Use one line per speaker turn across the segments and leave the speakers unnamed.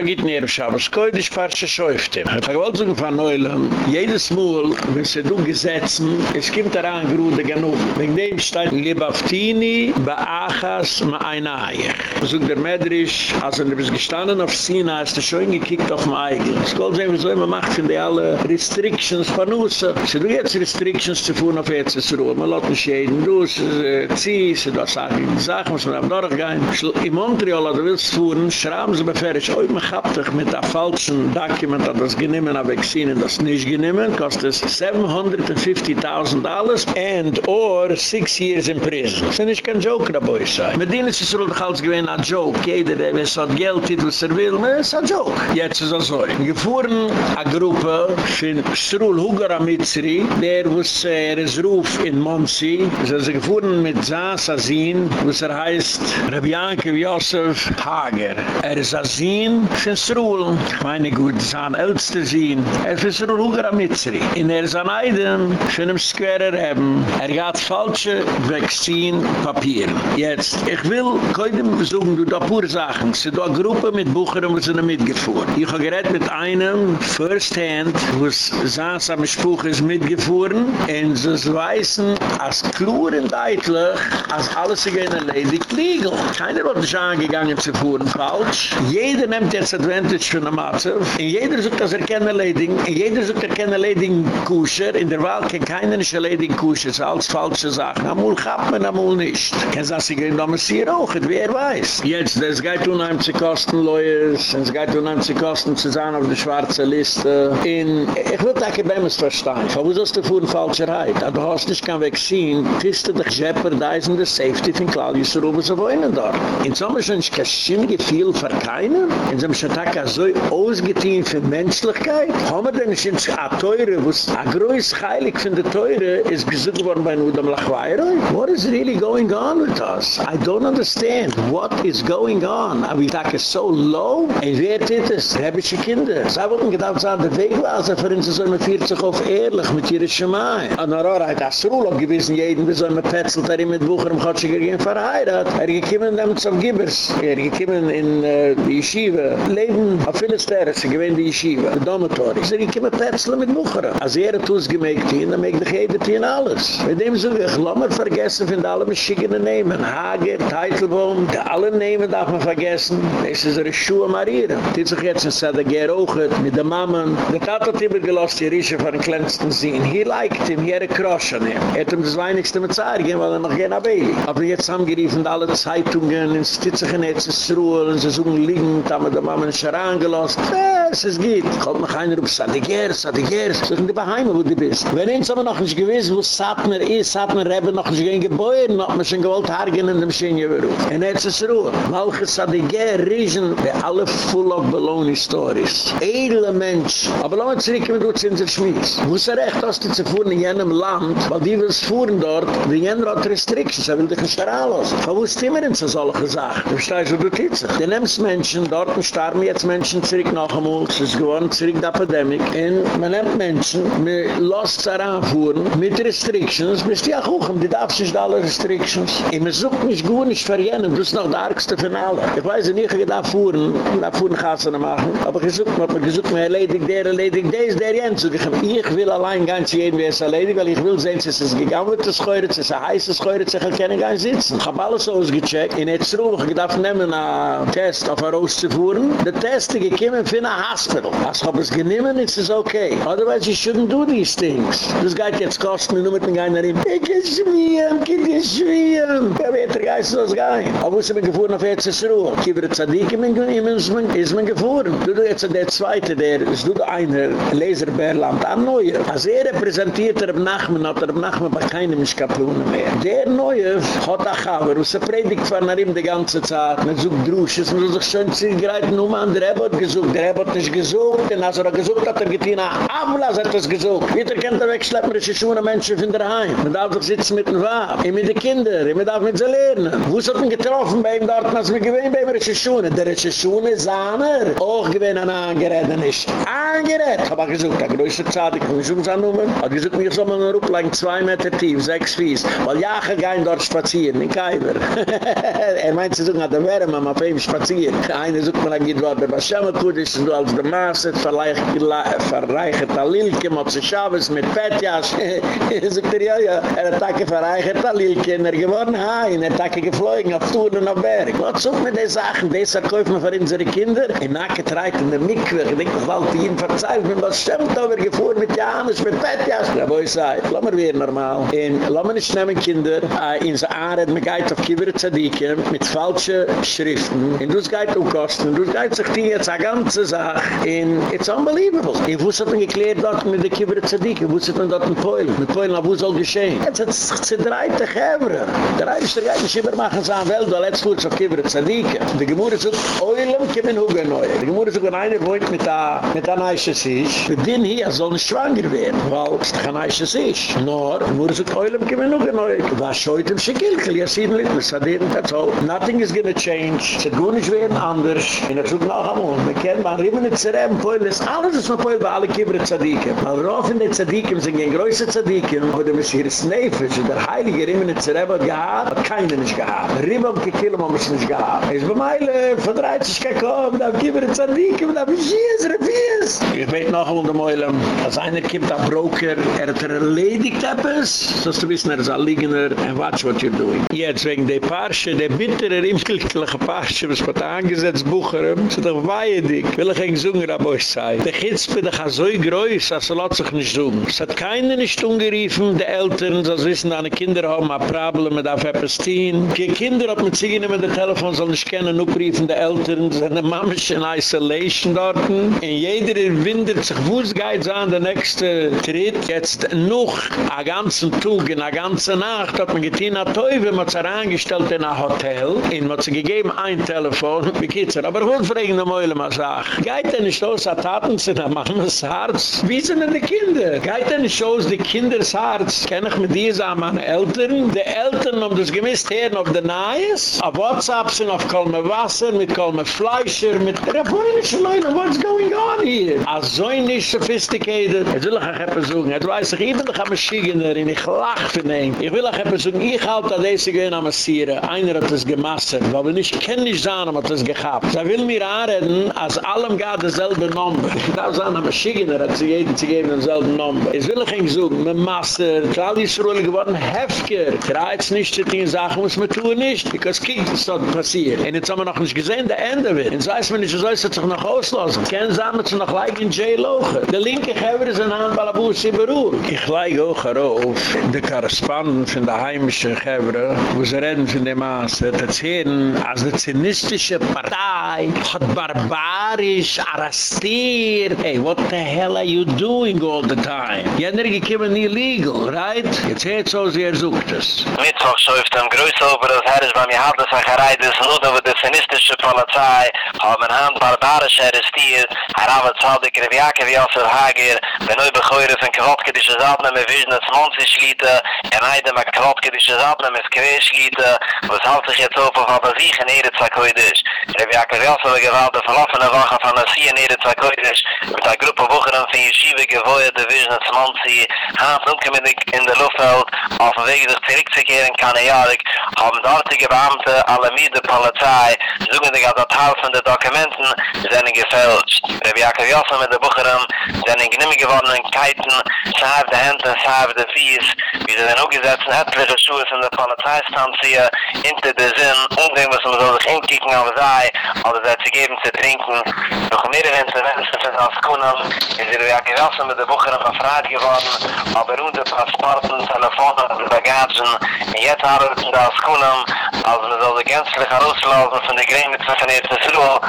Agit ner Shabbos koid ich schäufte. Ich wollte sagen von Neulam, jedes Mal, wenn sie du gesetzen, es kommt daran grude genug. Wegen dem steht, Libaftini beachas ma eine Eier. So der Medrisch, als er bis gestanden auf Sina, ist er schon gekickt auf Eigel. Es kommt sehen, wieso immer macht von der alle Restrictions von uns. Sie du jetzt Restrictions zu fuhren auf EZSRU. Man lässt nicht jeden durch, sie ziehen, sie da sagen, die Sachen muss man am Dorf gehen. In Montreal, du willst fuhren, schrauben sie befehrisch, oi, hat dich mit der falschen Dokument, hat das geniemen, ich sehe das nicht geniemen, kostet es 750.000 Dollars and or six years in prison. Das ist kein Joke, da boi sei. Mit denen ist es so, dass es gewinn ein Joke. Jeder, der es hat Geld, die was er will, es ist ein Joke. Jetzt ist es so. Wir fuhren eine Gruppe von Srul Hugara Mitzri, der was er ist Ruf in Monsi. Sie sind gefuhren mit Saas Azin, was er heißt Rabianke Yosef Hager. Er ist Azin Ich meine gut, sein ältester Zin. Er ist Srul Hugara Mitzri. In er ist an Eidem von einem Square haben. Er hat falsche Vaccine-Papieren. Jetzt, ich will heute besuchen, du da pure Sachen. Sie da Gruppe mit Buchern, wo sie noch mitgefuhren. Ich habe geredet mit einem First Hand, wo es saß am Spruch ist mitgefuhren. Und sie weißen, als klur und deutlich, als alles sich in erledigt legal. Keiner hat sich angegangen zu fuhren falsch. Jeder nimmt jetzt Advantage von der Matze. Und jeder sucht das erkennen erledigen. Und jeder sucht erledigen Kusher. In der Wahl kann keiner nicht erledigen Kusher. Das alles falsche Sachen. Amul hat man, amul nicht. Kein sagt, sie gehen damals hier auch. Wer weiß. Jetzt, das geht unheim zu kosten, Lawyers. Es geht unheim zu kosten, zu sein auf der schwarze Liste. In, ich will da kein Bemes verstehen. Warum sollst du fuhren falscher Heid? Du hast nicht kein Vaccine. Tist du dich jeopardizing the safety von Claudius Rubens auf einen dort. In so einem schon kein Schimmgefühl für keinen. In schon Tag so ausgetein für Menschlichkeit. Haben wir denn schon a Teure, wo es a größ heilig von der Teure ist gesucht worden bei Nudam Lachweiroi? What is really going on with us? I don't understand. What is going on? Are we like so low? Ein wer tut es? Rebische Kinder. Sie wollten gedacht, sagen, der Weg war, also für uns soll man 40 auf ehrlich mit ihrer Schemai. An der Rohr hat das Ruhl abgewiesen, jeden, wie soll man petzelt, er mit Bucher, um Gott sich gegen verheirat. Er gekommen damit zum Gibbers. Er gekommen in die Yeshiva. Leben auf viele Sterren, sie gewinnen die Yeshiva, die Dormitory. Er gekommen petzelt mit Bucher. Als er hat uns gemägt, dann mögt doch jeder tun alles. Mit dem ich lass mal vergessen, von alle Maschinen nehmen. Hager, Teitelbaum, alle nehmen darf man vergessen. Das ist ihre Schuhe marieren. Die sich jetzt in Sadager auch mit der Mama. Der Tat hat immer gelost, die Rische von den kleinsten Sinn. He liked him, he had a crush on him. Er hat ihm das weinigste mit zeigen, weil er noch gehen Bailey. Aber jetzt haben geriefen alle Zeitungen, in ist Ruhe, und sie suchen liegend, haben der Mama nicht herangelost. Es ist geht. Kommt noch einer auf Sadager, Sadager. Sagen die Beheime, wo du bist. Wenn uns aber noch nicht gewiss, wo Satmer ist, Satmer Rebbe noch nicht gehen geboren, noch man schon gewollt hergen in dem Schenjeberuf. Und jetzt ist Ruhe. Malche Sadager, Riesen, die alle full of baloney stories. Edele Mensch. Aber lass uns zurückkommen, du sind sie schmiss. Wo ist er recht, dass du zu fuhren in jenem Land, weil die will fuhren dort, die jener hat Restrictions, er will dich nicht daran lassen. Aber wo ist immer in so solche Sachen? Du verstehst, wo du titzig. Die nimmst Menschen, dort starben jetzt Menschen zurück nach dem Mund, es ist geworden zurück der Epidemik, und man nimmt Menschen, man lässt sie heranfuhren, mit Restrictions, bis die auch hoch, die darf sich alle Restrictions. Und man sucht mich gut nicht für jenen, das ist noch der argste von allen. Ich weiß nicht, wie ich da fuhren, da fuhren Gassen machen, aber ich such, man gesucht mir erledigt, der erledigt, der ist der Jens. Ich will allein ganz jeden, wer es erledigt, weil ich will sehen, es ist gegangen mit der Scheure, es ist ein heißes Scheure, es kann gar nicht sitzen. Ich habe alles ausgecheckt, in jetzt ruhig, ich darf nehmen einen Test auf ein Rost zu fuhren. Der Test, gekommen für ein Hospital. Als ich es genommen, ist es okay. Otherwise, you shouldn't do these things. Das geht jetzt kosten, nur mit dem Geiner hin. Ich kann schwierig, ich kann schwierig. Ja, wie hat der Geist das gehen? Aber wo ist man gefahren auf jetzt ist Ruhe? Kieber Zadik, ist man gefahren. Du, du jetzt der Zweite, der ist du einer Leser Berland an Neue. Als er repräsentiert er im Nachmen, hat er im Nachmen bei keinem Schkaplunen mehr. Der Neue hat er was er predigt von ihm die ganze Zeit. Man sucht Drusches, man sucht schön zu mal an der Rebbe hat gesucht. Der Rebbe hat nicht gesucht, denn als er gesucht hat, er getein, Avlas hat es gesucht. Wieder kennt er wegschleppen, das ist schon ein Mensch von der Heim. Man darf doch sitzen mit dem Wab, und mit den Kindern, man darf mit sie lernen. Wo ist er getroffen bei ihm dort, als wir gewinnen bei ihm Rische Der Rische Schuene Sahner, auch gewinnen an Angeredden ist. Angeredden! Ich hab auch gesucht, der größte Zeit, ich mich um sein Nummer. Hat gesucht, mir soll man eine lang zwei Meter tief, sechs Fies. Weil Jager gehen dort spazieren, in Kaiber. er meint, sie suchen, hat er wärme, man auf ihm spazieren. Einer sucht man geht war der Baschamakudisch, du als der Maße, verreichert Alilke, Motze Schabes mit Petjas. Sagt er, ja, ja, er hat Tage verreichert Alilke, und er geworden Hain, er hat Tage geflogen auf Touren auf Berg. Was sucht mir die Sachen, das verkaufen wir für unsere Kinder? In Nacke treit in der Mikve, ich denke, ich wollte ihn verzeihen, wenn was stimmt, aber gefuhr mit Janus, mit Petjas. Ja, wo ich sage, lass mir wieder normal. Und lass mir nicht nehmen Kinder, in der Aare, mit Geid auf Kiewer Zadike, mit falschen Schriften, und das geht um Kosten, und geht sich die jetzt eine ganze Sache, und it's unbelievable. Ich wusste, man geklärt dort mit der Kiewer Zadike, ich wusste, man dort in Polen, mit Polen, wo soll geschehen. Jetzt hat es sich zerdreit, der Gebre. Der Reibster geht nicht immer machen, Welt, weil jetzt fuhrt es auf Kiewer Zadike. Die Gemüse sucht, Eulam, kommen Hugo neu. Die Gemüse sucht, wenn einer wohnt mit der, mit der Neische Sisch, für den hier soll nicht schwanger werden, weil es doch ein Neische Sisch. Nor, die Gemüse sucht, Eulam, kommen Hugo neu. Was scheut im Schikilkel, ja sieben Liter, Sadieren, that's all. Nothing is gonna change. Es wird gut nicht werden anders. Und er sucht noch einmal, wir kennen, man riemen nicht zu reben, Poil ist alles, was man Poil bei allen Kiewer Zadike. Weil rauf in den Zadikem sind gehen größer Zadikem, wo der Messias Nefisch, der Heilige riemen nicht zu reben, gehad, hat keiner nicht gehad. Riemen, die Kilo, man muss nicht gehad. Es ist bei Meile, verdreht sich kein Kopf, da Kiewer Zadike, da Messias, Refies. Ich weiß noch einmal, der Meile, als einer kommt, ein Broker, er hat er erledigt etwas, so dass du wissen, er ist ein Liegener, and watch what you're doing. Jetzt wegen der Parche, der bittere, imkelige Parche, was wird angesetzt, Bucherem, so doch weihe dich, will ich ein Gesungen, aber ich sei. Der Gitzpe, der ist so groß, als er lässt sich nicht singen. Es hat keiner nicht umgeriefen, die Eltern, so wissen, deine Kinder haben ein Problem mit Epstein. Die Kinder hat mit sich mit dem Telefon, soll nicht kennen, upriefen die Eltern, seine Mama ist in Isolation dort. Und jeder windert sich, wo es geht, an der nächste Tritt. Jetzt noch einen ganzen Tag, eine ganze Nacht, hat man getan, hat Teufel, man hat sich angestellt in ein Hotel, und man hat sich gegeben ein Telefon, wie geht's er? Aber wo fragen die Mäule mal sagt, geht denn nicht aus, hat Taten machen wir das Herz. Wie sind denn die Kinder? Geht denn nicht aus, die Kinders Herz? Kenn ich mit dir, sagen meine Eltern? Die Eltern haben das gemisst her auf den Nais, auf WhatsApp sind auf Kolme Wasser, mit Kolme Fleischer, mit... Schon Leute, what's going on here? Als so nicht sophisticated. Jetzt will ich auch etwas sagen. Jetzt weiß ich, ich bin doch ein Maschigener, und ich lach für den. Ich will auch etwas sagen, ich halte an diese Gehen am Massieren. Einer hat das gemassert, weil wir nicht kennen, nicht sagen, hat das gehabt. Sie will mir anreden, als allem ga de nummer. nomber is aan een machine, dat ze jeden te geven dezelfde nummer. Ik wil geen zoeken, mijn master, klaar is rolig geworden, hefker. Krijts nicht te doen, zaken muss man tun nicht. Because kijk, das hat passiert. En jetzt haben wir noch nicht gesehen, der Ende wird. Und so heißt man nicht, so ist es sich noch auslassen. Kein Samen zu noch leik in Jail auch. Der linke Geber ist ein Hand, Balabus, Iberu. Ich leik auch auf de korrespondenz von der heimischen Geber, wo sie reden von dem Master, das hören, als die zynistische Partei hat barbarisch arrestiert. Hey, what the hell are you doing all the time? Jener gekiemen illegal, right? Jetzt hört so, sie er sucht es.
Mittwoch schäuft am Größe over, das Herr ist bei hat das Acherei des Ludowe der Sinistische Polizei, haben ein Hand barbarisch arrestiert, Harabat Zadig, Rebiake, wie Yasser Hager, wenn euch von Kratke, die Schazabne mit Wiesn ins Monsi schlieten, äh, en heide mit Kratke, die Schazabne mit Kweer schlieten, äh, was halt sich jetzt auf, was hat er sich in Eretzakoidisch. Rebiake, wie Yasser der Gewalt der verlassene Wache von der Sie in Ede Zakoidisch, mit der Gruppe Wucheren von Yeshiva gewohe der Vision des Monsi, haben umgemindig in der Luftfeld, auf dem Wege des zurückzukehren kann er jahrig, haben dortige Beamte, alle Miede Polizei, suchen die ganze Teil von den Dokumenten, sind gefälscht. Reviake wie aus mit der Bucherem, sind in Gnimme gewordenen Keiten, saab de Hände, saab de Fies, wie sie dann auch gesetzt, etliche Schuhe von der Polizeistanzie, hinter der Sinn, umgehen müssen wir so sich inkicken auf sei, oder sei zu geben, zu trinken. Noch mehrere Menschen, Menschen sind als Kuhnen, ist er ja gewassen mit der Bucher auf Afraid geworden, aber unter Transporten, Telefonen, Bagagen, und jetzt er haben wir uns als Kuhnen, als wir so gänzlich herauslaufen von der Grenze zwischen jetzt und Ruhe,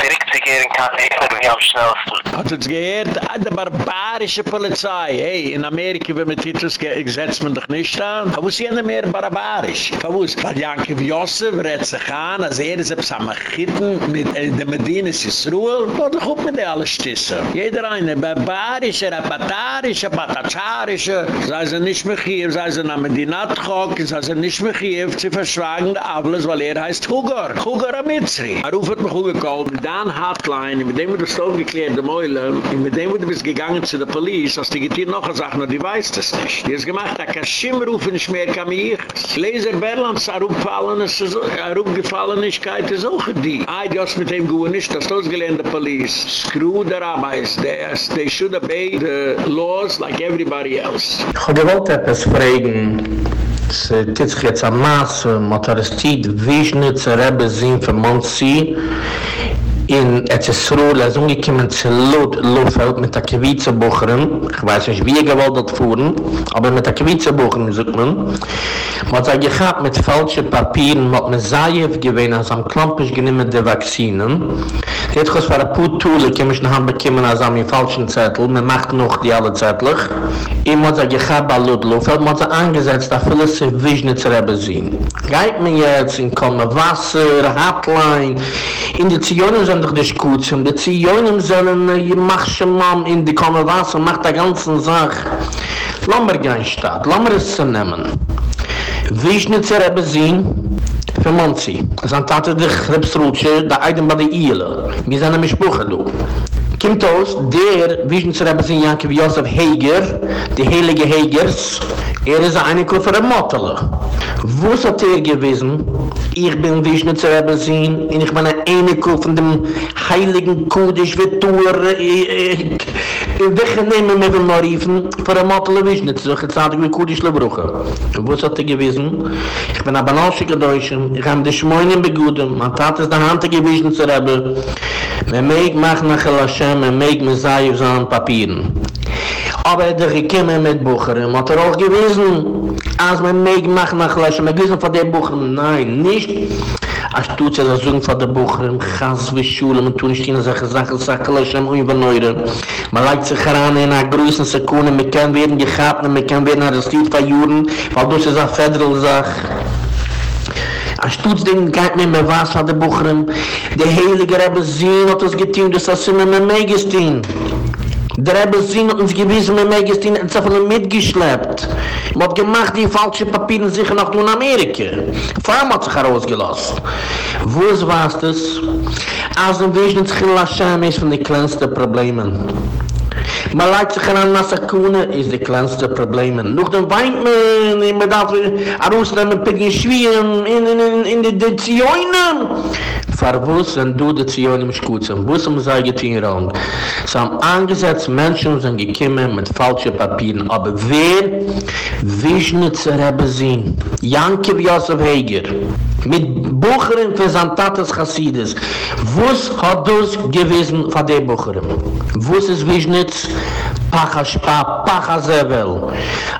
zurückzukehren kann, ich bin am schnellsten.
Hat er uns gehört, ah, die barbarische Polizei, hey, in Amerika, wenn man Titus gesetzt man doch nicht an, aber sie sind mehr barbarisch. Verwus, weil Jankiv Yosef rät sich an, als er ist ein Samachitten mit äh, der Medina Sisruel, Lass dich auf mit dir alle Stisse. Jeder eine, barbarische, rapatarische, patacharische, sei sie nicht mehr hier, sei sie nahmen die Nattchok, sei sie nicht mehr hier, sie verschwagen alles, weil er heißt Hugar. Hugar Amitzri. Er ruft mich mit dann Hotline, mit dem wird das Stone geklärt, der Meule, mit dem wird es gegangen zu der Police, als die geht noch eine Sache, die weiß das nicht. Die ist gemacht, da kann rufen nicht mehr, kann mich. Leser Berlands, er ruft gefallen, er ruft gefallen, ich kann es auch die. Ah, die hast mit dem Gouwen nicht, das ausgelehnt der Police. Screw the rabbis, they, they should obey the laws like everybody else.
Ich habe gewollt etwas fragen, Es ist jetzt ein Maß, man hat es die Wiesnitz, er habe sie für Monsi, in Etzisruel, er ist umgekommen zu Lod, Lofeld mit der Kiewitzerbucherin, ich weiß nicht, wie ihr gewollt das fuhren, aber mit der Kiewitzerbucherin sucht man, was er gehabt mit falschen Papieren, mit Mesaiev gewähnt, als am Klampisch genommen de Vaccinen, die hat gesagt, war ein paar Tule, die mich nachher bekommen, als am falschen Zettel, man macht noch die alle Zettel, ihm hat er gehabt bei Lod, Lofeld, man hat angesetzt, da viele sich Wischne zu haben sehen. Geht mir jetzt, in kommen Wasser, Hotline, in die Zionen sind doch nicht gut. Und die Zioinen sollen, ihr macht schon mal in die Komme Wasser, macht die ganze Sache. Lass mir gehen statt, es zu nehmen. Wie ich nicht sehr habe sehen, für Monsi. Das sind Tate der Krebsrutsche, der Eiden bei der Iele. Wir sind nämlich Buche, du. Kimt aus, der Vision zu Rebbe sind Jankiv Yosef Heger, die heilige Hegers, er ist eine Kuffer im Motele. Wo ist er gewesen? Ich bin Vision zu Rebbe sind, und ich bin eine Kuffer von dem heiligen Kudisch, wie Tour, ich wegnehmen mit dem Marifen, für ein Motele Vision zu suchen, jetzt hatte ich mit Kudisch lebruche. Wo ist er gewesen? Ich bin ein Bananschiger Deutschen, ich habe die Schmoinen beguden, man tat es der Hand gewesen zu Rebbe, Wenn meig mach nach Hashem und meeg me sei auf seinen Papieren. Aber er hat gekommen mit Bucherem, hat er auch gewissen, als man meeg macht nach Leschen, man gewissen von dem Bucherem, nein, nicht. Als tut sie das Sohn von der Bucherem, ganz wie Schule, man tun nicht in solche Sachen, Sachen Leschen und überneuern. Man legt sich heran in einer größten Sekunde, man kann werden gehabt, man kann werden arrestiert von Juren, weil das ist eine Federal-Sache. a stutz den gait nem be was a de bucherem de heilige rebe zin hat uns getim des a sume me megestin Der Rebbe Sinn hat uns gewissen, mein Magistin hat uns einfach nur mitgeschleppt. Man hat gemacht die falschen Papieren sicher nach nun Amerika. Farm hat sich herausgelassen. Wo ist was das? Also wir sind uns gelassen, ist von den kleinsten Problemen. Man leidt sich an Nasakune, ist die kleinste Probleme. Noch dann weint man, man darf arusnehmen, piggen schwien, in, in, in, in die, Zioinen. Verwus sind du die Zioinen im Schuzen, wo es um sei getehen raum. Es haben angesetzt, Menschen sind gekommen mit falschen Papieren, aber wer Wischnitzer haben sie? Janke Yosef Heger. Mit Bucherin für Santatas Chassides. Wus hat das gewesen von der Bucherin? Wus ist Wischnitz? pachas pa pachas evel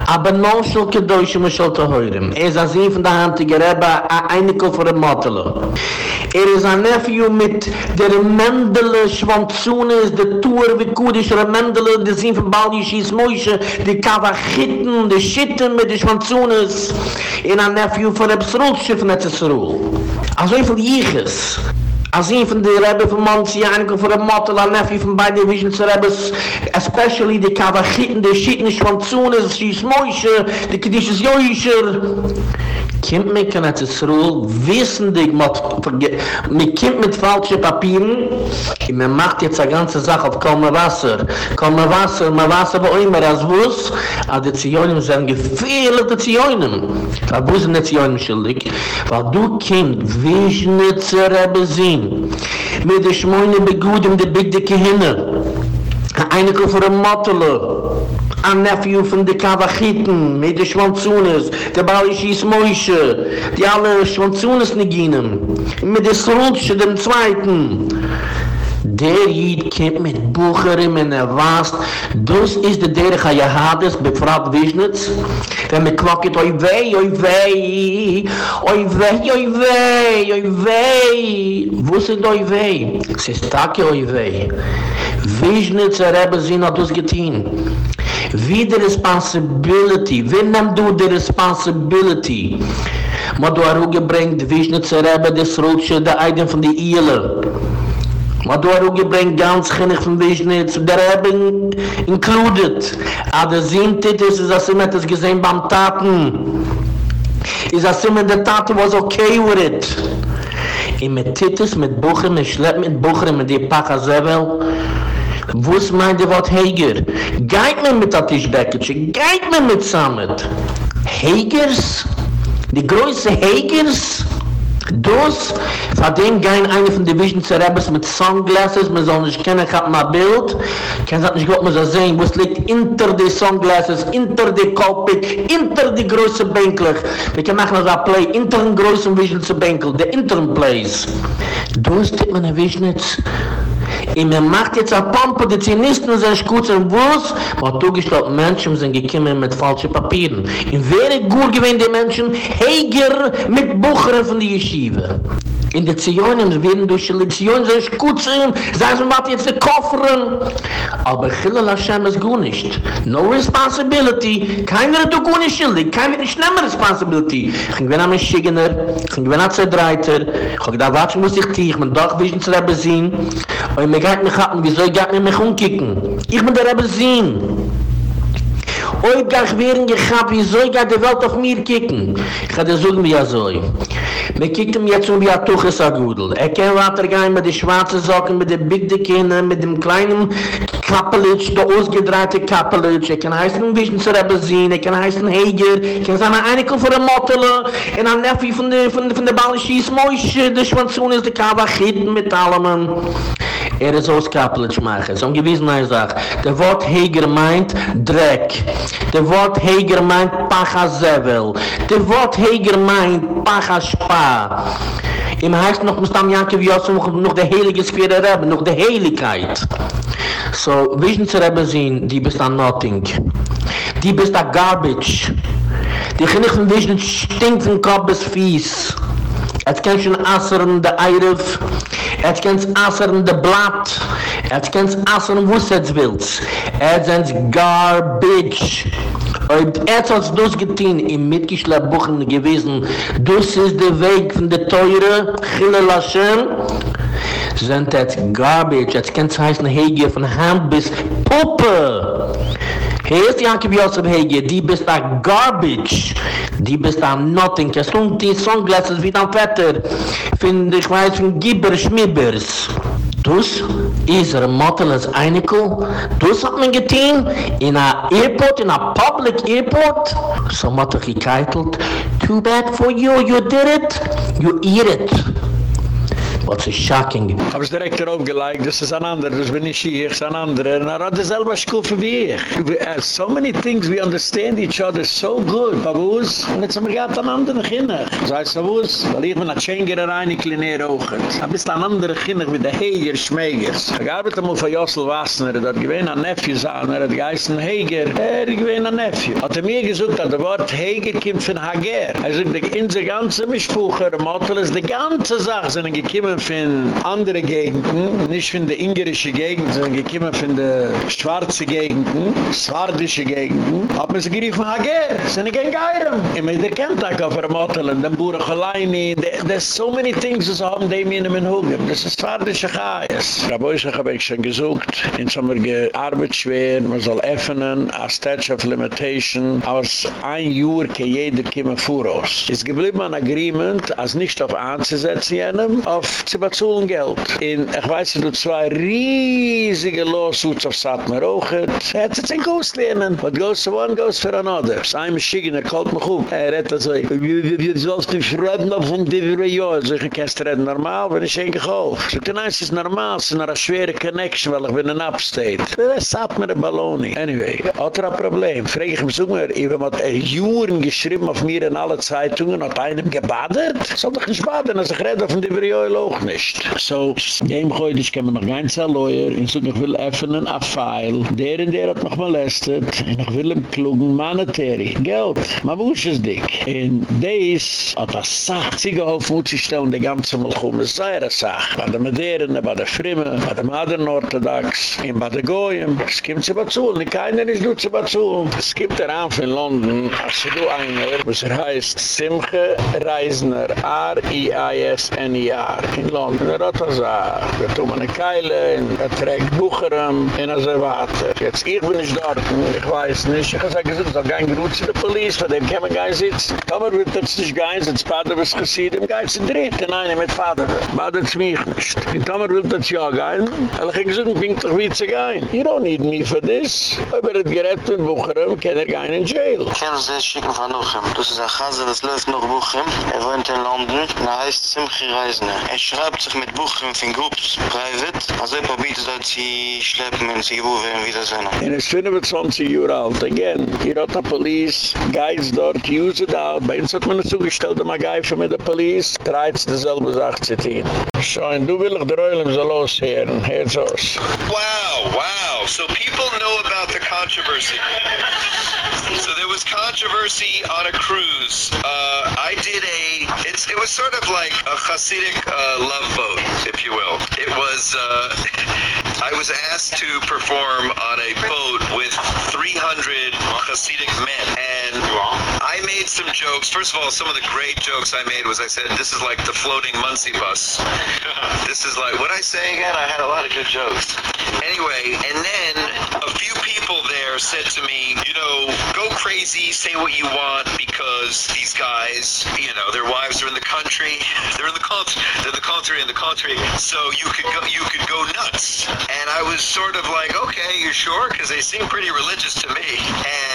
aber non shol ke doyshe mo shol te hoyrem ez az in fun der hand te gereba a einike fun der matelo er is a nephew mit der mendele schwanzune is de tour mit gute shre mendele de zin von bal yish is moyshe de kava de shitten mit de schwanzune in a nephew fun der absolut shifnetsrul azoy fun yiges Als een van de rebben van Monsi, einige voor de motel, een nefje van beide visions rebbes, especially de kavachitten, de schitten, schwanzunes, die smoische, de kedisches joischer. Kind me kan het is roel, wissen dik mat, me kind mit falsche papieren, en me macht jetzt a ganze Sache auf kalme Wasser. Kalme Wasser, ma Wasser bei oimer as wuss, a de zioinem zijn gefehle de. A wuss in de zioinem schildig, weil du kind, wiesnitzer rebbe zin, mit de schmoine begudem de big dicke hinne, einige vor dem Mottele, a nephew von de Kavachiten, mit de Schwanzunes, de Balischis Moishe, die alle Schwanzunes neginen, mit de Srutsche, dem Zweiten. Der Jid kommt mit Bucherim in der Wast. Das ist der Derech HaYahades, befragt Wiesnitz. Wenn man quacket, oi wei, oi wei, oi wei, oi wei, oi wei. Wo sind oi wei? Es ist Taki oi wei. Wiesnitz erhebe sie noch das getein. Wie die responsibility, wie nimm du die responsibility? Ma du aru gebringt, Wiesnitz erhebe des Rutsche, der Eiden von die Iele. Man hat auch gebringt ganz chinnig von Wiesnitz, der haben included. Aber Sintit ist, das immer das gesehen beim Taten. Ist das immer der Taten was okay with it. Und mit Titus, mit Bucher, mit Schlepp mit Bucher, mit die Pacha Zewel, wo ist mein der Wort Heger? Geht mir mit der Tischbäckchen, geht mir mit Samet. Hegers? Die größte Hegers? Dus, von dem gehen eine von den Vision Cerebus mit Sunglasses, man soll nicht kennen, ich hab mal Bild, kann sich nicht gut mehr so sehen, wo es liegt hinter die Sunglasses, hinter die Cockpit, hinter die größte Bänkel. Wir können machen das Play, hinter den größten Vision Cerebus, der Interim Plays. Dus, dit man ein Vision Und man macht jetzt eine Pumpe, die Zionisten sind gut im Wurz, aber zugestellt Menschen sind gekommen mit falschen Papieren. Und wer gut gewinnt die Menschen? Heger mit Bucheren von der Yeshiva. In der Zionen werden durch die gut zu ihm, sagen sie, was jetzt die Kofferen. Aber Chilal Hashem ist gut nicht. No responsibility. Keiner hat gut nicht schildig. Keiner hat nicht responsibility. Ich bin ein Schigener, ich bin ein Zedreiter, ich habe gedacht, was muss ich tun? Ich bin doch ein bisschen zu Rebbe sehen. Aber mir gack mich hatten, wieso ich gack mich umkicken? Ich bin der Rebbe Sinn. Oib gach wehren gechab, wieso ich gack die Welt auf mir kicken? Ich hatte so mir ja so. Mir kicken jetzt um wie ein Tuches Gudel. Er kann weitergehen mit den schwarzen Socken, mit den big dicken, mit dem kleinen Kappelitsch, der ausgedrehte Kappelitsch. Er kann heißen Wischen zu Rebesin, er kann heißen Heger, er kann sein Einikel von der Mottele, und ein Neffi von der, von, von der Ballen Moishe, der Schwanzun ist der Kava Chit mit allem. Er ist aus Kappelitsch machen. So ein gewissen eine Sache. Der Wort Heger meint Dreck. Der Wort Heger meint Pacha Zevel. Der Wort Heger meint Pacha Spa. Im heißt noch, Janke wie aus, noch der Heilige Sphäre Rebbe, noch der Heiligkeit. So, Vision zu Rebbe sehen, die bist an nothing. Die bist a garbage. Die Kinnig von Vision stinkt von Kopf bis Fies. Et kennst schon Asseren de Eiref. Et kens asseren de blad. Et kens asseren wussets wilds. Et sens garbage. Und er hat uns das getan, im mitgeschleppt Buchen gewesen, das ist der Weg von der Teure, Chille Hashem, sind das Garbage, jetzt kann es heißen Hege von Hand bis Puppe. Ist Jakob Yosef Hege, die bist da garbage. Die bist da nothing. Das sind die Sunglasses wie dein Vetter. Finde ich weiß von Gibber Schmibbers. Dus is er Mottel als. Dus hat man geteen in a airport, in a public airport. So Mottel gekeitelt. Too bad for you, you did it. You eat it. What's is shocking.
Hab es direkt darauf gelegt, das ist ein anderer, das bin ich hier, das ist ein anderer. Er hat dasselbe Schufe wie ich. Uh, so many things, we understand each other so good. Babus, und jetzt haben wir gehabt an anderen Kinder. So heißt Babus, weil ich bin ein Schengerer rein, ich kleine Rauchen. Ein bisschen an andere Kinder, wie der Heger Schmeigers. Ich arbeite mal von Jossel Wassner, dort gewähne ein Nephew sein, er hat geheißen Heger. Er gewähne ein Nephew. Hat er mir gesagt, dass der Wort Heger kommt von Hager. Er sagt, in der ganze Mischbucher, Mottel ist die ganze Sache, sind gekommen von anderen Gegenden, nicht von der ingerische Gegenden, sondern gekommen von der schwarze Gegenden, swardische Gegenden, hat man sich geriefen, Hager, sind ich ein Geirem. Immer der kennt auch auf der dann Buren Chalaini, there's so many things, das haben die mir in den Hügel. Das ist swardische Chais. Raboisach habe ich schon gesucht, in Sommer gearbeitet schwer, man soll öffnen, a statute of limitation, aus ein Jahr kann jeder kommen vor uns. Es geblieben ein Agreement, als nicht auf anzusetzen jenem, auf zu bezahlen Geld. In, ich weiß, du zwei riesige Lawsuits auf Satmer auch. Er hat sich ein Ghost lernen. What goes to one goes for another. So I'm a Schigen, er kalt mich um. Er hat also, wie sollst du schreden auf ein Diverio? So ich kann es reden normal, wenn ich ein Geholf. So dann ist es normal, es ist eine schwere Connection, weil ich bin in Upstate. Er sagt mir ein Balloni. Anyway, other Problem. Frag ich mich so mal, ich habe Juren geschrieben auf mir in alle Zeitungen, hat einem gebadet? Soll doch nicht baden, als ich rede auf ein Diverio auch nicht. So, dem heute, ich kann mir noch ganz ein Lawyer, und so, ich will öffnen ein File, der und der hat mich molestet, und ich will ihm klugen monetary. Geld, ma wusch es dick. In des hat das Sach, sie geholfen, muss ich stellen, die ganze Malchume, es sei eine Sach. Bei der Moderne, bei der Frimme, bei der Modern Orthodox, in bei der Goyim, es kommt zu Batsul, keiner ist du zu. Es gibt er an in London, als du einer, was er heißt, Simche Reisner, R-I-I-S-N-E-R. London. Er hat er sagt, er tut meine Keile, er trägt Bucherem, und er so weiter. Jetzt, ich bin nicht dort, ich weiß nicht. Ich habe gesagt, es soll kein Gruz in der Polizei, von dem kann man gar sitzen. Aber wird das nicht gehen, sonst Vater was gesehen, im Geist in Dritt, in einem mit Vater. Badet es mich nicht. In Tomer will das ja gehen, aber ich gesagt, ich bin doch wie zu gehen. You don't need me for this. Aber er hat gerett mit Bucherem, kann er gehen in jail.
Ich kenne Sie schicken von Nuchem. Das ist ein Chaser, das läuft noch Buchem. Er wohnt in London, und er heißt Simchi Reisner. Er schreibt sich mit Buchem von Groups Private. Also er probiert, dass sie schleppen und sie gewohren wieder sind.
Er ist 25 Jahre alt. Again, hier hat die Police, Guys dort, use it out. Bei uns hat man zugestellt, dass Geifer mit der Police treibt dieselbe Sache zu tun. Schoen, du will ich der Eulen so loshören. Hör's aus.
Wow, wow. So people know about the controversy. So there was controversy on a cruise. Uh, I did a, it was sort of like a Hasidic uh, love boat, if you will. It was, uh, I was asked to perform on a boat with 300 Hasidic men. And I made some jokes. First of all, some of the great jokes I made was I said, this is like the floating Monsey bus. this is like, what I say again? I had a lot of good jokes. Anyway, and then a few people there said to me, you know, go crazy, say what you want, because these guys, you know, their wives are in the country, they're in the country, they're in the country, in the country, so you could go, you could go nuts. And I was sort of like, okay, you sure? Because they seem pretty religious to me.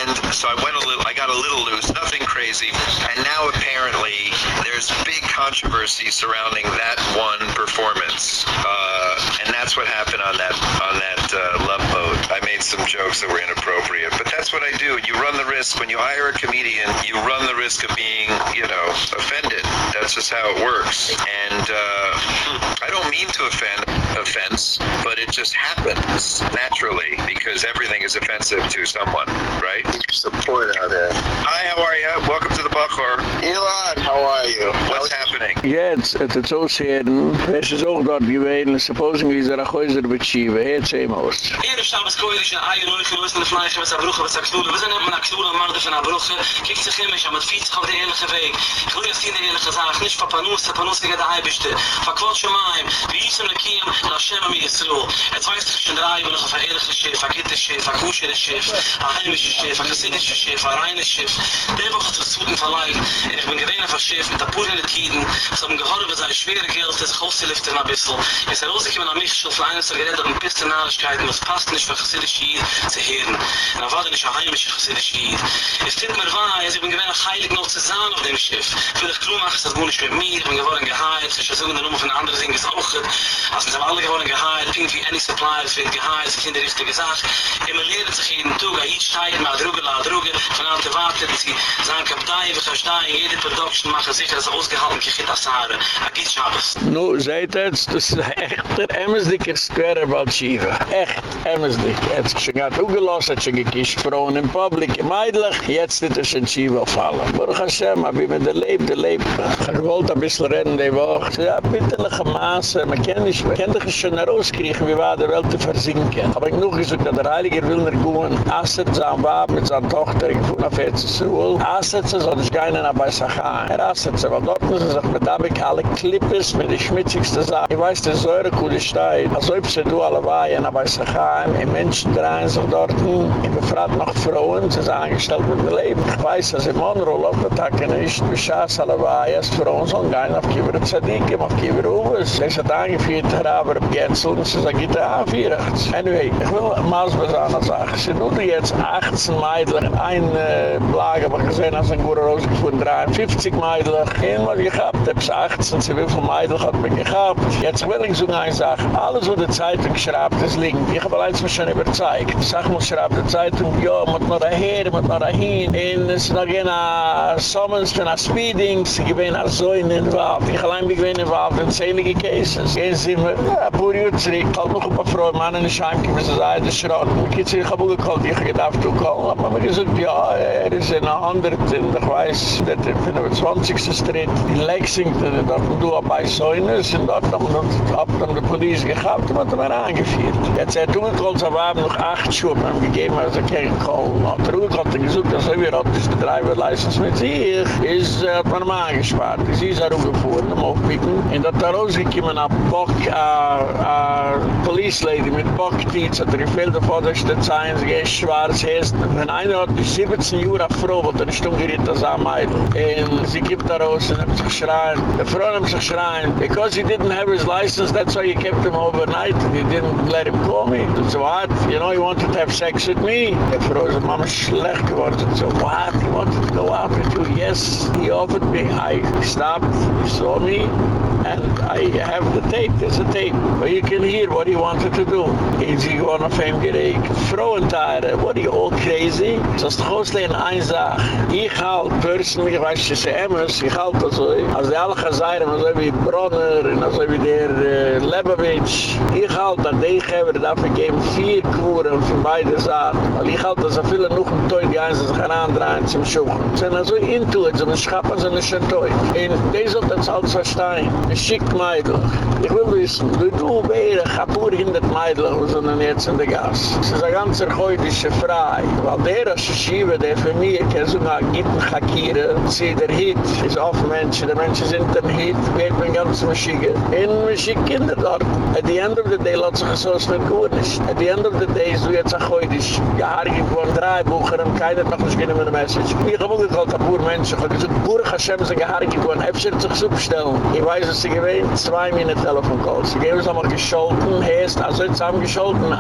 And so I went a little, I got a little loose, nothing crazy. And now apparently there's big controversy surrounding that one performance. Uh, and that's what happened on that on that uh, love boat. I made some jokes that were inappropriate, but that's what I do. You run the risk when you hire a comedian. You run the risk of being, you know, offended. That's just how it works. And uh, I don't mean to offend offense, but it just happens naturally because everything is offensive to someone, right?
Support out there.
Hi, how are you? Welcome to the Bachor.
Elon, how are you?
What's happening?
Jetzt, het het zo zeggen, es is ook dort gewesen, supposedly is er a Häuser betschiebe, het same aus.
Hier as koirish na ayu no khilus na fnaykh mas abruche was aktul was ana na aktul mar de na abruche kikt khim mish am fitz khav de elche veg khul yasin de elche za khnish pa panus panus ge da aibste fakvot shmaim vi isem lekim la shem mi yeslo et vayst khshn dai un khaf elche shef akit shef akush el shef ahel mish shef akasid shef reine shef de vokh tsuden verleih ich bin gewen auf shef mit apulen kiden zum gehorbe seine schwere geld des grosse lifte na bissel. Es er usik mit a mich shof fleine so geredt und piste nahrigkeiten was passt nicht chassidisch Jid zu hören. Er dann nicht ein heimischer chassidisch Jid. Es tut mir wahr, ich bin gewähnt auf heilig noch zusammen auf dem Schiff. Für dich klug machst, das wohne ich mit mir, ich bin geworden geheilt, ich versuche eine Nummer von anderen Dingen auch. Also sind alle geworden geheilt, irgendwie any suppliers wird geheilt, die richtige Sache. Immer lernen sich jeden Tag, ein Hitstein, mal druge, la druge, von an te warten, dass sie sagen, Kapitän, wir verstehen, jede Production machen sicher, dass er ausgehalten, kichit das Haare, a git Shabbos.
Nu, seht jetzt, das ist echt der Square Balschiva. Echt, Emesdick. Er hat schon gerade ugelost, hat schon gekischt, im Publik, meidlich, jetzt ist er schon Schiva fallen. Baruch Hashem, hab ich mit der Leib, der Leib. Ich wollte ein bisschen rennen die Woche. Ja, bitterliche Maße, man kann nicht, man kann doch schon herauskriegen, wie war der Welt zu versinken. Aber ich noch gesagt, dass der Heiliger will nicht gehen, Asset sein Wab mit seiner Tochter, ich fuhr nach Erzsruel. Asset soll nicht gehen, aber ich sage, er Asset, weil dort müssen sich mit Abik alle Klippes, mit den schmutzigsten Sachen. Ich weiß, der Säure coole steht. Also ob sie du alle weihen, ich sage, die Menschen drehen sich dort, ich befragt noch Frauen, sie sind angestellt mit dem Leben. Ich weiß, dass im Monroll auf der Tag nicht beschaß alle weihen, als Frauen sollen gehen auf Kiewer Zadikim, auf Kiewer Uwes. Sie hat angeführt, Herr Aber, Gänzel, und sie sagt, geht er anführt. Anyway, ich will mal was an sagen. Sie tun jetzt 18 Meidler, ein Blage, aber gesehen, als ein Gura Rose gefunden, 53 Meidler, einmal gehabt, hab's 18, sie will von Meidler hat man gehabt. Jetzt will ich so eine Sache, alles, was die Zeitung schreibt, ist liegend. Ich habe allein schon überzeugt. Sag mal, schreibt die Zeitung, ja, muss noch daher, muss noch dahin. Und es ist noch ein Summons für ein Speeding, sie gewinnen als so in den Wald. Ich allein bin gewinnen in Wald in zählige Cases. Gehen Sie mir, ja, pur Jut zurück, halt noch ein paar Frauen, Mann in der Scheimke, wie sie sagen, das Schrott. Ich habe auch gekallt, ich gedacht, du kommen. Aber mir gesagt, ja, er ist in einer anderen, ich weiß, ist in der 20. Street, in Lexington, dort du bei Säunes, und dort haben wir ab die Polizei gehabt, und hat er angeführt. Jetzt hat er gekallt, so waren noch acht Schuhe, haben gegeben, also kein Kohl. Hat er gekallt, er gesucht, dass er wieder hat, dass der Driver License mit sich ist, äh, hat man ihm angespart. Sie ist er auch am Aufpicken. Und da hat er rausgekommen, a Bock, a, a Police Lady mit Bock-Tietz, hat er gefehlt, davor, dass der Zeins geht schwarz heißt. Wenn einer hat die 17 Jura Frau, wird er nicht umgeriet als am Eidl. Und sie gibt da raus und hat sich schreien. Die Frau hat sich schreien. Because he didn't have his license, that's why you kept him overnight. You didn't let him call me. So You know, he wanted to have sex with me. Die Frau ist Mama schlecht geworden. So what? He wanted to go out with you. Yes, he offered me. I stopped. He saw me. And I have the tape. There's a tape. But you can hear what he wanted to do. Is he going to fame geregt? Frauentare. What are you all crazy? So ist doch auslehen ein Sach. Ich halt personally, ich weiß, dass sie Emmes, ich halt das so. Als die alle Chazayren, also wie Bronner, und also wie der äh, Lebovich. Ich halt, dass die Geber dafür geben vier Quoren von beiden Sachen. Weil ich halt, dass er viele noch ein Teut, die einen sich herandrehen zum Schuchen. Sie sind also into ein Schappen sind nicht ein Teut. Und die sollt das alles verstehen. Ein schickt Meidl. Ich will wissen, du du wäre, ich hab nur hindert Meidl, wo sind denn jetzt in der Gas. Es ist ein ganzer heutische Frei. Weil der, als ich schiebe, der für mich, kann so nach Gitten Chakire, sie der Hit, ist auf Menschen, die Menschen sind der Hit, wird man ganz Maschige. Und man schickt Kinder dort. At the end of the day, es nicht gut nicht. At the end of the day, so jetzt auch heute, ich geharge geworden, drei Bucher, und keiner noch nicht gehen mit der Message. Ich habe auch gesagt, ein paar Menschen, habe gesagt, Burg Hashem sind geharge geworden, hab sich so bestellen. Ich weiß, dass sie gewähnt, zwei Minuten Telefonkalls. Sie geben es einmal gescholten, heißt, also haben gescholten,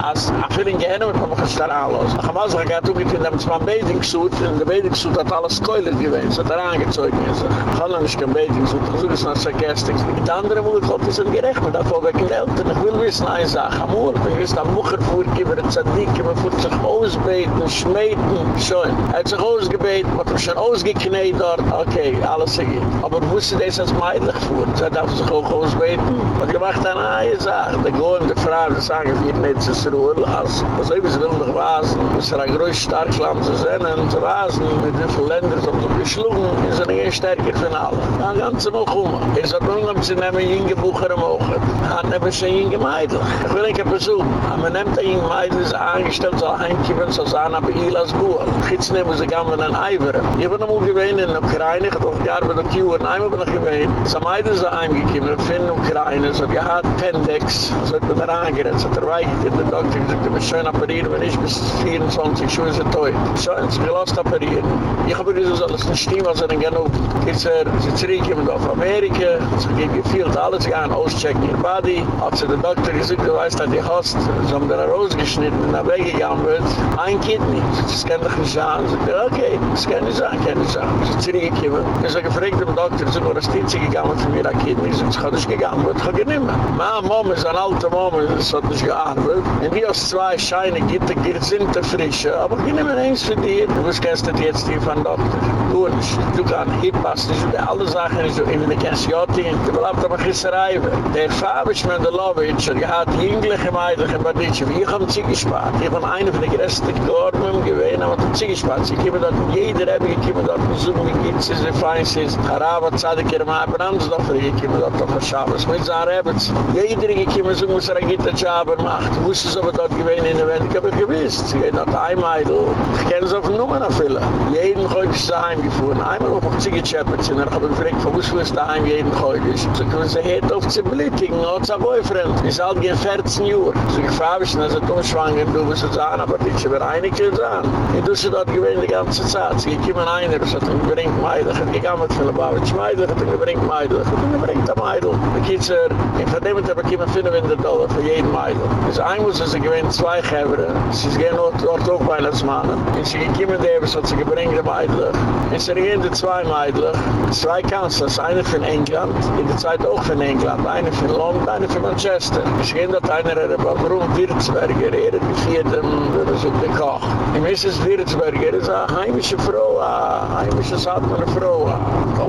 ich will ihn gehen, und ich habe da anlos. Ich habe also gesagt, ich habe mit meinem Bading-Suit, und der Bading-Suit hat alles Keulet gewähnt, so hat er angezogen. Ich habe nicht kein Bading-Suit, ich suche es nach Sarcastic. Die andere Möglichkeit ist gerecht, man darf auch weg in Eltern. Ich will wissen, eine Sache, amur, ich will am Mucherfuhr, über den Zadik, man fuhrt sich ausbeten, schmeiten, schon. Er hat sich ausgebeten, man hat schon ausgeknäht dort, okay, alles ist Aber wusste das als meidlich fuhr, sie darf sich auch ausbeten. Und gemacht eine eine Sache, der Goem, der Frau, die sagen, wie nicht zu Ruhe, als was ich will noch wasen, es ist ein größt Starkland zu und zu wasen, mit wie viele Länder sind so geschlungen, ist er nicht stärker von allen. Dann ganz noch um. Es hat um sie nehmen, jinge Bucher am Ochen. Hat nehmen sie jinge Meidl. Ich will nicht besuchen. Aber man nimmt ein Heide ist angestellt, so ein Kiefer zu sein, aber ich las Buhe. Jetzt nehmen sie gammel an Eivere. Ich bin immer gewähnt in der Ukraine, ich habe gar mit der Kiefer, nein, ich bin ich gewähnt. So ein ist da heimgekommen, er ich finde in der Ukraine, so wie hat Pendex, so hat man da angerät, so hat er weicht in der Doktor, ich habe mich schön operiert, wenn ich bis 24, schon ist er teut. Schön, es er ist mir operiert. Ich habe gesagt, das ist ein Stimme, was er in genug. Jetzt er, sie zurückkommen auf Amerika, so geht gefühlt, alles gehen auschecken, ihr Body, Als sie der Doktor gesagt, du weißt, dass die Host, so haben wir eine Rose, rausgeschnitten, und nach weggegangen wird, ein Kidney. Das kann doch nicht sein. So, okay, das kann nicht sein, kann nicht sein. Sie zurückkommen. Ich habe gefragt dem Doktor, so, was ist die gegangen für mir, ein Kidney? So, ich habe nicht gegangen, wird ich nicht mehr. Meine Mama ist ein alter Mama, das hat nicht gearbeitet. Und die aus zwei Scheine gibt, die sind der Frische. Aber ich nehme eins für dir. Du kennst das jetzt hier von Doktor. Du nicht. Du kannst hip passen, du alle Sachen, du in der Kensiotin. Du bleibst aber geschreiben. Der Fabisch Mendelowitsch hat gehad jüngliche Meidliche Baditsch. Ich habe sie gespart. Ich bin einer von den größten Gormen gewesen, aber ich habe sie kommen dort, jeder habe gekommen dort, besuchen, wie geht es, wie fein es ist. Haraba, Zadig, Kerma, Brandsdorfer, ich komme dort auf der Schabes. Mit Zarebets. Jeder gekommen, so muss er ein Gitter-Jaber machen. Du musst es aber dort gewesen in der Welt. Ich habe gewiss. Sie gehen dort ein Meidl. Ich kenne es auf den Nummern erfüllen. Jeden heute ist daheim gefahren. Einmal auf die Zigechappert sind. Ich habe gefragt, wo ist daheim jeden heute ist. So können sie hier auf die Blittigen. Hat sein Boyfriend. Ist halt gehen 14 Uhr. So ich mich, dass er umschwanger, du wirst es an, aber ich habe einig gesagt. Ich tue sie dort gewesen die ganze Zeit. Sie kommen einer, das hat ihn gebringt Meidl. Ich habe gegammelt von der Bavitsch Meidl. Ich habe ihn gebringt Meidl. Ich habe ihn gebringt der Meidl. Die Kitzer, in Verdämmend habe ich immer 500 Dollar für jeden Meidl. Also einmal sind sie gewesen zwei Gäbere. Sie gehen dort auch bei als Mannen. Und sie kommen da, was hat sie gebringt der Meidl. Und sie gehen die zwei Meidl. Zwei Kanzlers, eine von England, in der Zeit auch von England. Eine von London, eine von Manchester. Sie gehen dort einer, der war warum Wirtsberger, er hat geführt dem Besuch der Koch. Und Mrs. Wirtsberger ist eine heimische Frau, eine heimische Satmere Frau.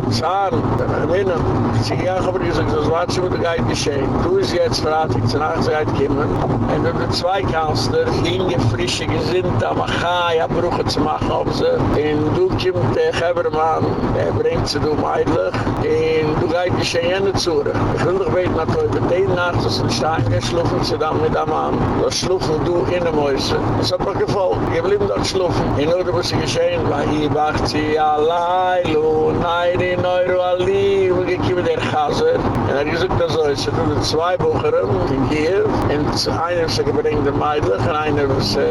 Wenn wir gewinnen. Sie gehen aber gesagt, das war schon mit der Geid geschehen. Du ist jetzt verratig, zur Nachzeit kommen. Und wenn wir zwei Kanzler, hinge frische Gesinnt, am Achai, Abbruche zu machen, ob sie. Und du kommt der Gebermann, er bringt sie du meidlich. Und du gehit geschehen jene Zure. Ich will doch beten, dass du über den Nacht, dass du Stein geschlufen, sie dann mit einem Mann. Das schlufen du in der Mäuse. Das hat man gefolgt. Ich blieb dort schlufen. In Ode muss ich geschehen, weil ich wacht sie allein, lo, nein, in Euro Ali, wo ich kiemme der Chaser. Und er gesagt, das so, es sind nur zwei Bucheren, in Kiew, und einer ist gebringt der und einer ist äh,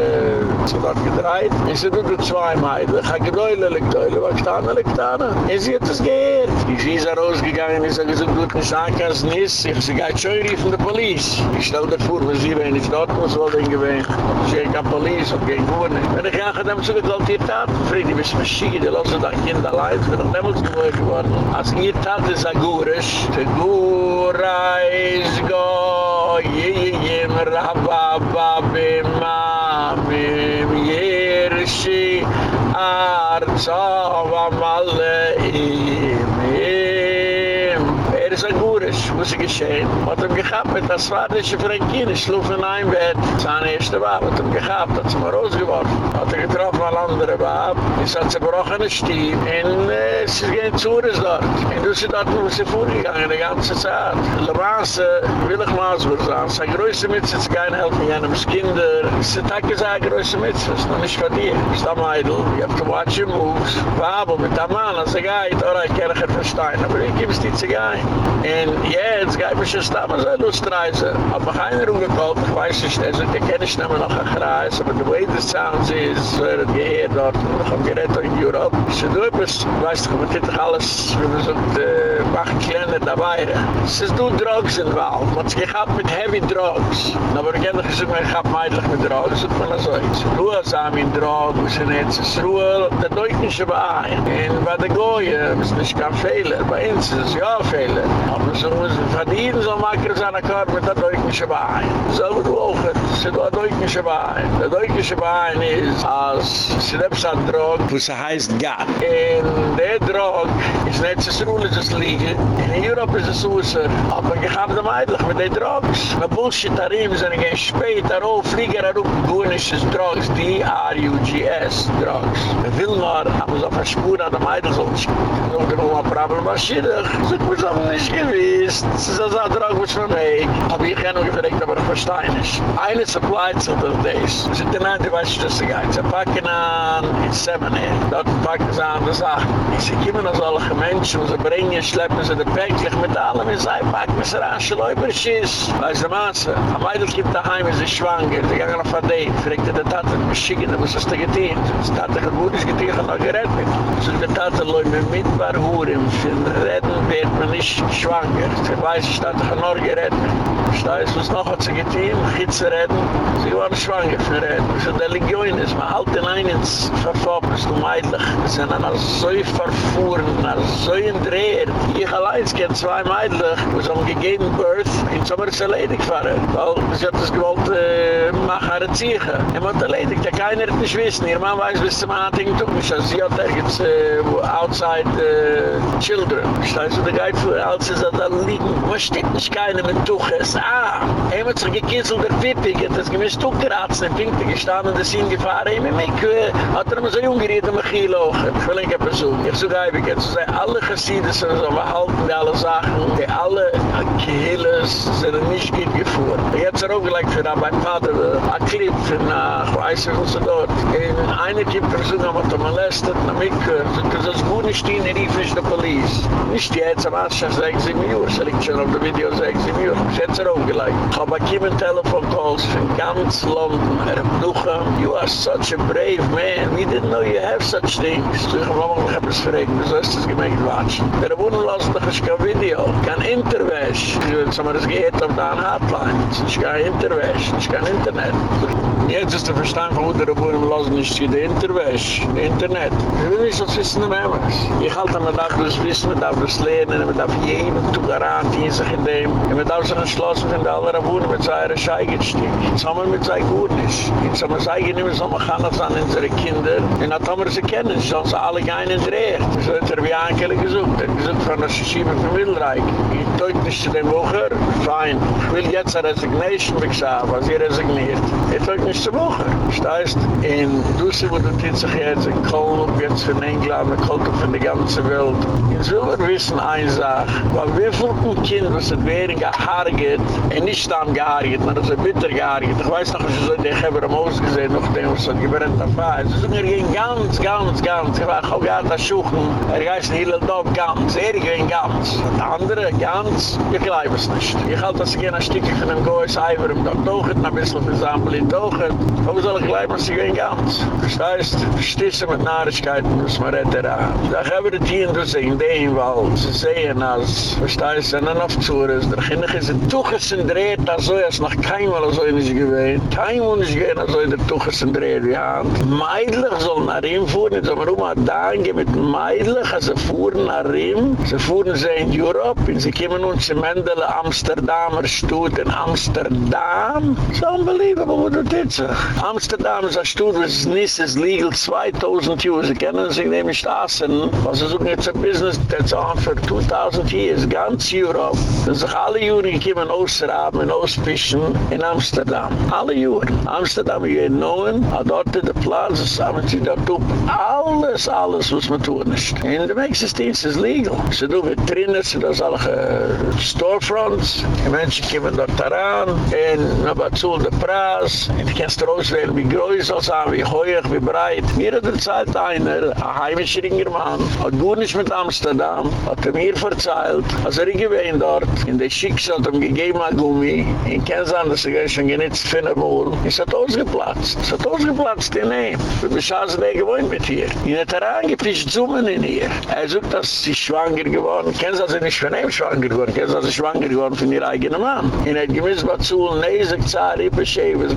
zu dort gedreht. Es sind nur zwei Meidlich, ha gedäule, legdäule, wa ktane, lektane. Und sie hat es gehört. Ich ist er rausgegangen, ich sage, so gut, es nicht. Ich sage, ich schon rief der Police. Ich stelle dir vor, wenn sie wenig dort muss, wo den gewinnt. Ich gehe kein Police, und gehe gut nicht. Wenn ich nachher dem so gegaltiert hat, Friede, bis man schiege, die lassen das Kind allein, es wird noch niemals gewohnt geworden. Als ihr tat es agurisch, te gura is go, yim rabababimamim, yershi, arzov amale. Was ist geschehen? Hat ihm gehabt mit der Svartische Frankin, ich schlug in ein Bett. Seine erste Bab hat ihm gehabt, hat sie mal rausgeworfen. Hat er getroffen an andere Bab, es hat zerbrochene Stieb, und äh, es ist kein Zures dort. Und du sie dort, wo sie vorgegangen, die ganze Zeit. Le Mans, will ich mal so sagen, sein größte Mitzvah ist kein helfen, jenem Kinder. Ist ein gesagt, größte Mitzvah, es ist noch nicht für dir. Es ist am Eidl, you have to watch your moves. Babo, mit der Mann, als er geht, oder ich kann ich verstehen, aber ich gebe es dir zu gehen. Und jetzt geht mich jetzt damals ein Lustreise. Hab mich einer umgekalt, ich weiß nicht, also ich kenne ich nicht mehr noch ein Kreis, aber the way the sounds is, so er hat gehört dort, ich hab gerett auch in Europe. So du bist, weißt du, man tut doch alles, man sagt, äh, machen kleine dabei. Es ist nur Drugs involved, man hat sich gehabt mit heavy drugs. Aber ich kenne gesagt, man hat meidlich mit drugs, und man so jetzt. Ruhe sah in Drog, wir sind jetzt in Ruhe, der deutsche Bein. Und bei der Goye, es ist nicht kein Fehler, bei uns ist es ja ein Fehler. Aber so muss Verdienen soll man akkur seine Körper, da deutlich nicht bei. Selber du auch nicht. Ist der deutsche Bein. Der deutsche Bein ist, als sie lebst an Drog, wo sie heißt Gat. Und der Drog ist nicht so Ruhe, das liegen. In Europa ist es so, aber ich habe dem eigentlich mit den Drogs. Mit Bullshit-Tarim sind ich spät, darauf, Flieger, darauf, Gunisches Drogs, D-R-U-G-S, Drogs. Ich will nur, aber so verspüren, an dem Eidl. So, ich habe ein Problem, was ich So, ich muss aber nicht gewiss. Das ist also ein Drog, was man mag. Hab ich ja noch gefragt, aber ich verstehe nicht. Supply zu das. Sie sind die Leute, weiß ich, dass sie geht. Sie packen an, in Semene. Dort packen sie an, das sagt. Sie kommen aus alle Menschen, sie bringen, schleppen sie den Päcklich mit allem, in sein packen sie an, sie läufer schiss. Weiß der Maße. Am Eidl kommt daheim, sie ist schwanger, sie gehen auf ein Date. Fragt der Tate, was schicken, was hast du getan? Das Tate hat gut ist getan, hat noch gerettet. So der Tate läuft mir mit bei Huren, für Retten wird man nicht schwanger. Sie weiß, ich hatte noch gerettet. Ich weiß, was noch hat sie getan, geht zu retten. Sie waren schwanger für. So der Legion ist, man halt den einen verfolgt, du meidlich. Sie sind dann so verfuhren, so entdreht. Ich allein kenne zwei meidlich, wo sie haben gegeben Birth, in Sommer ist erledigt fahren. Weil sie hat das gewollt, äh, machen eine Ziege. Er hat erledigt, ja keiner hat nicht wissen. Ihr Mann weiß, bis zum Anting muss. Also sie hat ergens äh, outside äh, children. Stein so der Geid für, als sie da liegen. Was steht nicht keiner mit Tuches? Ah, er hat sich gekisselt der Pippig, hat das gemisst Tuchgeratzen, der Pinkte gestanden, das sind gefahren. Ich bin mit Kühe, hat er immer so jung geriet, um ein Kilo. Ich will ein Besuch. Ich so geib ich jetzt. Alle Gesieder sind so, wir die alle Sachen, die alle Kehilles sind nicht gut gefuhren. Ich hab's er auch gleich für mein Vater, ein Clip nach Weißer und so dort. In einer Typ versuchen, haben wir molestet, nach mir gehört. Das ist gut nicht in, rief nicht die Police. Nicht jetzt, es ist 6, 7 Uhr. Es liegt schon auf dem Video 6, 7 Uhr. Ich er auch gleich. Ich hab ein Telefon-Calls von ganz London. Er noch, you are such a brave man. We didn't know you have such things. So ich hab noch etwas verregt. Wieso ist das gemägt watschen? Der wohnen lassen doch kein Video. Kein Interwäsch. Jetzt haben das gehört auf der Hotline. Es ist kein Interwäsch. Es ist kein Internet. Jetzt ist der Verstand von der wohnen lassen nicht die Interwäsch. Internet. Ich will nicht so wissen, wie man Ich halte, man darf das wissen, man darf das lernen, man darf jeden Tugarant in sich in dem. Und man darf sich entschlossen, wenn alle wohnen mit seiner Scheigenstig. Jetzt haben wir mit seinem Gurnisch. Wir sagen, nicht mehr so, man kann an unsere Kinder. Und dann haben wir sie kennen, sonst alle gehen in der Erde. So hat er wie Ankele gesucht. Er gesucht von der Schiebe von Wildreich. teut nicht zu dem Bucher, fein. Ich will jetzt eine Resignation begschaffen, was ihr resigniert. Ich teut nicht zu Bucher. Das heißt, in Dussi, wo du titzig jetzt in Köln, jetzt von England, mit Köln von der ganzen Welt. Jetzt will man wissen, eine Sache, weil wie viel ein Kind, was es während gehargert, und nicht dann gehargert, sondern es ist bitter gehargert. Ich weiß noch, ich so, ich habe am ausgesehen, noch dem, was hat gebrennt auf Feier. Sie sagen, er ging ganz, ganz, ganz, ich war auch gerade das Schuchen, er geist in Hillel-Dog ganz, er ging ganz. Die andere, ganz, ich glaube es nicht. Ich halte das gerne ein Stückchen von dem Goes, Eiver, um dort Dogen, ein bisschen versammelt in Dogen. Aber soll ich glauben, sie gehen ganz. Das heißt, stisse mit Nahrigkeiten, muss man retten daran. Da haben wir die Tieren, das in dem Wald, sie sehen, als, was da ist, dann auf Zures, der Kindig ist ein Tuches in Dreht, das so, als noch kein Mal so in sich gewähnt. Kein Mal ist gehen, als so in der Tuches in Dreht, wie Hand. Meidlich soll nach ihm fuhren, jetzt haben wir immer da angehen mit Meidlich, als sie fuhren nach ihm, sie fuhren sie in Europe, und sie kommen uns in Mendele, Amsterdamer Stutt in Amsterdam. It's unbelievable, wo du dit Amsterdam ist ein Stutt, was ist ist legal 2000 Jahre, sie kennen sich nämlich Straßen, was sie suchen jetzt ein Business, that's on for 2000 years, ganz Europe. Dann sich alle Juren gekommen ausraben und auspischen in Amsterdam. Alle Juren. Amsterdam, you know, a dort in der Platz, haben sie dort up alles, alles, was man tun ist. In der Mexisdienst ist legal. Sie tun mit drinnen, sie tun alle uh, Storefronts, die Menschen kommen dort heran, und man bezahlt den Preis, und kannst rauswählen, wie groß soll sein, wie hoch, wie breit. Mir hat erzählt einer, ein heimischer Ingermann, hat gut nicht mit Amsterdam, hat er mir verzeilt, als er gewesen dort, in der Schicks hat ihm gegeben ein Gummi, in Kenzan, das er schon genitzt für eine Wohl, es hat ausgeplatzt, es hat ausgeplatzt in ihm. Wir beschaßen er gewohnt mit ihr. In hat er angefischt Zoomen in ihr. Er sucht, dass sie schwanger geworden, Kenzan sind nicht von ihm schwanger geworden, Kenzan sind schwanger geworden von ihr eigenen Mann. In hat gemiss Batsul, Nezek, Zahar, Ippe, Sheves,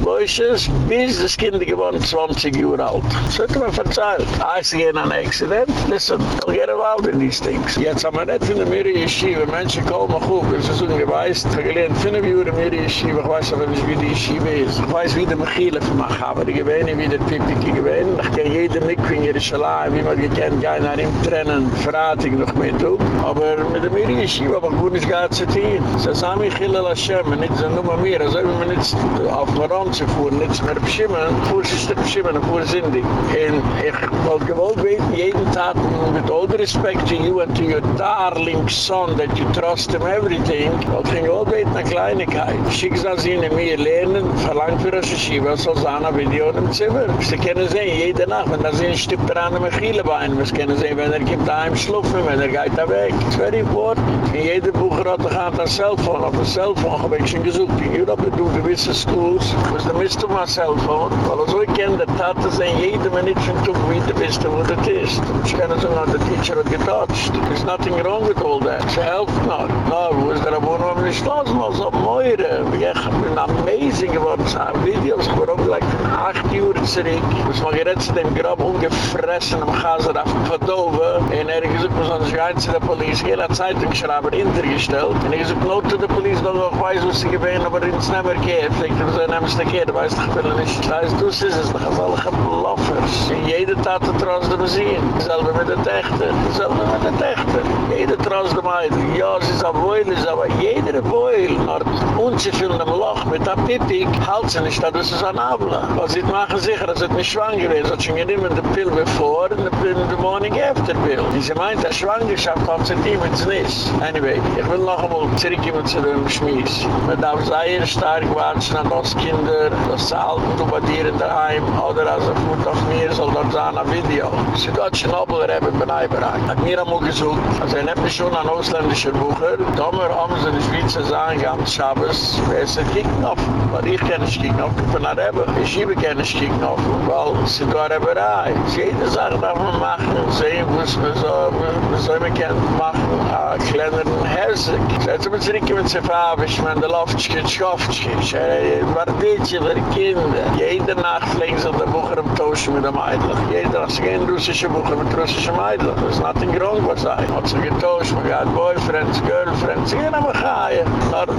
Boishes, bis das Kind geworden 20 Jahre alt. So hat er mir verzeilt. I see an accident, listen, don't get involved in these things. Jetzt haben wir nicht von der Miri Yeshiva, Menschen kommen hoch, es ist ungeweißt, ich habe gelernt, finden wir die Miri Yeshiva, ich weiß aber nicht, wie die Yeshiva ist. Ich weiß, wie die Mechile von mir haben, die gewähne, wie die Pipiki gewähne, ich kenne jede Mikvin, jede Schalai, wie man gekennt, gar nicht im Trennen, verrate ich noch mit, aber mit der Miri Yeshiva, aber gut nicht gar zu tun. Sie sagen, ich will Hashem, nicht so nur mir, also wenn man nicht auf Maron zu fuhren, nicht mehr beschimmen, fuhr sich zu beschimmen, fuhr sindig. Und ich wollte gewollt beten, jeden Tag, mit all respect to you and to your darling son, that you trust him everything, ich gewollt beten, eine Kleinigkeit. Schick das in mir lernen, verlangt für das Yeshiva, so ein Video im Zimmer. Sie können sehen, jede Nacht, wenn da sind Stipper an dem Achillebein, wir können sehen, wenn er gibt daheim schlufen, wenn er geht da weg. It's very important. In jeder Bucher hat er ein Cellphone, auf ein Cellphone habe ich schon gesucht. In Europa do gewisse Schools, was the mist of my Cellphone, weil er so ich kenne, der Tat ist ein jeder Minute schon tun, wie du bist und wo du ist. Ich kann sagen, der Teacher hat getotcht. There's nothing wrong with all that. Sie helft noch. No, wo ist der Abon, wo man nicht los muss, so Meure. Ich bin amazing geworden, so ein Video, ich war gleich von acht Uhr zurück. Was man gerät zu dem Grab ungefressen am Chaser auf dem Verdove. Und er gesagt, man soll sich ein zu der Polizei, jeder Zeitungsschreiber hintergestellt. Und er hat gesagt, not to the police, doch ich weiß, was sie gewähnen, aber ins Nemmer geht. Ich denke, so nehmt es nicht geht, weißt ich will nicht. Das heißt, du siehst es, doch als alle gebloffers. Und jede Tat hat trotzdem sehen. Selber mit der Techter. Selber mit der Techter. Jede trotzdem meid. Ja, es ist ein Beul, ist aber jeder Beul. Hat unzufüllen im Loch mit der Pipik. Halt sie nicht, das ist ein Abla. Was sie machen sicher, dass es nicht schwanger ist. Hat schon genommen die Pill bevor und die Pill in the morning after Pill. Sie meint, der Schwangerschaft hat sie mit es nicht. Anyway, ich will noch einmal zurückkommen zu dem Schmies. Man darf sehr stark watschen an das Kinder, das Salben, du bei dir in der Heim, oder als er fuhrt auf mir, soll dort sein ein Video. Sie dort Schnobel haben bei Neibereich. Hat mir einmal gesucht, also er nimmt schon an ausländischer Bucher, Tomer haben sie in Schweizer sagen, ganz Schabes, wer ist ein Kickknopf? Weil ich kenne ein Kickknopf, ich bin ein Rebbe. Ich schiebe keine Kickknopf, weil sie da Rebberei. Jede Sache darf man machen, sehen, was man so, was soll man kennen, machen, a kleiner Herzig. Setz mir zurück mit der Farbe, ich meine, der Loftschke, Schofschke, ich war Dietje gekeimt jeder nach flings auf der bucher am tosch mit der Jede Nacht nach schein russische bucher mit russische meidl das hat in grod was sei hat so getosch mit gad boy friends girl friends in am gaai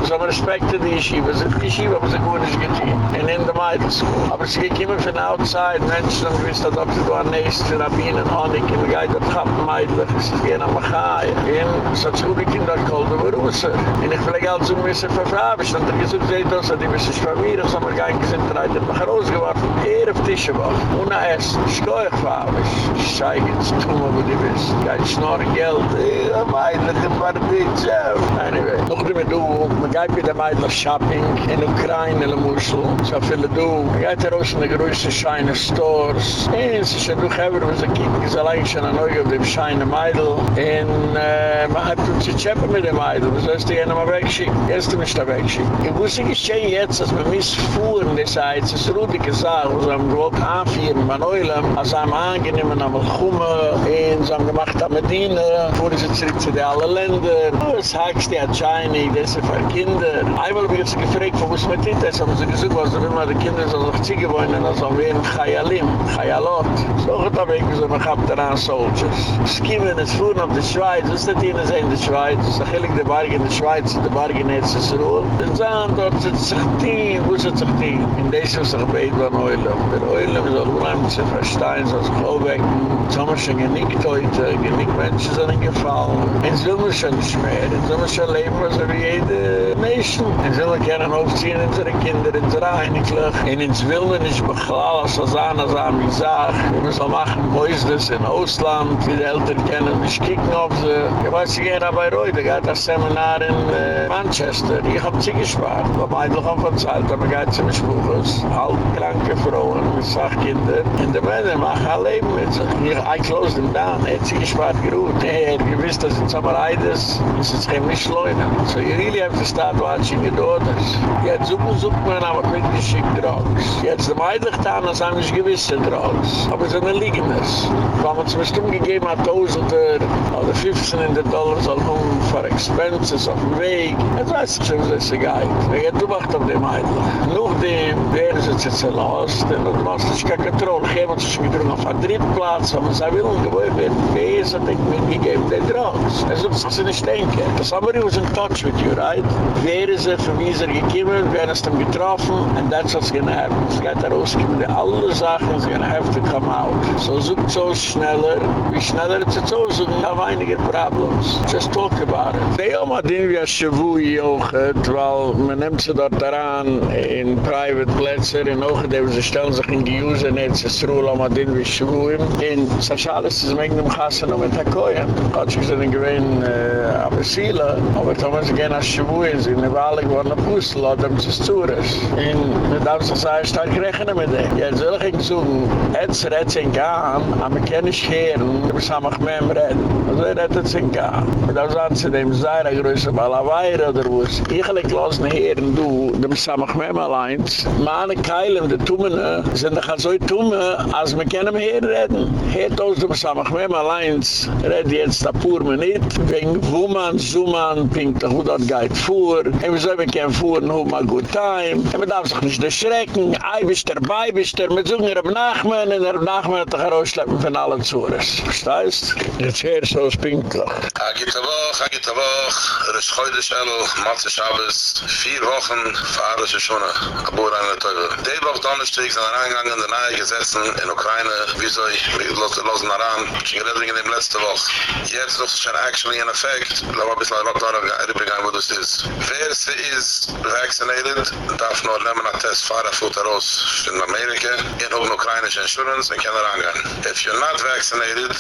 so mit respekt die ich sie was ich sie was ich wurde gekeimt in in der meidl aber sie gekeimt von outside mens und wisst da ob du an ist na bin an on die kim gaid der top meidl sie in am gaai in so zu die kinder kalde russe in ich vielleicht auch so mit se verfrabe stand der gesucht seit dass die wisst Ich habe mir gesagt, drei, die mich rausgeworfen, eher auf Tische war. Ohne Essen, schkoich war, ich scheige ins Tumme, wo die wissen. Kein Schnorr, Geld, ja, Meidlich, ein paar Ditsche. Anyway, noch nicht mehr du, man geht mit der Meidlich Shopping, in Ukraine, in der Muschel, so viele du, man geht raus in die größten Scheine Stores, und sie sind durch Heber, wo sie kicken, ist allein schon an euch auf dem Scheine Meidl, und äh, man hat uns zu chappen mit dem Meidl, was heißt die gerne mal wegschicken, jetzt mich da wegschicken. Ich wusste geschehen jetzt, dass wir missfuhren, das heißt, es ist ruhig gesagt, wo sie haben gewollt anführen, man Eulam, als sie haben angenehmen, am Alchumme, und sie haben gemacht am Medina, fuhren sie zurück zu den alle Länder, das heißt, die hat Scheine, das ist für Kinder. Einmal habe ich jetzt gefragt, wo muss man das, haben sie gesagt, was sind immer die Kinder, so noch ziege wollen, als auch wir in Chayalim, Chayalot. So hat er gesagt, man hat daran Soldiers. Es kommen, es fuhren auf die Schweiz, was ist das hier in der Schweiz? Es ist eigentlich der Berg in der Schweiz, der Berg in der Zesruhe. Den Zahn, dort sind sich die, wo sind sich des is sich er beid van oile. Der oile is al lang se verstein, so ist Klobeck. Zommer schon genickt heute, eh, genickt Menschen sind in Gefall. In Zommer schon schmer, in Zommer schon leben was er jede Menschen. In Zommer kennen aufziehen in zere Kinder, in zere Einiglöch. In ins Willen is beglau, als er zahn, als er mich sag. Wir müssen machen Mäusdes in Ausland, die die Eltern kennen, mich kicken auf sie. Ich weiß, ich gehe nach Bayreuth, da geht das Seminar in eh, Manchester. Ich hab sie gespart, aber Eidl kommt von Zeit, aber geht sie mich buchen. Alt, kranke Frauen, mit Sachkinder. Und die Männer machen ein Leben mit sich. Ich, closed them down. Er hat sie gespart geruht. Er hat gewiss, dass in Sommereides ist es ihm nicht leunen. So you really have to start watching your daughters. Jetzt suchen, suchen wir aber mit geschickt Drogs. Jetzt die da, das haben nicht gewisse Drogs. Aber es sind ein Liegenes. Wenn man zum Beispiel umgegeben hat, Tausender oder 1500 Dollar soll kommen für Expenses auf dem Weg. Jetzt weiß ich schon, was es geht. Wer geht du macht auf dem Meidlich? Noch wer ist jetzt jetzt erlost, denn du machst nicht keine Kontrolle. Gehen wir sich wieder auf einen dritten Platz, wenn man sagt, will, gewohnt werden. Wer ist das, ich bin gegeben, den Drogs. Das ist nicht denken. Das haben wir uns in touch with you, right? Wer ist er, für wie ist er gekommen, wer ist ihm getroffen, and that's what's gonna happen. Es geht da rausgekommen, die alle Sachen sind gonna have to come out. So sucht so schneller, wie schneller es jetzt auch, so have einige problems. Just talk about it. Die haben wir den wie ein Shavui auch, weil man nimmt sie dort daran, in private Plätze, in die sie stellen sich in die Use, und jetzt ist Ruhl, haben wir den wie Shavui. In Saschalis ist mit dem Kassen und mit der Koyen. Hat sich dann gewinn, äh, aber Sila, aber Thomas gehen als Shavui, sie sind alle geworden, Pustel, hat ihm zu Stures. Und man darf sich sehr stark rechnen mit dem. Jetzt will ich suchen, jetzt redet in Gaan, aber man kann nicht hören, wir müssen auch mehr reden. Also er redet in Gaan. Und da sagen sie dem Zaira größer Balaweire oder was. Ich will nicht Herren, du, dem Samachmem allein. Meine Keilen, die Tumene, sind doch so Tumene, als wir können hier reden. Heert aus dem Samachmem allein, red jetzt da pur me nicht, wegen Wuman, Zuman, pinkt doch, wo dort geht vor. Und wir sollen können fuhren, ho mal good time. Und man darf sich nicht erschrecken, ei bist dabei, bist der, mit Zunger ab Nachmen, und er ab Nachmen hat dich herausschleppen von allen Zures. Versteißt? Jetzt so.
Agit a woch, agit a woch, Rish Choyde Shelo, Matze Shabbos, vier Wochen, Fahre Shoshona, Abur an der Teufel. Die Woche Donnerstag sind herangegangen, die nahe Gesetzen in Ukraine, wieso ich mich losen daran, ich bin geredet in dem letzte Woche. Jetzt noch schon actually in effect, lau ein bisschen Lockdown, rübergegangen, wo das ist. Wer sie ist vaccinated, darf nur nehmen a Test, Fahre Futter raus in Amerika, in hoben ukrainische Insurance, und kann herangehen. If you're not vaccinated,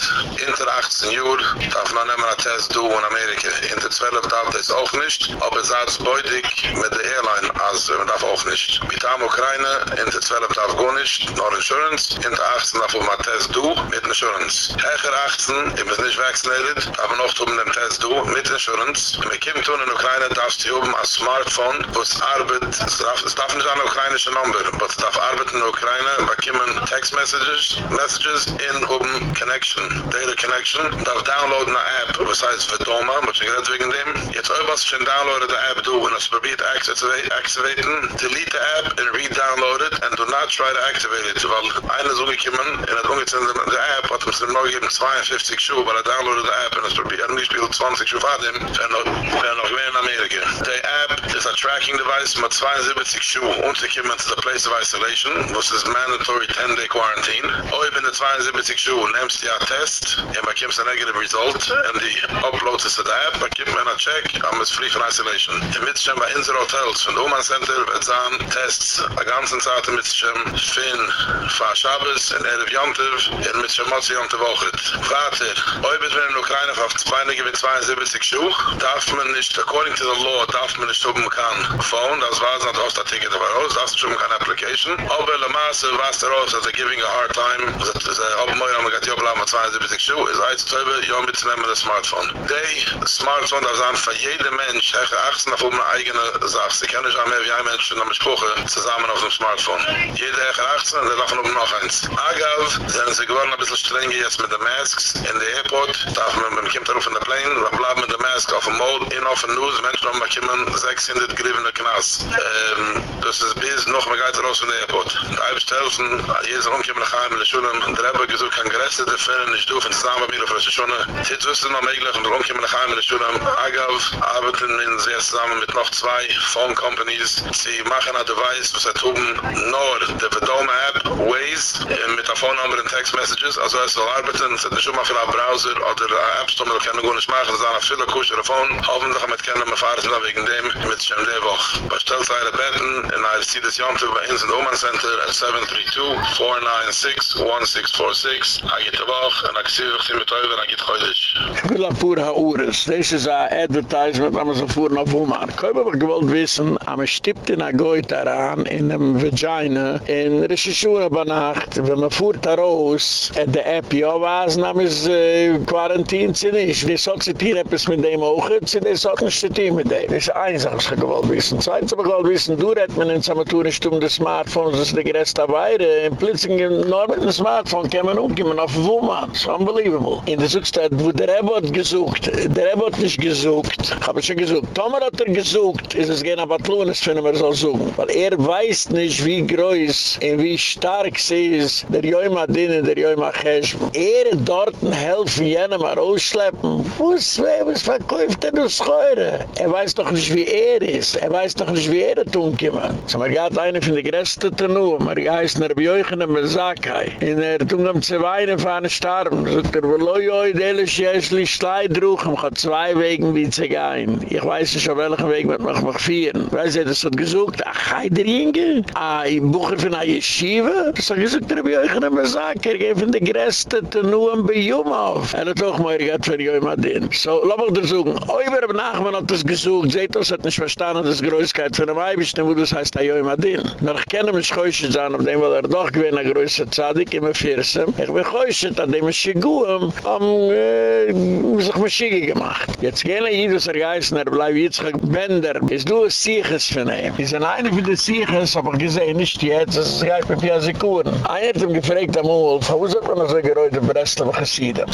inter 18 Uhr, darf nur nehmen a Test, du in Amerika. Inter 12 darf das auch nicht, aber es hat beutig mit der Airline, also man darf auch nicht. Mit am Ukraine in de 12 Afghanisch, nor insurance, in de 18 af ma test do mit insurance. Heger 18, i mis nich vaccinated, aber noch zum dem test do mit insurance. Mir kimt un in Ukraine darfst du oben a smartphone, was arbeit, straf darf nich an ukrainische number, but darf arbeiten in Ukraine, ba kimmen text messages, messages in oben connection, data connection, darf download na app, was heißt Vedoma, was ich gerade wegen dem. Jetzt öbers schon downloaden der app do und es probiert activaten, delete the app re-download it, and do not try to deactivated, weil einer ist umgekommen, in hat umgezogen der App, hat uns dem neu 52 Schuhe, weil er downloaded die App, und es probiert, er gespielt 20 Schuhe von dem, noch, er noch mehr in Amerika. Die App ist ein tracking device mit 72 Schuhe, umzukommen zu der place of isolation, was ist mandatory 10-day quarantine. Oh, ich bin der 72 Schuhe, nimmst die Test, und man kommt a negative result, und die uploads es zu der App, man kommt a check, am ist free from isolation. Im Mitschen bei Inser Hotels, von der Oman Center, wird sein, Tests, a ganzen Zeit mit dem Schwinn von Schabes in Erev Jantiv in mit dem Motsi Jantiv auch hat. Vater, heute bin in Ukraine auf Zweine gewinnt 72 Schuch, darf man nicht, according to the law, darf man nicht oben kann phone, das war es nicht auf der Ticket aber aus, darf schon kann application, aber la Masse was der daraus, dass er giving a hard time, that is a äh, obmoir am gatio blama 72 Schuch, ist ein Zöbe, ja mitzunehmen das Smartphone. Die Smartphone darf sein für jeden Mensch, er geachtet auf um eine eigene Sache. Sie kennen sich auch mehr wie ein Mensch in der Mischproche, auf dem Smartphone. Jeder heche 18, der darf noch noch eins. Agav, sind sie geworden ein bisschen strenger jetzt mit den Masks. In der Airport, darf man, wenn man kommt darauf in der Plane, wir bleiben mit der Mask auf dem Mode, in auf dem News, Menschen haben kommen 600 griffene Knass. Ähm, das ist bis noch, man geht raus in der Airport. Da habe ich helfen, jedes umkommen nach Hause in der Schule, und der Rebbe gesucht, kann gerestet der Fälle nicht dürfen, zusammen mit mir auf der Schule. Jetzt wissen wir möglich, und der umkommen nach Hause in der Schule, Agav, arbeiten in sehr zusammen mit noch zwei Phone Companies. Sie machen ein Device, was er tun, nur der Vedoma App, Waze, äh, mit der Phone Number und Text Messages, also es soll arbeiten, es hat nicht immer viel am Browser oder eine App Store, man kann gar nicht machen, es ist eine viele kushere Phone, hoffentlich mit kennen, wir fahren sind wegen dem, mit Shem der Woche. Bei Stellzeile Betten, in der See das Jonte bei uns in der Oman Center, at 732-496-1646, agit der Woche, und ich sehe, ich sehe mit euch, agit heute.
Ich will ein paar Haures. Das ist ein Advertisement, aber so fuhren auf Woman. Ich habe aber gewollt wissen, am stippt in a Goit daran, in einem Vagina, in Rishishura bei Nacht, wenn man fuhrt da raus, at der App, ja, was, nam ist äh, Quarantin, sie nicht. Die sich hier etwas mit dem auch, sie die sollt nicht mit dem. Das ist eins, ich gewollt wissen. Zweitens aber gewollt wissen, du rett man in Samatur Stunde Smartphones, das ist die größte Weide. In Plitzing, nur mit dem Smartphone kann man umgehen auf Woman. It's unbelievable. In der Suchstadt, wo der Rebbe hat gesucht, der Rebbe hat nicht gesucht, hab ich schon gesucht. Tomer hat er gesucht, ist es gehen aber Tlunis, wenn er soll suchen. Weil er weiß nicht, wie groß und wie stark sie ist, der Joima Dinn der Joima Cheshm. Er dort helfen, jenem mal ausschleppen. Wo ist wer, was verkauft er das Scheure? Er weiß doch nicht, wie er ist. Er weiß doch nicht, wie er tun kann. So, man geht eine von der größten Tenu, man heißt nach Bjoichen und Mesakai. In er tun am zu weinen, fahren starben. Sogt er, wo loi oi, delisch jesli, schleidruch, am hat zwei Wegen wie zu gehen. Ich weiß nicht, auf welchen Weg man mich führen. Weil sie das hat gesucht, ach, hei der Inge? Ah, im Bucher von der Yeshiva? Das hat gesucht, der Bjoichen und Mesakai, er geht von der größten Tenu am Bejum auf. Er hat auch mal gesagt, für Joima Dinn. So, lass mich dir suchen. Oi, wer am Nachmann hat das gesucht, seht das hat nicht verstanden, das Größkeit von dem Eibischten, wo das heißt, der Joima Dinn. Na, ich kenne mich schäuschen sein, auf dem, weil er doch gewinnt, ein größer Zadig, immer Firsam. Ich bin schäuschen, an dem Schiguam, am, äh, sich Maschige gemacht. Jetzt gehen hier, dass er geheißen, er bleibt jetzt Bender. Ist du ein Sieges von ihm? Ist ein einer von den Sieges, aber gesehen, nicht jetzt, das ist gleich mit Sekunden. Einer hat ihm gefragt am Wolf, wo sollt man so geräut in Breslau, wo gesieden?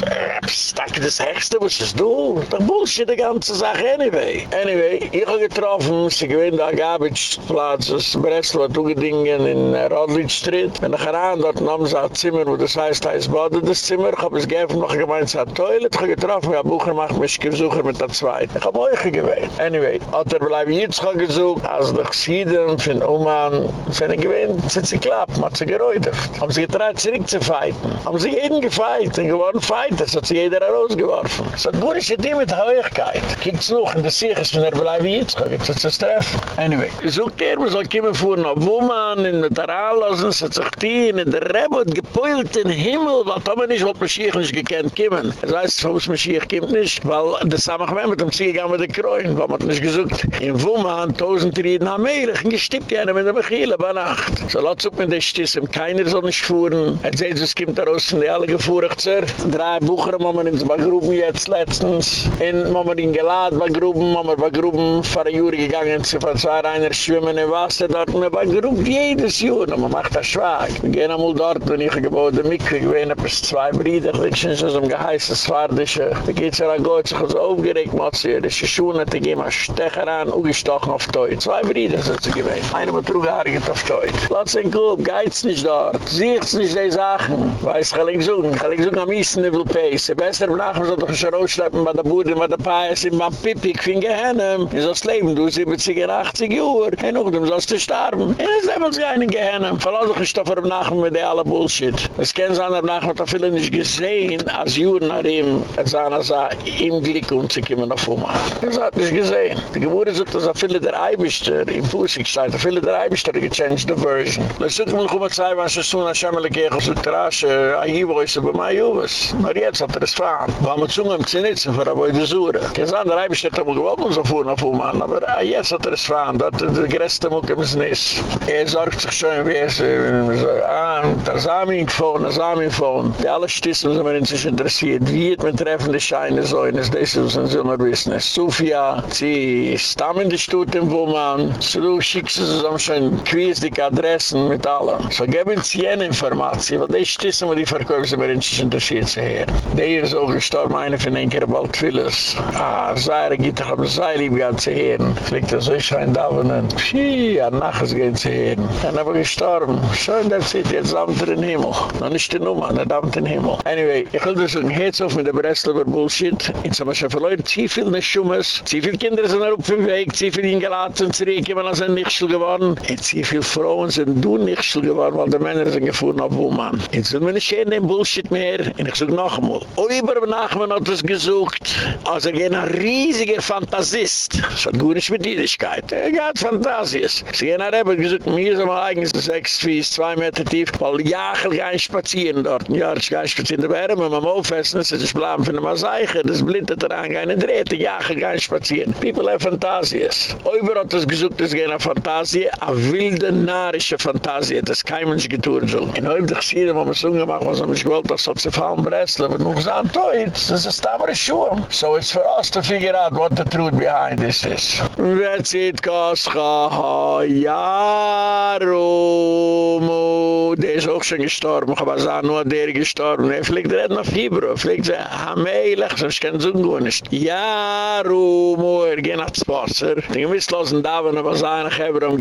Psst, danke, das Hechste, was ist du? Ist Bullshit, die ganze Sache, anyway. Anyway, ich habe getroffen, sie gewinnt an Gabitsch-Platz, das Breslau hat ugedingen in Rodlitz Street. Wenn ich heran, dort nahm sie ein Zimmer, wo das heißt, da ist Bade das Zimmer, ich habe es geöffnet, noch gemeint, sie hat Toilet, ich habe getroffen, haben Bucher gemacht, mich gesucht mit der Zweite. Ich habe euch gewinnt. Anyway, hat er bleiben jetzt gesucht, als die Gesieden von Oman, sind sie gewinnt, sind sie klappt, man hat sie geräutet. Haben sie getreut, zurück zu feiten. Haben sie jeden gefeit, sind geworden feiten, das hat sie jeder herausgeworfen. Das hat gut, ist die mit Heuigkeit. Kiekt noch, in der Sieg ist, wenn er bleiben jetzt, gibt es das Treffen. Anyway, gesucht er, man soll kommen fuhren auf Woman, in der Taral lassen, sie sich dienen, in der Rebbe hat gepoilt in den Himmel, weil Tome nicht, weil Mashiach nicht gekannt kommen. Das heißt, warum Mashiach kommt nicht, weil das Samachmann mit dem Zieg haben wir den Kräuen, weil man nicht gesucht. In Woman, tausend Rieden Meer, ich gestippt ja mit der Mechile bei Nacht. So lasst up mit der Stissen, keiner soll nicht fuhren. Er sagt, es kommt raus, sind die alle gefuhrt, sir. Drei Bucher haben wir in Bagruben jetzt letztens. In, haben wir ihn geladen, Bagruben, haben wir Bagruben vor einer Jure gegangen, sie von zwei Reiner schwimmen im Wasser dort, und er gerufen jedes Jahr, und man macht das schwag. Wir gehen einmal dort, wenn ich gebote Mikve, ich ob es zwei Brüder, ich nicht, so ein geheißes Fardische, da geht es ja an Gott, sich so aufgeregt, Matze, das ist schon, da gehen wir Stecher an, ugestochen auf Teut. Zwei Brüder sind sie gewesen. Einer Trugarget auf Teut. Lass ihn gut, geht's nicht dort, sieht's nicht die Sachen. Weiß, kann ich suchen, kann ich suchen am East Level Pace. Besser nach, so doch schon rausschleppen, bei der Bude, bei der Pais, in meinem Pipi, ich finde gehennen. In so das Leben, du 70, 80 Uhr, und noch, du sollst du sterben. Und es ist immer so einen gehennen. Verlass doch ein Stoffer am Nachhinein mit der alle Bullshit. Es kennen sie an der Nachhinein, da viele nicht gesehen, als Juren nach ihm, als einer sah, ihm Glück und sie kommen auf Oma. Das hat nicht gesehen. Die Geburt ist, dass er viele der Eibischter, im Pusik steht, viele der Eibischter gechanged the version. Le sind mir gut sei was es so na schemle kegel so trash uh, a hier wo is be my uvs. Mar jetzt hat es fahren. Wa mo zum im zinitz für aber die zura. Ke san der Eibischter mo gwob so vor na vor man, aber jetzt hat es fahren, dat der greste mo kem snis. Er sorgt sich schon wie es an der zamin von der zamin von. Die alle stissen sind mir inzwischen interessiert, wie et betreffende scheine so in es des so so mer wissen. Sofia, sie stammen die Stuten, im wo man so schicks so schon quiz die Adressen mit allem. So geben sie jene Informatie, weil die Stissen, wo die Verkäufe sind mir inzwischen interessiert zu hören. Der ist auch gestorben, eine von den Kerbalt Phyllis. Ah, Zaire geht doch am Zaire lieb gehen zu hören. Fliegt er so schein da, wo dann, pfii, an Naches gehen zu hören. Dann aber gestorben. Schön, der sieht jetzt Amt in den Himmel. Noch nicht die Nummer, nicht Amt in den Himmel. Anyway, ich will das sagen, Herz auf mit der Breslau Bullshit. Jetzt haben wir schon verloren, zu viel nicht Schummes. Zu viele Kinder sind auf dem Weg, zu viele hingeladen, zurückgekommen, als ein Nichtschel geworden. Und zu viele Frauen sind du Nichtschel geworden, weil die Männer sind gefahren auf Woman. Jetzt sind wir nicht in dem Bullshit mehr. Und ich sage noch einmal, Oiber Nachman hat es gesucht, als er ein riesiger Fantasist. Das hat gut nicht mit Jüdischkeit. Er hat Fantasies. Sie gehen nach Rebbe gesucht, mir sind wir eigentlich sechs Fies, zwei Meter tief, weil Jachel gehen spazieren dort. Ja, ich gehe spazieren, da wäre man mal aufessen, das ist blam von der Maseiche, das blindet daran, gehen dreht, Jachel gehen spazieren. People have Fantasies. Oiber hat es gesucht, das gehen eine Fantasie, eine wilde, narische Fantasie, das kein Mensch geturen soll. In Oiber, ich sehe, wo man so gemacht, was man nicht gewollt, das hat sie fallen Breslau, aber noch sagen, toi, das ist aber Schuh. So it's for us to figure out what the truth behind this is. Wer zieht Koscha, ha, ja, Romo, der ist auch schon gestorben, habe gesagt, nur der gestorben, er fliegt red nach Fibro, er fliegt sie, ha, meilig, sonst kann so gut nicht. Ja, Romo, er geht nach das Wasser, die gemisslosen Davon, aber seine Geber haben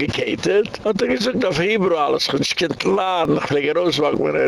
und er gesagt, auf Fibro alles, ich ich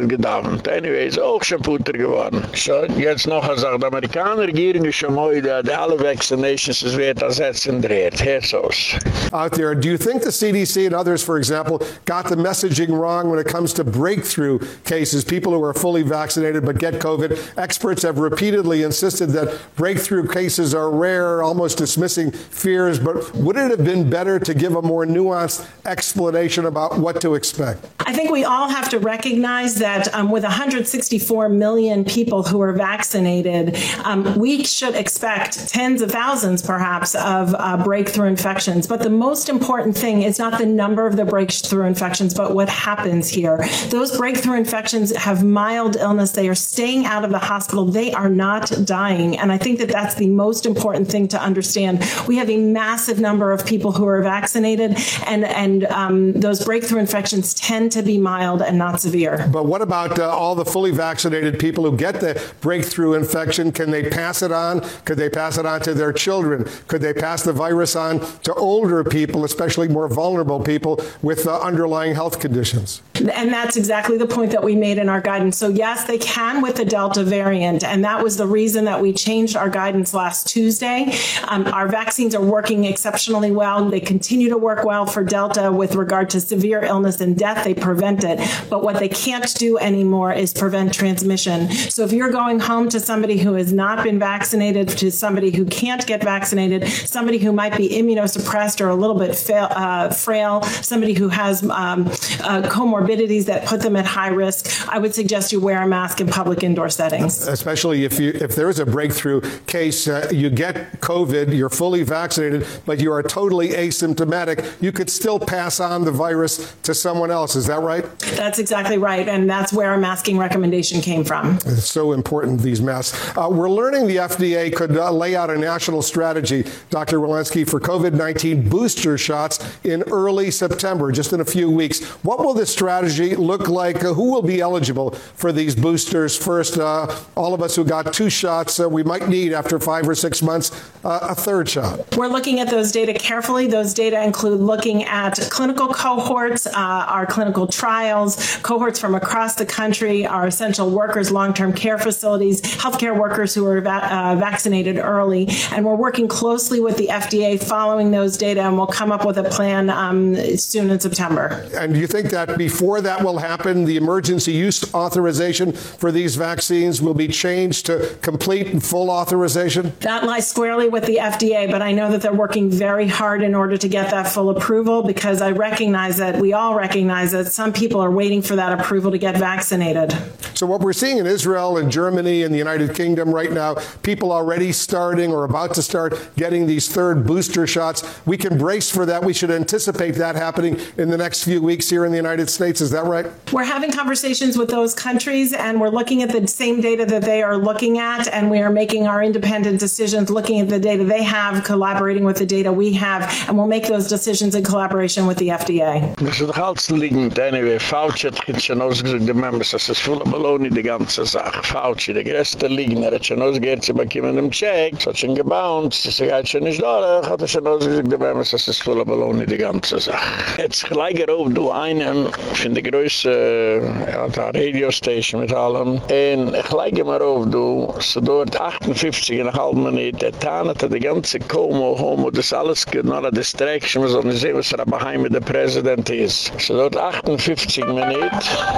gedauert. Anyway, ist auch schon Puter geworden. So, jetzt noch eine Sache, die Amerikaner ist schon mal, die alle Vaccinations dreht, Hersos.
Out there, do you think the CDC and others, for example, got the messaging wrong when it comes to breakthrough cases, people who are fully vaccinated but get COVID? Experts have repeatedly insisted that breakthrough cases are rare, almost dismissing fears, but would it have been better to give a more nuanced explanation about what to expect?
I think we all have to recognize that um, with 164 million people who are vaccinated, um, we should expect tens of thousands perhaps of uh, breakthrough infections. But the most important thing is not the number of the breakthrough infections, but what happens here. Those breakthrough infections have mild illness. They are staying out of the hospital. They are not dying. And I think that that's the most important thing to understand. We have a massive number of people who are vaccinated and and um, those breakthrough infections tend to be mild and not severe.
But what about uh, all the fully vaccinated people who get the breakthrough infection? Can they pass it on? Could they pass it on to their children? Could they pass the virus on to older people, especially more vulnerable people with uh, underlying health conditions?
And that's exactly the point that we made in our guidance. So yes, they can with the Delta variant and that was the reason that we changed our guidance last Tuesday. Um, our vaccines are working exceptionally well. They continue to work well for Delta with regard to severe illness and death. They prevent it. But what they can't do anymore is prevent transmission. So if you're going home to somebody who has not been vaccinated to somebody who can't get vaccinated, somebody who might be immunosuppressed or a little bit fail, uh, frail, somebody who has um, uh, comorbidities that put put them at high risk, I would suggest you wear a mask in public indoor settings.
Especially if you if there is a breakthrough case, uh, you get COVID, you're fully vaccinated, but you are totally asymptomatic, you could still pass on the virus to someone else. Is that right?
That's exactly right, and that's where our masking recommendation came from.
It's so important these masks. Uh, we're learning the FDA could uh, lay out a national strategy, Dr. Walensky, for COVID-19 booster shots in early September, just in a few weeks. What will this strategy look like? Uh, who will be eligible for these boosters first? Uh, all of us who got two shots, uh, we might need after 5 or 6 months uh, a third shot.
We're looking at those data carefully. Those data include looking at clinical cohorts, our clinical trials, cohorts from across the country, our essential workers, long-term care facilities, healthcare workers who are va vaccinated early, and we're working closely with the FDA following those data and we'll come up with a plan um, soon in September.
And do you think that before that will happen, the emergency use authorization for these vaccines will be changed to complete and full authorization?
That lies squarely with the FDA, but I know that they're working very hard in order to get that full approval because I recognize that we all recognize that some people are waiting for that approval to get vaccinated.
So what we're seeing in Israel and Germany and the United Kingdom right now, people already starting or about to start getting these third booster shots. We can brace for that. We should anticipate that happening in the next few weeks here in the United States. Is that right?
We're having conversations with those countries and we're looking at the same data that they are looking at and we are making our independent decisions looking at the data they have, collaborating with the data we have, and we'll make those decisions in collaboration with the FDA.
Das ist doch alles liegend. Anyway, Fauci hat schon ausgesagt, die Members, das ist voller Balloni, die ganze Sache. Fauci, der größte liegen, er hat schon ausgehört, sie bekommen einen Check, es hat schon gebounced, sie geht schon nicht durch, hat er schon ausgesagt, die Members, das ist voller Balloni, die ganze Sache. Jetzt gleich auf, du einen, von der größte, er hat eine Radiostation mit allem, und gleich mal auf, du, so dort 58 in einer halben Minute, der Tan hat die ganze Como, Homo, das alles, nur eine Distraction, wir sollen sehen, was er aber heim mit der Präsident ist. So dort 58 Minuten,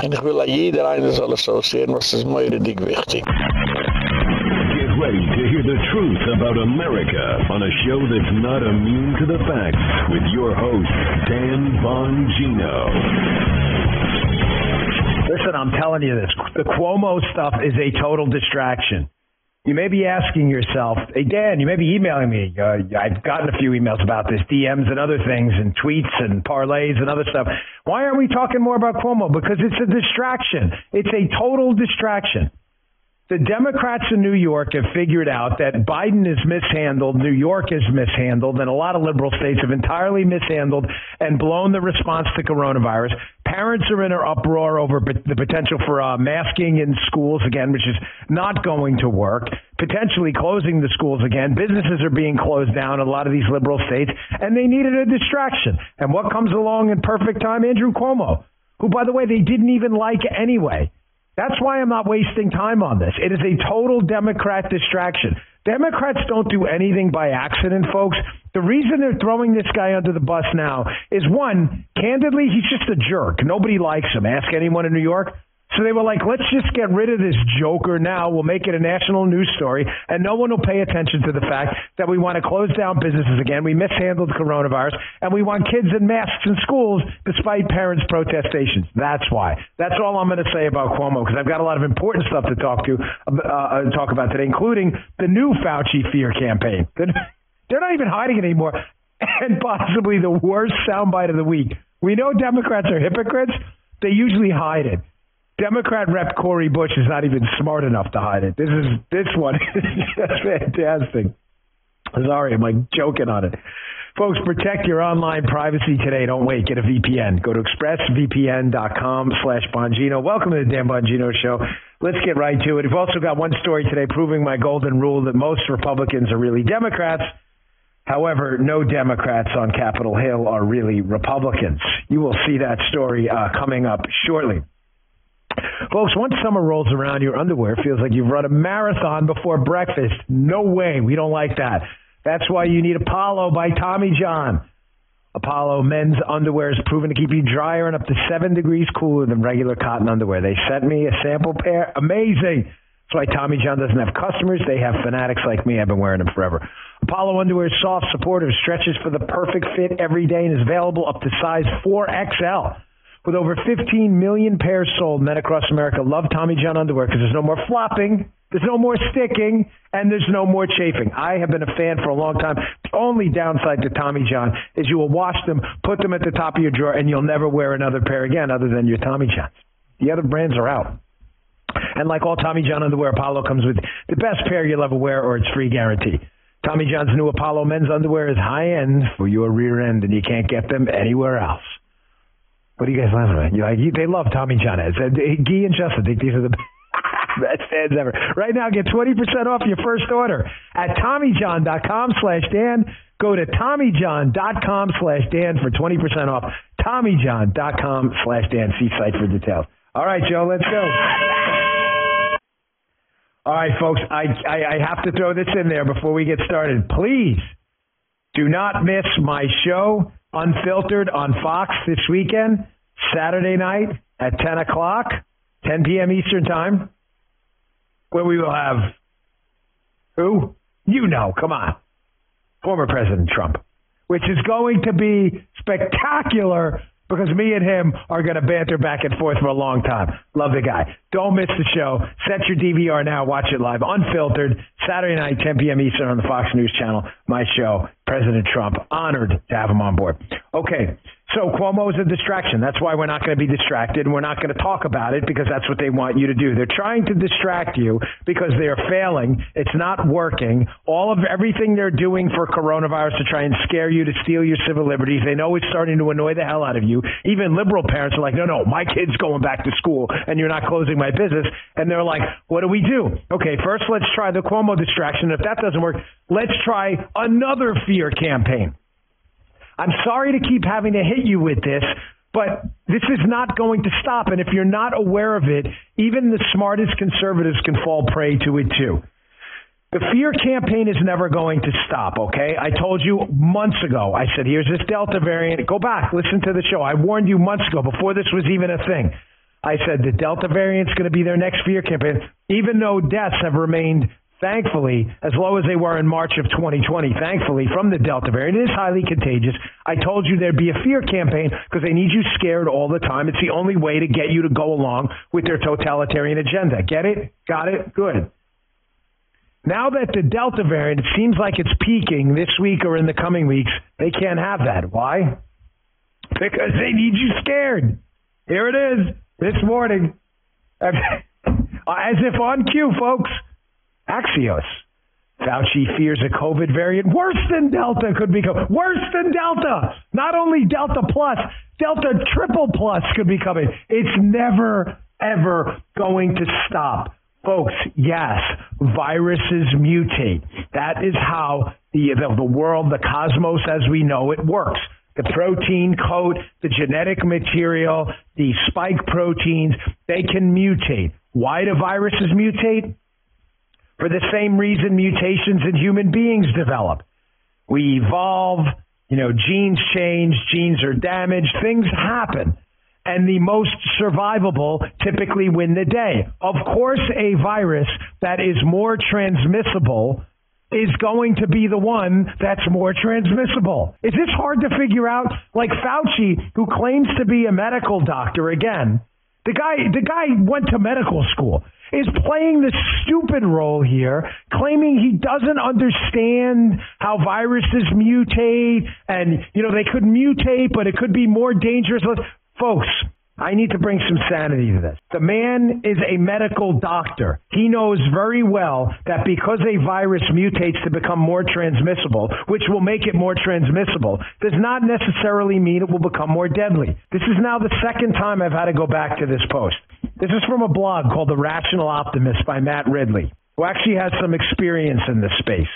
und ich will a jeder eine soll es so sehen, was ist mir richtig wichtig.
Get ready to hear the truth about America on a show that's not immune to the facts with your host, Dan Bongino.
Listen, I'm telling you this. The Cuomo stuff is a total distraction. You may be asking yourself, Dan, you may be emailing me. Uh, I've gotten a few emails about this, DMs and other things, and tweets and parlays and other stuff. Why aren't we talking more about Cuomo? Because it's a distraction. It's a total distraction. The Democrats in New York have figured out that Biden is mishandled, New York is mishandled, and a lot of liberal states have entirely mishandled and blown the response to coronavirus. Parents are in an uproar over the potential for uh, masking in schools again, which is not going to work. Potentially closing the schools again. Businesses are being closed down in a lot of these liberal states, and they needed a distraction. And what comes along in perfect time? Andrew Cuomo, who, by the way, they didn't even like anyway. That's why I'm not wasting time on this. It is a total Democrat distraction. Democrats don't do anything by accident, folks. The reason they're throwing this guy under the bus now is one, candidly, he's just a jerk. Nobody likes him. Ask anyone in New York. So they were like, let's just get rid of this joker now. We'll make it a national news story, and no one will pay attention to the fact that we want to close down businesses again. We mishandled coronavirus, and we want kids in masks in schools despite parents' protestations. That's why. That's all I'm going to say about Cuomo because I've got a lot of important stuff to talk to uh, uh, talk about today, including the new Fauci fear campaign. They're not even hiding it anymore, and possibly the worst soundbite of the week. We know Democrats are hypocrites. They usually hide it. Democrat Rep Cori Bush is not even smart enough to hide it. This is this one is just fantastic. Sorry, I'm like joking on it. Folks, protect your online privacy today. Don't wait. Get a VPN. Go to expressvpn.com slash Bongino. Welcome to the Dan Bongino Show. Let's get right to it. We've also got one story today proving my golden rule that most Republicans are really Democrats. However, no Democrats on Capitol Hill are really Republicans. You will see that story uh, coming up shortly. Folks, once summer rolls around, your underwear feels like you've run a marathon before breakfast. No way. We don't like that. That's why you need Apollo by Tommy John. Apollo men's underwear is proven to keep you drier and up to 7 degrees cooler than regular cotton underwear. They sent me a sample pair. Amazing. That's why Tommy John doesn't have customers. They have fanatics like me. I've been wearing them forever. Apollo underwear is soft, supportive, stretches for the perfect fit every day, and is available up to size 4XL. With over 15 million pairs sold, men across America love Tommy John underwear because there's no more flopping, there's no more sticking, and there's no more chafing. I have been a fan for a long time. The only downside to Tommy John is you will wash them, put them at the top of your drawer, and you'll never wear another pair again other than your Tommy Johns. The other brands are out. And like all Tommy John underwear, Apollo comes with the best pair you'll ever wear or it's free guarantee. Tommy John's new Apollo men's underwear is high end for your rear end, and you can't get them anywhere else. What are you guys laughing at? You like they love Tommy John ads. Uh, Guy and Justin think these are the best ads ever. Right now, get twenty percent off your first order at TommyJohn.com slash Dan. Go to TommyJohn.com slash Dan for twenty percent off. TommyJohn.com slash Dan. See site for details. All right, Joe, let's go. All right, folks, I, I, I have to throw this in there before we get started. Please do not miss my show, Unfiltered, on Fox this weekend, Saturday night at 10 o'clock, 10 p.m. Eastern Time, where we will have who? You know, come on. Former President Trump, which is going to be spectacular because me and him are going to banter back and forth for a long time. Love the guy. Don't miss the show. Set your DVR now. Watch it live, unfiltered, Saturday night, 10 p.m. Eastern on the Fox News Channel. My show, President Trump. Honored to have him on board. Okay. So Cuomo is a distraction. That's why we're not going to be distracted. We're not going to talk about it because that's what they want you to do. They're trying to distract you because they're failing. It's not working. All of everything they're doing for coronavirus to try and scare you to steal your civil liberties. They know it's starting to annoy the hell out of you. Even liberal parents are like, "No, no, my kid's going back to school and you're not closing my business." And they're like, "What do we do?" Okay, first let's try the Cuomo distraction. If that doesn't work, let's try another fear campaign. I'm sorry to keep having to hit you with this, but this is not going to stop. And if you're not aware of it, even the smartest conservatives can fall prey to it too. The fear campaign is never going to stop, okay? I told you months ago. I said, here's this Delta variant. Go back, listen to the show. I warned you months ago before this was even a thing. I said the Delta variant's going to be their next fear campaign, even though deaths have remained thankfully, as low as they were in March of 2020, thankfully, from the Delta variant. It is highly contagious. I told you there'd be a fear campaign because they need you scared all the time. It's the only way to get you to go along with their totalitarian agenda. Get it? Got it? Good. Now that the Delta variant, seems like it's peaking this week or in the coming weeks, they can't have that. Why? Because they need you scared. Here it is this morning. As if on cue, folks. Axios. Fauci fears a COVID variant worse than Delta could become. Worse than Delta. Not only Delta plus, Delta triple plus could be coming. It's never, ever going to stop. Folks, yes, viruses mutate. That is how the, the, the world, the cosmos as we know it works. The protein coat, the genetic material, the spike proteins, they can mutate. Why do viruses mutate? For the same reason mutations in human beings develop. We evolve, you know, genes change, genes are damaged, things happen. And the most survivable typically win the day. Of course, a virus that is more transmissible is going to be the one that's more transmissible. Is this hard to figure out? Like Fauci, who claims to be a medical doctor, again, the guy, the guy went to medical school is playing the stupid role here, claiming he doesn't understand how viruses mutate and, you know, they could mutate, but it could be more dangerous. Folks, I need to bring some sanity to this. The man is a medical doctor. He knows very well that because a virus mutates to become more transmissible, which will make it more transmissible, does not necessarily mean it will become more deadly. This is now the second time I've had to go back to this post. This is from a blog called The Rational Optimist by Matt Ridley, who actually has some experience in this space.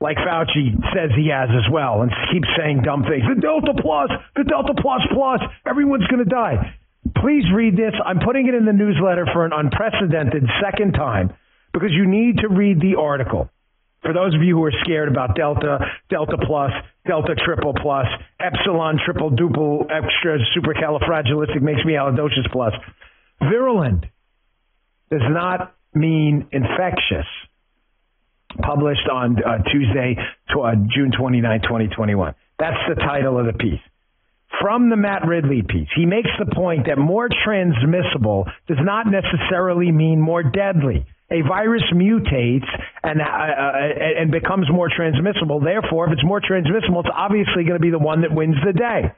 Like Fauci says he has as well, and keeps saying dumb things. The Delta Plus, the Delta Plus Plus, everyone's going to die. Please read this. I'm putting it in the newsletter for an unprecedented second time because you need to read the article. For those of you who are scared about Delta, Delta Plus, Delta Triple Plus, Epsilon Triple Duple Extra Supercalifragilistic makes me plus. Virulent does not mean infectious. Published on uh, Tuesday, uh, June 29, 2021. That's the title of the piece. from the Matt Ridley piece. He makes the point that more transmissible does not necessarily mean more deadly. A virus mutates and uh, uh, and becomes more transmissible. Therefore, if it's more transmissible, it's obviously going to be the one that wins the day.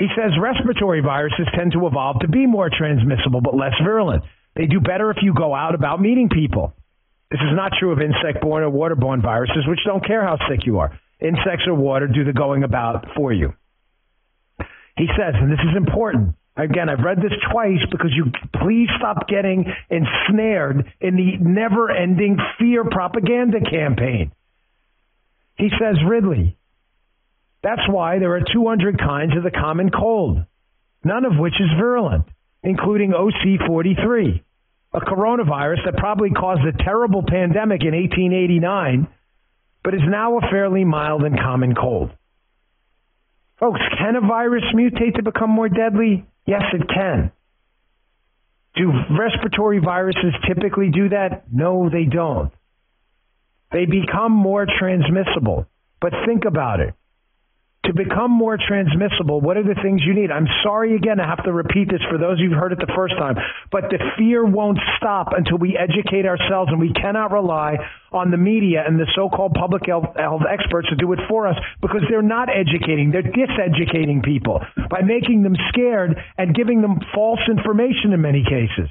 He says respiratory viruses tend to evolve to be more transmissible but less virulent. They do better if you go out about meeting people. This is not true of insect-borne or waterborne viruses, which don't care how sick you are. Insects or water do the going about for you. He says, and this is important. Again, I've read this twice because you please stop getting ensnared in the never-ending fear propaganda campaign. He says, Ridley, that's why there are 200 kinds of the common cold, none of which is virulent, including OC43, a coronavirus that probably caused a terrible pandemic in 1889, but is now a fairly mild and common cold. Folks, can a virus mutate to become more deadly? Yes, it can. Do respiratory viruses typically do that? No, they don't. They become more transmissible. But think about it to become more transmissible, what are the things you need? I'm sorry again I have to repeat this for those who've heard it the first time, but the fear won't stop until we educate ourselves and we cannot rely on the media and the so-called public health, health experts to do it for us because they're not educating, they're diseducating people by making them scared and giving them false information in many cases.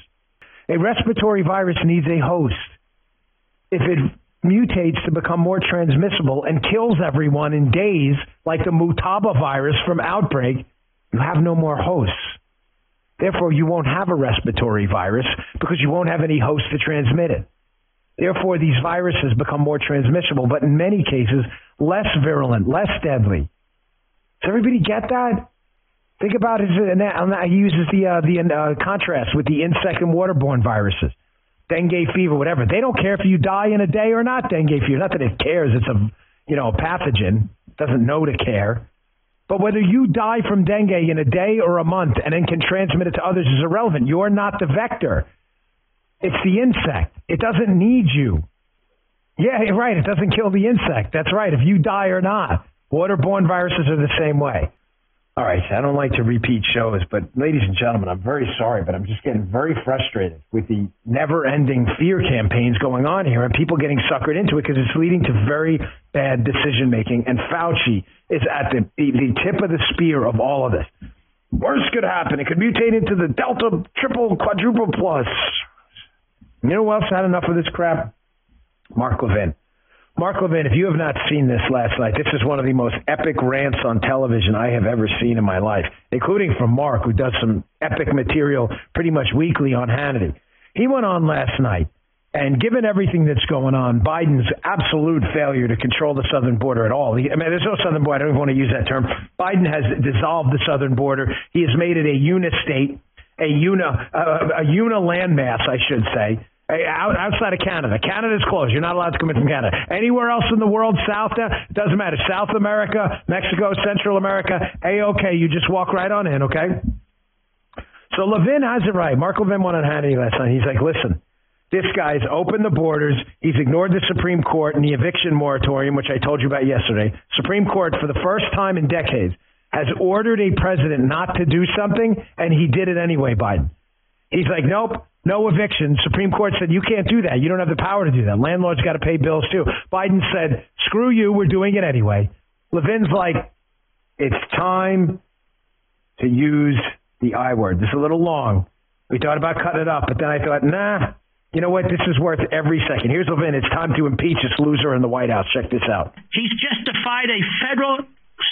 A respiratory virus needs a host. If it mutates to become more transmissible and kills everyone in days like the Motaba virus from outbreak, you have no more hosts. Therefore, you won't have a respiratory virus because you won't have any hosts to transmit it. Therefore, these viruses become more transmissible, but in many cases, less virulent, less deadly. Does everybody get that? Think about it. He uses the uh, the uh, contrast with the insect and waterborne viruses dengue fever, whatever. They don't care if you die in a day or not dengue fever. Not that it cares. It's a, you know, a pathogen. Doesn't know to care. But whether you die from dengue in a day or a month and then can transmit it to others is irrelevant. You're not the vector. It's the insect. It doesn't need you. Yeah, right. It doesn't kill the insect. That's right. If you die or not. Waterborne viruses are the same way. All right, I don't like to repeat shows, but ladies and gentlemen, I'm very sorry, but I'm just getting very frustrated with the never-ending fear campaigns going on here and people getting suckered into it because it's leading to very bad decision making. And Fauci is at the, the tip of the spear of all of this. Worst could happen. It could mutate into the Delta triple quadruple plus. You know who else had enough of this crap? Mark Levin. Mark Levin, if you have not seen this last night, this is one of the most epic rants on television I have ever seen in my life, including from Mark, who does some epic material pretty much weekly on Hannity. He went on last night, and given everything that's going on, Biden's absolute failure to control the southern border at all. I mean, there's no southern border. I don't even want to use that term. Biden has dissolved the southern border. He has made it a unistate, a uni, uh, a uni landmass, I should say outside of Canada. Canada's closed. You're not allowed to come in from Canada. Anywhere else in the world, South, uh, doesn't matter. South America, Mexico, Central America, A-OK. You just walk right on in, okay? So Levin has it right. Mark Levin went on Hannity last night. He's like, listen, this guy's opened the borders. He's ignored the Supreme Court and the eviction moratorium, which I told you about yesterday. Supreme Court, for the first time in decades, has ordered a president not to do something, and he did it anyway, Biden. He's like, nope, no eviction. Supreme Court said you can't do that. You don't have the power to do that. Landlords got to pay bills too. Biden said, "Screw you, we're doing it anyway." Levin's like, "It's time to use the I word." This is a little long. We thought about cutting it up, but then I thought, "Nah, you know what? This is worth every second. Here's Levin. It's time to impeach this loser in the White House. Check this out.
He's justified a federal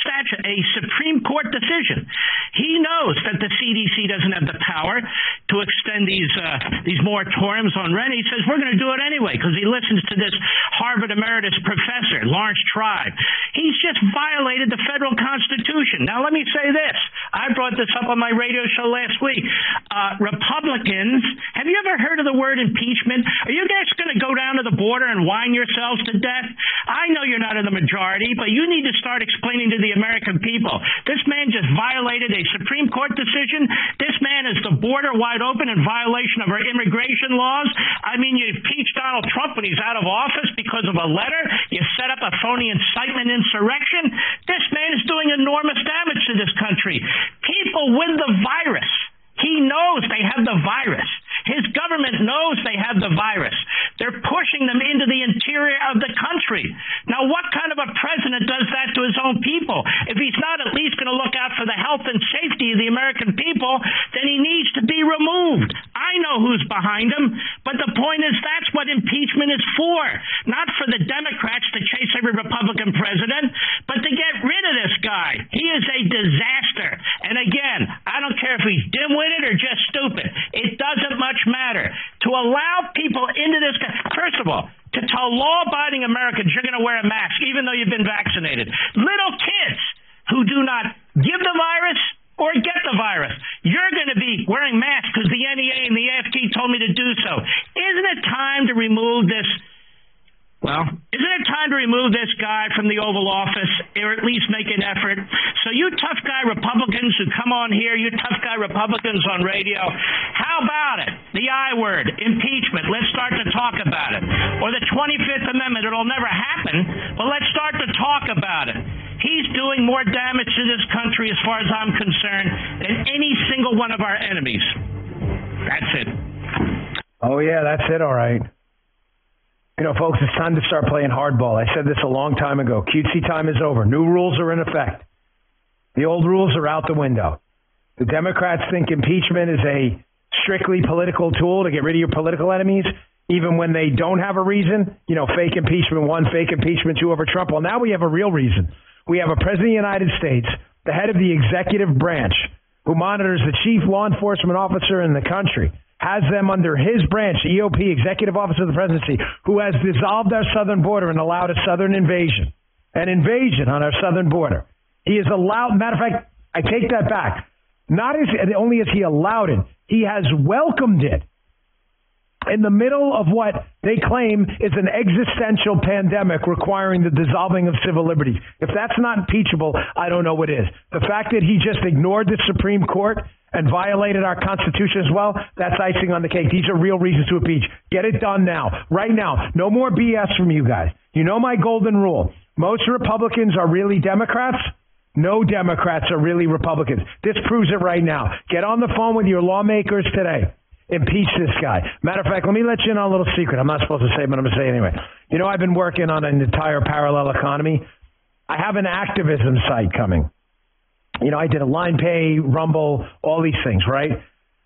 statute, a Supreme Court decision. He knows that the CDC doesn't have the power to extend these uh, these moratoriums on rent. He says we're going to do it anyway because he listens to this Harvard emeritus professor, Laurence Tribe. He's just violated the federal constitution. Now let me say this. I brought this up on my radio show last week. Uh, Republicans, have you ever heard of the word impeachment? Are you guys going to go down to the border and whine yourselves to death? I know you're not in the majority, but you need to start explaining to the American people. This man just violated a Supreme Court decision. This man is the border wide open in violation of our immigration laws. I mean, you impeach Donald Trump when he's out of office because of a letter. You set up a phony incitement insurrection. This man is doing enormous damage to this country. People with the virus he knows they have the virus. His government knows they have the virus. They're pushing them into the interior of the country. Now, what kind of a president does that to his own people? If he's not at least going to look out for the health and safety of the American people, then he needs to be removed. I know who's behind him, but the point is that's what impeachment is for. Not for the Democrats to chase every Republican president, but to get rid of this guy. He is a disaster. And again, I don't care if he's dimwit it or just stupid. It doesn't much matter. To allow people into this first of all, to tell law-abiding Americans you're going to wear a mask even though you've been vaccinated. Little kids who do not give the virus or get the virus. You're going to be wearing masks because the NEA and the AFT told me to do so. Isn't it time to remove this well, isn't it time to remove this guy from the Oval Office or at least make an effort? So you tough guy Republicans who come on here, you tough guy Republicans on radio, how about it? The I word, impeachment. Let's start to talk about it. Or the 25th Amendment, it'll never happen, but let's start to talk about it. He's doing more damage to this country as far as I'm concerned than any single one of our enemies. That's it.
Oh yeah, that's it all right. You know, folks, it's time to start playing hardball. I said this a long time ago. Cutesy time is over. New rules are in effect. The old rules are out the window. The Democrats think impeachment is a strictly political tool to get rid of your political enemies, even when they don't have a reason. You know, fake impeachment one, fake impeachment two over Trump. Well, now we have a real reason. We have a president of the United States, the head of the executive branch, who monitors the chief law enforcement officer in the country has them under his branch, the EOP, Executive Office of the Presidency, who has dissolved our southern border and allowed a southern invasion, an invasion on our southern border. He has allowed, matter of fact, I take that back. Not only has he allowed it, he has welcomed it in the middle of what they claim is an existential pandemic requiring the dissolving of civil liberties. If that's not impeachable, I don't know what is. The fact that he just ignored the Supreme Court and violated our Constitution as well, that's icing on the cake. These are real reasons to impeach. Get it done now. Right now. No more BS from you guys. You know my golden rule. Most Republicans are really Democrats. No Democrats are really Republicans. This proves it right now. Get on the phone with your lawmakers today impeach this guy. Matter of fact, let me let you in on a little secret. I'm not supposed to say, but I'm going to say anyway. You know, I've been working on an entire parallel economy. I have an activism site coming. You know, I did a line pay, Rumble, all these things, right?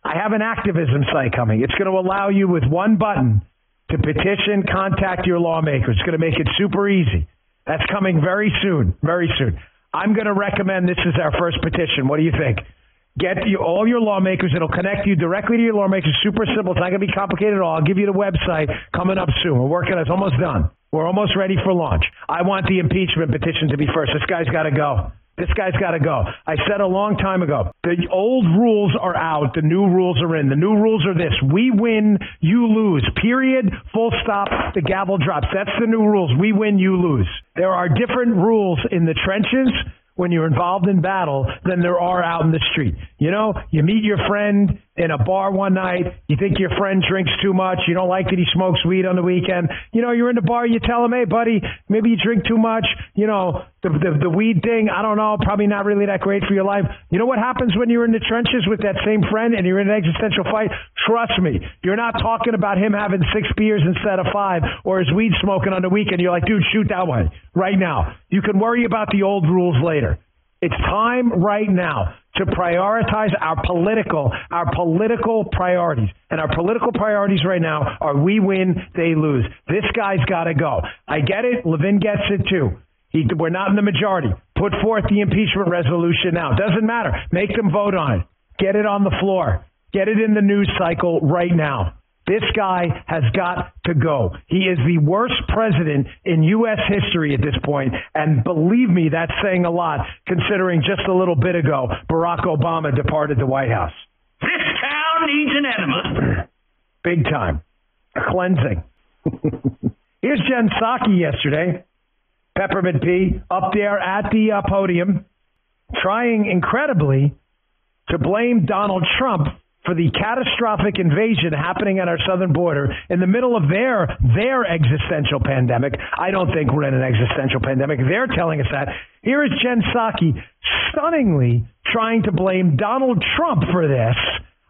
I have an activism site coming. It's going to allow you with one button to petition, contact your lawmakers. It's going to make it super easy. That's coming very soon, very soon. I'm going to recommend this is our first petition. What do you think? Get you, all your lawmakers. It'll connect you directly to your lawmakers. Super simple. It's not going to be complicated at all. I'll give you the website coming up soon. We're working. It's almost done. We're almost ready for launch. I want the impeachment petition to be first. This guy's got to go. This guy's got to go. I said a long time ago, the old rules are out, the new rules are in. The new rules are this we win, you lose. Period, full stop, the gavel drops. That's the new rules. We win, you lose. There are different rules in the trenches when you're involved in battle than there are out in the street. You know, you meet your friend in a bar one night, you think your friend drinks too much, you don't like that he smokes weed on the weekend. You know, you're in the bar, you tell him, "Hey buddy, maybe you drink too much." You know, the the, the weed thing, I don't know, probably not really that great for your life. You know what happens when you're in the trenches with that same friend and you're in an existential fight? Trust me, you're not talking about him having 6 beers instead of 5 or his weed smoking on the weekend. You're like, "Dude, shoot that way right now." You can worry about the old rules later. It's time right now to prioritize our political our political priorities. And our political priorities right now are we win, they lose. This guy's got to go. I get it. Levin gets it too. He, we're not in the majority. Put forth the impeachment resolution now. Doesn't matter. Make them vote on it. Get it on the floor. Get it in the news cycle right now. This guy has got to go. He is the worst president in U.S. history at this point, and believe me, that's saying a lot considering just a little bit ago Barack Obama departed the White House.
This town needs an enema.
Big time. A cleansing. Here's Jen Psaki yesterday. Peppermint P, up there at the uh, podium, trying incredibly to blame Donald Trump for the catastrophic invasion happening at our southern border in the middle of their their existential pandemic. I don't think we're in an existential pandemic. They're telling us that. Here is Jen Psaki stunningly trying to blame Donald Trump for this.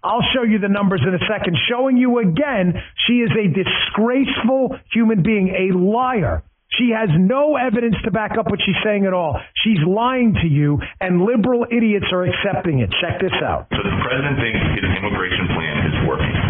I'll show you the numbers in a second, showing you again she is a disgraceful human being, a liar. She has no evidence to back up what she's saying at all. She's lying to you, and liberal idiots are accepting it. Check this out.
So the president thinks his immigration plan is working.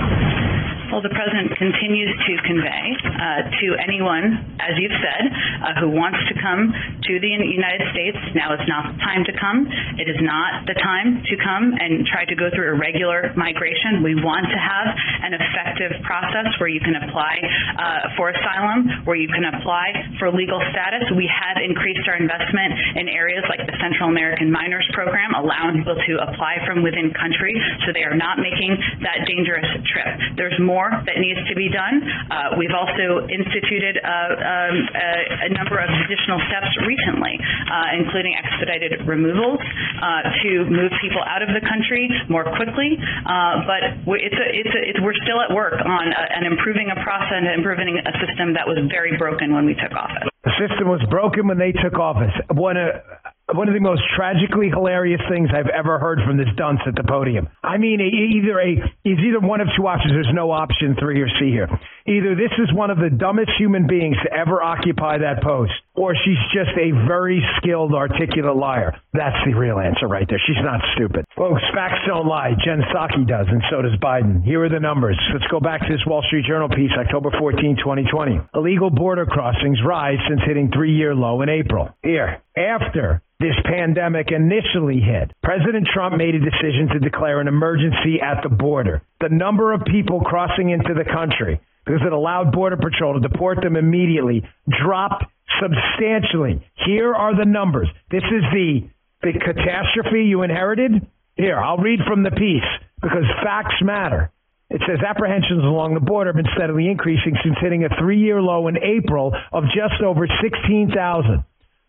Well, the president continues to convey uh, to anyone, as you've said, uh, who wants to come to the United States, now is not the time to come. It is not the time to come and try to go through a regular migration. We want to have an effective process where you can apply uh, for asylum, where you can apply for legal status. We have increased our investment in areas like the Central American Minors Program, allowing people to apply from within country so they are not making that dangerous trip. There's more more that needs to be done. Uh, we've also instituted uh, um, a, a, number of additional steps recently, uh, including expedited removals uh, to move people out of the country more quickly. But it's a, it's a, it's, we're still at work on an improving a process and improving a system that was very broken when we took office.
The system was broken when they took office. When a one of the most tragically hilarious things I've ever heard from this dunce at the podium. I mean, either a is either one of two options. There's no option three or C here. Either this is one of the dumbest human beings to ever occupy that post, or she's just a very skilled, articulate liar. That's the real answer right there. She's not stupid. Folks, facts don't lie. Jen Psaki does, and so does Biden. Here are the numbers. Let's go back to this Wall Street Journal piece, October 14, 2020. Illegal border crossings rise since hitting three-year low in April. Here, after this pandemic initially hit, President Trump made a decision to declare an emergency at the border. The number of people crossing into the country because it allowed Border Patrol to deport them immediately dropped substantially. Here are the numbers. This is the the catastrophe you inherited. Here, I'll read from the piece because facts matter. It says apprehensions along the border have been steadily increasing since hitting a three-year low in April of just over 16,000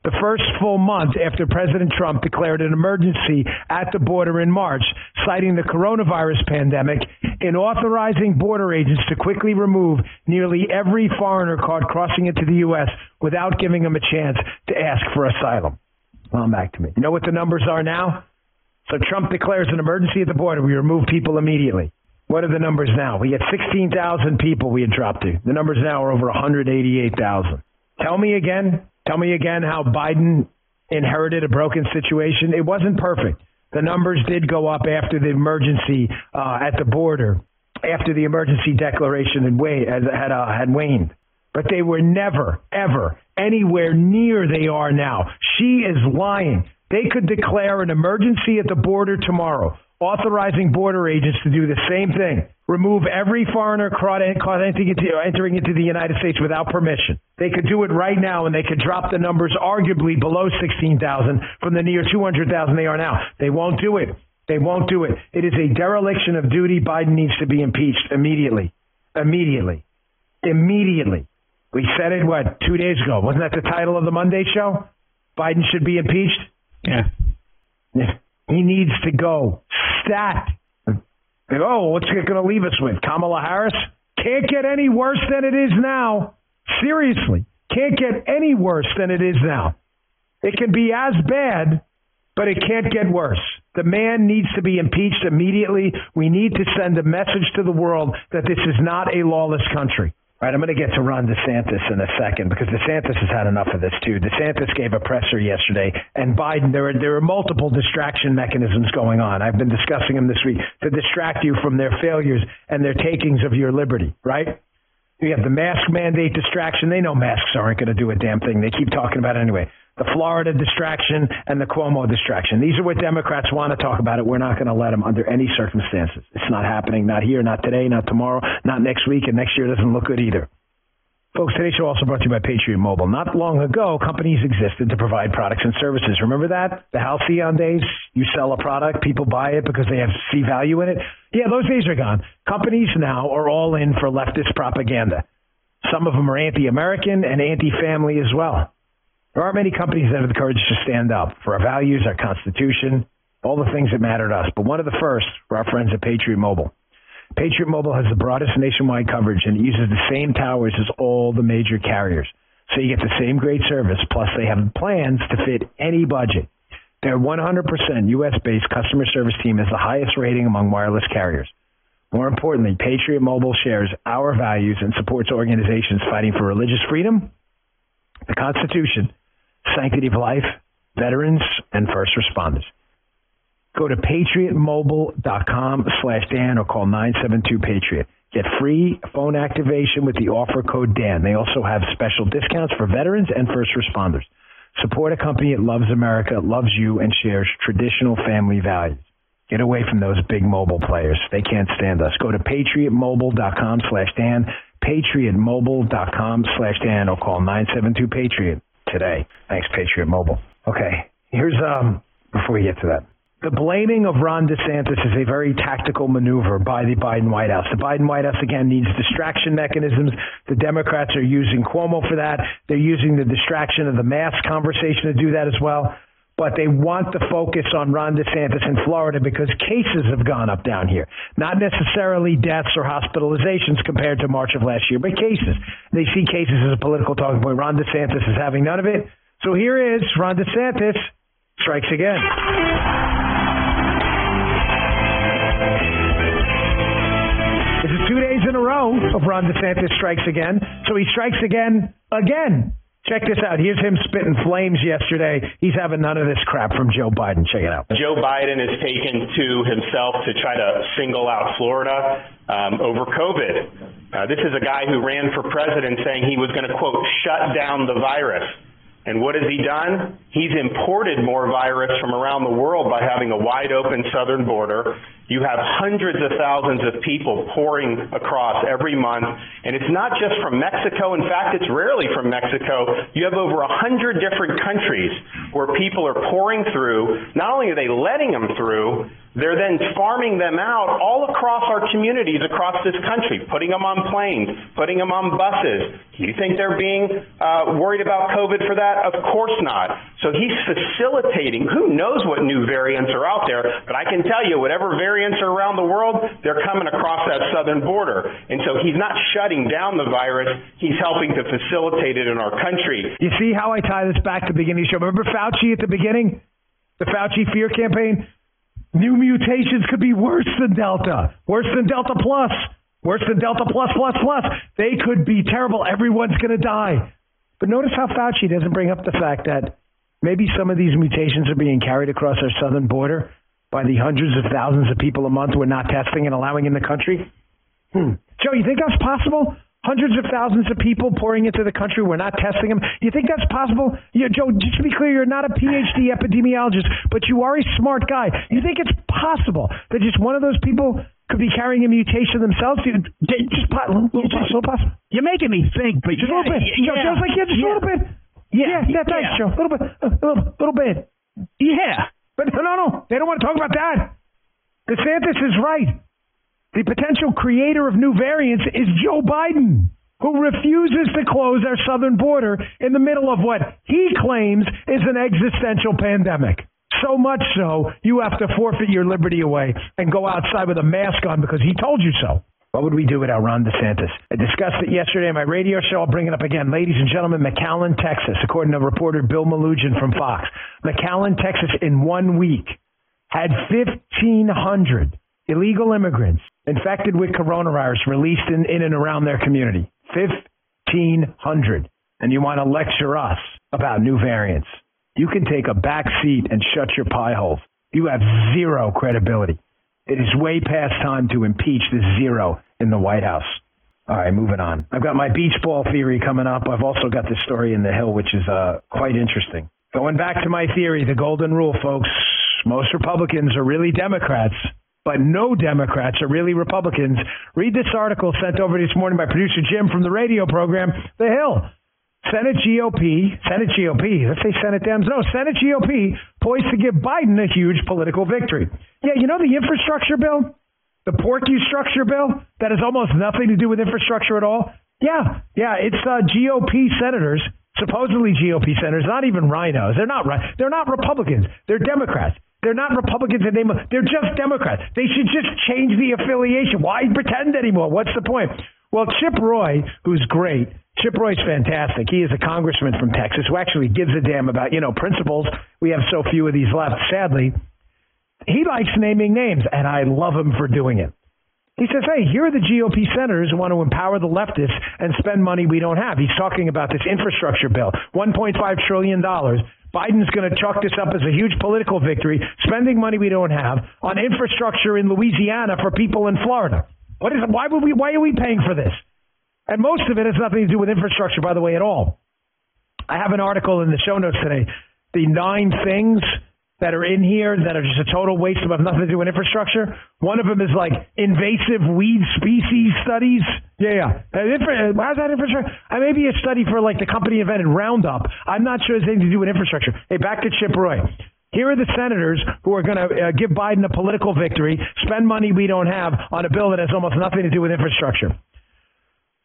the first full month after President Trump declared an emergency at the border in March, citing the coronavirus pandemic in authorizing border agents to quickly remove nearly every foreigner caught crossing into the U.S. without giving them a chance to ask for asylum. Well, back to me. You know what the numbers are now? So Trump declares an emergency at the border. We remove people immediately. What are the numbers now? We had 16,000 people we had dropped to. The numbers now are over 188,000. Tell me again, Tell me again how Biden inherited a broken situation. It wasn't perfect. The numbers did go up after the emergency uh, at the border, after the emergency declaration had, wa- had, had, uh, had waned. But they were never, ever anywhere near they are now. She is lying. They could declare an emergency at the border tomorrow, authorizing border agents to do the same thing remove every foreigner caught entering into the United States without permission. They could do it right now and they could drop the numbers arguably below 16,000 from the near 200,000 they are now. They won't do it. They won't do it. It is a dereliction of duty. Biden needs to be impeached immediately. Immediately. Immediately. We said it, what, two days ago. Wasn't that the title of the Monday show? Biden should be impeached?
Yeah.
He needs to go. Stat oh, what's it going to leave us with? Kamala Harris? Can't get any worse than it is now. Seriously, can't get any worse than it is now. It can be as bad, but it can't get worse. The man needs to be impeached immediately. We need to send a message to the world that this is not a lawless country. Right, I'm going to get to Ron DeSantis in a second because DeSantis has had enough of this too. DeSantis gave a presser yesterday, and Biden. There are there are multiple distraction mechanisms going on. I've been discussing them this week to distract you from their failures and their takings of your liberty. Right? You have the mask mandate distraction. They know masks aren't going to do a damn thing. They keep talking about it anyway the Florida distraction and the Cuomo distraction. These are what Democrats want to talk about it. We're not going to let them under any circumstances. It's not happening, not here, not today, not tomorrow, not next week, and next year doesn't look good either. Folks, today's show also brought to you by Patriot Mobile. Not long ago, companies existed to provide products and services. Remember that? The halcyon days? You sell a product, people buy it because they have see value in it. Yeah, those days are gone. Companies now are all in for leftist propaganda. Some of them are anti-American and anti-family as well. There aren't many companies that have the courage to stand up for our values, our Constitution, all the things that matter to us. But one of the first for our friends at Patriot Mobile. Patriot Mobile has the broadest nationwide coverage and uses the same towers as all the major carriers. So you get the same great service, plus they have plans to fit any budget. Their 100% US-based customer service team has the highest rating among wireless carriers. More importantly, Patriot Mobile shares our values and supports organizations fighting for religious freedom, the Constitution, sanctity of life, veterans, and first responders. Go to patriotmobile.com slash Dan or call 972-PATRIOT. Get free phone activation with the offer code Dan. They also have special discounts for veterans and first responders. Support a company that loves America, loves you, and shares traditional family values. Get away from those big mobile players. They can't stand us. Go to patriotmobile.com slash Dan, patriotmobile.com slash Dan, or call 972-PATRIOT today. Thanks, Patriot Mobile. Okay, here's, um, before we get to that. The blaming of Ron DeSantis is a very tactical maneuver by the Biden White House. The Biden White House, again, needs distraction mechanisms. The Democrats are using Cuomo for that. They're using the distraction of the mask conversation to do that as well. But they want the focus on Ron DeSantis in Florida because cases have gone up down here. Not necessarily deaths or hospitalizations compared to March of last year, but cases. They see cases as a political talking point. Ron DeSantis is having none of it. So here is Ron DeSantis strikes again. This is two days in a row of Ron DeSantis strikes again. So he strikes again, again. Check this out. Here's him spitting flames yesterday. He's having none of this crap from Joe Biden. Check it out.
Joe Biden has taken to himself to try to single out Florida um, over COVID. Uh, this is a guy who ran for president saying he was going to, quote, shut down the virus. And what has he done? He's imported more virus from around the world by having a wide open southern border. You have hundreds of thousands of people pouring across every month. And it's not just from Mexico. In fact, it's rarely from Mexico. You have over a hundred different countries where people are pouring through. Not only are they letting them through, they're then farming them out all across our communities across this country, putting them on planes, putting them on buses. Do you think they're being uh, worried about COVID for that? Of course not. So he's facilitating. Who knows what new variants are out there? But I can tell you, whatever variants are around the world, they're coming across that southern border. And so he's not shutting down the virus. He's helping to facilitate it in our country.
You see how I tie this back to the beginning of the show? Remember Fauci at the beginning? The Fauci fear campaign? New mutations could be worse than Delta, worse than Delta Plus, worse than Delta Plus Plus Plus. They could be terrible. Everyone's going to die. But notice how Fauci doesn't bring up the fact that maybe some of these mutations are being carried across our southern border by the hundreds of thousands of people a month we're not testing and allowing in the country. Hmm. Joe, you think that's possible? Hundreds of thousands of people pouring into the country. We're not testing them. Do you think that's possible? You know, Joe, just to be clear, you're not a PhD epidemiologist, but you are a smart guy. You think it's possible that just one of those people could be carrying a mutation themselves? Just, just, little, just, little possible.
You're making me think, but
just
yeah,
a little bit.
Yeah,
Joe, Joe's like, yeah, just
yeah.
a little bit. Yeah, yeah, yeah thanks,
yeah.
Joe. A little bit, a little, little bit.
Yeah.
But no, no, no. They don't want to talk about that. DeSantis is right. The potential creator of new variants is Joe Biden, who refuses to close our southern border in the middle of what he claims is an existential pandemic. So much so, you have to forfeit your liberty away and go outside with a mask on because he told you so. What would we do without Ron DeSantis? I discussed it yesterday on my radio show. I'll bring it up again. Ladies and gentlemen, McAllen, Texas, according to reporter Bill Melugin from Fox, McAllen, Texas, in one week had 1,500 illegal immigrants infected with coronavirus released in, in and around their community. 1,500. And you want to lecture us about new variants. You can take a back seat and shut your pie holes. You have zero credibility. It is way past time to impeach this zero in the White House. All right, moving on. I've got my beach ball theory coming up. I've also got this story in the Hill, which is uh, quite interesting. Going back to my theory, the golden rule, folks. Most Republicans are really Democrats, but no Democrats are really Republicans. Read this article sent over this morning by producer Jim from the radio program, The Hill. Senate GOP, Senate GOP, let's say Senate Dems, no, Senate GOP poised to give Biden a huge political victory. Yeah, you know the infrastructure bill? The Porky structure bill that has almost nothing to do with infrastructure at all? Yeah, yeah, it's uh, GOP senators supposedly GOP senators, not even RINOs. They're not they're not Republicans. They're Democrats. They're not Republicans in name they're just Democrats. They should just change the affiliation. Why pretend anymore? What's the point? Well, Chip Roy, who's great, Chip Roy's fantastic. He is a congressman from Texas who actually gives a damn about, you know, principles. We have so few of these left, sadly. He likes naming names, and I love him for doing it. He says, hey, here are the GOP senators who want to empower the leftists and spend money we don't have. He's talking about this infrastructure bill, $1.5 trillion. Biden's going to chalk this up as a huge political victory, spending money we don't have on infrastructure in Louisiana for people in Florida. What is? Why would we why are we paying for this? And most of it has nothing to do with infrastructure by the way at all. I have an article in the show notes today, the nine things that are in here that are just a total waste of nothing to do with infrastructure. One of them is like invasive weed species studies. Yeah, yeah. How's that infrastructure? I may be a study for like the company invented Roundup. I'm not sure it's anything to do with infrastructure. Hey, back to Chip Roy. Here are the senators who are going to uh, give Biden a political victory, spend money we don't have on a bill that has almost nothing to do with infrastructure.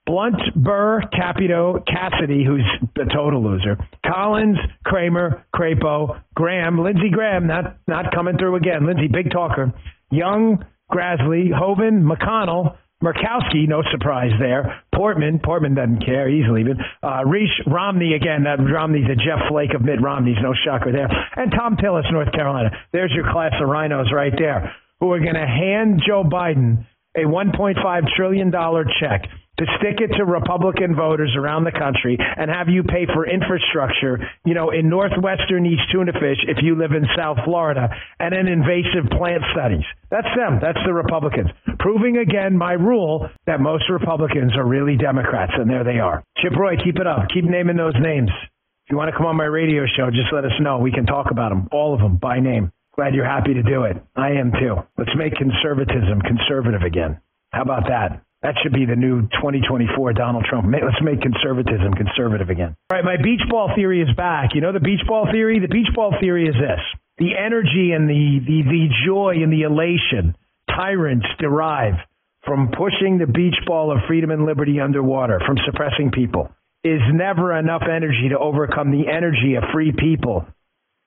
Blunt, Burr, Capito, Cassidy, who's the total loser, Collins, Cramer, Crapo, Graham, Lindsey Graham, not not coming through again. Lindsey, big talker. Young, Grassley, Hoeven, McConnell, Murkowski, no surprise there. Portman, Portman doesn't care, he's leaving. Uh, Romney again, that Romney's a Jeff Flake of Mitt Romney's, no shocker there. And Thom Tillis, North Carolina. There's your class of RINOs right there, who are going to hand Joe Biden a $1.5 trillion check to stick it to Republican voters around the country and have you pay for infrastructure, you know, in northwestern East Tuna Fish if you live in South Florida, and in invasive plant studies. That's them. That's the Republicans. Proving again my rule that most Republicans are really Democrats, and there they are. Chip Roy, keep it up. Keep naming those names. If you want to come on my radio show, just let us know. We can talk about them, all of them, by name. Glad you're happy to do it. I am too. Let's make conservatism conservative again. How about that? That should be the new 2024 Donald Trump. Let's make conservatism conservative again. All right, my beach ball theory is back. You know the beach ball theory? The beach ball theory is this. The energy and the, the, the joy and the elation tyrants derive from pushing the beach ball of freedom and liberty underwater, from suppressing people, is never enough energy to overcome the energy of free people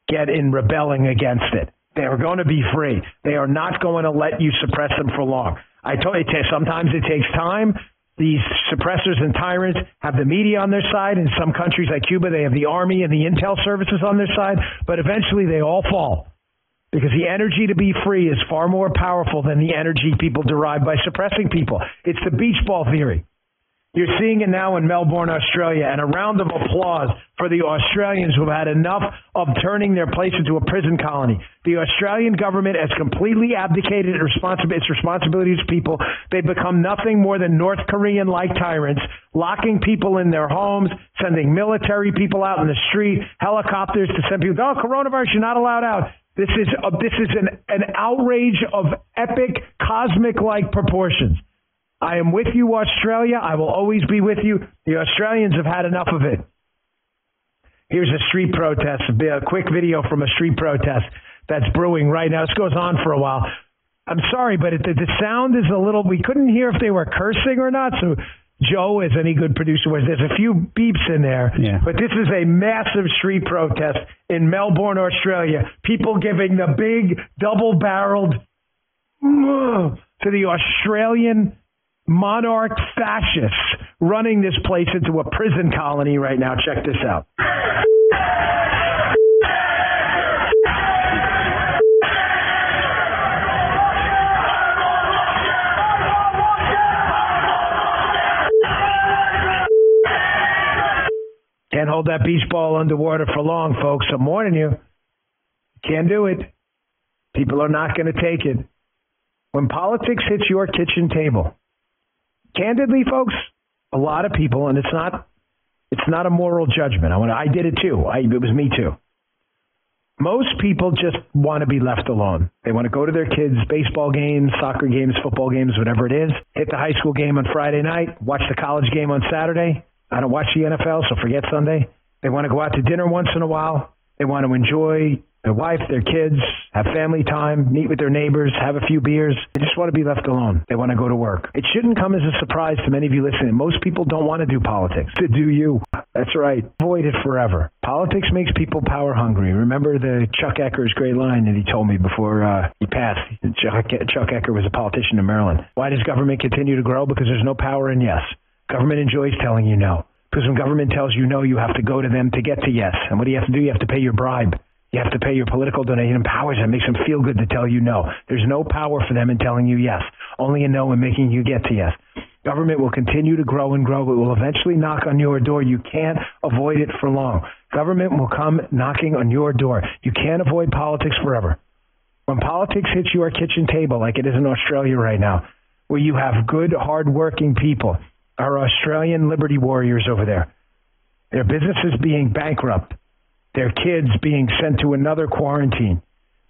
get in rebelling against it. They are going to be free. They are not going to let you suppress them for long. I told you, sometimes it takes time. These suppressors and tyrants have the media on their side. In some countries like Cuba, they have the army and the intel services on their side. But eventually, they all fall because the energy to be free is far more powerful than the energy people derive by suppressing people. It's the beach ball theory. You're seeing it now in Melbourne, Australia, and a round of applause for the Australians who have had enough of turning their place into a prison colony. The Australian government has completely abdicated its responsibilities to people. They've become nothing more than North Korean like tyrants, locking people in their homes, sending military people out in the street, helicopters to send people, oh, coronavirus, you're not allowed out. This is a, this is an, an outrage of epic cosmic like proportions. I am with you, Australia. I will always be with you. The Australians have had enough of it. Here's a street protest, a quick video from a street protest that's brewing right now. This goes on for a while. I'm sorry, but it, the, the sound is a little. We couldn't hear if they were cursing or not. So Joe, as any good producer was, there's a few beeps in there.
Yeah.
But this is a massive street protest in Melbourne, Australia. People giving the big double-barreled to the Australian monarch fascists running this place into a prison colony right now. Check this out. Can't hold that beach ball underwater for long, folks. I'm warning you. Can't do it. People are not going to take it. When politics hits your kitchen table, candidly, folks, a lot of people, and it's not it's not a moral judgment. I want I did it too. I, it was me too. Most people just want to be left alone. They want to go to their kids' baseball games, soccer games, football games, whatever it is. Hit the high school game on Friday night. Watch the college game on Saturday. I don't watch the NFL, so forget Sunday. They want to go out to dinner once in a while. They want to enjoy their wife, their kids, have family time, meet with their neighbors, have a few beers. They just want to be left alone. They want to go to work. It shouldn't come as a surprise to many of you listening. Most people don't want to do politics. To do you. That's right. Avoid it forever. Politics makes people power hungry. Remember the Chuck Ecker's great line that he told me before uh, he passed. Chuck, Chuck Ecker was a politician in Maryland. Why does government continue to grow? Because there's no power in yes. Government enjoys telling you no. Because when government tells you no, you have to go to them to get to yes. And what do you have to do? You have to pay your bribe. You have to pay your political donation. Powers that makes them feel good to tell you no. There's no power for them in telling you yes. Only a no in making you get to yes. Government will continue to grow and grow. It will eventually knock on your door. You can't avoid it for long. Government will come knocking on your door. You can't avoid politics forever. When politics hits your kitchen table, like it is in Australia right now, where you have good, hard-working people, our Australian liberty warriors over there, their businesses being bankrupt, their kids being sent to another quarantine,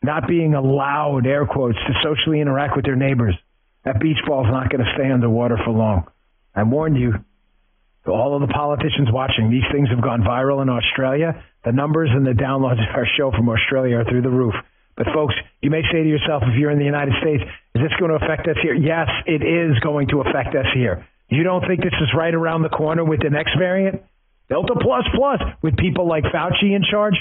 not being allowed, air quotes, to socially interact with their neighbors. That beach ball is not going to stay underwater for long. I warned you. To all of the politicians watching, these things have gone viral in Australia. The numbers and the downloads of our show from Australia are through the roof. But folks, you may say to yourself, if you're in the United States, is this going to affect us here? Yes, it is going to affect us here. You don't think this is right around the corner with the next variant? Delta plus plus with people like Fauci in charge.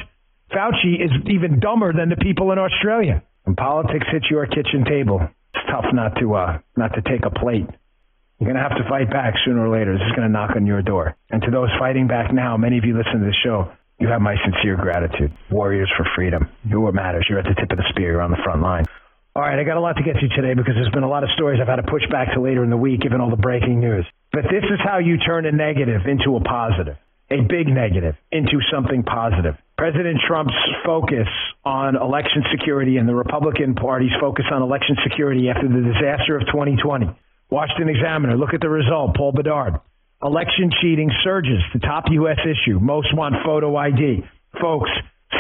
Fauci is even dumber than the people in Australia. When politics hits your kitchen table, it's tough not to uh, not to take a plate. You're going to have to fight back sooner or later. This is going to knock on your door. And to those fighting back now, many of you listen to the show. You have my sincere gratitude. Warriors for freedom. You're what matters. You're at the tip of the spear. You're on the front line. All right, I got a lot to get to today because there's been a lot of stories I've had to push back to later in the week given all the breaking news. But this is how you turn a negative into a positive a big negative into something positive. President Trump's focus on election security and the Republican Party's focus on election security after the disaster of 2020. Washington Examiner, look at the result. Paul Bedard. Election cheating surges to top U.S. issue. Most want photo ID. Folks,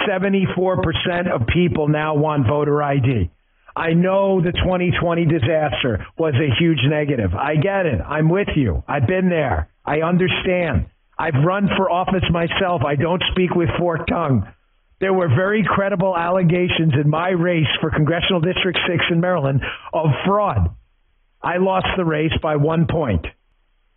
74% of people now want voter ID. I know the 2020 disaster was a huge negative. I get it. I'm with you. I've been there. I understand. I've run for office myself. I don't speak with forked tongue. There were very credible allegations in my race for Congressional District 6 in Maryland of fraud. I lost the race by one point.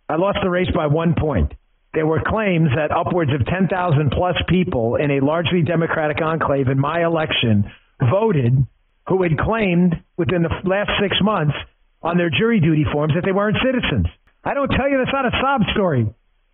I lost the race by one point. There were claims that upwards of 10,000 plus people in a largely Democratic enclave in my election voted who had claimed within the last six months on their jury duty forms that they weren't citizens. I don't tell you that's not a sob story.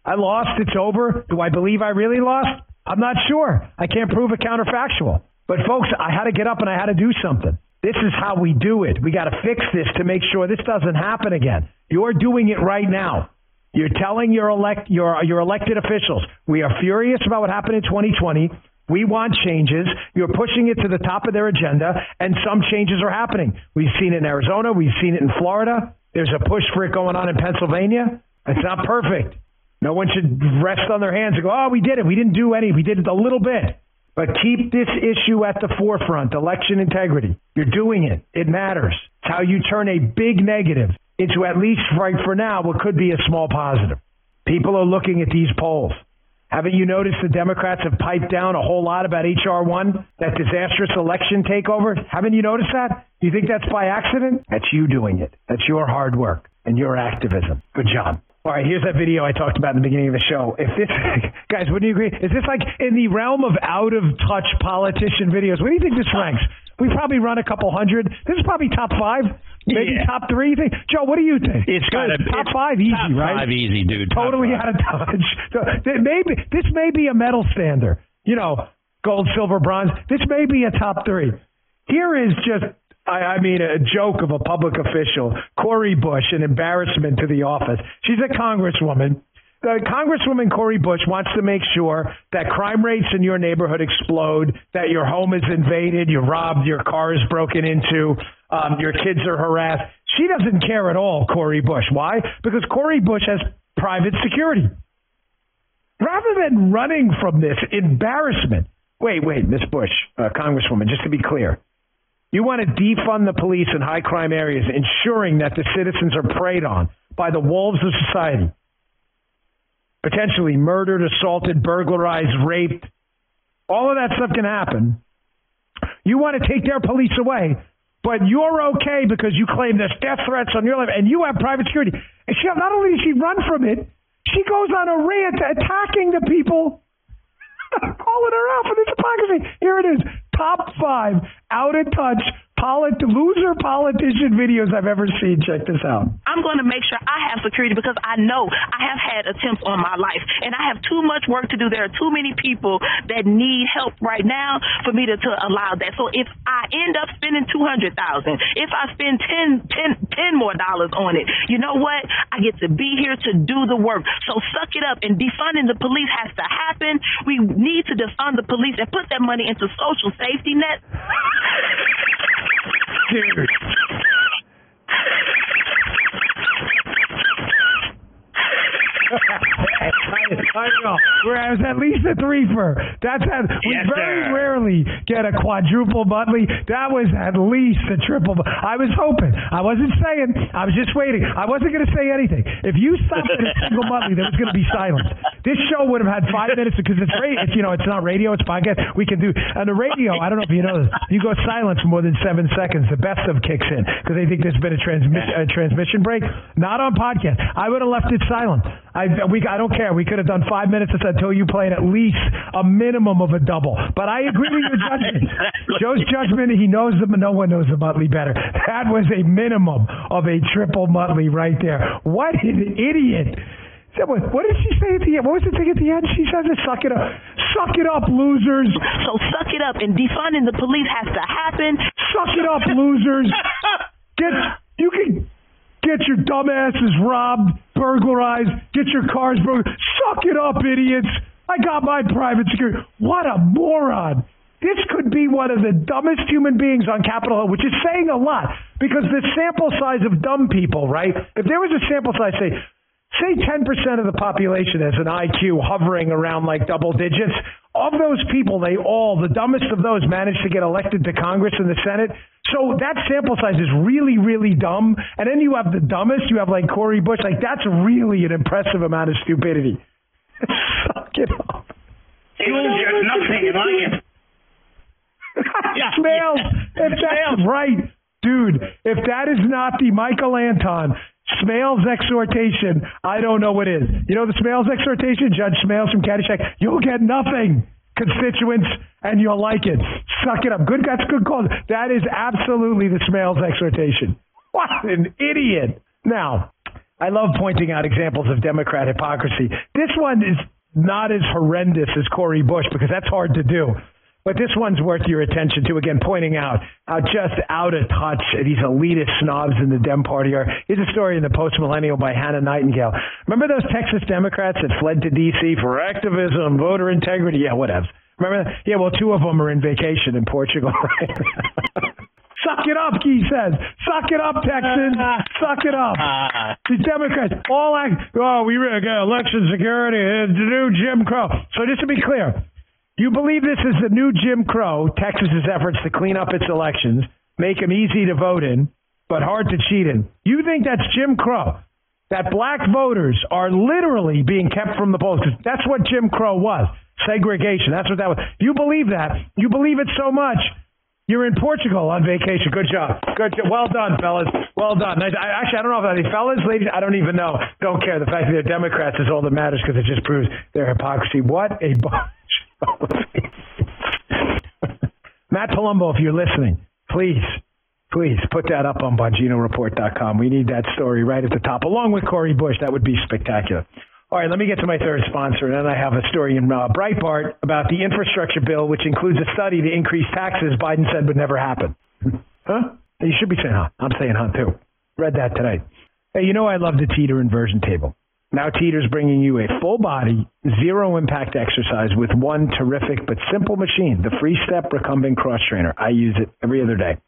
I lost. It's over. Do I believe I really lost? I'm not sure. I can't prove a counterfactual. But folks, I had to get up and I had to do something. This is how we do it. We got to fix this to make sure this doesn't happen again. You're doing it right now. You're telling your elect your your elected officials, we are furious about what happened in 2020. We want changes. You're pushing it to the top of their agenda, and some changes are happening. We've seen it in Arizona. We've seen it in Florida. There's a push for it going on in Pennsylvania. It's not perfect. No one should rest on their hands and go, oh, we did it. We didn't do any. We did it a little bit. But keep this issue at the forefront election integrity. You're doing it. It matters. It's how you turn a big negative into at least right for now what could be a small positive. People are looking at these polls. Haven't you noticed the Democrats have piped down a whole lot about HR 1, that disastrous election takeover? Haven't you noticed that? Do you think that's by accident? That's you doing it. That's your hard work and your activism. Good job. All right, here's that video I talked about in the beginning of the show. If this, guys, wouldn't you agree? Is this like in the realm of out of touch politician videos? Where do you think this ranks? We probably run a couple hundred. This is probably top five, maybe
Yeah.
top three. You think, Joe? What do you think?
It's got
top five easy,
top
right?
Five easy, dude.
Totally out of touch. So, maybe this may be a medal stander. You know, gold, silver, bronze. This may be a top three. Here is just, I, I mean, a joke of a public official, Cori Bush, an embarrassment to the office. She's a congresswoman. The Congresswoman Cori Bush wants to make sure that crime rates in your neighborhood explode, that your home is invaded, you're robbed, your car is broken into, um, your kids are harassed. She doesn't care at all, Cori Bush. Why? Because Cori Bush has private security. Rather than running from this embarrassment, wait, wait, Miss Bush, uh, Congresswoman, just to be clear, you want to defund the police in high crime areas, ensuring that the citizens are preyed on by the wolves of society. Potentially murdered, assaulted, burglarized, raped. All of that stuff can happen. You want to take their police away, but you're okay because you claim there's death threats on your life and you have private security. And she not only did she run from it, She goes on a rant attacking the people, calling her out for this hypocrisy. Here it is. Top five. Out of touch polit- loser politician videos I've ever seen. Check this out.
I'm going to make sure I have security because I know I have had attempts on my life and I have too much work to do. There are too many people that need help right now for me to, to allow that. So if I end up spending 200,000, if I spend 10, 10, 10 more dollars on it, you know what? I get to be here to do the work. So suck it up and defunding the police has to happen. We need to defund the police and put that money into social safety net.
Dude. I know. Whereas at least a threefer. That's at, we
Yes,
very
sir.
rarely get a quadruple Muttley. That was at least a triple. I was hoping. I wasn't saying. I was just waiting. I wasn't going to say anything. If you stopped at a single Muttley, there was going to be silence. This show would have had five minutes because it's radio. It's, you know, it's not radio. It's podcast. We can do on the radio. I don't know if you know this. You go silent for more than seven seconds. The best of kicks in because they think there's been a, transmi- a transmission break. Not on podcast. I would have left it silent. I we I don't care. We could have done five minutes until you played at least a minimum of a double. But I agree with your judgment. Joe's judgment. He knows the no one knows the Muttley better. That was a minimum of a triple Muttley right there. What an idiot. What did she say at the end? What was the thing at the end? She says, "Suck it up, suck it up, losers."
So suck it up and defunding the police has to happen.
Suck it up, losers. Get you can get your dumbasses robbed, burglarized, get your cars broken. Suck it up, idiots. I got my private security. What a moron. This could be one of the dumbest human beings on Capitol Hill, which is saying a lot because the sample size of dumb people, right? If there was a sample size, say, say 10% of the population has an IQ hovering around like double digits. Of those people, they all, the dumbest of those, managed to get elected to Congress and the Senate. So that sample size is really, really dumb. And then you have the dumbest, you have like Cori Bush. Like, that's really an impressive amount of stupidity. Suck it up.
nothing like it.
Smails, if that's right, dude, if that is not the Michael Anton Smails exhortation, I don't know what is. You know the Smails exhortation, Judge Smails from Caddyshack? You'll get nothing, constituents, and you'll like it. Suck it up. Good, that's good call. That is absolutely the Smails exhortation. What an idiot. Now, I love pointing out examples of Democrat hypocrisy. This one is not as horrendous as Cori Bush because that's hard to do. But this one's worth your attention to. Again, pointing out how just out of touch these elitist snobs in the Dem Party are. Here's a story in the Post Millennial by Hannah Nightingale. Remember those Texas Democrats that fled to D.C. for activism, voter integrity? Yeah, whatever. Remember that? Yeah, well, two of them are in vacation in Portugal. Right? Suck it up, he says. Suck it up, Texans. Suck it up. The Democrats all act. Oh, we got election security. The new Jim Crow. So just to be clear, you believe this is the new Jim Crow, Texas's efforts to clean up its elections, make them easy to vote in, but hard to cheat in. You think that's Jim Crow? That black voters are literally being kept from the polls that's what Jim Crow was. Segregation. That's what that was. You believe that. You believe it so much. You're in Portugal on vacation. Good job. Good job. Well done, fellas. Well done. I, I, actually, I don't know if any fellas, ladies, I don't even know. Don't care. The fact that they're Democrats is all that matters because it just proves their hypocrisy. What a Matt Palumbo, if you're listening, please, please put that up on BonginoReport.com. We need that story right at the top, along with Cori Bush. That would be spectacular. All right, let me get to my third sponsor, and then I have a story in uh, Breitbart about the infrastructure bill, which includes a study to increase taxes Biden said would never happen. huh? You should be saying huh. I'm saying huh, too. Read that today. Hey, you know I love the Teeter inversion table. Now Teeter's bringing you a full body, zero impact exercise with one terrific but simple machine, the Free Step Recumbent Cross Trainer. I use it every other day.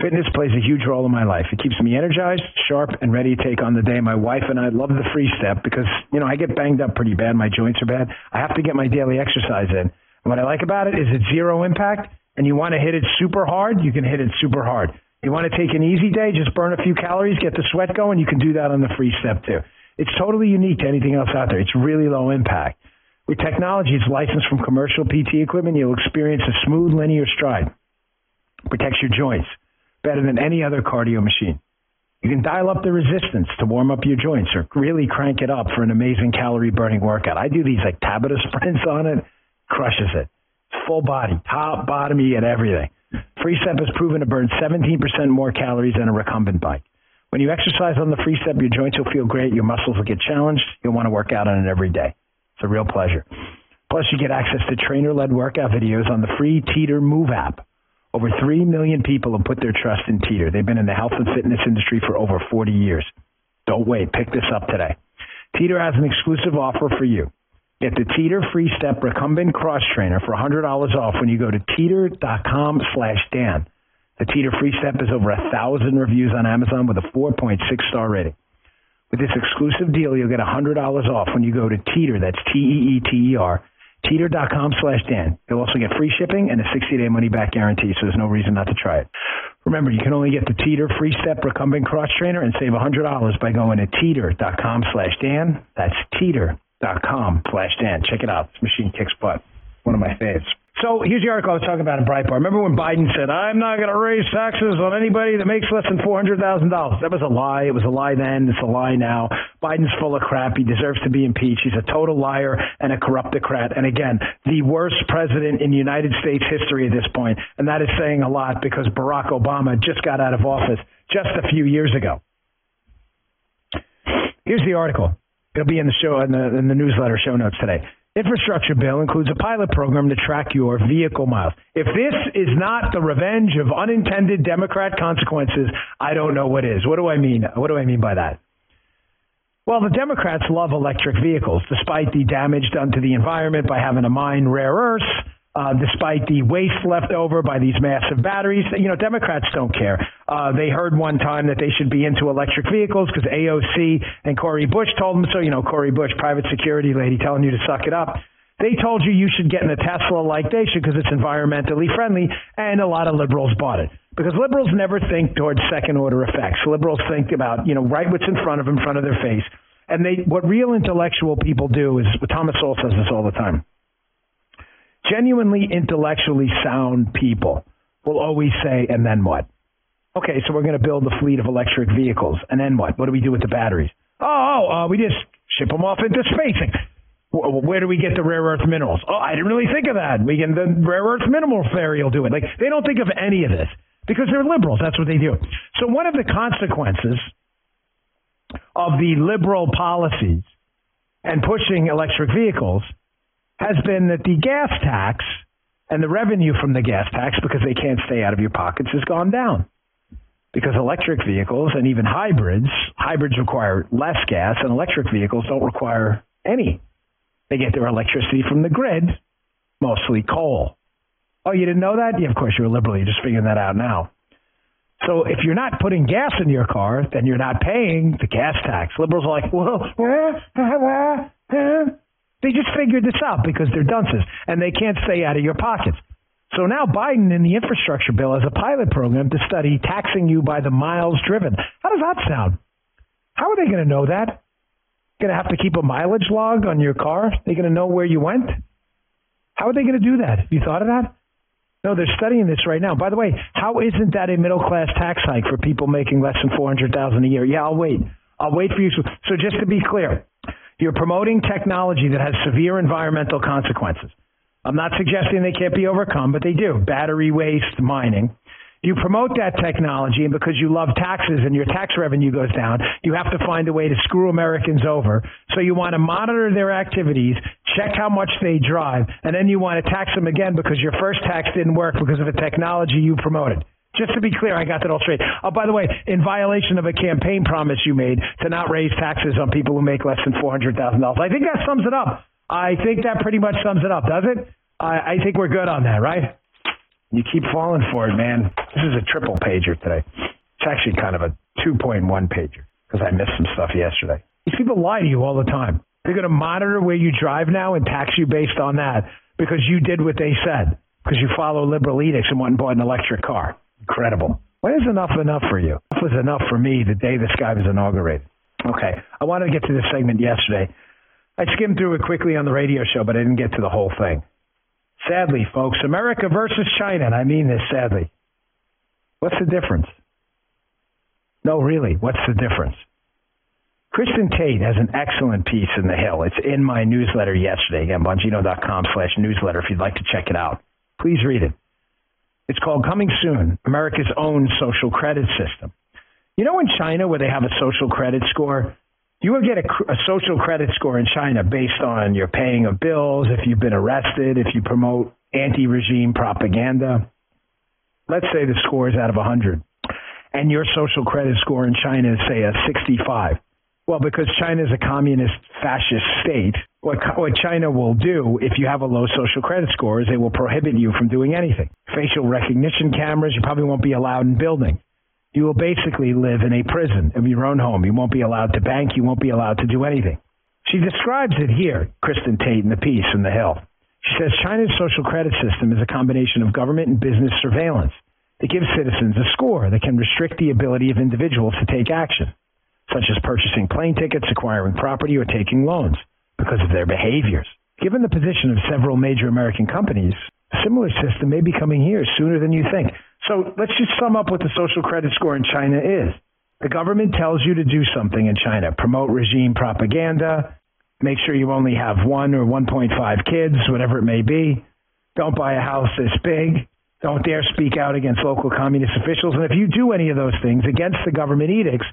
Fitness plays a huge role in my life. It keeps me energized, sharp, and ready to take on the day. My wife and I love the free step because, you know, I get banged up pretty bad. My joints are bad. I have to get my daily exercise in. And what I like about it is it's zero impact, and you want to hit it super hard, you can hit it super hard. You want to take an easy day, just burn a few calories, get the sweat going, you can do that on the free step too. It's totally unique to anything else out there. It's really low impact. With technology, it's licensed from commercial PT equipment. You'll experience a smooth, linear stride. Protects your joints better than any other cardio machine. You can dial up the resistance to warm up your joints or really crank it up for an amazing calorie burning workout. I do these like Tabata sprints on it, crushes it. Full body, top, bottom, you get everything. Free step has proven to burn 17% more calories than a recumbent bike. When you exercise on the free step, your joints will feel great, your muscles will get challenged, you'll want to work out on it every day. It's a real pleasure. Plus, you get access to trainer led workout videos on the free Teeter Move app. Over 3 million people have put their trust in Teeter. They've been in the health and fitness industry for over 40 years. Don't wait. Pick this up today. Teeter has an exclusive offer for you. Get the Teeter Free Step Recumbent Cross Trainer for $100 off when you go to teeter.com slash Dan. The Teeter Free Step has over a thousand reviews on Amazon with a 4.6 star rating. With this exclusive deal, you'll get $100 off when you go to Teeter, that's T-E-E-T-E-R, teeter.com slash Dan. You'll also get free shipping and a 60-day money-back guarantee, so there's no reason not to try it. Remember, you can only get the Teeter Free Step Recumbent Cross Trainer and save $100 by going to teeter.com slash Dan. That's teeter.com slash Dan. Check it out. This machine kicks butt. One of my faves. So here's the article I was talking about in Breitbart. Remember when Biden said, I'm not going to raise taxes on anybody that makes less than $400,000? That was a lie. It was a lie then. It's a lie now. Biden's full of crap. He deserves to be impeached. He's a total liar and a corruptocrat. And again, the worst president in United States history at this point. And that is saying a lot because Barack Obama just got out of office just a few years ago. Here's the article. It'll be in the show in the, in the newsletter show notes today infrastructure bill includes a pilot program to track your vehicle miles. If this is not the revenge of unintended Democrat consequences, I don't know what is. What do I mean? What do I mean by that? Well, the Democrats love electric vehicles, despite the damage done to the environment by having to mine rare earths uh, despite the waste left over by these massive batteries. You know, Democrats don't care. Uh, they heard one time that they should be into electric vehicles because AOC and Cori Bush told them so. You know, Cori Bush, private security lady, telling you to suck it up. They told you you should get in a Tesla like they should because it's environmentally friendly, and a lot of liberals bought it. Because liberals never think towards second order effects. Liberals think about, you know, right what's in front of them, in front of their face. And they what real intellectual people do is Thomas Sowell says this all the time genuinely intellectually sound people will always say, and then what? Okay, so we're going to build a fleet of electric vehicles, and then what? What do we do with the batteries? Oh, uh, we just ship them off into space. Where do we get the rare earth minerals? Oh, I didn't really think of that. We can the rare earth mineral ferry will do it. Like they don't think of any of this because they're liberals. That's what they do. So one of the consequences of the liberal policies and pushing electric vehicles has been that the gas tax and the revenue from the gas tax, because they can't stay out of your pockets, has gone down. Because electric vehicles and even hybrids, hybrids require less gas, and electric vehicles don't require any. They get their electricity from the grid, mostly coal. Oh, you didn't know that? Yeah, of course, you're a liberal. You're just figuring that out now. So if you're not putting gas in your car, then you're not paying the gas tax. Liberals are like, well, uh, uh, uh, they just figured this out because they're dunces and they can't stay out of your pockets. So now Biden in the infrastructure bill has a pilot program to study taxing you by the miles driven. How does that sound? How are they going to know that? Going to have to keep a mileage log on your car? They're going to know where you went? How are they going to do that? You thought of that? No, they're studying this right now. By the way, how isn't that a middle class tax hike for people making less than 400,000 a year? Yeah, I'll wait. I'll wait for you. So just to be clear, you're promoting technology that has severe environmental consequences. I'm not suggesting they can't be overcome, but they do. Battery waste, mining. You promote that technology, and because you love taxes and your tax revenue goes down, you have to find a way to screw Americans over. So you want to monitor their activities, check how much they drive, and then you want to tax them again because your first tax didn't work because of the technology you promoted. Just to be clear, I got that all straight. Oh, by the way, in violation of a campaign promise you made to not raise taxes on people who make less than $400,000. I think that sums it up. I think that pretty much sums it up, does it? I, I think we're good on that, right? You keep falling for it, man. This is a triple pager today. It's actually kind of a 2.1 pager because I missed some stuff yesterday. These people lie to you all the time. They're going to monitor where you drive now and tax you based on that because you did what they said because you follow liberal edicts and went and bought an electric car. Incredible. When is enough enough for you? Enough was enough for me the day this guy was inaugurated. Okay, I wanted to get to this segment yesterday. I skimmed through it quickly on the radio show, but I didn't get to the whole thing. Sadly, folks, America versus China, and I mean this sadly. What's the difference? No, really, what's the difference? Kristin Tate has an excellent piece in The Hill. It's in my newsletter yesterday. Again, bongino.com slash newsletter if you'd like to check it out. Please read it. It's called Coming Soon, America's Own Social Credit System. You know in China where they have a social credit score? You will get a, a social credit score in China based on your paying of bills, if you've been arrested, if you promote anti-regime propaganda. Let's say the score is out of 100 and your social credit score in China is say a 65. Well, because China is a communist fascist state, what, what China will do if you have a low social credit score is they will prohibit you from doing anything. Facial recognition cameras, you probably won't be allowed in building. You will basically live in a prison of your own home. You won't be allowed to bank. You won't be allowed to do anything. She describes it here, Kristin Tate in the piece in The Hill. She says China's social credit system is a combination of government and business surveillance that gives citizens a score that can restrict the ability of individuals to take action, such as purchasing plane tickets, acquiring property, or taking loans because of their behaviors. Given the position of several major American companies, a similar system may be coming here sooner than you think. So let's just sum up what the social credit score in China is. The government tells you to do something in China, promote regime propaganda, make sure you only have one or 1.5 kids, whatever it may be. Don't buy a house this big. Don't dare speak out against local communist officials. And if you do any of those things against the government edicts,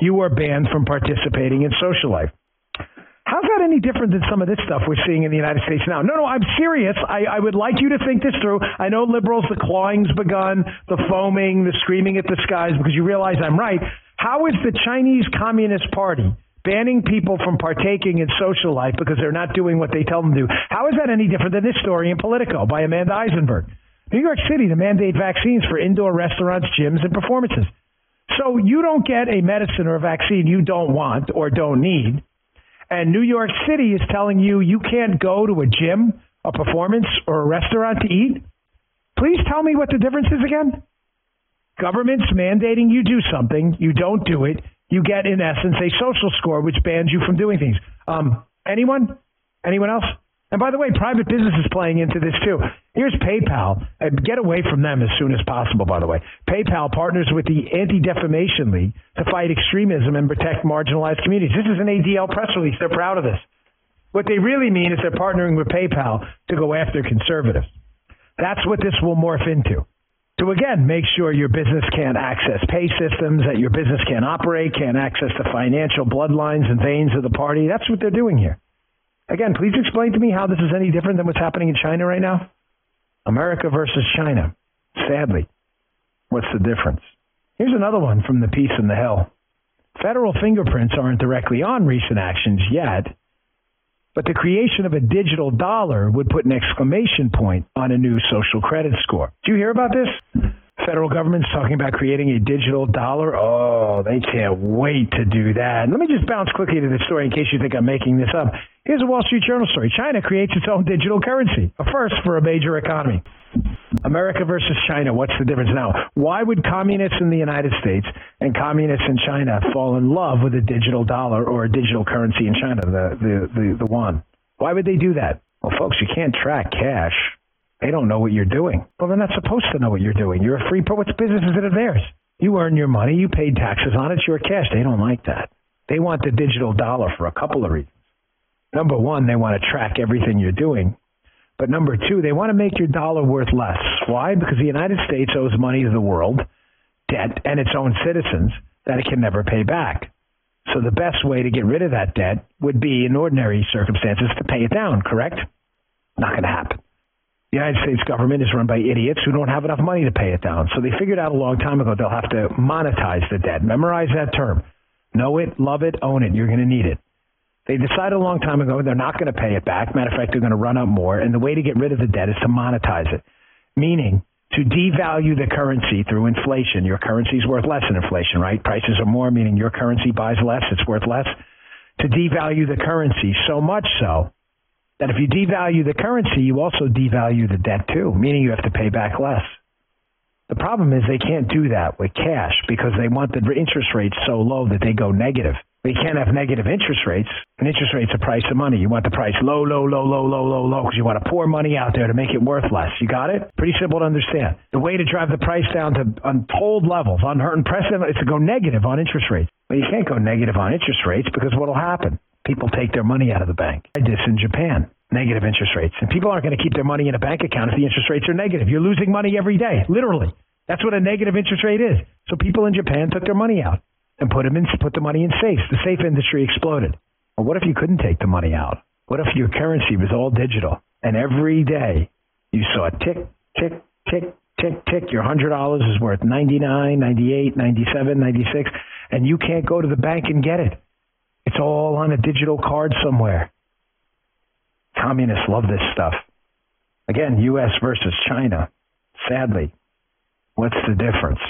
you are banned from participating in social life. How's that any different than some of this stuff we're seeing in the United States now? No, no, I'm serious. I, I would like you to think this through. I know liberals, the clawing's begun, the foaming, the screaming at the skies because you realize I'm right. How is the Chinese Communist Party banning people from partaking in social life because they're not doing what they tell them to do? How is that any different than this story in Politico by Amanda Eisenberg? New York City to mandate vaccines for indoor restaurants, gyms, and performances. So you don't get a medicine or a vaccine you don't want or don't need and New York City is telling you you can't go to a gym, a performance, or a restaurant to eat, please tell me what the difference is again. Government's mandating you do something, you don't do it, you get in essence a social score which bans you from doing things. Um, anyone? Anyone else? And by the way, private business is playing into this too. Here's PayPal. Uh, get away from them as soon as possible, by the way. PayPal partners with the Anti-Defamation League to fight extremism and protect marginalized communities. This is an ADL press release. They're proud of this. What they really mean is they're partnering with PayPal to go after conservatives. That's what this will morph into. To again make sure your business can't access pay systems, that your business can't operate, can't access the financial bloodlines and veins of the party. That's what they're doing here. Again, please explain to me how this is any different than what's happening in China right now. America versus China. Sadly, what's the difference? Here's another one from the piece in the Hill. Federal fingerprints aren't directly on recent actions yet, but the creation of a digital dollar would put an exclamation point on a new social credit score. Do you hear about this? Federal government's talking about creating a digital dollar. Oh, they can't wait to do that. Let me just bounce quickly to the story in case you think I'm making this up. Here's a Wall Street Journal story. China creates its own digital currency, a first for a major economy. America versus China, what's the difference now? Why would communists in the United States and communists in China fall in love with a digital dollar or a digital currency in China, the the the, the yuan? Why would they do that? Well, folks, you can't track cash. They don't know what you're doing. Well, they're not supposed to know what you're doing. You're a free pro. What's business is it of theirs? You earn your money. You paid taxes on it. It's your cash. They don't like that. They want the digital dollar for a couple of reasons. Number one, they want to track everything you're doing. But number two, they want to make your dollar worth less. Why? Because the United States owes money to the world, debt, and its own citizens that it can never pay back. So the best way to get rid of that debt would be, in ordinary circumstances, to pay it down, correct? Not going to happen. The United States government is run by idiots who don't have enough money to pay it down. So they figured out a long time ago they'll have to monetize the debt. Memorize that term. Know it, love it, own it. You're going to need it. They decided a long time ago they're not going to pay it back. Matter of fact, they're going to run up more. And the way to get rid of the debt is to monetize it, meaning to devalue the currency through inflation. Your currency is worth less than inflation, right? Prices are more, meaning your currency buys less, it's worth less. To devalue the currency so much so that if you devalue the currency, you also devalue the debt too, meaning you have to pay back less. The problem is they can't do that with cash because they want the interest rates so low that they go negative. You can't have negative interest rates. And interest rates are price of money. You want the price low, low, low, low, low, low, low, because you want to pour money out there to make it worth less. You got it? Pretty simple to understand. The way to drive the price down to untold levels, unheard unprecedented, is to go negative on interest rates. But you can't go negative on interest rates because what will happen? People take their money out of the bank. This in Japan negative interest rates. And people aren't going to keep their money in a bank account if the interest rates are negative. You're losing money every day, literally. That's what a negative interest rate is. So people in Japan took their money out and put them in put the money in safes. The safe industry exploded. Well, what if you couldn't take the money out? What if your currency was all digital and every day you saw tick tick tick tick tick your $100 is worth 99, 98, 97, 96 and you can't go to the bank and get it. It's all on a digital card somewhere. Communists love this stuff. Again, US versus China. Sadly, what's the difference?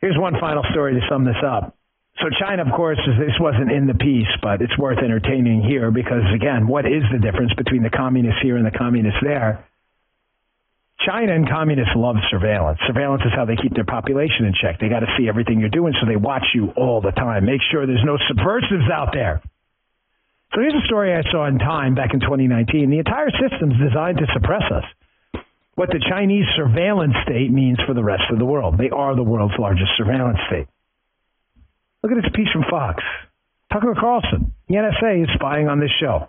Here's one final story to sum this up. So China, of course, this wasn't in the piece, but it's worth entertaining here because again, what is the difference between the communists here and the communists there? China and communists love surveillance. Surveillance is how they keep their population in check. They got to see everything you're doing, so they watch you all the time. Make sure there's no subversives out there. So here's a story I saw in Time back in 2019. The entire system's designed to suppress us. What the Chinese surveillance state means for the rest of the world. They are the world's largest surveillance state. Look at this piece from Fox. Tucker Carlson, the NSA is spying on this show.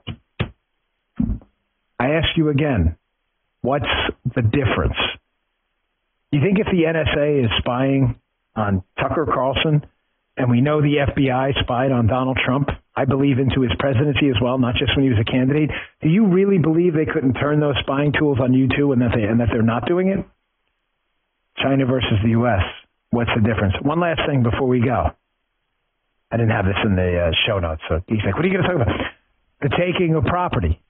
I ask you again, what's the difference? You think if the NSA is spying on Tucker Carlson and we know the FBI spied on Donald Trump, I believe into his presidency as well, not just when he was a candidate. Do you really believe they couldn't turn those spying tools on you too and that they and that they're not doing it? China versus the US. What's the difference? One last thing before we go. I didn't have this in the uh, show notes, so he's like, "What are you going to talk about?" The taking of property.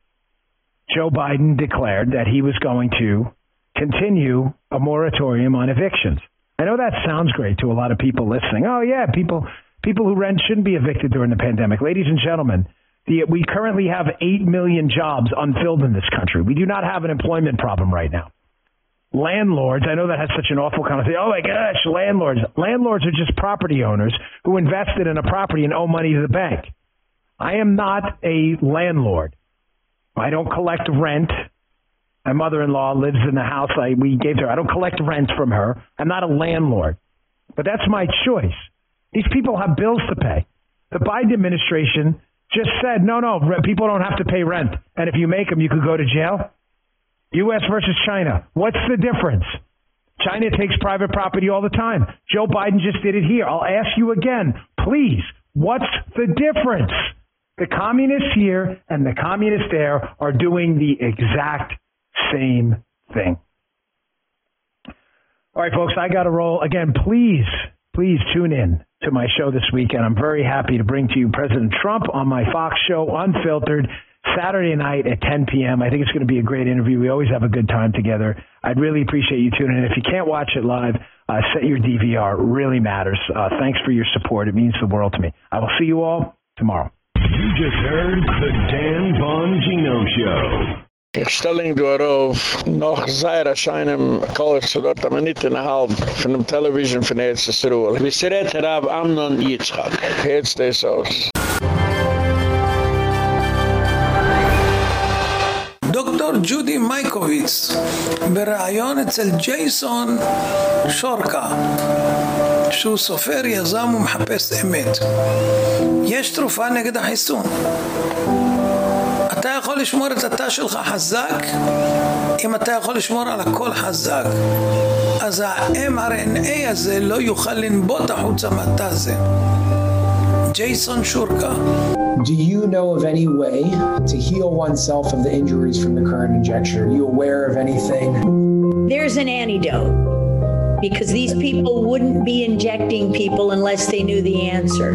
Joe Biden declared that he was going to continue a moratorium on evictions. I know that sounds great to a lot of people listening. Oh yeah, people people who rent shouldn't be evicted during the pandemic. Ladies and gentlemen, the, we currently have 8 million jobs unfilled in this country. We do not have an employment problem right now. Landlords, I know that has such an awful connotation. Oh my gosh, landlords. Landlords are just property owners who invested in a property and owe money to the bank. I am not a landlord. I don't collect rent. My mother-in-law lives in the house I we gave her. I don't collect rent from her. I'm not a landlord. But that's my choice. These people have bills to pay. The Biden administration just said, "No, no, people don't have to pay rent. And if you make them, you could go to jail." US versus China. What's the difference? China takes private property all the time. Joe Biden just did it here. I'll ask you again, please, what's the difference? The communists here and the communists there are doing the exact same thing. All right, folks, I got to roll. Again, please, please tune in to my show this weekend. I'm very happy to bring to you President Trump on my Fox show, Unfiltered, Saturday night at 10 p.m. I think it's going to be a great interview. We always have a good time together. I'd really appreciate you tuning in. If you can't watch it live, uh, set your DVR. It really matters. Uh, thanks for your support. It means the world to me. I will see you all tomorrow.
You just heard the Dan Bongino Show.
Ich stelle ihn durch auf, noch sehr erscheinen Koller zu dort, aber nicht in der Halb von dem Television von Erzes Ruhl. Wie sie redet, Herr Ab Amnon Yitzchak. Jetzt das aus.
דוקטור ג'ודי מייקוביץ בריאיון אצל ג'ייסון שורקה שהוא סופר, יזם ומחפש אמת. יש תרופה נגד החיסון. אתה יכול לשמור את התא שלך חזק אם אתה יכול לשמור על הכל חזק. אז ה-mRNA הזה לא יוכל לנבוט החוצה מהתא הזה. ג'ייסון שורקה
Do you know of any way to heal oneself of the injuries from the current injection? Are you aware of anything?
There's an antidote because these people wouldn't be injecting people unless they knew the answer.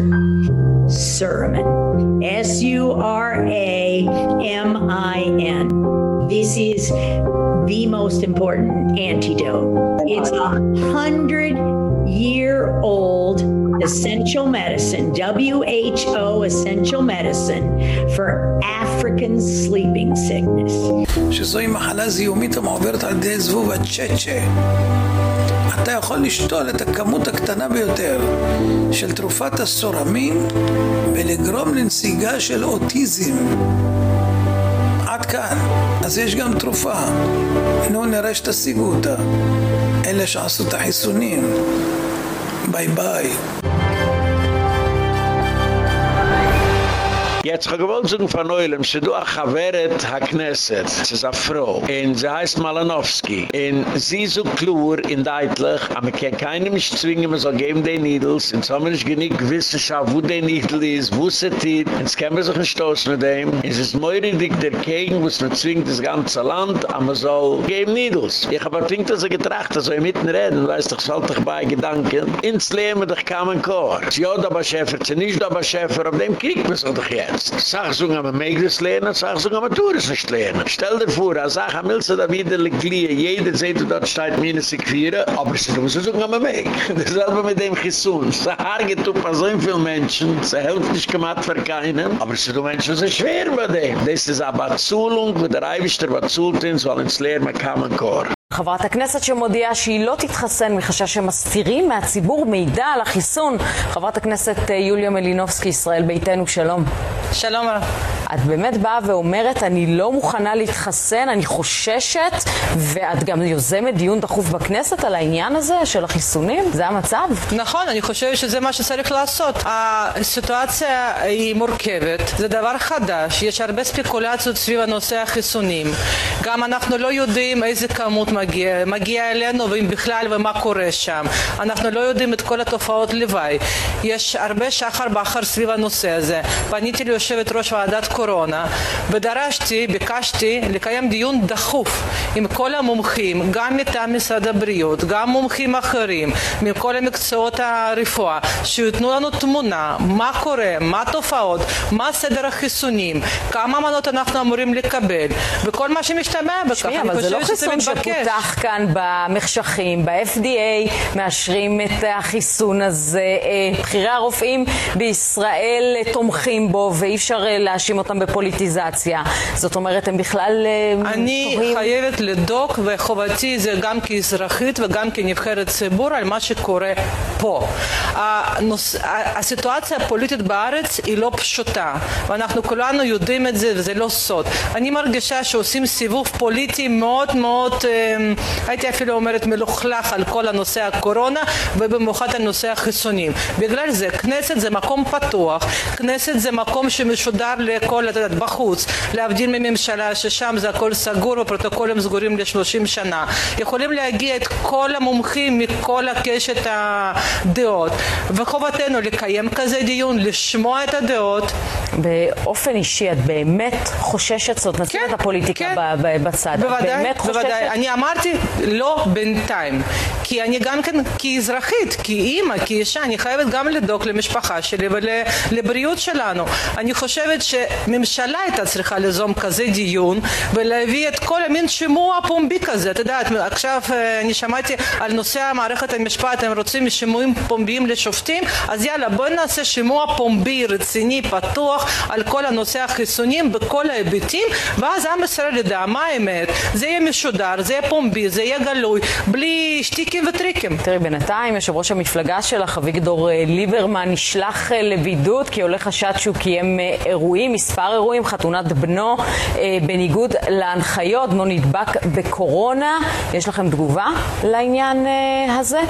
Suramin. S U R A M I N. This is the most important antidote. It's a hundred year old essential medicine, WHO essential medicine for African sleeping sickness.
שזוהי מחלה זיהומית המעוברת על ידי זבוב הצ'צ'ה. אתה יכול לשתול את הכמות הקטנה ביותר של תרופת הסורמין ולגרום לנסיגה של אוטיזם. עד כאן. אז יש גם תרופה. נו, נראה שתשיגו אותה. אלה שעשו את החיסונים. ביי ביי.
Jetzt habe ich gewollt zu von Neulem, sie du a Chaveret ha-Knesset, sie ist a Frau, und sie heißt Malanowski, und sie so klur in Deitlich, aber man kann keinem nicht zwingen, man soll geben den Needles, und so haben wir nicht genick Wissenschaft, wo der Needle ist, wo sie tit, und kann man sich nicht stoßen mit dem, und es ist meurig der Kegen, wo es man zwingt das ganze Land, aber man soll geben Needles. Ich habe ein Ding, dass er getracht, dass er mitten reden, weißt du, ich soll dich bei Gedanken, ins Leben, dich kam ein Chor. Sie hat aber Schäfer, sie nicht aber Schäfer, auf dem kriegt man sich doch jetzt. Sag so, meeg das lernen, sag so, tu das nicht lernen. Stell dir vor, als sag, am ilse da wieder liegt jeder seht, dort steht minus ich vier, aber sie muss so, am meeg. Dasselbe mit dem Chisun. Sie hargen tu pa so viel Menschen, sie helft nicht gemacht für keinen, aber sie du Menschen sind schwer bei dem. Das ist aber Zulung, wo der Eiwischter was zult ins, weil ins Lehren kam ein Chor.
חברת הכנסת שמודיעה שהיא לא תתחסן מחשש שמסתירים מהציבור מידע על החיסון. חברת הכנסת יוליה מלינובסקי, ישראל ביתנו, שלום.
שלום רב.
את באמת באה ואומרת, אני לא מוכנה להתחסן, אני חוששת, ואת גם יוזמת דיון דחוף בכנסת על העניין הזה של החיסונים? זה המצב?
נכון, אני חושבת שזה מה שצריך לעשות. הסיטואציה היא מורכבת, זה דבר חדש, יש הרבה ספקולציות סביב הנושא החיסונים. גם אנחנו לא יודעים איזה כמות מגיע, מגיע אלינו ואם בכלל ומה קורה שם. אנחנו לא יודעים את כל התופעות לוואי. יש הרבה שחר בחר סביב הנושא הזה. פניתי ליושבת ראש ועדת קורונה ודרשתי, ביקשתי לקיים דיון דחוף עם כל המומחים, גם מטעם משרד הבריאות, גם מומחים אחרים, מכל המקצועות הרפואה, שיתנו לנו תמונה, מה קורה, מה התופעות, מה סדר החיסונים, כמה מנות אנחנו אמורים לקבל, וכל מה שמשתמע בכך,
מתבקש. אבל זה לא חיסון שפותח כאן במחשכים, ב-FDA מאשרים את החיסון הזה, בכירי הרופאים בישראל תומכים בו ואי אפשר להאשים אותם בפוליטיזציה. זאת אומרת, הם בכלל
אני תוהים... חייבת לדאוג, וחובתי זה גם כאזרחית וגם כנבחרת ציבור על מה שקורה פה. הנוס... הסיטואציה הפוליטית בארץ היא לא פשוטה, ואנחנו כולנו יודעים את זה וזה לא סוד. אני מרגישה שעושים סיבוב פוליטי מאוד מאוד, הייתי אפילו אומרת מלוכלך על כל הנושא הקורונה, ובמיוחד על נושא החיסונים. בגלל זה, כנסת זה מקום פתוח, כנסת זה מקום שמשודר לכל, בחוץ, להבדיל מממשלה ששם זה הכל סגור ופרוטוקולים סגורים ל-30 שנה. יכולים להגיע את כל המומחים מכל הקשת הדעות, וחובתנו לקיים כזה דיון, לשמוע את הדעות.
באופן אישי, את באמת חוששת, זאת נשים את הפוליטיקה
כן.
בצד.
בוודאי,
באמת חוששת?
בוודאי. אני אמרתי לא בינתיים, כי אני גם כן כאזרחית, כאימא, כאישה, אני חייבת גם לדאוג למשפחה שלי ולבריאות שלנו. אני חושבת שממשלה הייתה צריכה ליזום כזה דיון ולהביא את כל המין שימוע פומבי כזה. את יודעת, עכשיו אני שמעתי על נושא מערכת המשפט, הם רוצים שימועים פומביים לשופטים, אז יאללה, בואו נעשה שימוע פומבי, רציני, פתוח, על כל הנושא החיסונים בכל ההיבטים, ואז עם ישראל ידע מה האמת. זה יהיה משודר, זה יהיה פומבי, זה יהיה גלוי, בלי שטיקים וטריקים.
תראי, בינתיים יושב ראש המפלגה שלך, אביגדור ליברמן, נשלח לבידוד כי עולה חשד שהוא קיים אירועים, מספר אירועים, חתונת בנו, בניגוד להנחיות, בנו נדבק בקורונה. יש לכם תגובה לעניין הזה?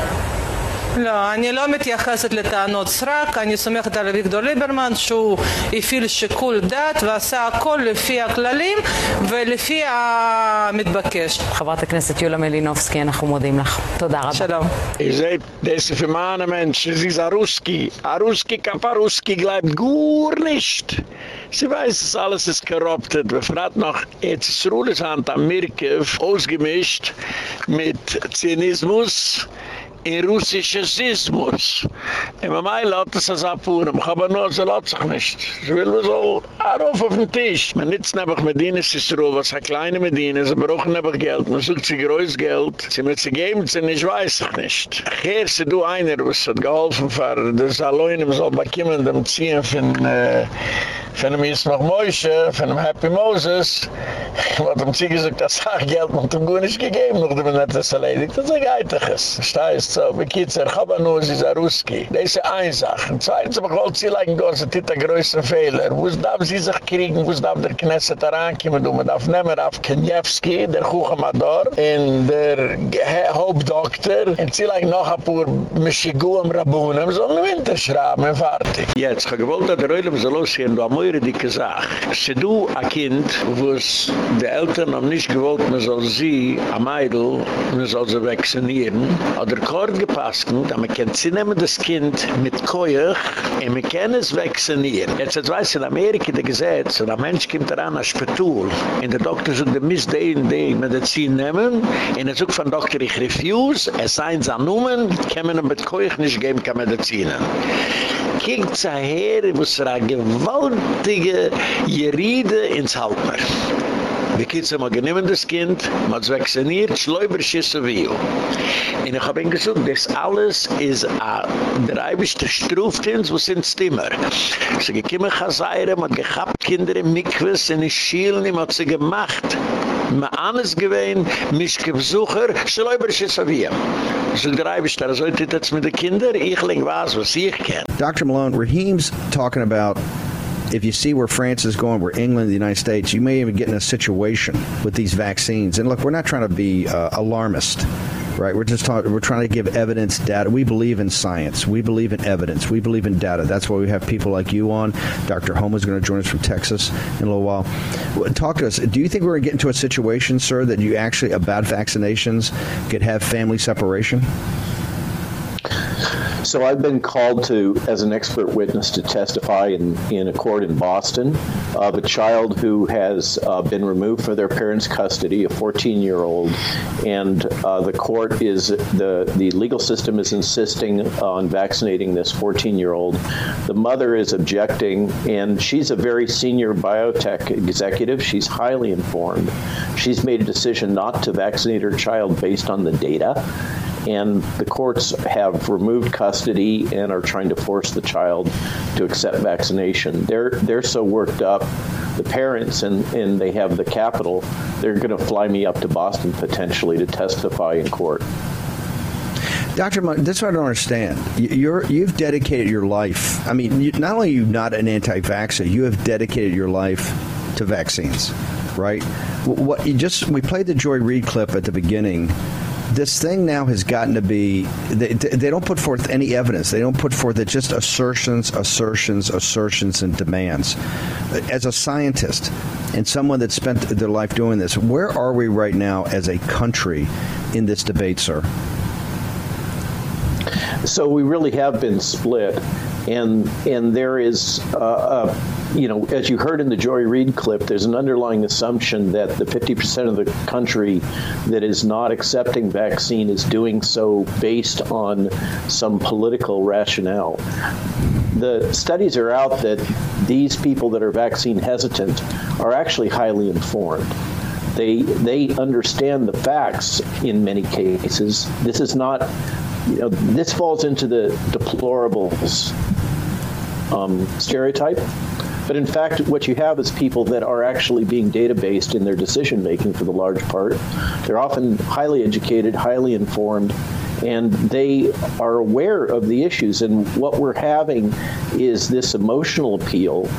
לא, אני לא מתייחסת לטענות סרק, אני סומכת על אביגדור ליברמן שהוא הפעיל שיקול דעת ועשה הכל לפי הכללים ולפי המתבקש.
חברת הכנסת יוליה מלינובסקי, אנחנו מודים לך. תודה רבה.
שלום.
Ihr das ist für meine Menschen, sie ist ein Ruski. Ein Ruski kann ein Ruski bleibt gut nicht. Sie weiß, dass alles ist korruptet. Wir fragen noch, jetzt ist Ruhles Hand am Mirkev ausgemischt mit Zynismus. In russische Sismus. Und mein Mann lässt es als Apuren, aber nur, sie lässt sich nicht. Sie will mir so, auf auf den Tisch. Man nützt einfach Medina, es ist so, was eine kleine Medina, sie brauchen einfach Geld, man sucht sich größt Geld, sie müssen sie geben, sie nicht, weiß ich nicht. Hier, sie du einer, was hat geholfen, für das Alleine, soll bekommen, dem Ziehen von, äh, von dem Ismach Moishe, von dem Happy Moses, wat hem zie gezegd, dat zag geld moet hem gewoon niet gegeven, nog dat we net is erledigd. Dat is een geitiges. Sta is zo, we kiezen er, gaba nu is a Ruski. Das ist eine Sache. Zweitens, aber ich wollte sie leiden, du hast einen Titel größer Fehler. Wo darf sie sich kriegen? Wo darf der Knesset herankommen? Du darf nehmen wir auf Kenevsky, der Kuchenmador, in der Hauptdoktor. Und sie leiden noch ein paar Mischiguam Rabunem, so ein Winter schrauben, fertig. Jetzt, ich wollte, gewollt, dass der Reulem soll aussehen, du hast mir die Sache. Se du, ein Kind, wo es die Eltern haben nicht gewollt, man soll sie, ein Mädel, man soll sie vaccinieren, hat der Kord gepasst, aber man kann sie nehmen, das Kind mit Koyach, und man kann es vaccinieren. Jetzt, jetzt weiß in Amerika der Gesetz, und ein Mensch kommt daran als Spetul, und der Doktor sagt, der misst die und die Medizin nehmen, und er sagt von Doktor, ich refuse, es seien sie annommen, kann man mit Koyach nicht geben, kann Medizinen. Kijkt ze her, wo es ra gewaltige Jeride ins Haltmer. Die Kids haben genommen das Kind, man hat es vacciniert, schläuber schiessen wie ihr. Und ich habe ihn gesagt, das alles ist ein dreibischter Strufdienst, wo sind Stimmer. Sie gekommen Chazayre, man hat gehabt Kinder im Mikwes, in die Schielen, man hat sie gemacht. Ma anes gewein, mich gebesucher, schläuber schiessen wie. So dreibischter, so ist das mit den Kindern, ich link was, was ich kenne.
Dr. Malone, Raheem's talking about if you see where France is going, where England, the United States, you may even get in a situation with these vaccines. And look, we're not trying to be uh, alarmist. Right, we're just talking. We're trying to give evidence, data. We believe in science. We believe in evidence. We believe in data. That's why we have people like you on. Dr. Homa is going to join us from Texas in a little while. Talk to us. Do you think we're going to get into a situation, sir, that you actually about vaccinations could have family separation?
So I've been called to as an expert witness to testify in in a court in Boston of a child who has uh, been removed from their parents' custody, a 14-year-old, and uh, the court is the the legal system is insisting on vaccinating this 14-year-old. The mother is objecting and she's a very senior biotech executive. She's highly informed. She's made a decision not to vaccinate her child based on the data and the courts have removed custody and are trying to force the child to accept vaccination. They're they're so worked up the parents and and they have the capital they're going to fly me up to Boston potentially to testify in court.
Dr. Mon this what I don't understand. You're you've dedicated your life. I mean, you, not only are you not an anti-vaxxer, you have dedicated your life to vaccines, right? What you just we played the Joy Reid clip at the beginning this thing now has gotten to be they, they don't put forth any evidence. They don't put forth it just assertions, assertions, assertions and demands. As a scientist and someone that spent their life doing this, where are we right now as a country in this debate, sir?
So we really have been split. And and there is uh, a you know as you heard in the Joy Reid clip there's an underlying assumption that the 50% of the country that is not accepting vaccine is doing so based on some political rationale. The studies are out that these people that are vaccine hesitant are actually highly informed. They they understand the facts in many cases. This is not you know this falls into the deplorables um, stereotype. But in fact what you have is people that are actually being data based in their decision making for the large part. They're often highly educated highly informed and they are aware of the issues. And what we're having is this emotional appeal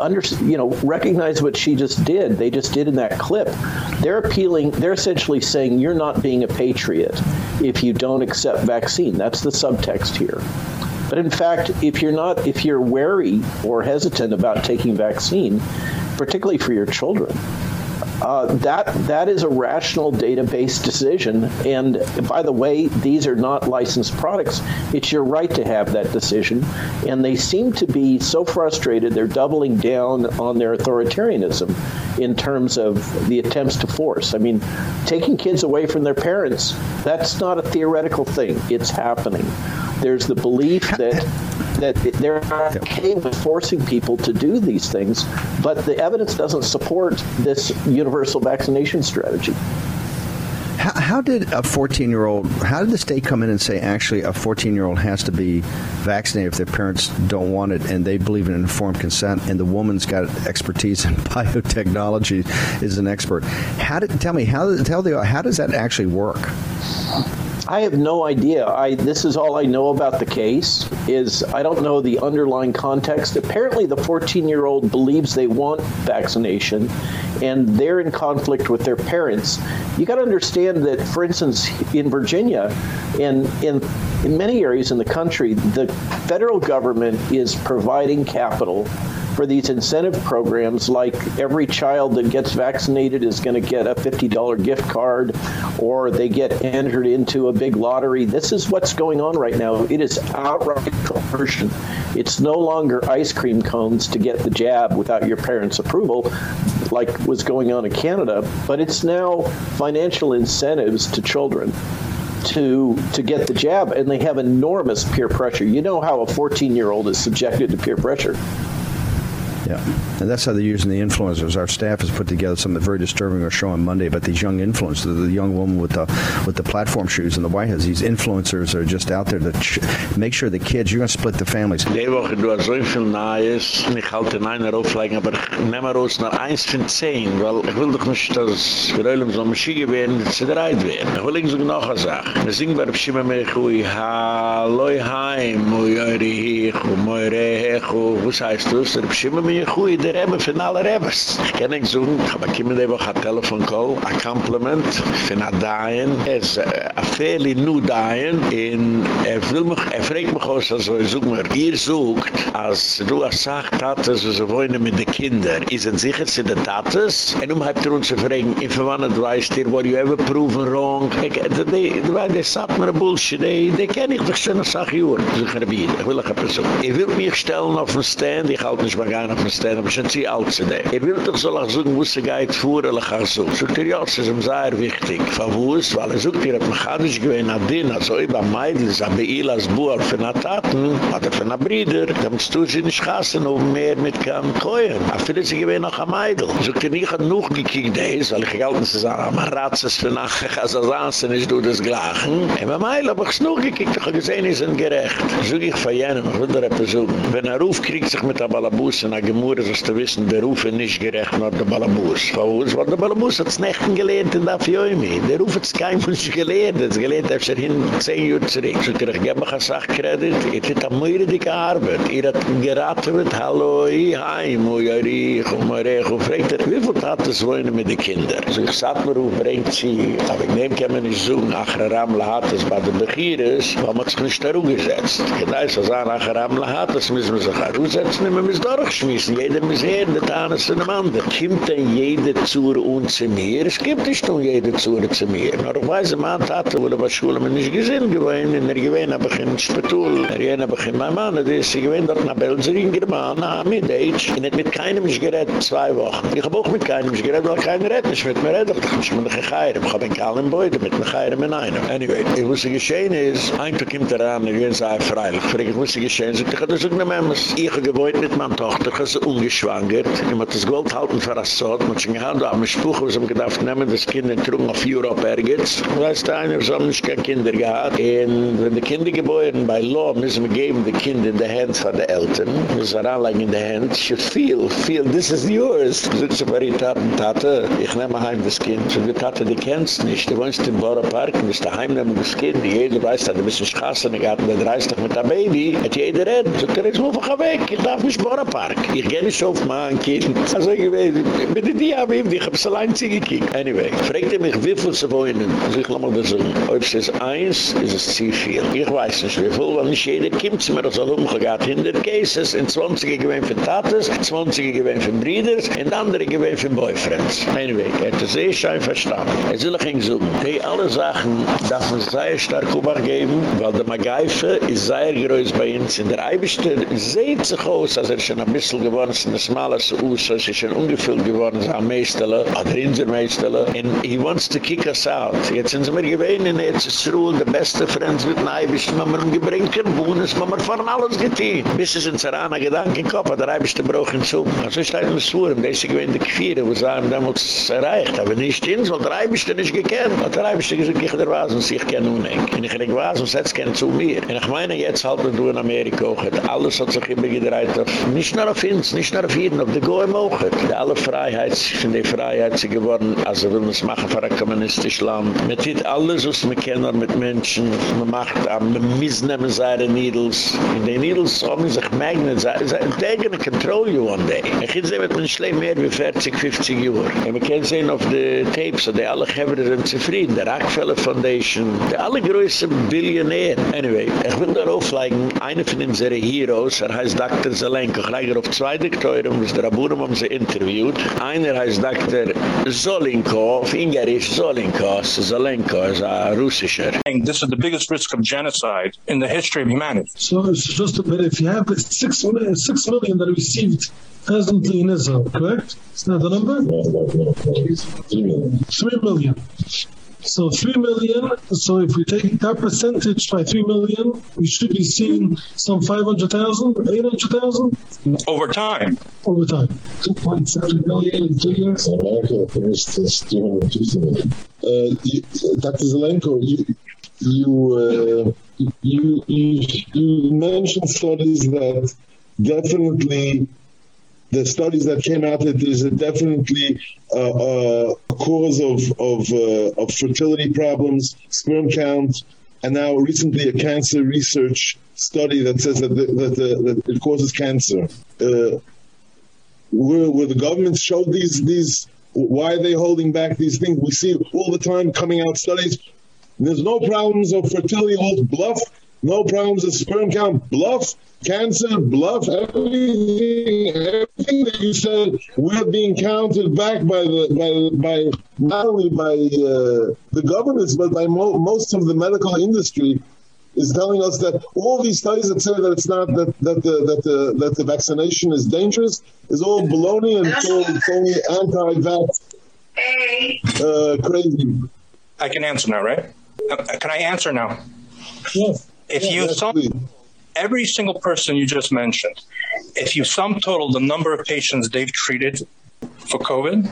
under you know recognize what she just did. They just did in that clip. They're appealing they're essentially saying you're not being a patriot if you don't accept vaccine. That's the subtext here. But in fact if you're not if you're wary or hesitant about taking vaccine particularly for your children uh, that that is a rational database decision. And by the way these are not licensed products. It's your right to have that decision. And they seem to be so frustrated they're doubling down on their authoritarianism in terms of the attempts to force. I mean taking kids away from their parents that's not a theoretical thing. It's happening. There's the belief that that they're okay with forcing people to do these things, but the evidence doesn't support this universal vaccination strategy.
How, how did a 14-year-old, how did the state come in and say actually a 14-year-old has to be vaccinated if their parents don't want it and they believe in informed consent and the woman's got expertise in biotechnology is an expert. How did tell me how tell the how does that actually work?
I have no idea. I this is all I know about the case is I don't know the underlying context. Apparently the 14-year-old believes they want vaccination and they're in conflict with their parents. You got to understand that for instance in Virginia and in in many areas in the country the federal government is providing capital for these incentive programs like every child that gets vaccinated is going to get a $50 gift card or they get entered into a big lottery. This is what's going on right now. It is outright coercion. It's no longer ice cream cones to get the jab without your parents' approval like was going on in Canada, but it's now financial incentives to children to to get the jab and they have enormous peer pressure. You know how a 14-year-old is subjected to peer pressure.
Yeah, and that's how they're using the influencers. Our staff has put together something very disturbing. Our show on Monday about these young influencers, the young woman with the with the platform shoes in the White House. These influencers are just out there to make sure the kids. You're going to split the families.
Die Woche du hast so viel Neues, ich halte aber nach von zehn, weil ich will doch nicht, dass wir so werden, dass sie bereit werden. Ich will noch eine Sache. Wir singen bei Pshima Mechui, Halloi Haim, Rehechu, was heißt das? Pshima mir goeie der hebben van alle rebbers. Ken ik zoen, ga maar kiemen die woche a telephone call, a compliment, van a daien, is a fairly new daien, en er wil me, er vreek me goos, als we zoek maar, hier zoek, als du a sag tates, als we er woonen met de kinder, is een er sicher zin er de tates, en om heb ter onze vreek, in verwanne dweist hier, were you ever proven wrong, ik, äh, de, de, de, de, de, sat bullshit, de, de ken ik toch zin a sag joor, zo gerbier, ik wil ik a persoon. Ik wil mich stellen auf dem stand, ich halte mich mal gar auf stand, aber schon zieh alt zu dem. Ich will doch so lang suchen, wo sie geht vor, oder ich so. Sogt ihr, ja, es ist ihm sehr wichtig. Ist, weil er sucht ihr, hat mich gar nicht gewähnt, hat den, also ich war Meidl, es hat bei Ilas Buhr für eine Taten, hat er für eine Brüder, da musst du sie nicht schassen, um mehr mit keinem Keuren. Aber viele sie gewähnt noch am Meidl. Sogt ihr, ich hab noch gekickt, weil ich gehalten, sie sagen, aber ratzes für nachher, also sonst nicht du das Gleichen. Und bei Meidl hab ich noch gekickt, ich hab gesehen, sie sind gerecht. Sog ich von jenem, ich will da etwas suchen. Wenn er aufkriegt sich mit der Balabus in der Gemurre, so zu wissen, der Ruf ist nicht gerecht nach der Balabus. Warum? Weil der Balabus hat es nicht gelernt in der Fioimi. Der Ruf hat es kein Mensch gelernt. Es gelernt hat er hin zehn Jahre zurück. So ich gebe mich ein Sachkredit. Ihr habt eine mehr dicke Arbeit. Ihr habt geraten mit Hallo, ich heim, wo ihr riech, wo ihr riech. Und fragt er, wie viel hat es wohnen mit den Kindern? So ich sag mir, wo bringt sie, aber ich nehme kann man nicht so, nach hat es bei den Begiers, wo man sich nicht da gesetzt. Ich weiß, als er nach der Ramla hat es, müssen wir sich da setzen, und wir müssen durchschmissen. Jeder muss her, der Tana zu einem anderen. Kommt denn jede Zure und zu mir? Es gibt nicht nur jede Zure zu mir. Aber ich weiß, mein Tate wurde bei Schule mir nicht gesehen gewesen. In der Gewinn habe ich in Spetul. In der Gewinn habe ich in meinem Mann. Das ist die Gewinn dort nach Belser in German. Na, mit Age. Ich habe mit keinem nicht geredet, zwei Wochen. Ich habe auch mit keinem nicht geredet, weil keiner redet nicht mit mir redet. Ich habe mich geheiratet. Ich habe in Kallen Beide mit mir geheiratet mit einem. Anyway, ich wusste geschehen ist, ein Tag kommt er an, ich bin sehr freilich. Ich wusste geschehen, ich habe das mehr. Ich habe gewohnt mit meiner Tochter, ich habe sie ungeschwankert. Ich habe das Gold halten für das Sot. Man hat schon gehabt, da haben wir Spruch, was haben gedacht, nehmen das Kind in Trung auf Europa ergetzt. Und da ist der eine, so haben nicht keine Kinder gehabt. Und wenn die Kinder geboren, bei Law, müssen wir geben die Kinder in die Hände von den Eltern. Wir müssen anlegen in die Hände. You feel, feel, this is yours. So sind den Taten, Tate, ich nehme heim das Kind. So die Tate, die kennst nicht. Du wohnst im Bauernpark, du bist daheim nehmen das Kind. Jeder weiß, du bist in Schassen, ich hatte den Reistag mit der Baby. Hat jeder redet. So, der ist nur weg. Ich darf nicht Bauernpark. Ich gehe nicht auf mein Kind. Also ich weiß, mit den Diabim, ich habe es allein zugekickt. Anyway, fragt er mich, wie viel sie wohnen? Also ich lasse mal sagen. Ob es ist eins, ist es zu viel. Ich weiß nicht wie viel, weil nicht jeder kommt zu mir, das hat umgegangen. 100 Cases, in 20 gewähnt für Tates, 20 gewähnt für Brüders, und andere gewähnt für Boyfriends. Anyway, er hat es sehr schön verstanden. Er soll ich ihn suchen. Die alle Sachen darf man sehr stark übergeben, weil der Magaife ist sehr groß bei uns. In der Eibischte sieht sich aus, als er schon ein bisschen geworden sind, das Mal als Us, es ist schon ungefüllt geworden, es ein Meistele, oder Inser Meistele, and he wants to kick us out. Jetzt sind sie mir gewähnt, in EZSRUHL, the best of friends mit Neibisch, man mir umgebringt, kein Buhnes, man von alles getein. Bis es in Zerana Gedanken in Kopf, der Neibisch der Bruch in Zung. Also steht mir Swurm, das ist gewähnt die Kviere, wo sagen, da muss es erreicht, aber nicht in, weil der Neibisch der nicht gekannt. Und der Neibisch der gesagt, ich der was, und sich kennen unheng. Und ich denke, was, und setz kennen zu mir. Und ich meine, jetzt halt du in Amerika auch, alles hat sich immer gedreht nicht nur auf uns, nicht nur auf jeden, auf der Goem auch. Die alle Freiheit, von der Freiheit sie geworden, also will man es machen für ein kommunistisch Land. Man tut alles, was man kennt mit Menschen, man macht, man missnehmen seine Needles. In den Needles haben sich Magnets, they're gonna control you one day. Ich kann sehen, mit man schlecht mehr wie 40, 50 Jahre. Und man kann sehen auf die Tapes, die alle Gevre sind zufrieden, der Rockefeller Foundation, die alle größten Billionären. Anyway, ich will darauf legen, einer von unseren Heroes, er heißt Dr. Zelenko, ich lege auf zwei Doktoren, was der Abunnen haben sie interviewt. Einer heißt Dr. Zolinko, auf Ingerisch Zolinko, Zelenko, ist ein Russischer.
This is the biggest risk of genocide in the history of humanity.
So it's just a bit, if you have six, six million that received presently in Israel, correct? Is that the number? Three million. Three million. So 3 million, so if we take that percentage by 3 million, we should be seeing some 500,000, 800,000?
Over time.
Over time. 2.7 million in two years?
America finished this 250 million. Uh, you, Dr. Zelenko, you, you, uh, you, you, you mentioned studies that definitely the studies that came out that there's definitely uh, a cause of of uh, of fertility problems, sperm count, and now recently a cancer research study that says that the, that, the, that it causes cancer. Uh, where, where the government showed these these why are they holding back these things? We see all the time coming out studies. There's no problems of fertility, all bluff. No problems of sperm count, bluff cancer, bluff, everything, everything that you said, we're being counted back by the by by not only by uh, the governments but by mo most of the medical industry is telling us that all these studies that say that it's not that that the that the that the vaccination is dangerous is all baloney and it's, all, it's only anti-vax uh, crazy.
I can answer now, right? Uh, can I answer now?
Yes.
If
Yeah,
you
yes,
saw every single person you just mentioned, if you sum total the number of patients they've treated for COVID,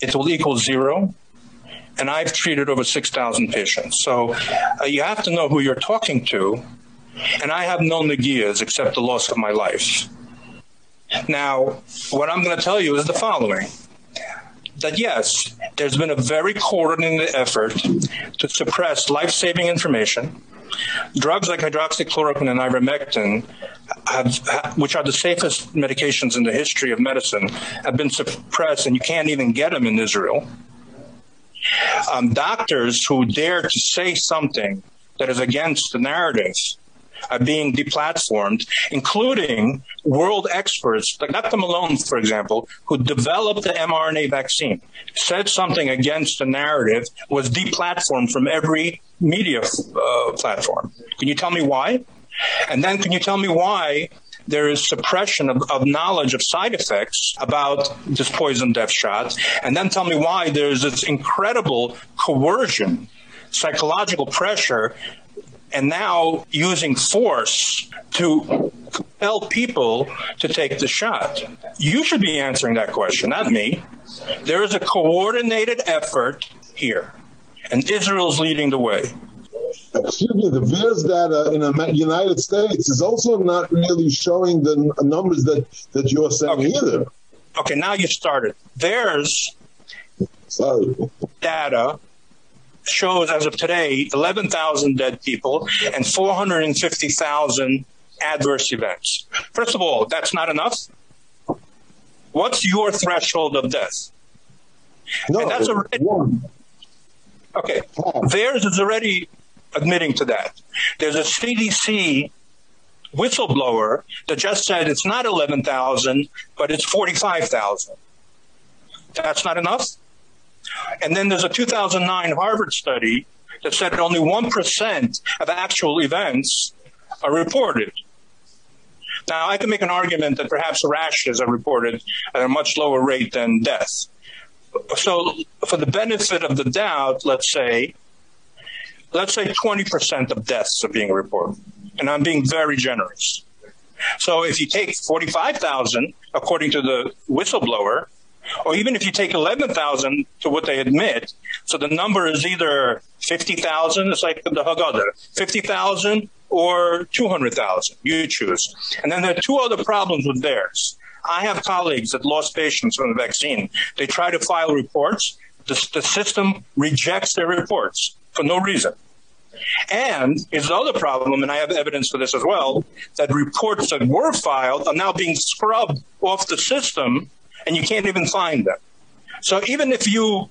it will equal zero. And I've treated over 6,000 patients. So uh, you have to know who you're talking to. And I have no nagias except the loss of my life. Now, what I'm going to tell you is the following. That yes, there's been a very coordinated effort to suppress life-saving information drugs like hydroxychloroquine and ivermectin have, which are the safest medications in the history of medicine have been suppressed and you can't even get them in Israel um, doctors who dare to say something that is against the narrative are being deplatformed including world experts like Dr. Malone for example who developed the mRNA vaccine said something against the narrative was deplatformed from every media uh, platform. Can you tell me why? And then can you tell me why there is suppression of, of knowledge of side effects about this poison death shot and then tell me why there's this incredible coercion psychological pressure and now using force to compel people to take the shot you should be answering that question not me there is a coordinated effort here and Israel's leading the way
excuse me, the VAERS data uh, in the United States is also not really showing the numbers that, that you're saying
okay.
either.
Okay, now you started.
Sorry.
data shows as of today 11,000 dead people and 450,000 adverse events. First of all, that's not enough. What's your threshold of death?
No,
and that's already, Okay. VAERS is already admitting to that. There's a CDC whistleblower that just said it's not 11,000 but it's 45,000. That's not enough. And then there's a 2009 Harvard study that said only 1% of actual events are reported. Now, I can make an argument that perhaps rashes are reported at a much lower rate than death. So, for the benefit of the doubt, let's say let's say 20% of deaths are being reported. And I'm being very generous. So if you take 45,000 according to the whistleblower or even if you take 11,000 to what they admit, so the number is either 50,000, it's like the Haggadah, 50,000 or 200,000, you choose. And then there are two other problems with VAERS. I have colleagues that lost patients from the vaccine. They try to file reports, the, the system rejects their reports for no reason. And is the other problem, and I have evidence for this as well, that reports that were filed are now being scrubbed off the system and you can't even find them. So even if you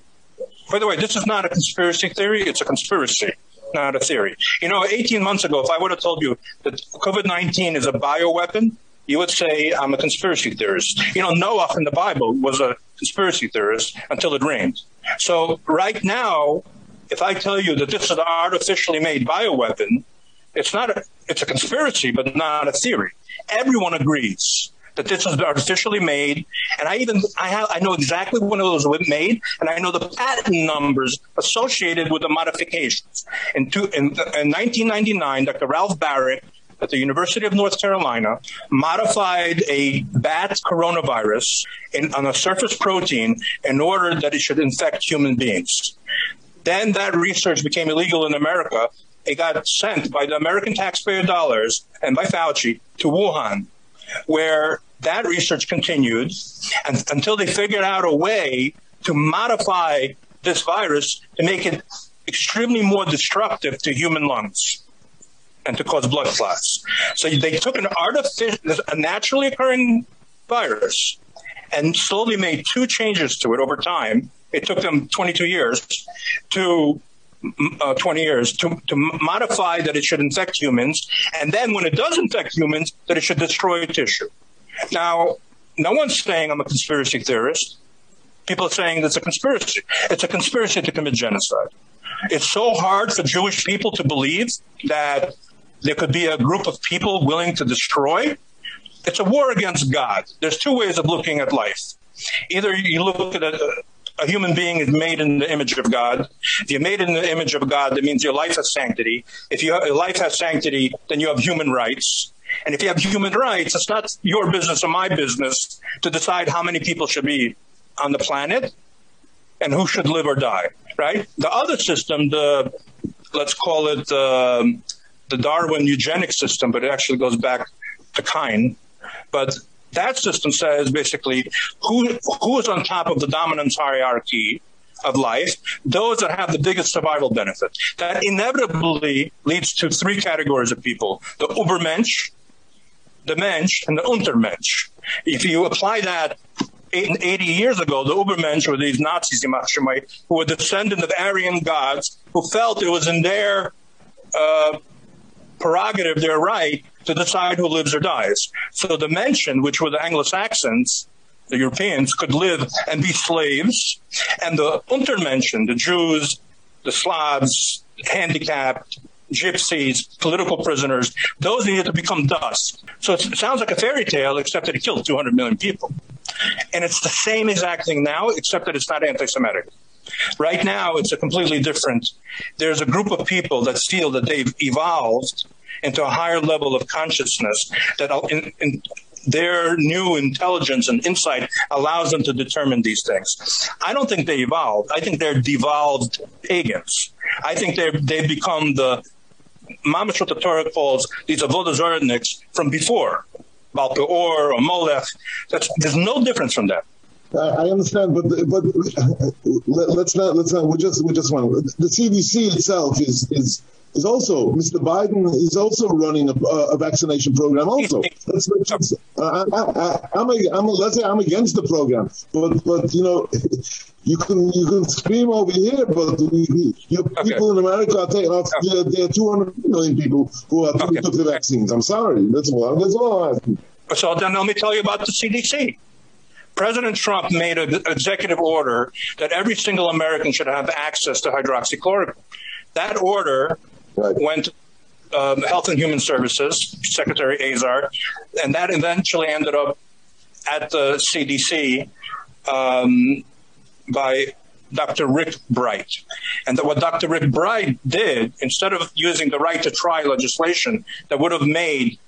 by the way, this is not a conspiracy theory, it's a conspiracy, not a theory. You know, 18 months ago if I would have told you that COVID-19 is a bioweapon, you would say I'm a conspiracy theorist. You know, Noah in the Bible was a conspiracy theorist until it rained. So right now, if I tell you that this is an artificially made bioweapon, it's not a it's a conspiracy but not a theory. Everyone agrees that this is artificially made and I even I have I know exactly when it was made and I know the patent numbers associated with the modifications. In, two, in, in 1999 Dr. Ralph Baric at the University of North Carolina modified a bat coronavirus in, on a surface protein in order that it should infect human beings. Then that research became illegal in America. It got sent by the American taxpayer dollars and by Fauci to Wuhan where that research continued and, until they figured out a way to modify this virus to make it extremely more destructive to human lungs and to cause blood clots. So they took an artificial a naturally occurring virus and slowly made two changes to it over time. It took them 22 years to uh, 20 years to to modify that it should infect humans and then when it does infect humans that it should destroy tissue. Now, no one's saying I'm a conspiracy theorist. People are saying it's a conspiracy. It's a conspiracy to commit genocide. It's so hard for Jewish people to believe that there could be a group of people willing to destroy. It's a war against God. There's two ways of looking at life. Either you look at a, a human being is made in the image of God. If you're made in the image of God, that means your life has sanctity. If you have, your life has sanctity, then you have human rights. And if you have human rights, it's not your business or my business to decide how many people should be on the planet and who should live or die, right? The other system, the let's call it um, the Darwin eugenic system, but it actually goes back to Kine. But that system says basically who who is on top of the dominance hierarchy of life? Those that have the biggest survival benefit. That inevitably leads to three categories of people. The ubermensch the mensch and the untermensch. If you apply that 80 years ago the ubermensch were these nazis who were descendants of aryan gods who felt it was in their uh, prerogative their right to decide who lives or dies. So the mention, which were the Anglo-Saxons, the Europeans, could live and be slaves, and the Untermenschen, the Jews, the Slavs, handicapped, gypsies, political prisoners, those needed to become dust. So it sounds like a fairy tale, except that it killed 200 million people. And it's the same exact thing now, except that it's not anti-Semitic. Right now, it's a completely different. There's a group of people that feel that they've evolved into a higher level of consciousness that in, in their new intelligence and insight allows them to determine these things. I don't think they evolved. I think they're devolved pagans. I think they they've become the mamash what the Torah calls these avodah zarniks from before, Baal Peor or Molech. That's there's no difference from that.
I understand, but but let's not let's not we just we just want the CDC itself is is is also Mr. Biden is also running a, a vaccination program also. Let's, let's, uh, I, am a, I'm a, let's say I'm against the program, but but you know you can you can scream over here, but we, we, you okay. people in America are taking off. There, there, are 200 million people who are okay. took the vaccines. I'm sorry, that's all. That's all I'm asking.
So then let me tell you about the CDC. President Trump made an executive order that every single American should have access to hydroxychloroquine. That order right. went um, Health and Human Services, Secretary Azar, and that eventually ended up at the CDC um, by Dr. Rick Bright. And that what Dr. Rick Bright did, instead of using the right to try legislation that would have made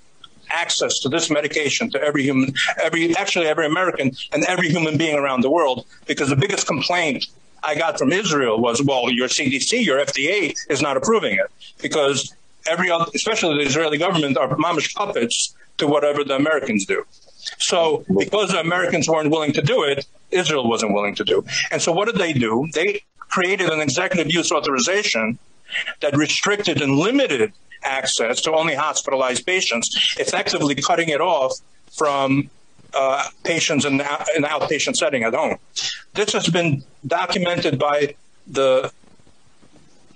access to this medication to every human every actually every American and every human being around the world because the biggest complaint I got from Israel was well your CDC your FDA is not approving it because every other, especially the Israeli government are mamish puppets to whatever the Americans do. So because the Americans weren't willing to do it, Israel wasn't willing to do. And so what did they do? They created an executive use authorization that restricted and limited access to only hospitalized patients, effectively cutting it off from uh, patients in, the, in the outpatient setting at home. This has been documented by the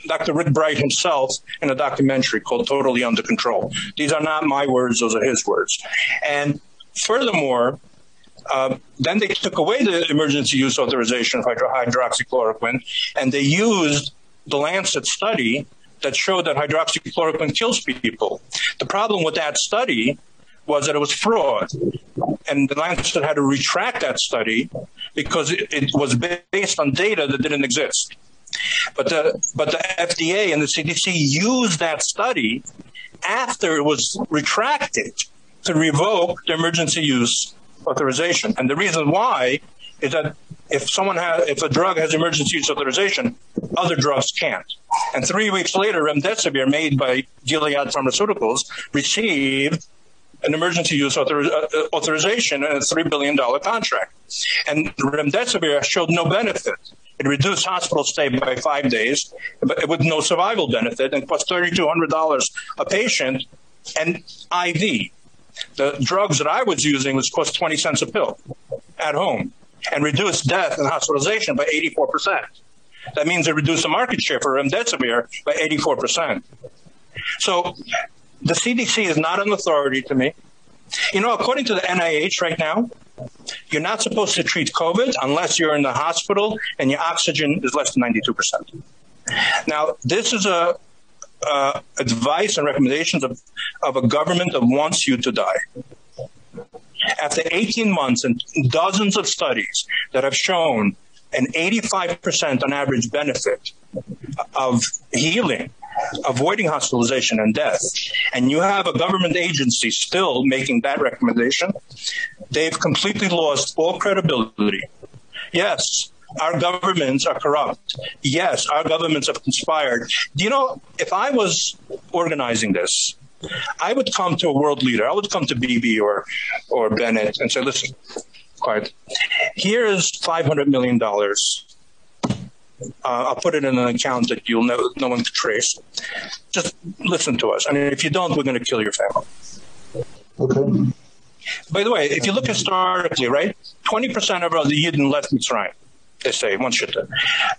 Dr. Rick Bright himself in a documentary called Totally Under Control. These are not my words, those are his words. And furthermore, uh, then they took away the emergency use authorization of hydroxychloroquine and they used the Lancet study that showed that hydroxychloroquine kills people. The problem with that study was that it was fraud. And the Lancet had to retract that study because it, it was based on data that didn't exist. But the but the FDA and the CDC used that study after it was retracted to revoke the emergency use authorization. And the reason why is that if someone has if a drug has emergency use authorization other drugs can't. And 3 weeks later remdesivir made by Gilead Pharmaceuticals received an emergency use author uh, authorization and a 3 billion dollar contract. And remdesivir showed no benefit. It reduced hospital stay by 5 days but with no survival benefit and cost $3200 a patient and IV the drugs that I was using was cost 20 cents a pill at home and reduced death and hospitalization by 84%. That means it reduced the market share for remdesivir by 84%. So the CDC is not an authority to me. You know, according to the NIH right now, you're not supposed to treat COVID unless you're in the hospital and your oxygen is less than 92%. Now, this is a uh, advice and recommendations of, of a government that wants you to die after 18 months and dozens of studies that have shown an 85% on average benefit of healing avoiding hospitalization and death and you have a government agency still making that recommendation they've completely lost all credibility. Yes our governments are corrupt. Yes our governments have conspired. Do you know if i was organizing this I would come to a world leader. I would come to Bibi or or Bennett and say, "Listen, quiet. Here is 500 million dollars. Uh, I'll put it in an account that you'll know no one can trace. Just listen to us. I mean, if you don't, we're going to kill your family."
Okay.
By the way, if you look historically, right? 20% of all the Yidden left Mitzrayim they say one shitta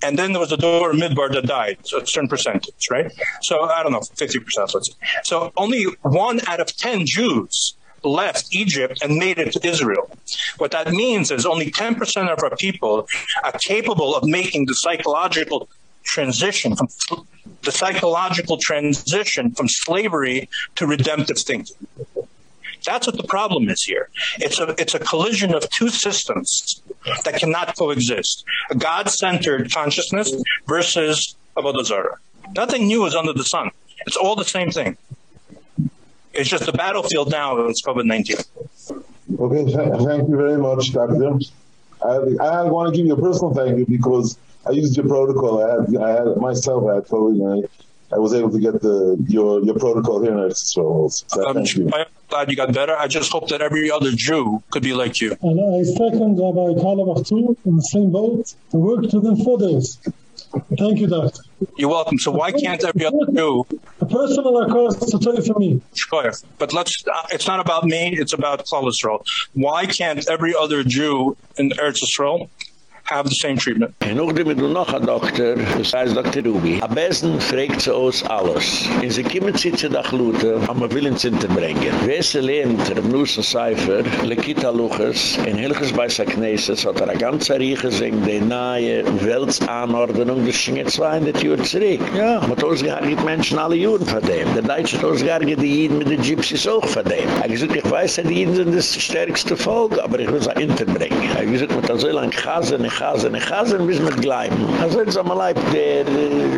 and then there was a door midbar that died so a certain percentage right? So i don't know 50% let's say. So only 1 out of 10 jews left Egypt and made it to Israel. What that means is only 10% of our people are capable of making the psychological transition from the psychological transition from slavery to redemptive thinking that's what the problem is here. It's a it's a collision of two systems that cannot coexist. A God-centered consciousness versus avodah zarah. Nothing new is under the sun. It's all the same thing. It's just the battlefield now is COVID-19.
Okay, th thank you very much, Doctor. I, I want to give you a personal thank you because I used your protocol. I had, I had myself had COVID I was able to get the your your protocol here in Israel. So
I'm glad you got better. I just hope that every other Jew could be like you.
And I second Rabbi Karlov too in the same boat. I worked within four days. Thank you, doctor.
You're welcome. So why can't every other Jew
a personal request to tell you for me.
Sure. But let's uh, it's not about me, it's about Klal Yisrael. Why can't every other Jew in Eretz Israel have the same treatment.
En ook de nog een dokter, das heißt Dr. Ruby. A besen fragt ze aus alles. In ze kimmen zit ze da glute, am willen ze te brengen. Wese lehnt er bnusen Cipher, Lekita Luchas, in Hilges bei Sakneses, hat er a ganze Rieche sing, de nahe Weltsanordnung, des schien jetzt 200 Jahre zurück. Ja, hat ausgehargit Menschen alle Juren von dem. Der Deutsche hat ausgehargit die Jiden mit den Gypsies auch dem. Er gesagt, ich weiß, die Jiden sind das stärkste Volk, aber ich will sie hinterbringen. Er gesagt, hat so lange Chazen, Chazen, Chazen, bis man gleich. Also jetzt haben wir leib, der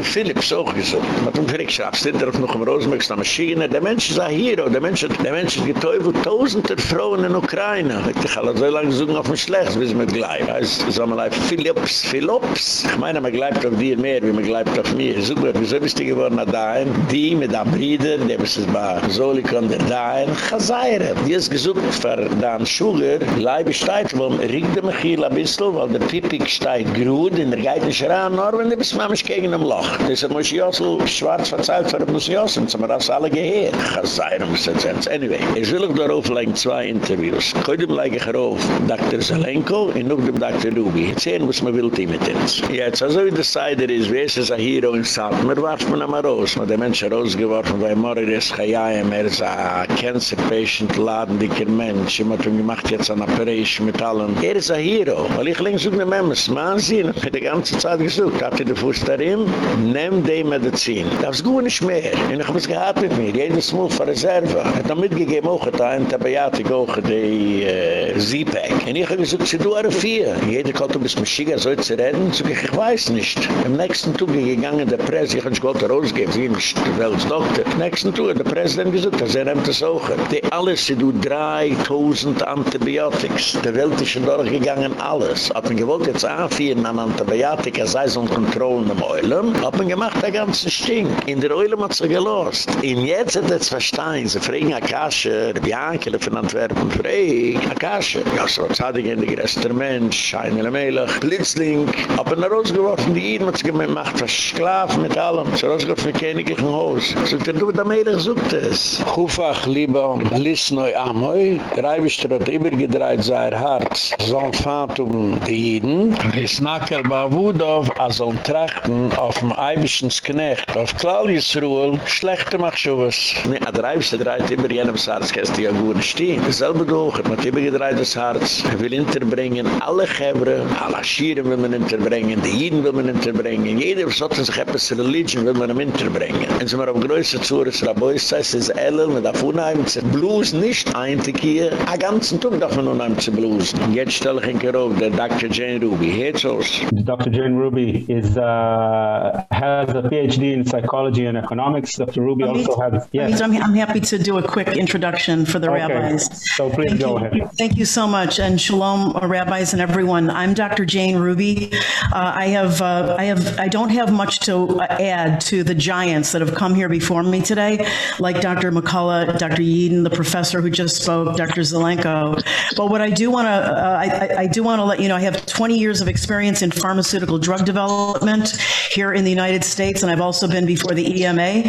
Philips auch gesagt. Man hat ihm fragt, schaffst du, der noch im Rosenberg, ist eine Maschine. Der Mensch ist ein Hero, der Mensch hat, der Mensch hat getäufelt tausender Frauen in Ukraine. Ich habe so lange gesucht auf dem Schlecht, bis man gleich. Er ist so ein leib, Philips, Philips. Ich meine, man gleibt auf dir mehr, wie man gleibt auf mir. Super, wieso bist du geworden, Adain? Die mit der Brüder, der bist es bei Solikon, der Dain, Chazayre. Die ist gesucht für Dan Sugar, leib ist steigt, wo man riecht mich hier ein bisschen, weil der Pipik steigt grud, in der Geid nicht ran, nur wenn du bist man mich gegen dem Loch. Das ist ein Jossel schwarz verzeiht für ein Jossel, zum das alle gehört. Chazayre muss das jetzt. Anyway, ich will auch darauf legen zwei Interviews. Heute lege ich darauf Dr. Zelenko und noch dem Dr. Ruby. Jetzt sehen, was man will, die mit uns. Jetzt, also wie das Seider ist, es ist ein Hero in Satmer, warf man einmal raus. Hat den Menschen rausgeworfen, weil morgen ist Chayayim, er ist ein Cancer-Patient, laden dicker Mensch. Man hat ihm gemacht jetzt eine Operation mit allem. Er ist ein Hero. Weil ich links eine Memmes. Man sieht, ich habe die ganze Zeit gesucht. Ihr den Fuß darin? Nehm die Medizin. Das ist gut nicht mehr. Und ich habe es gehabt mit mir. Jedes Mal für Reserve. Hat er mitgegeben auch, hat er ein Tabiatik auch, die äh, Z-Pack. Und ich habe gesagt, sie du are vier. Jeder konnte bis Maschiga so zu reden. So ich, ich weiß nicht. Im nächsten Tag gegangen der Presse, ich habe nicht Gott rausgegeben, wie ein Weltsdoktor. Im nächsten Tag hat der Präsident gesagt, dass er nimmt das auch. Die alles, sie du 3000 Antibiotics. Der Welt ist schon durchgegangen, alles. Hat man gewollt jetzt anführen an Antibiotika, sei so ein Kontrollen im Eulen, hat man gemacht, der ganze Stink. In der Eulen hat sie gelost. Und jetzt hat er es verstehen, sie fragen Akashe, der Biankele von Antwerpen, fragen Akashe. Ja, so, zadig in der größte Mensch, Scheinele Melech, Blitzling, hat man rausgeworfen, die Iden hat sie gemacht, versklaven mit allem. Sie rausgeworfen, mit königlichen Haus. So, der du, der Melech sucht es. Chufach, lieber, liss neu Amoy, der Eibischter hat übergedreht sein Herz, so ein Phantom die Jiden, es nakel Bavudov, als ein Trachten auf dem Eibischen Knecht, auf Claudius Ruhl, schlechte Machschubes. Nee, der Eibischter dreht über jenem Herz, kannst du ja gut nicht stehen. Dasselbe doch, man hat übergedreht das Herz, er will hinterbringen, alle Gebre, alle Aschieren will man hinterbringen, die Jiden will man hinterbringen, jeder versucht sich etwas Religion will man ihm hinterbringen. Und so man auf größer Zures, Rabois, es ist Ellel, mit der Funheim, es ist Blues nicht einzig hier, a ganzen Tag man unheim zu Blues. Jetzt stelle ich in Kerov, der Dr. Jane Ruby, heet's aus.
Dr. Jane Ruby is, uh, has a PhD in psychology and economics. Dr. Ruby
Amit,
also has, yes.
I'm, I'm happy to do a quick introduction for the
Okay.
rabbis.
So please
Thank
go
you.
ahead.
Thank you so much, and shalom, uh, rabbis and everyone. I'm Dr. Jane Ruby. Uh, I have, uh, I have, I don't have much to uh, add to the giants that have come here before me today, like Dr. McCullough, Dr. Yeadon, the professor who just spoke, Dr. Zelenko. But what I do want to, uh, I, I- I do want to let you know, I have 20 years of experience in pharmaceutical drug development here in the United States, and I've also been before the EMA.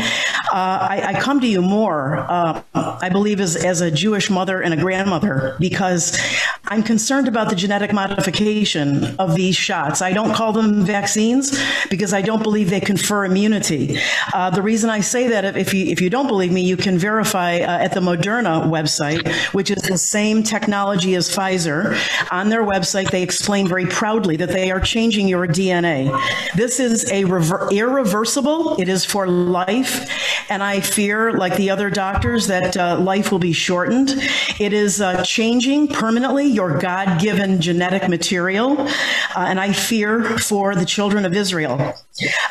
Uh, I, I come to you more, uh, I believe, as, as a Jewish mother and a grandmother, because I'm concerned about the genetic modification of these shots. I don't call them vaccines because I don't believe they confer immunity. Uh, the reason I say that, if you if you don't believe me, you can verify uh, at the Moderna website, which is the same technology as Pfizer. On their website, they explain very proudly that they are changing your DNA. This is a irreversible. It is for life, and I fear, like the other doctors, that uh, life will be shortened. It is uh, changing permanently your God-given genetic material, uh, and I fear for the children of Israel.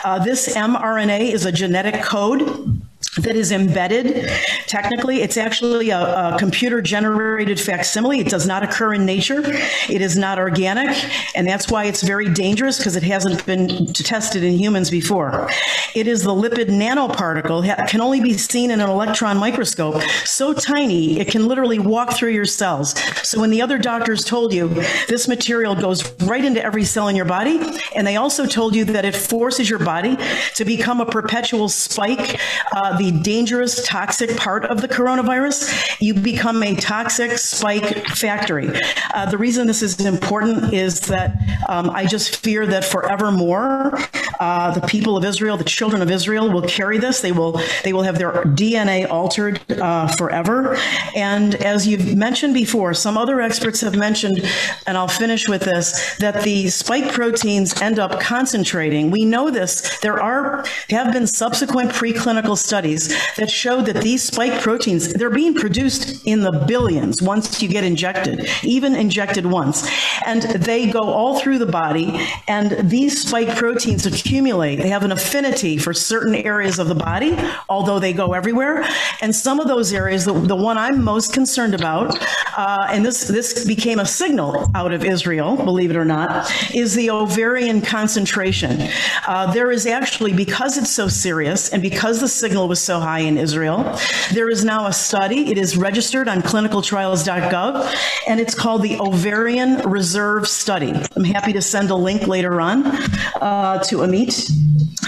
Uh, this mRNA is a genetic code that is embedded technically it's actually a, a computer generated facsimile. It does not occur in nature. It is not organic and that's why it's very dangerous because it hasn't been tested in humans before. It is the lipid nanoparticle can only be seen in an electron microscope so tiny it can literally walk through your cells. So when the other doctors told you this material goes right into every cell in your body and they also told you that it forces your body to become a perpetual spike uh, the dangerous toxic part of the coronavirus, you become a toxic spike factory. Uh, the reason this is important is that um, I just fear that forevermore uh, the people of Israel, the children of Israel will carry this. They will they will have their DNA altered uh, forever. And as you've mentioned before, some other experts have mentioned and I'll finish with this that the spike proteins end up concentrating. We know this. There are have been subsequent preclinical studies that show that these spike proteins they're being produced in the billions once you get injected, even injected once. And they go all through the body and these spike proteins accumulate. They have an affinity for certain areas of the body, although they go everywhere. And some of those areas the, the one I'm most concerned about uh, and this this became a signal out of Israel, believe it or not, is the ovarian concentration. Uh, there is actually because it's so serious and because the signal was so high in Israel, there is now a study. It is registered on clinicaltrials.gov and it's called the Ovarian Reserve Study. I'm happy to send a link later on uh, to Amit.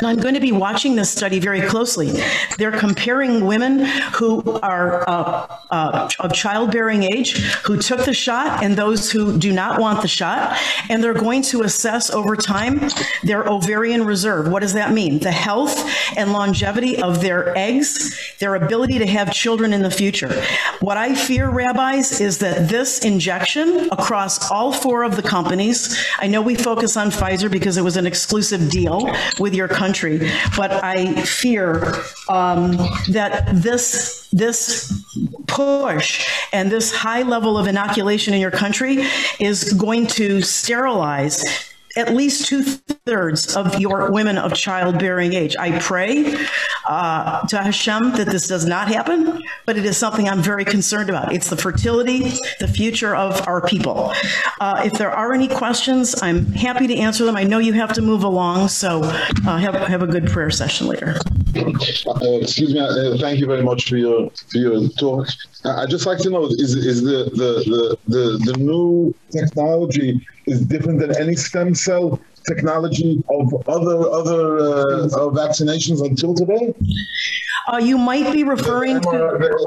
And I'm going to be watching this study very closely. They're comparing women who are uh, uh, of childbearing age who took the shot and those who do not want the shot and they're going to assess over time their ovarian reserve. What does that mean? The health and longevity of their eggs, their ability to have children in the future. What I fear rabbis is that this injection across all four of the companies, I know we focus on Pfizer because it was an exclusive deal with your country, but I fear um, that this this push and this high level of inoculation in your country is going to sterilize at least two-thirds of your women of childbearing age. I pray uh, to Hashem that this does not happen, but it is something I'm very concerned about. It's the fertility, the future of our people. Uh, if there are any questions, I'm happy to answer them. I know you have to move along, so uh, have have a good prayer session later.
Uh, excuse me. Uh, thank you very much for your for your talk. I'd just like to know is is the the the the, the new technology is different than any stem cell technology of other other uh, vaccinations until today?
Uh, you might be referring to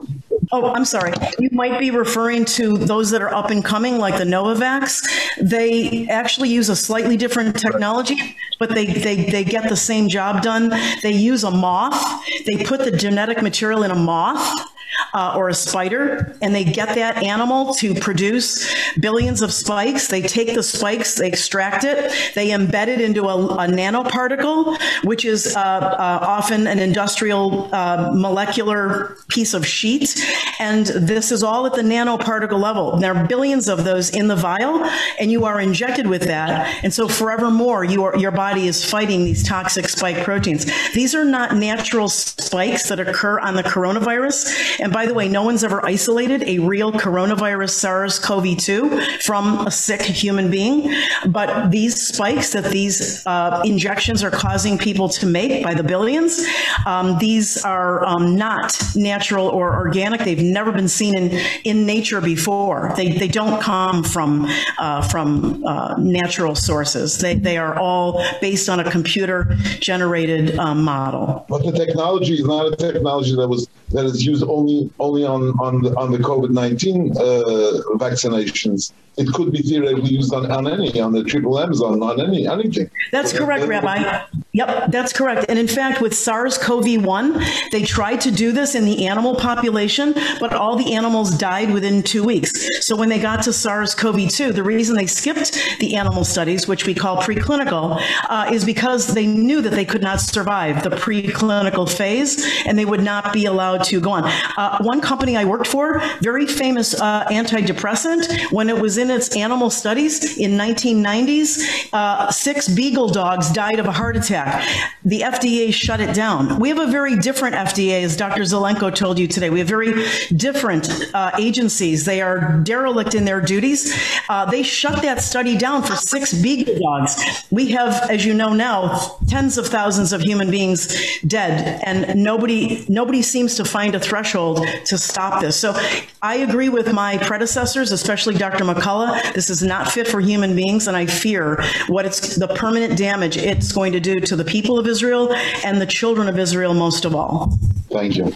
Oh, I'm sorry. You might be referring to those that are up and coming like the Novavax. They actually use a slightly different technology, but they they they get the same job done. They use a moth. They put the genetic material in a moth uh, or a spider and they get that animal to produce billions of spikes. They take the spikes they extract it they embed it into a, a nanoparticle which is uh, uh, often an industrial uh, molecular piece of sheet and this is all at the nanoparticle level. There are billions of those in the vial and you are injected with that and so forevermore your your body is fighting these toxic spike proteins. These are not natural spikes that occur on the coronavirus and by the way, no one's ever isolated a real coronavirus SARS-CoV-2 from a sick human being, but these spikes that these uh, injections are causing people to make by the billions, um, these are um, not natural or organic. They've never been seen in in nature before. They they don't come from uh, from uh, natural sources. They they are all based on a computer generated um, model.
But the technology is not a technology that was that is used only only on on the on the COVID-19 uh, vaccinations it could be theoretically used on, on any on the triple M's on on any anything.
That's correct, Rabbi. Yep, that's correct. And in fact, with SARS-CoV-1, they tried to do this in the animal population, but all the animals died within 2 weeks. So when they got to SARS-CoV-2, the reason they skipped the animal studies, which we call preclinical, uh, is because they knew that they could not survive the preclinical phase and they would not be allowed to go on. Uh, one company I worked for, very famous uh, antidepressant, when it was in in its animal studies in 1990s, uh, six beagle dogs died of a heart attack. The FDA shut it down. We have a very different FDA as Dr. Zelenko told you today. We have very different uh, agencies. They are derelict in their duties. Uh, they shut that study down for six beagle dogs. We have as you know now tens of thousands of human beings dead and nobody nobody seems to find a threshold to stop this. So I agree with my predecessors, especially Dr. McCullough this is not fit for human beings and I fear what it's the permanent damage it's going to do to the people of Israel and the children of Israel most of all.
Thank you.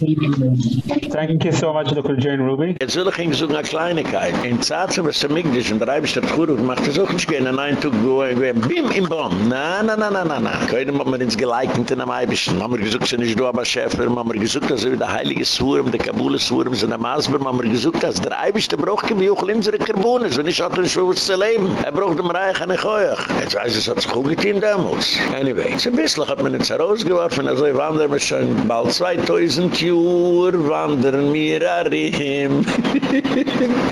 Thank you so much, Dr. Jane Ruby.
Jetzt will ich Ihnen so eine Kleinigkeit. In Zatsen, was mich ist, und der Eibisch der Tchuruk macht es auch nicht gehen, an einen Tag go, und wir bim im Baum. Na, na, na, na, na, na. Hat man ins Geleikend in einem Eibisch. Man hat gesagt, sie nicht du, aber Schäfer. Man hat gesagt, dass er der Heilige Swurm, der Kabule Swurm, sind am Asber. Man hat gesagt, dass der Eibisch der braucht ihm auch in unsere Karbonen. So nicht hat er was zu leben. Er braucht dem Reich an der Heuch. Jetzt weiß ich, es hat sich gut getan damals. Anyway, so ein bisschen hat man jetzt herausgeworfen, also ich wandere mich schon bald 2000 Jür, wandern mir Arihim.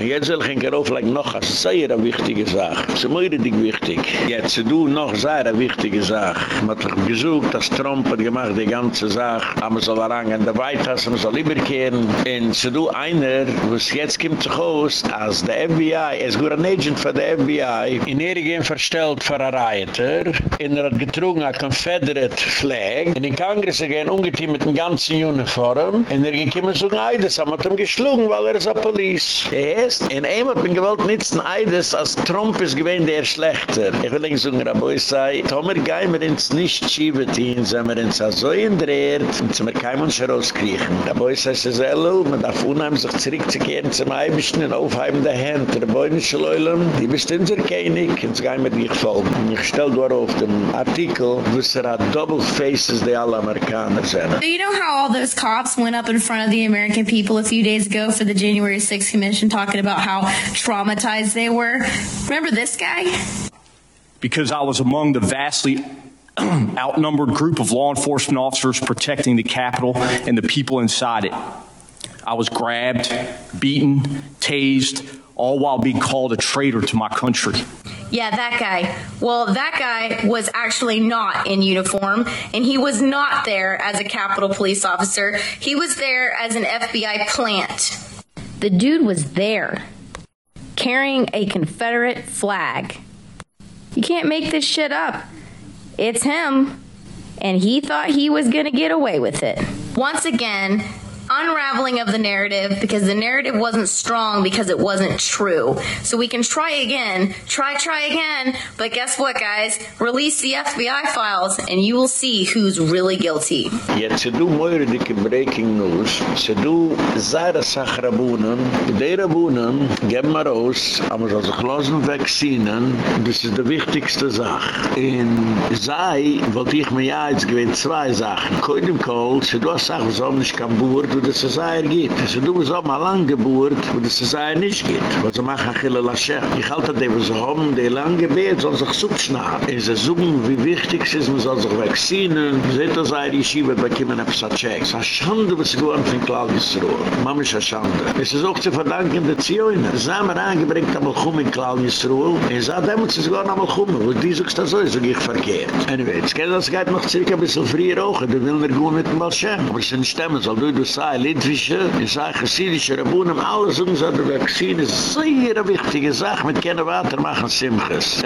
Jetzt will ich ihn auflegen noch eine sehr wichtige Sache. Es ist mir richtig wichtig. Jetzt du noch sehr wichtige Sache. Man hat doch gesucht, dass Trump hat gemacht die ganze Sache. Aber man soll daran in der White House, man soll überkehren. Und so du einer, was jetzt kommt sich aus, als der FBI, er ist gut ein Agent für der FBI, in Erigen verstellt für ein Rioter, in er hat getrunken a Confederate Flag, in den Kongress er gehen ungetein mit dem ganzen Uniform, in er gekommen so ein Eides, haben hat ihm geschlungen, weil er ist a Police. Er ist, in einem hat man gewollt nützen Eides, als Trump ist gewähnt der Schlechter. Ich will nicht sagen, Rabeu sei, Tomer gehen wir ins nicht schiebetin, sind wir ins so indreht, und sind wir kein Mensch rauskriechen. Rabeu sei, es ist Elul, man darf unheim sich zurückzukehren zum Eibischen in aufheimen der Hand, der Beunische Leulem, die bist unser König, und sie gehen mit dich folgen. Ich stelle dort auf dem Artikel, wo es er hat double faces, die alle Amerikaner sind.
So you know how all those cops went up in front of the American people a few days ago for the January 6th commission talking about how traumatized they were? Remember this guy?
because I was among the vastly outnumbered group of law enforcement officers protecting the Capitol and the people inside it. I was grabbed, beaten, tased, all while being called a traitor to my country.
Yeah, that guy. Well, that guy was actually not in uniform and he was not there as a Capitol police officer. He was there as an FBI plant. The dude was there carrying a Confederate flag. You can't make this shit up. It's him and he thought he was going to get away with it. Once again, unraveling of the narrative because the narrative wasn't strong because it wasn't true. So we can try again, try try again, but guess what guys? Release the FBI files and you will see who's really guilty.
Jetzt se du moire dike breaking news, se du zaira sach rabunen, die rabunen aus, aber so sich Vaccinen, das ist die wichtigste Sache. In sei, wollte ich mir ja jetzt gewinnt zwei Sachen. Koidem Kohl, se du hast Sachen, was nicht kann bohren, wo das Cesar geht. Se du hast auch mal lang gebohrt, wo das Cesar nicht geht. Was sie machen, Achille Lasche. Ich halte die, was sie haben, die lang gebet, soll sich subschnappen. Und sie suchen, wie wichtig es ist, man soll sich vaccinen. Seht das ein, die Schiebe bekommen, ein paar Checks. Es ist eine Schande, was sie gewohnt von Klaudisruhe. Mama ist eine Schande. Es ist auch zu verdanken der Zioine. Sie haben mir angebringt, einmal kommen in Klaudisruhe. Und sie sagt, damit sie sogar einmal kommen. Wo die sagst das so, so gehe ich verkehrt. Anyway, jetzt geht das noch circa ein bisschen früher auch. Du will nicht gut mit dem Balschem. Aber es sind Stemmen, soll du, du sei Litwische, ich sei chassidische Rabunem, alles sagen, so der Vaccine ist sehr wichtige Sache, mit keiner Water machen Simches.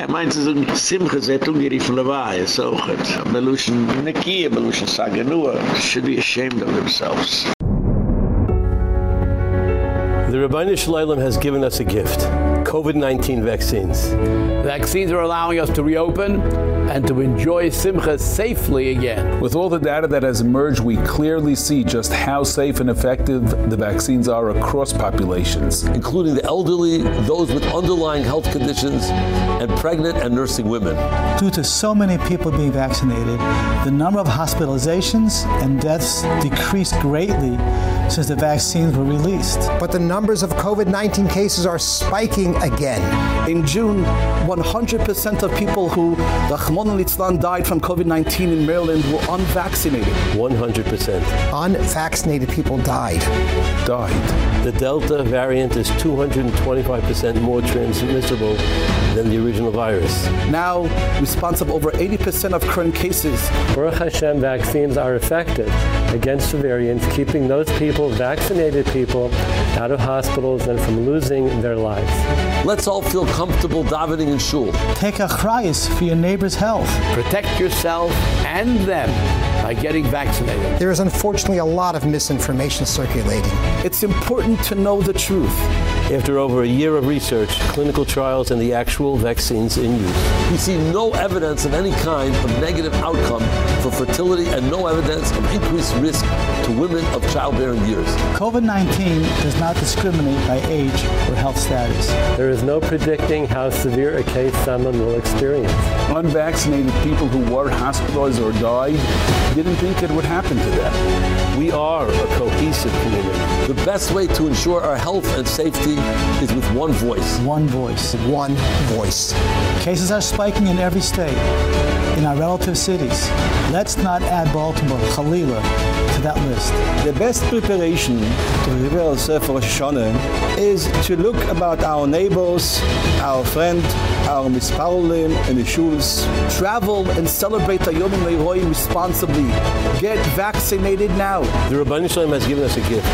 er meint zu sagen, Simches hat ungeriefen Leweihe, so gut. Beluschen Nekie, Beluschen Saganua, should be ashamed of themselves.
The Rabbanu Shalom has given us a gift COVID-19 vaccines.
Vaccines are allowing us to reopen and to enjoy Simcha safely again.
With all the data that has emerged, we clearly see just how safe and effective the vaccines are across populations,
including the elderly, those with underlying health conditions, and pregnant and nursing women.
Due to so many people being vaccinated, the number of hospitalizations and deaths decreased greatly since the vaccines were released.
But the numbers of COVID-19 cases are spiking again.
In June, 100% of people who Rahman al died from COVID-19 in Maryland were unvaccinated.
100%.
Unvaccinated people died.
Died.
The Delta variant is 225% more transmissible than the original virus.
Now, responsible over 80% of current cases.
Baruch Hashem vaccines are effective against the variants, keeping those people, vaccinated people, out of hospitals and from losing their lives. Let's all feel comfortable davening in shul.
Take a chrys for your neighbor's health.
Protect yourself and them by getting vaccinated.
There is unfortunately a lot of misinformation circulating.
It's important to know the truth
after over a year of research, clinical trials, and the actual vaccines in use.
We see no evidence of any kind of negative outcome for fertility and no evidence of increased risk to women of childbearing years.
COVID-19 does not discriminate by age or health status.
There is no predicting how severe a case someone will experience.
Unvaccinated people who were hospitalized or died didn't think it would happen to them.
We are a cohesive community.
The best way to ensure our health and safety is with one voice.
One voice.
One voice.
Cases are spiking in every state, in our relative cities. Let's not add Baltimore, Khalila, to that list.
The best preparation to prepare ourselves for Rosh Hashanah is to look about our neighbors, our friends, our misparolim and the shuls.
Travel and celebrate the Yom Leroy responsibly. Get vaccinated now.
The Rabban Shalom has given us a gift,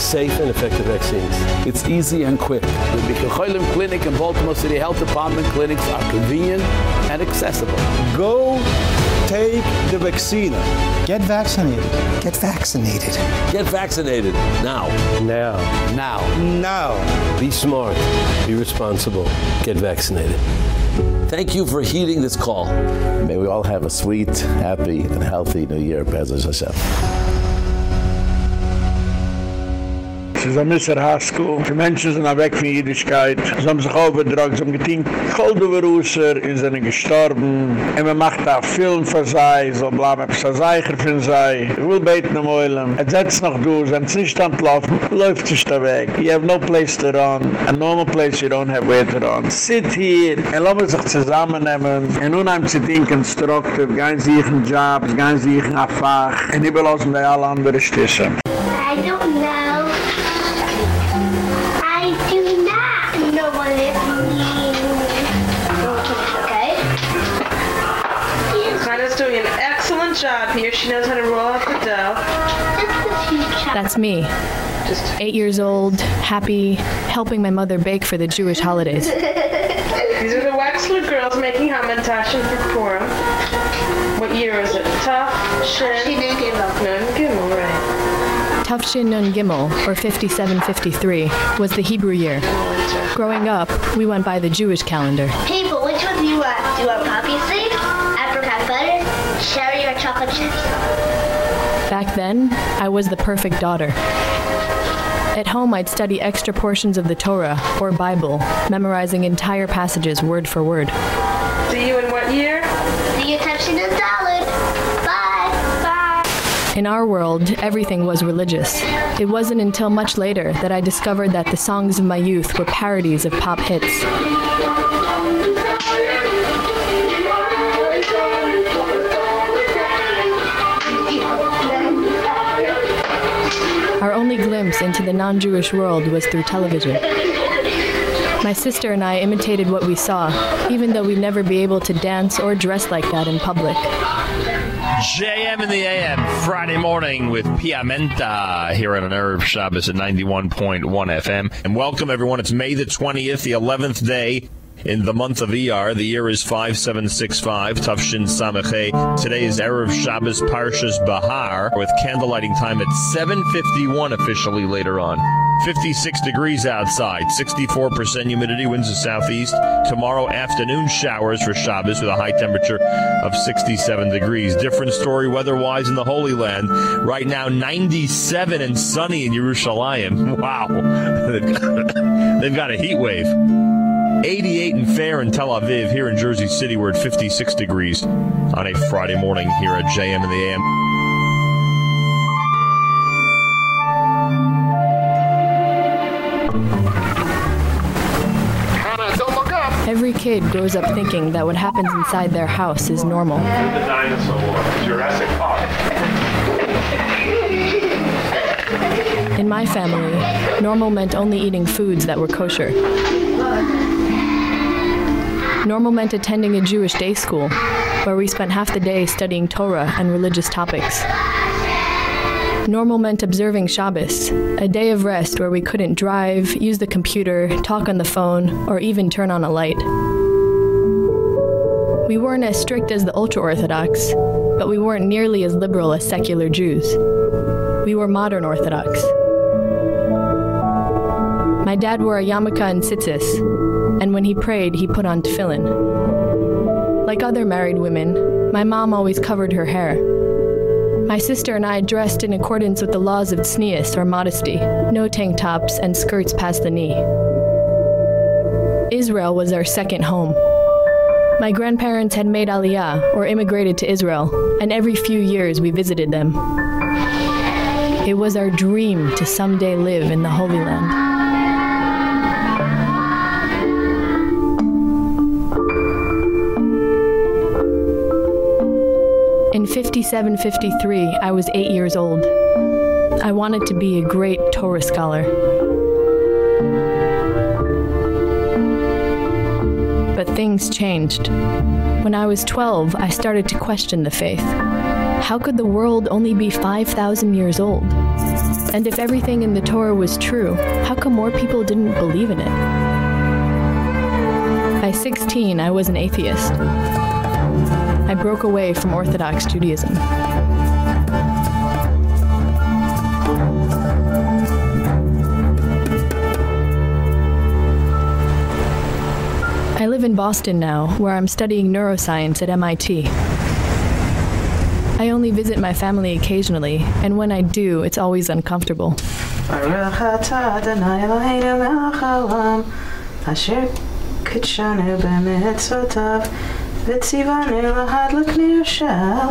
safe and effective vaccines.
It's easy and quick.
The Bikur Cholim Clinic and Baltimore City Health Department clinics are convenient and accessible.
Go take the vaccine.
Get vaccinated.
Get vaccinated.
Get vaccinated now.
Now.
Now.
Now.
Be smart. Be responsible. Get vaccinated.
Thank you for heeding this call.
May we all have a sweet, happy, and healthy new year, Bezos Hashem.
Ist ein Messer Haskell. Die Menschen sind weg von Jüdischkeit. Sie haben sich aufgedrückt, sie haben getinkt, Koldoverusser, sie sind gestorben. Und man macht da Film für sie, so bleiben ein bisschen Seicher für sie. Ich will beten am Eulen. Es setzt noch durch, wenn es nicht antlaufen, läuft sich da weg. You have no place to run. A normal place you don't have where to run. Sit here, und lassen sich zusammennehmen. Und nun haben sie den Konstruktiv, gehen sie in Jobs, gehen sie in Affach. Und überlassen die alle anderen Stissen.
I don't know.
Job here. She knows how to roll out the dough.
That's me. Just Eight years old, happy, helping my mother bake for the Jewish holidays.
These are the Wexler girls making hamantaschen for Purim. What year is it? Tough, Shin, Nun Gimel, right.
Tufshin Nun Gimel, or 5753, was the Hebrew year. Growing up, we went by the Jewish calendar.
People, which one do you want? Do you want
then, I was the perfect daughter. At home, I'd study extra portions of the Torah, or Bible, memorizing entire passages word for word.
See you in what year?
See you touching the dollar. Bye. Bye.
In our world, everything was religious. It wasn't until much later that I discovered that the songs of my youth were parodies of pop hits. Only glimpse into the non-Jewish world was through television. My sister and I imitated what we saw, even though we'd never be able to dance or dress like that in public.
JM in the AM Friday morning with Piamenta here on an Erev Shabbos at 91.1 FM. And welcome everyone. It's May the 20th, the 11th day in the month of ER. The year is 5765, Tufshin Samachay. Today is Erev Shabbos Parshas Bahar with candlelighting time at 751 officially later on. 56 degrees outside, 64% humidity, winds of southeast. Tomorrow afternoon showers for Shabbos with a high temperature of 67 degrees. Different story weather-wise in the Holy Land. Right now 97 and sunny in Yerushalayim. Wow. They've got a heat wave. 88 and fair in Tel Aviv. Here in Jersey City, we're at 56 degrees on a Friday morning here at JM in the AM.
Every kid grows up thinking that what happens inside their house is normal.
The dinosaur, Jurassic Park.
In my family, normal meant only eating foods that were kosher. Normal meant attending a Jewish day school, where we spent half the day studying Torah and religious topics. Normal meant observing Shabbos, a day of rest where we couldn't drive, use the computer, talk on the phone, or even turn on a light. We weren't as strict as the ultra-Orthodox, but we weren't nearly as liberal as secular Jews. We were modern Orthodox. My dad wore a yarmulke and tzitzis, and when he prayed, he put on tefillin. Like other married women, my mom always covered her hair. My sister and I dressed in accordance with the laws of tznius or modesty, no tank tops and skirts past the knee. Israel was our second home. My grandparents had made aliyah or immigrated to Israel, and every few years we visited them. It was our dream to someday live in the Holy Land. 5753, I was 8 years old. I wanted to be a great Torah scholar. But things changed. When I was 12, I started to question the faith. How could the world only be 5,000 years old? And if everything in the Torah was true, how come more people didn't believe in it? By 16, I was an atheist. I broke away from Orthodox Judaism. I live in Boston now, where I'm studying neuroscience at MIT. I only visit my family occasionally, and when I do, it's always uncomfortable.
וציווני להדליק נר של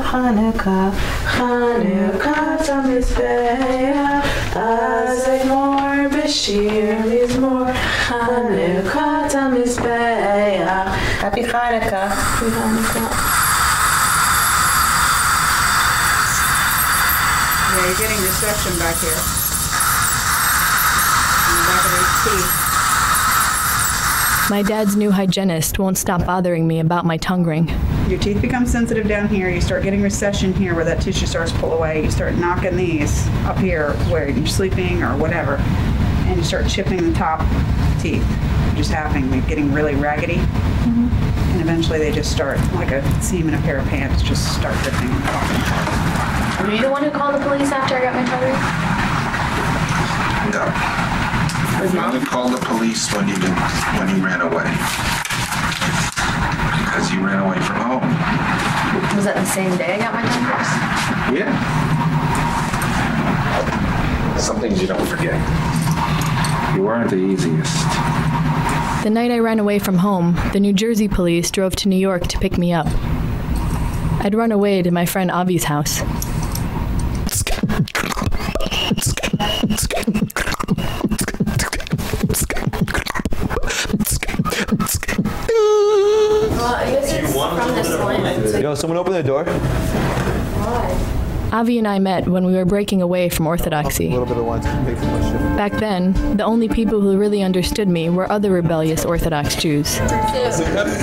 חנוכה, חנוכת המזבח, אז אגמור בשיר מזמור, חנוכת המזבח. Happy Hanukkah. Happy Hanukkah.
Yeah, you're getting reception back here.
My dad's new hygienist won't stop bothering me about my tongue ring.
Your teeth become sensitive down here. You start getting recession here where that tissue starts to pull away. You start knocking these up here where you're sleeping or whatever. And you start chipping the top teeth. Just happening, like getting really raggedy. Mm-hmm. And eventually they just start, like a seam in a pair of pants, just start ripping and popping.
Were you the one who called the police after I got my tongue ring?
No. Father called the police when he did, when he ran away. Because he ran away from home.
Was that the same day I got my tongue pierced?
Yeah. Some things you don't forget. You weren't the easiest.
The night I ran away from home, the New Jersey police drove to New York to pick me up. I'd run away to my friend Avi's house.
Land.
Someone open the door.
Avi and I met when we were breaking away from orthodoxy. Back then, the only people who really understood me were other rebellious Orthodox Jews.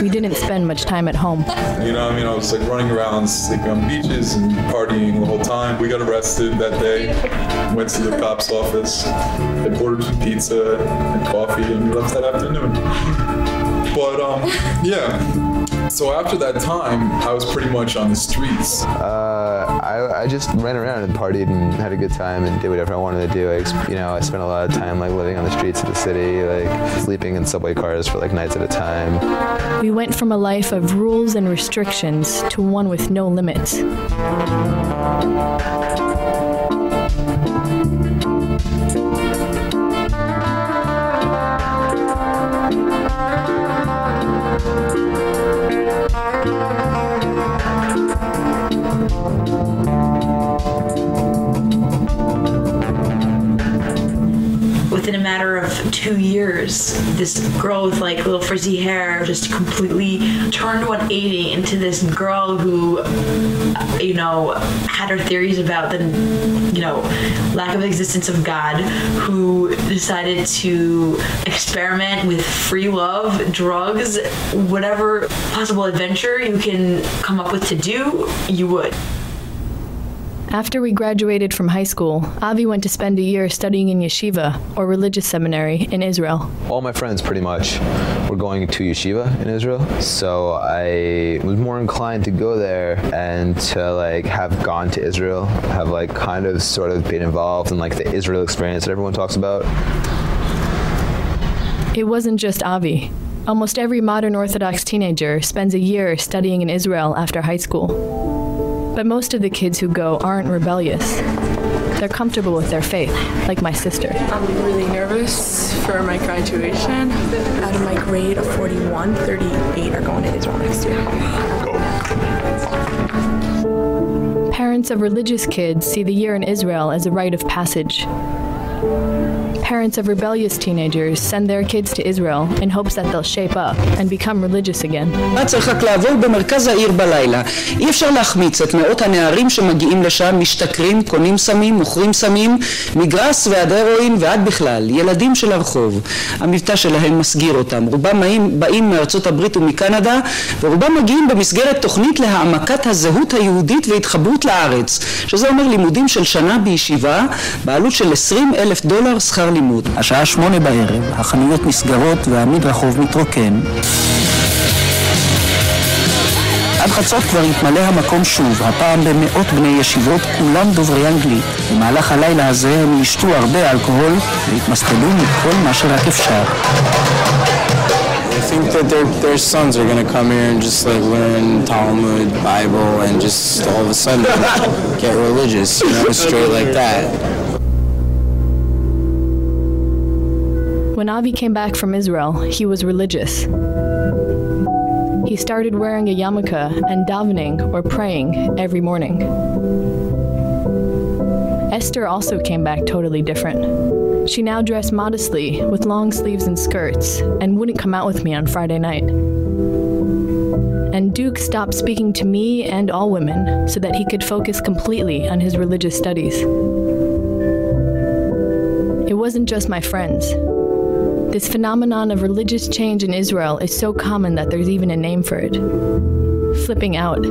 We didn't spend much time at home.
You know, I mean, I was like running around, sleeping on beaches and partying the whole time. We got arrested that day. Went to the cops' office. They ordered some pizza and coffee, and we left that afternoon. But um, yeah. So after that time, I was pretty much on the streets.
Uh, I, I just ran around and partied and had a good time and did whatever I wanted to do. I, you know, I spent a lot of time like living on the streets of the city, like sleeping in subway cars for like nights at a time.
We went from a life of rules and restrictions to one with no limits.
Matter of two years, this girl with like little frizzy hair just completely turned 180 into this girl who, uh, you know, had her theories about the, you know, lack of existence of God, who decided to experiment with free love, drugs, whatever possible adventure you can come up with to do, you would.
After we graduated from high school, Avi went to spend a year studying in yeshiva, or religious seminary, in Israel.
All my friends pretty much were going to yeshiva in Israel, so I was more inclined to go there and to like have gone to Israel, have like kind of sort of been involved in like the Israel experience that everyone talks about.
It wasn't just Avi. Almost every modern Orthodox teenager spends a year studying in Israel after high school. But most of the kids who go aren't rebellious. They're comfortable with their faith, like my sister.
I'm really nervous for my graduation. Out of my grade of 41, 38 are going to Israel next year.
Parents of religious kids see the year in Israel as a rite of passage. Parents of rebellious teenagers send their kids to Israel in hopes that they'll shape up and become religious again.
מה צריך רק לעבור במרכז העיר בלילה? אי אפשר להחמיץ את מאות הנערים שמגיעים לשם, משתכרים, קונים סמים, מוכרים סמים, מגרס ועד הרואין ועד בכלל, ילדים של הרחוב. המבטא שלהם מסגיר אותם. רובם באים, מארצות הברית ומקנדה, ורובם מגיעים במסגרת תוכנית להעמקת הזהות היהודית והתחברות לארץ, שזה אומר לימודים של שנה בישיבה, בעלות של 20 אלף דולר שכר לימוד. השעה שמונה בערב, החנויות נסגרות והמדרחוב מתרוקן. עד חצות כבר יתמלא המקום שוב, הפעם במאות בני ישיבות, כולם דוברי אנגלית. במהלך הלילה הזה הם ישתו הרבה אלכוהול והתמסטלו מכל מה שרק אפשר.
I think that their, their sons are going to come here and just like learn Talmud, Bible, and just all of a sudden get religious, you know, straight like that.
When Avi came back from Israel, he was religious. He started wearing a yarmulke and davening or praying every morning. Esther also came back totally different. She now dressed modestly with long sleeves and skirts and wouldn't come out with me on Friday night. And Duke stopped speaking to me and all women so that he could focus completely on his religious studies. It wasn't just my friends. This phenomenon of religious change in Israel is so common that there's even a name for it flipping out.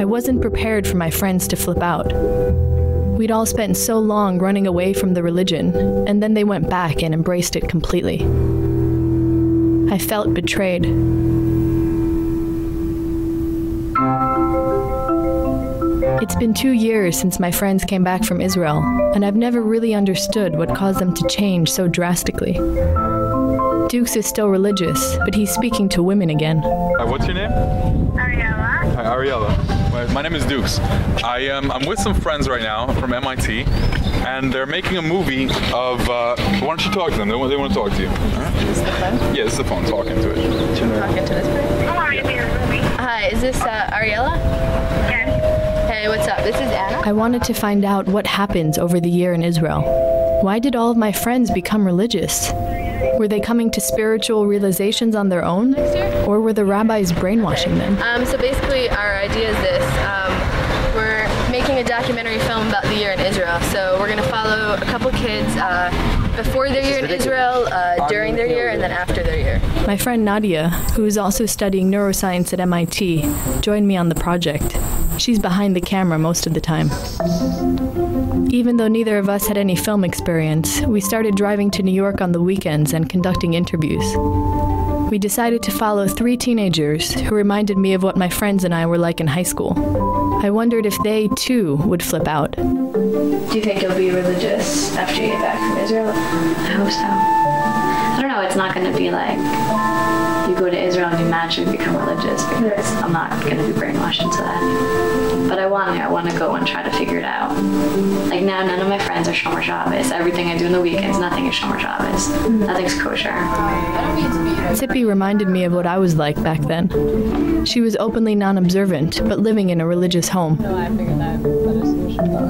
I wasn't prepared for my friends to flip out. We'd all spent so long running away from the religion, and then they went back and embraced it completely. I felt betrayed. It's been two years since my friends came back from Israel, and I've never really understood what caused them to change so drastically. Dukes is still religious, but he's speaking to women again.
Hi, what's your name? Ariella. Hi, Ariella. My, my name is Dukes. I am I'm with some friends right now from MIT, and they're making a movie of. Uh, why don't you talk to them? They want, they want to talk to you.
Is the phone?
Yeah, it's the phone. Talk into it.
Talk into this person. Hi, is this uh, Ariella? Yes. Hey, what's up? This is Anna.
I wanted to find out what happens over the year in Israel. Why did all of my friends become religious? Were they coming to spiritual realizations on their own? Or were the rabbis brainwashing them?
Um, so basically, our idea is this. Um, we're making a documentary film about the year in Israel. So we're going to follow a couple kids uh, before their year in Israel, uh, during their year, and then after their year.
My friend Nadia, who is also studying neuroscience at MIT, joined me on the project. She's behind the camera most of the time. Even though neither of us had any film experience, we started driving to New York on the weekends and conducting interviews. We decided to follow three teenagers who reminded me of what my friends and I were like in high school. I wondered if they, too, would flip out.
Do you think you'll be religious after you get back from Israel?
I hope so. I don't know, it's not going to be like you go to Israel and you magically become religious because I'm not going to be brainwashed into that. But I want to. I want to go and try to figure it out. Like now, none of my friends are Shomer Shabbos. Everything I do in the weekends, nothing is Shomer Shabbos. Nothing's kosher.
Tippy reminded me of what I was like back then. She was openly non-observant, but living in a religious home.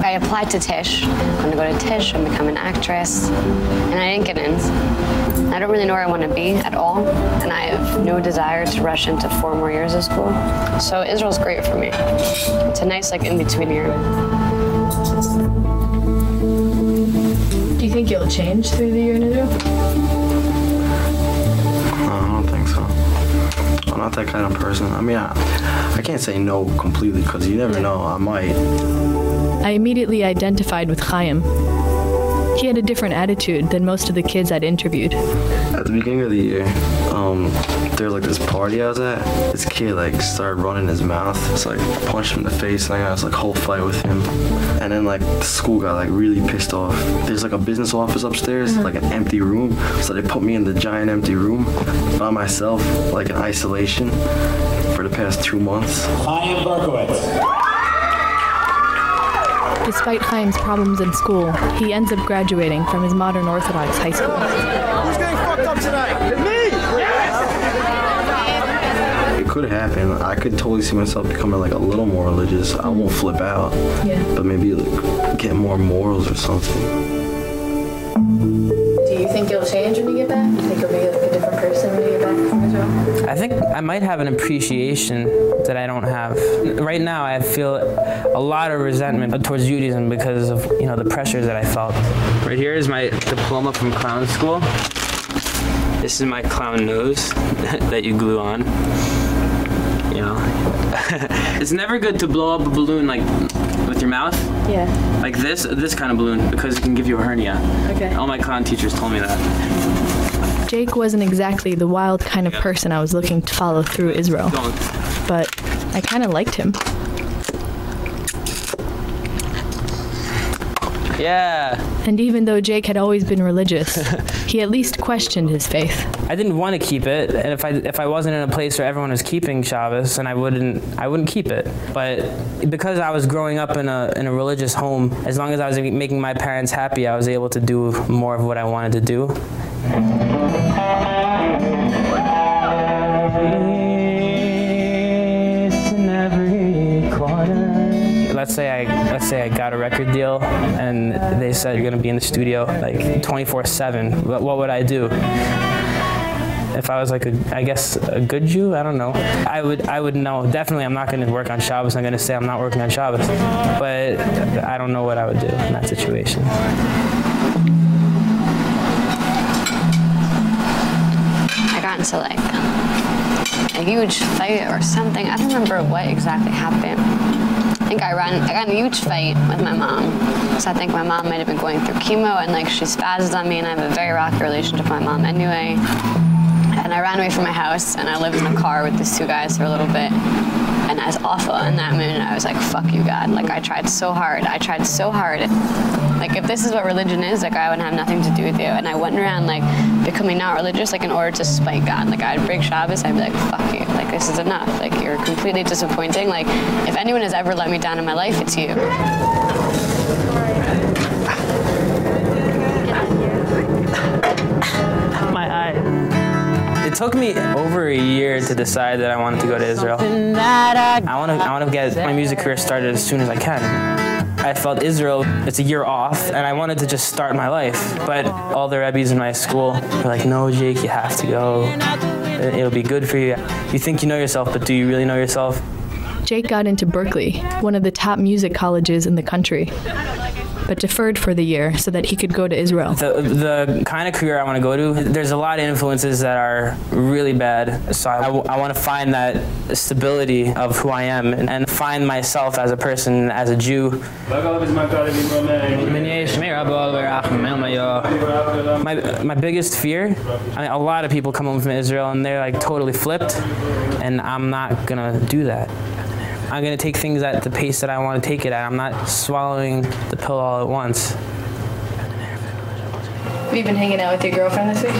I applied to Tisch. I'm going to go to Tisch and become an actress. And I didn't get in. I don't really know where I want to be at all. And I have no desire to rush into four more years of school. So Israel's great for me. It's a nice, like, in-between year.
Do you think you'll change through the year in Israel?
I don't think so. I'm not that kind of person. I mean, I, I can't say no completely because you never know. I might.
I immediately identified with Chaim. He had a different attitude than most of the kids I'd interviewed.
At the beginning of the year, um, there was like this party I was at. This kid like started running his mouth. So like punched him in the face and I got this like whole fight with him. And then like the school got like really pissed off. There's like a business office upstairs, mm-hmm. like an empty room. So they put me in the giant empty room by myself, like in isolation, for the past two months.
Chaim Berkowitz.
Despite Chaim's problems in school, he ends up graduating from his modern Orthodox high school.
Who's getting fucked up tonight? Me!
It could happen. I could totally see myself becoming like a little more religious. I won't flip out,
Yeah.
but maybe like, get more morals or something.
Do you think you'll change when you get back? Do you think you'll be like a different person when you get back from Israel?
I think I might have an appreciation that I don't have. Right now, I feel a lot of resentment towards Judaism because of, you know, the pressures that I felt. Right here is my diploma from clown school. This is my clown nose that you glue on. You know. it's never good to blow up a balloon like with your mouth.
Yeah.
Like this this kind of balloon because it can give you a hernia.
Okay.
All my clown teachers told me that.
Jake wasn't exactly the wild kind of person I was looking to follow through Israel, but I kind of liked him.
Yeah.
And even though Jake had always been religious, he at least questioned his faith.
I didn't want to keep it, and if I if I wasn't in a place where everyone was keeping Shabbos, and I wouldn't I wouldn't keep it. But because I was growing up in a in a religious home, as long as I was making my parents happy, I was able to do more of what I wanted to do. Let's say I let's say I got a record deal and they said you're going to be in the studio like 24/7. What, what would I do? If I was like a I guess a good Jew, I don't know. I would I would know. Definitely I'm not going to work on Shabbos. I'm going to say I'm not working on Shabbos. But I don't know what I would do in that situation.
I got into like a huge fight or something. I don't remember what exactly happened. I think I ran I got in a huge fight with my mom. So I think my mom might have been going through chemo and like she spazzed on me and I have a very rocky relationship with my mom anyway. And I ran away from my house and I lived in a car with these two guys for a little bit. And I was awful in that minute. I was like, fuck you, God. Like, I tried so hard. I tried so hard. Like, if this is what religion is, like, I would have nothing to do with you. And I went around, like, becoming not religious, like, in order to spite God. Like, I'd break Shabbos, I'd be like, fuck you. Like, this is enough. Like, you're completely disappointing. Like, if anyone has ever let me down in my life, it's you.
Took me over a year to decide that I wanted to go to Israel. I want to I want to get my music career started as soon as I can. I felt Israel, it's a year off, and I wanted to just start my life. But all the rabbis in my school were like, no, Jake, you have to go. It'll be good for you. You think you know yourself, but do you really know yourself?
Jake got into Berklee, one of the top music colleges in the country, but deferred for the year so that he could go to Israel.
The, the kind of career I want to go to, there's a lot of influences that are really bad. So I, I want to find that stability of who I am and, and find myself as a person, as a Jew. My, my biggest fear, I mean, a lot of people come home from Israel and they're like totally flipped, and I'm not going to do that. I'm going to take things at the pace that I want to take it at. I'm not swallowing the pill all at once.
Have you been hanging out with your girlfriend this week?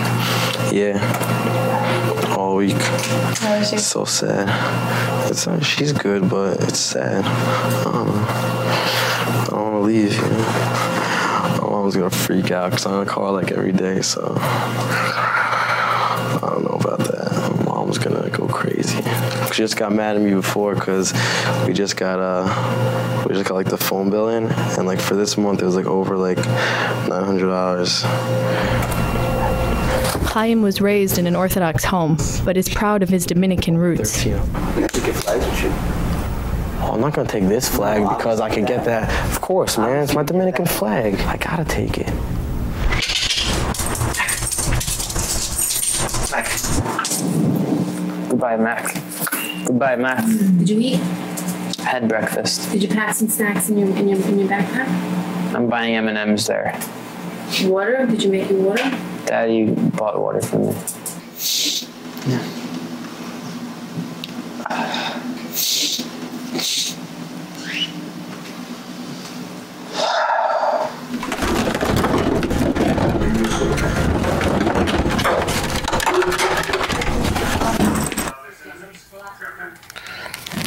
Yeah. All week.
How is she?
So sad. It's uh, she's good, but it's sad. Um, I don't want to leave. You know? My mom's gonna freak out because I'm gonna call her like every day. So I don't know about that. Mom's gonna go crazy. She just got mad at me before because we just got uh we just got like the phone bill in and like for this month it was like over like nine hundred dollars.
Chaim was raised in an Orthodox home, but is proud of his Dominican roots.
Oh, I'm not gonna take this flag because I can get that. Of course, man. It's my Dominican flag. I gotta take it.
Goodbye, Mac. Goodbye, Mac.
Did you eat?
Had breakfast.
Did you pack some snacks in your in your in your backpack?
I'm buying M&Ms there.
Water? Did you make your water?
Daddy bought water for me.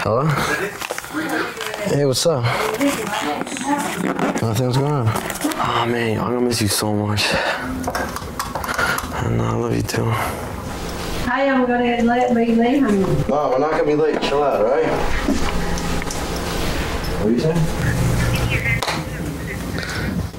Hello? Hey, what's up? Nothing, what's going on? Oh man, I'm gonna miss you so much. And uh, I love you too.
Hi, I'm gonna let me leave him.
Mom, we're not gonna be late. Chill out, right? What are you saying?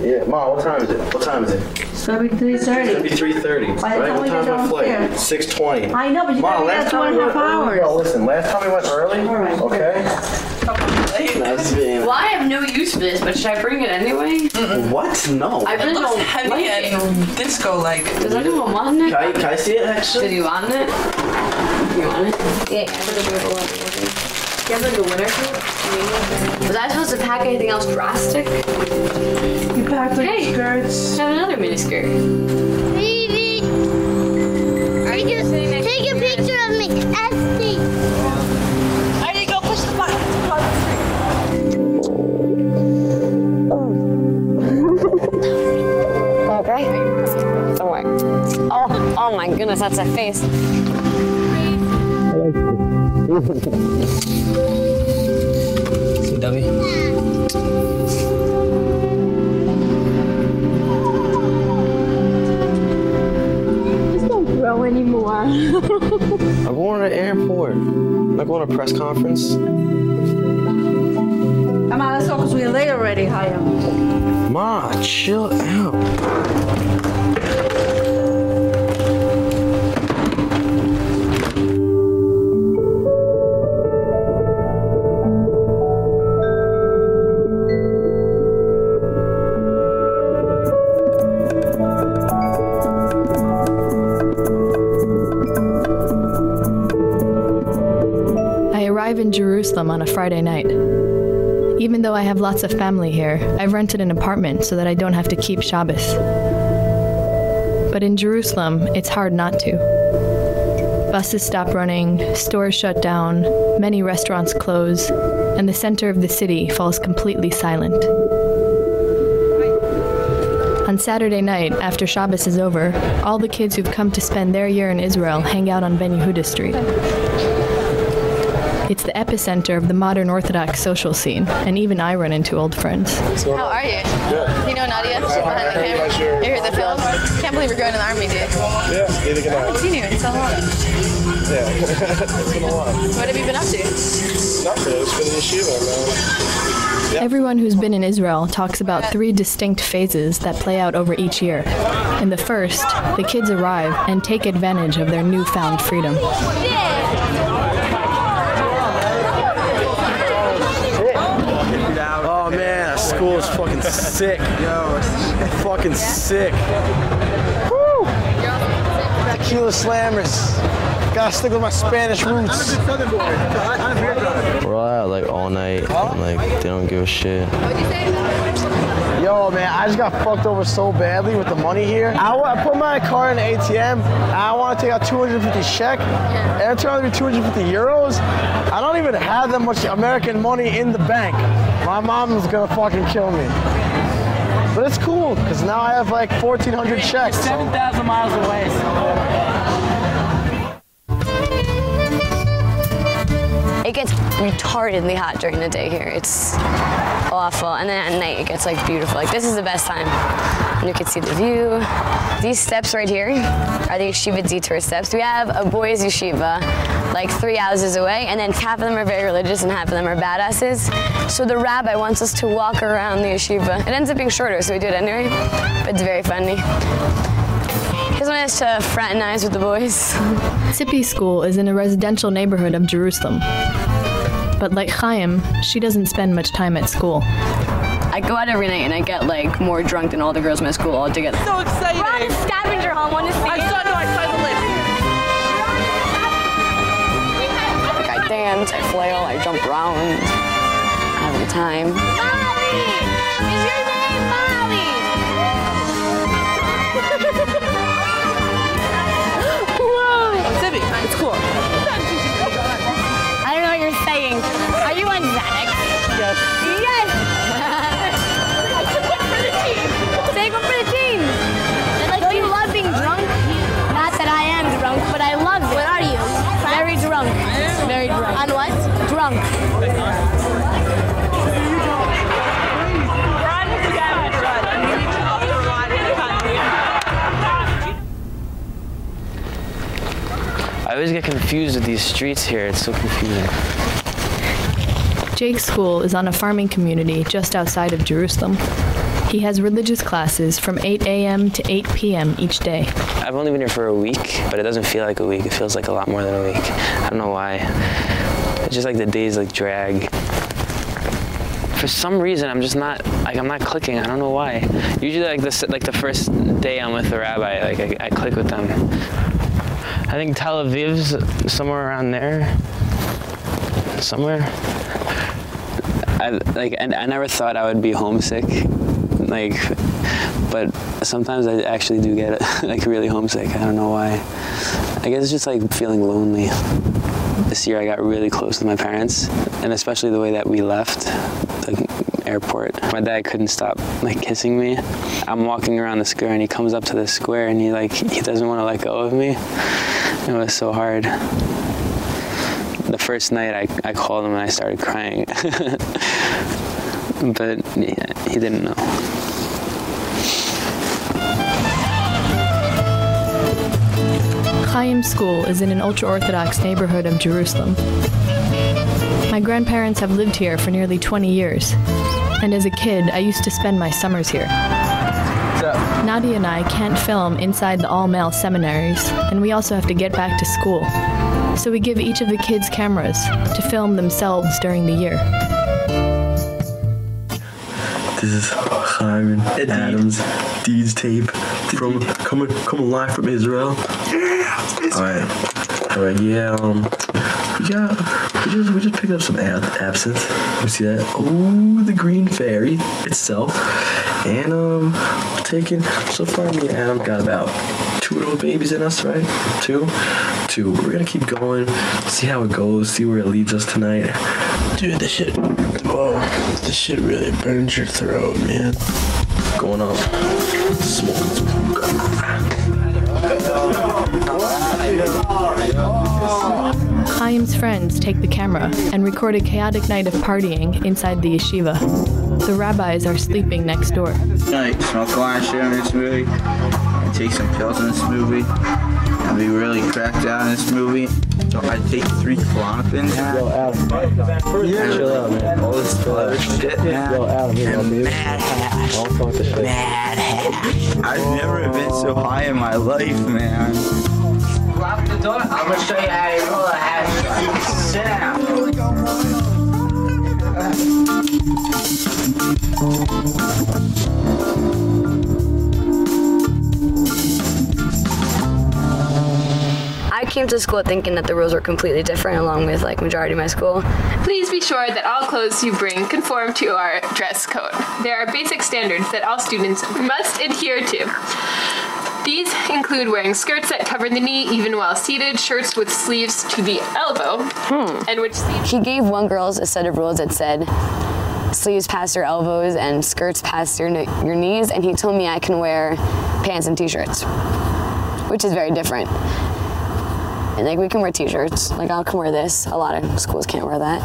Yeah, Mom, what time is it? What time is it?
So it'll be three
It's gonna
thirty.
be 3.30,
By the
right?
time
What
we
time's
get
my flight?
downstairs.
6.20.
I know, but you gotta
last
get two
time
and
we
a half
went early,
hours.
yo, listen, last time we went early, okay? Nice being
Well, I have no use for this, but should I bring it anyway?
What? No.
I really
It looks
don't
heavy
like
and disco-like.
Does anyone want it?
Can I, can I see it actually?
Do you want it? You want it? Yeah. You have like a winter coat? Was I supposed to pack anything else drastic?
You packed like
hey,
skirts.
I have another mini skirt.
Baby, take a, take a picture of me. Esty.
I need to go push the button. Oh.
Okay. Don't worry. Oh, oh my goodness, that's a face.
See, Debbie?
Just don't grow anymore.
I'm going to the airport. I'm not going to a press conference.
Come on, let's go because we're late already, Hiya.
Ma, chill out.
Jerusalem on a Friday night. Even though I have lots of family here, I've rented an apartment so that I don't have to keep Shabbos. But in Jerusalem, it's hard not to. Buses stop running, stores shut down, many restaurants close, and the center of the city falls completely silent. On Saturday night, after Shabbos is over, all the kids who've come to spend their year in Israel hang out on Ben Yehuda Street. It's the epicenter of the modern Orthodox social scene, and even I run into old friends.
How are you?
Good.
You know Nadia? She's behind the camera. You hear the film? Can't believe you're going to the army, dude.
Yeah, neither can
I haven't
I.
seen you in so long.
Yeah, it's been a while.
What have you been up to?
Nothing, it's been in yeshiva, man.
Everyone who's been in Israel talks about three distinct phases that play out over each year. In the first, the kids arrive and take advantage of their newfound freedom.
That school fucking sick. Yo, fucking sick. Woo! Tequila slammers. Gotta stick with my Spanish roots. We're all out like all night. And, like they don't give a shit. Yo, man, I just got fucked over so badly with the money here. I, I put my card in the ATM. And I want to take out 250 sheck, and it turned out to be 250 euros. I don't even have that much American money in the bank. My mom's gonna fucking kill me. But it's cool, because now I have like 1,400 checks. 7,000 miles away.
It gets retardedly hot during the day here. It's awful. And then at night it gets like beautiful. Like this is the best time. And you can see the view. These steps right here are the yeshiva detour steps. We have a boys yeshiva like three houses away and then half of them are very religious and half of them are badasses. So the rabbi wants us to walk around the yeshiva. It ends up being shorter so we do it anyway. But it's very funny. He doesn't want us to fraternize with the boys.
Sippy School is in a residential neighborhood of Jerusalem. But like Chaim, she doesn't spend much time at school.
I go out every night and I get like more drunk than all the girls in my school all together.
So excited!
We're on a scavenger hunt. Want to see?
I saw no, I saw the list.
Like I dance, I flail, I jump around, I have a time.
Molly, is your name Molly? Whoa, Sibby, it's cool. I don't know what you're saying. Are you on Xanax? Yes.
Confused with these streets here. It's so confusing.
Jake's school is on a farming community just outside of Jerusalem. He has religious classes from 8 a.m. to 8 p.m. each day.
I've only been here for a week, but it doesn't feel like a week. It feels like a lot more than a week. I don't know why. It's just like the days like drag. For some reason, I'm just not like I'm not clicking. I don't know why. Usually, like this, like the first day I'm with the rabbi, like I, I click with them. I think Tel Aviv's somewhere around there. Somewhere. I like, and I never thought I would be homesick, like, but sometimes I actually do get like really homesick. I don't know why. I guess it's just like feeling lonely. This year I got really close to my parents, and especially the way that we left the airport. My dad couldn't stop like kissing me. I'm walking around the square, and he comes up to the square, and he like he doesn't want to let go of me. It was so hard the first night I, I called him and I started crying. but yeah, he didn't know.
Chaim School is in an ultra-Orthodox neighborhood of Jerusalem. My grandparents have lived here for nearly 20 years, and as a kid, I used to spend my summers here. Nadia and I can't film inside the all-male seminaries, and we also have to get back to school. So we give each of the kids cameras to film themselves during the year.
This is Chaim and Adams Deeds tape from coming coming live from Israel. Yeah, All right, all right, yeah. Um, we got we just we just picked up some ab- absinthe. You see that? Oh, the green fairy itself, and um, we're taking so far. Me and Adam got about two little babies in us, right? Two, two. We're gonna keep going, see how it goes, see where it leads us tonight. Dude, this shit. Whoa, this shit really burns your throat, man. Going up, smoking
Chaim's friends take the camera and record a chaotic night of partying inside the yeshiva. The rabbis are sleeping next door.
Like smoke a lot of shit in this movie, and take some pills in this movie. I'll be really cracked out in this movie. So I take three Klonopin. Yo, Adam. Yeah. Chill out, man. All this other oh, shit, man. Yo, Adam, and mad hash. Mad hash. I've never been so high in my life, man.
Lock the door. I'm gonna show you how to roll a hash. Sit down.
I came to school thinking that the rules were completely different along with like majority of my school.
Please be sure that all clothes you bring conform to our dress code. There are basic standards that all students must adhere to. These include wearing skirts that cover the knee even while seated, shirts with sleeves to the elbow, hmm. and which
He gave one girl a set of rules that said sleeves past your elbows and skirts past your your knees and he told me I can wear pants and t-shirts, which is very different. And like we can wear t-shirts. Like I can wear this. A lot of schools can't wear that.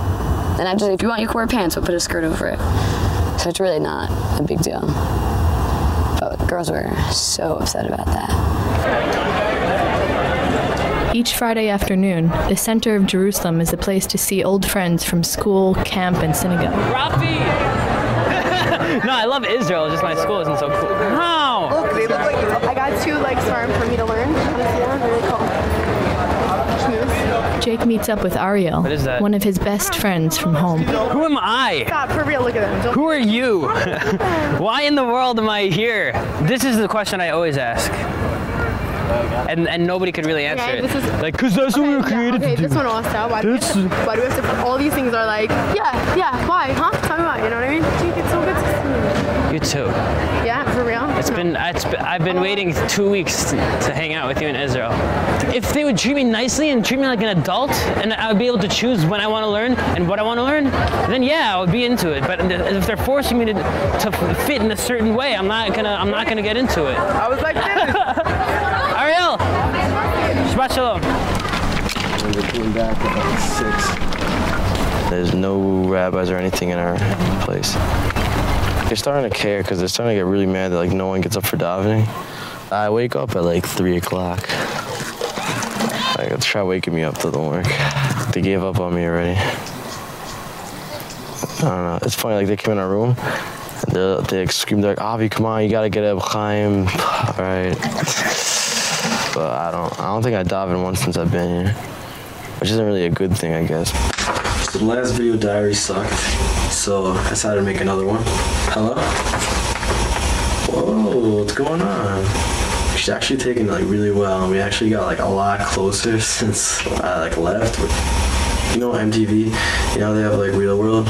And I just if you want you can wear pants, but put a skirt over it. So it's really not a big deal. But girls were so upset about that.
Each Friday afternoon, the center of Jerusalem is a place to see old friends from school, camp, and synagogue.
Rafi! no, I love Israel. Just my school isn't so cool. No!
Look, they look like I got two legs farm for me
Jake meets up with Ariel,
What is that?
one of his best friends from home.
Who am I?
Stop, for real, look at them. Don't
Who are you? Why in the world am I here? This is the question I always ask. And and nobody could really answer
Okay,
it.
this is-
like, cause that's what we were created
Okay,
to do.
this one also. Why do, we have to, why do we have to? All these things are like, yeah, yeah. Why? Huh? Tell me why. You know what I mean? Dude, it's so good to see
You too.
Yeah, for real.
It's been, it's been I've been waiting two weeks to, to hang out with you in Israel. If they would treat me nicely and treat me like an adult, and I would be able to choose when I want to learn and what I want to learn, then yeah, I would be into it. But if they're forcing me to, to fit in a certain way, I'm not gonna I'm not gonna get into it.
I was like this.
Ariel, Shabbat shalom.
We're coming back at six. There's no rabbis or anything in our place. They're starting to care because they're starting to get really mad that like no one gets up for davening. I wake up at like three o'clock. Like try waking me up doesn't work. They gave up on me already. I don't know. It's funny. Like they came in our room. And they they screamed like, "Avi, come on, you gotta get up, Chaim." All right. But I don't. I don't think I davened once since I've been here, which isn't really a good thing, I guess. The last video diary sucked, so I decided to make another one. Hello. Whoa, what's going on? She's actually taking like really well. We actually got like a lot closer since I like left. You know MTV? You know they have like Real World.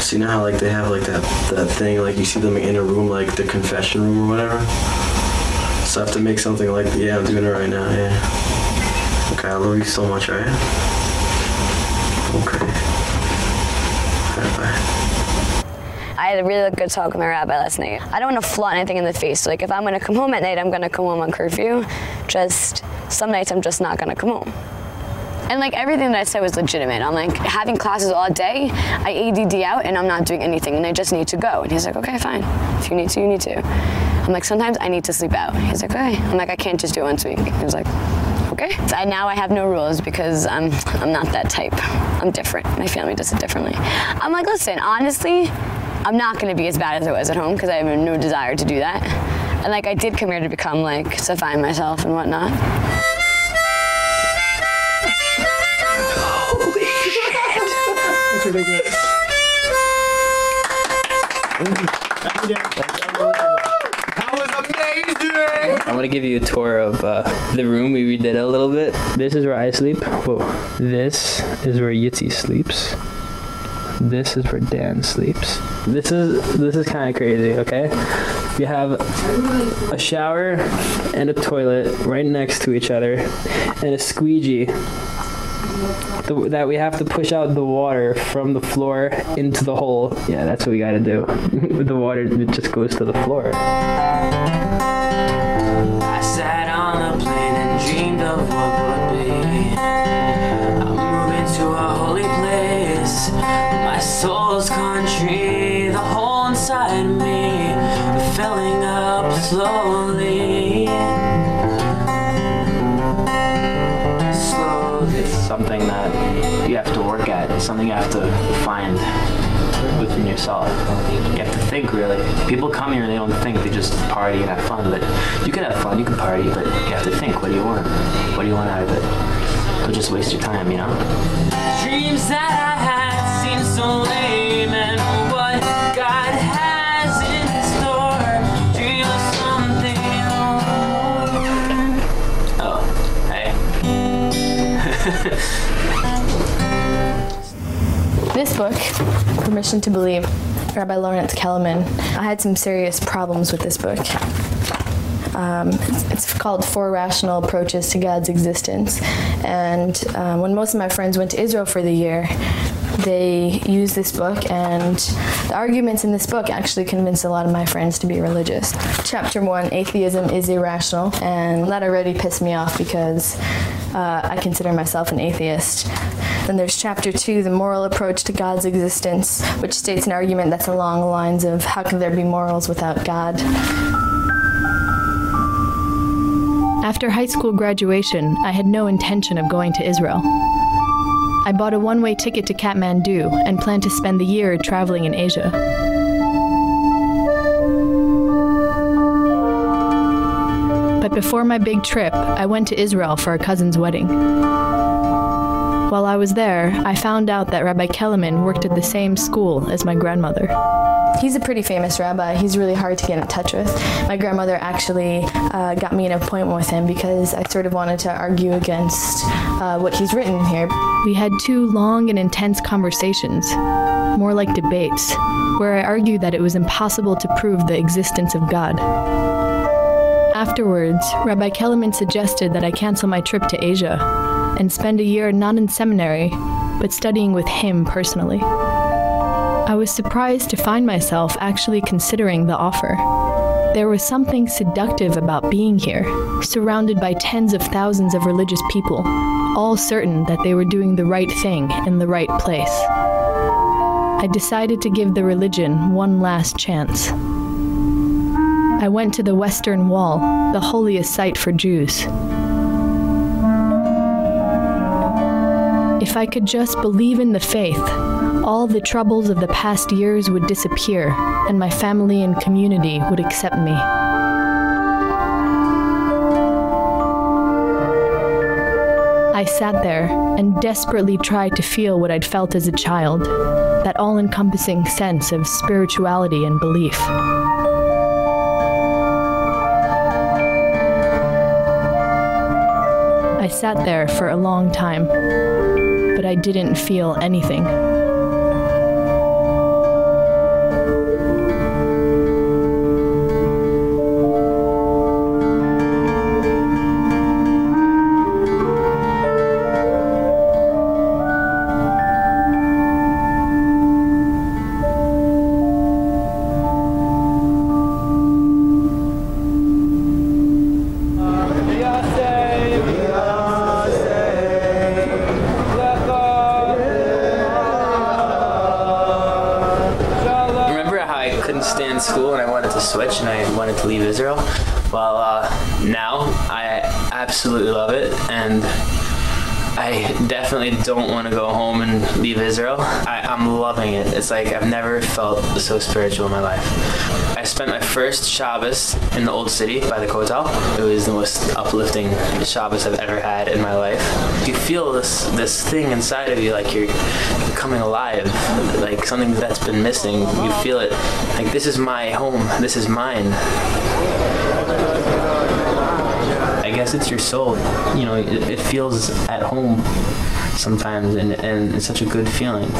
So you know how like they have like that that thing like you see them in a room like the confession room or whatever. So I have to make something like yeah I'm doing it right now yeah. Okay I love you so much alright. Okay. Alright bye.
I had a really good talk with my rabbi last night. I don't want to flaunt anything in the face. Like if I'm going to come home at night, I'm going to come home on curfew. Just some nights I'm just not going to come home. And like everything that I said was legitimate. I'm like having classes all day. I ADD out and I'm not doing anything and I just need to go. And he's like, okay, fine. If you need to, you need to. I'm like, sometimes I need to sleep out. He's like, okay. I'm like, I can't just do it once a week. He was like, okay. I, now I have no rules because I'm I'm not that type. I'm different. My family does it differently. I'm like, listen, honestly, I'm not going to be as bad as I was at home because I have no desire to do that. And like I did come here to become like to find myself and whatnot.
That's ridiculous.
That was amazing!
I want to give you a tour of uh, the room. We redid a little bit. This is where I sleep. Whoa. This is where Yitzi sleeps. This is where Dan sleeps. This is this is kind of crazy. Okay, you have a shower and a toilet right next to each other, and a squeegee the, that we have to push out the water from the floor into the hole. Yeah, that's what we got to do. the water it just goes to the floor.
I sat on a plane and dreamed of what would be. I'm moving to a holy place, my soul's country, the whole inside me, filling up slowly. Slowly.
It's something that you have to work at. It's something you have to find within yourself. You have to think really. People come here and they don't think they just party and have fun, but you can have fun, you can party, but you have to think, what do you want? What do you want out of it? Don't just waste your time, you know?
Dreams that I had
Oh, hey.
This book, Permission to Believe, Rabbi Lawrence Kelemen, I had some serious problems with this book. Um, it's, it's called Four Rational Approaches to God's Existence. And um, when most of my friends went to Israel for the year, they use this book and the arguments in this book actually convinced a lot of my friends to be religious. Chapter 1, atheism is irrational, and that already pissed me off because uh, I consider myself an atheist. Then there's chapter 2, the moral approach to God's existence, which states an argument that's along the lines of how can there be morals without God? After high school graduation, I had no intention of going to Israel. I bought a one-way ticket to Kathmandu and planned to spend the year traveling in Asia. But before my big trip, I went to Israel for a cousin's wedding. While I was there, I found out that Rabbi Kelemen worked at the same school as my grandmother. He's a pretty famous rabbi. He's really hard to get in touch with. My grandmother actually uh, got me an appointment with him because I sort of wanted to argue against uh, what he's written here. We had two long and intense conversations, more like debates, where I argued that it was impossible to prove the existence of God. Afterwards, Rabbi Kelemen suggested that I cancel my trip to Asia and spend a year not in seminary, but studying with him personally. I was surprised to find myself actually considering the offer. There was something seductive about being here, surrounded by tens of thousands of religious people, all certain that they were doing the right thing in the right place. I decided to give the religion one last chance. I went to the Western Wall, the holiest site for Jews. If I could just believe in the faith, all the troubles of the past years would disappear and my family and community would accept me. I sat there and desperately tried to feel what I'd felt as a child that all encompassing sense of spirituality and belief. I sat there for a long time, I didn't feel anything.
So spiritual in my life. I spent my first Shabbos in the old city by the Kotel. It was the most uplifting Shabbos I've ever had in my life. You feel this this thing inside of you like you're coming alive, like something that's been missing. You feel it like this is my home. This is mine. I guess it's your soul. You know, it, it feels at home sometimes, and, and it's such a good feeling.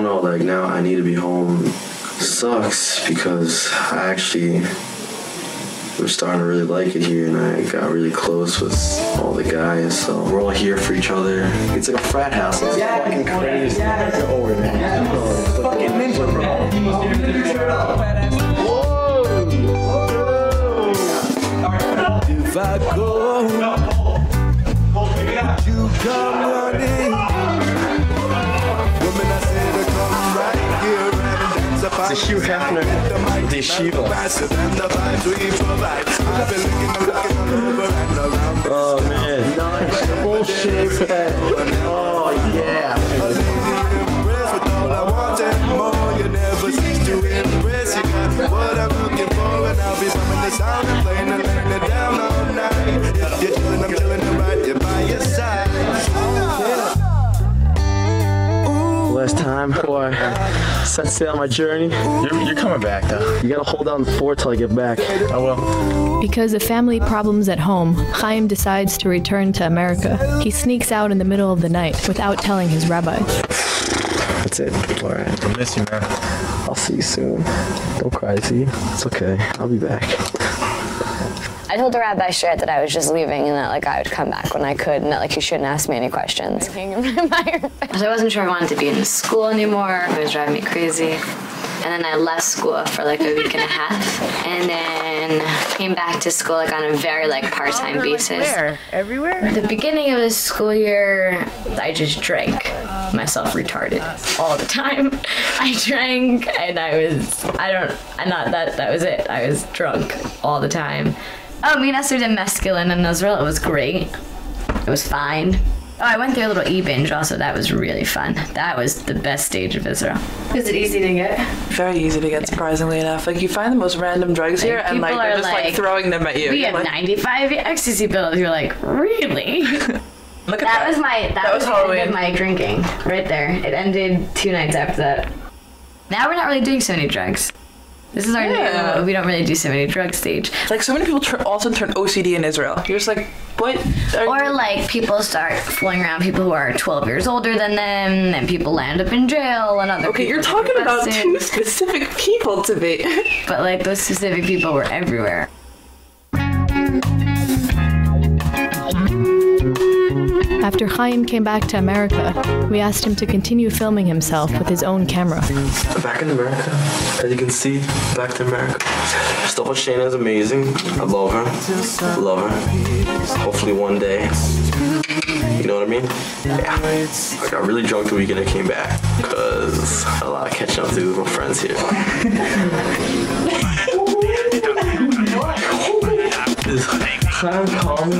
I don't know, like now I need to be home. Sucks because I actually am starting to really like it here and I got really close with all the guys, so we're all here for each other. It's like a frat house. It's fucking crazy. Yeah. Over man. Fucking ninja,
If I go, you come running. Looking all over and around.
Oh man. Nice. Head. Oh yeah.
Impressed with all I want and more. You never cease to impress. You got what I'm looking for, and I'll be bumming the sound and playing and laying it down all night. If you're chilling, I'm chilling and right here by your side.
Last time before I set on my journey. You're, you're coming back though. You gotta hold down the fort till I get back. I will.
Because of family problems at home, Chaim decides to return to America. He sneaks out in the middle of the night without telling his rabbi.
That's it. All right. I miss you, man. I'll see you soon. Don't cry, see? It's okay. I'll be back.
I told the rabbi straight that I was just leaving and that like I would come back when I could and that like he shouldn't ask me any questions. so I wasn't sure I wanted to be in school anymore. It was driving me crazy. And then I left school for like a week and a half, and then came back to school like on a very like part-time basis.
Where? Everywhere?
At the beginning of the school year, I just drank myself retarded all the time. I drank and I was I don't I not that that was it. I was drunk all the time. Oh, me and Esther did mescaline in Israel. It was great. It was fine. Oh, I went through a little e-binge also. That was really fun. That was the best stage of Israel. Is it easy to get?
Very easy to get, surprisingly enough. Like you find the most random drugs here, and like
people
they're just like,
like,
throwing them at you.
We
You're
have
like,
95 ecstasy pills. You're like, really?
Look at
that, That was my that,
That was
was, the end of my drinking right there. It ended two nights after that. Now we're not really doing so many drugs. This is our
Yeah.
new. We don't really do so many drug stage.
Like so many people tr- also turn OCD in Israel. You're just like, what?
Or like people start fooling around people who are 12 years older than them, and people land up in jail, and other.
Okay, you're talking about two specific people to be.
But like those specific people were everywhere.
After Chaim came back to America, we asked him to continue filming himself with his own camera.
Back in America, as you can see, back to America. Stuff with Shayna is amazing. I love her. Love her. Hopefully one day. You know what I mean? Yeah. I got really drunk the weekend I came back because a lot of catching up to do with my friends here. This Chaim Kong,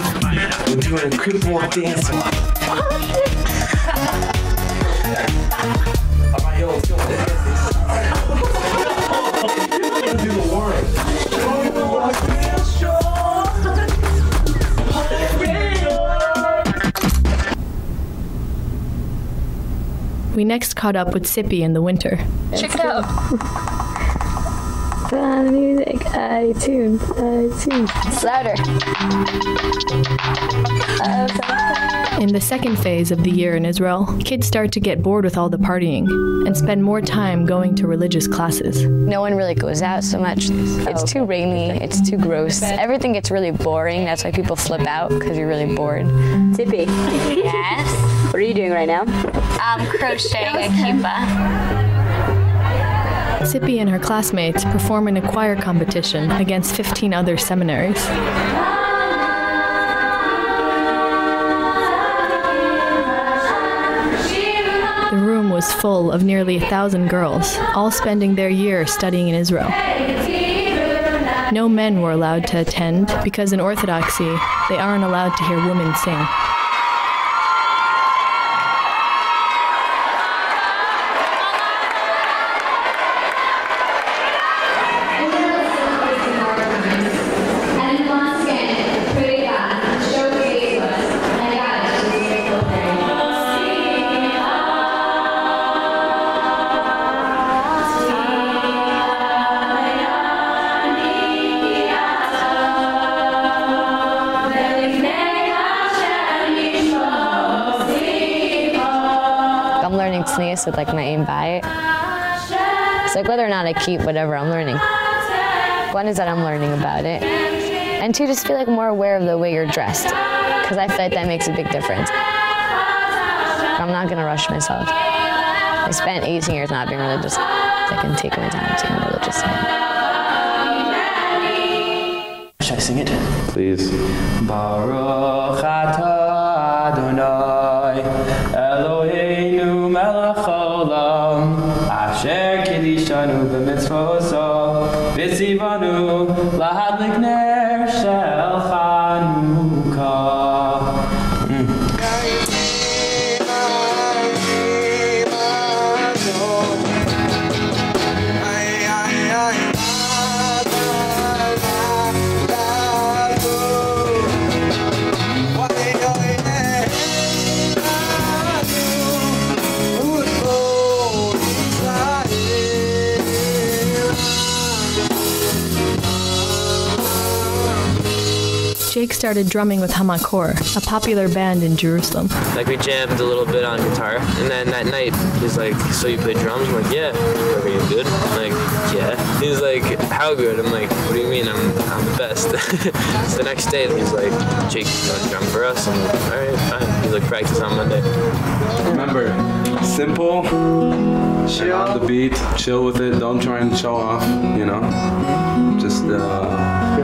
we're doing a crip walk dance.
We next caught up with Sippy in the winter.
Check it out.
Put music. iTunes. iTunes. Louder.
In the second phase of the year in Israel, kids start to get bored with all the partying and spend more time going to religious classes.
No one really goes out so much. It's too rainy. It's too gross. Everything gets really boring. That's why people flip out because you're really bored.
Tippy.
Yes.
What are you doing right now?
I'm crocheting a kippah.
Sippy and her classmates perform in a choir competition against 15 other seminaries. The room was full of nearly a thousand girls, all spending their year studying in Israel. No men were allowed to attend because in Orthodoxy, they aren't allowed to hear women sing.
Learning tznius with like my aim by it. It's like whether or not I keep whatever I'm learning. One is that I'm learning about it. And two, just feel like more aware of the way you're dressed. Because I feel like that makes a big difference. I'm not gonna rush myself. I spent 18 years not being religious. I can take my time to be religious again.
Should I sing it?
Please. Baruch atah
started drumming with Hamakor, a popular band in Jerusalem.
Like we jammed a little bit on guitar, and then that night he's like, "So you play drums?" I'm like, "Yeah." Are you good? I'm like, "Yeah." He's like, "How good?" I'm like, "What do you mean? I'm I'm the best." so the next day he's like, "Jake, you want to drum for us?" I'm like, "All right, fine." He's like, "Practice on Monday."
Remember, simple, and on the beat, chill with it. Don't try and show off, you know. Just uh,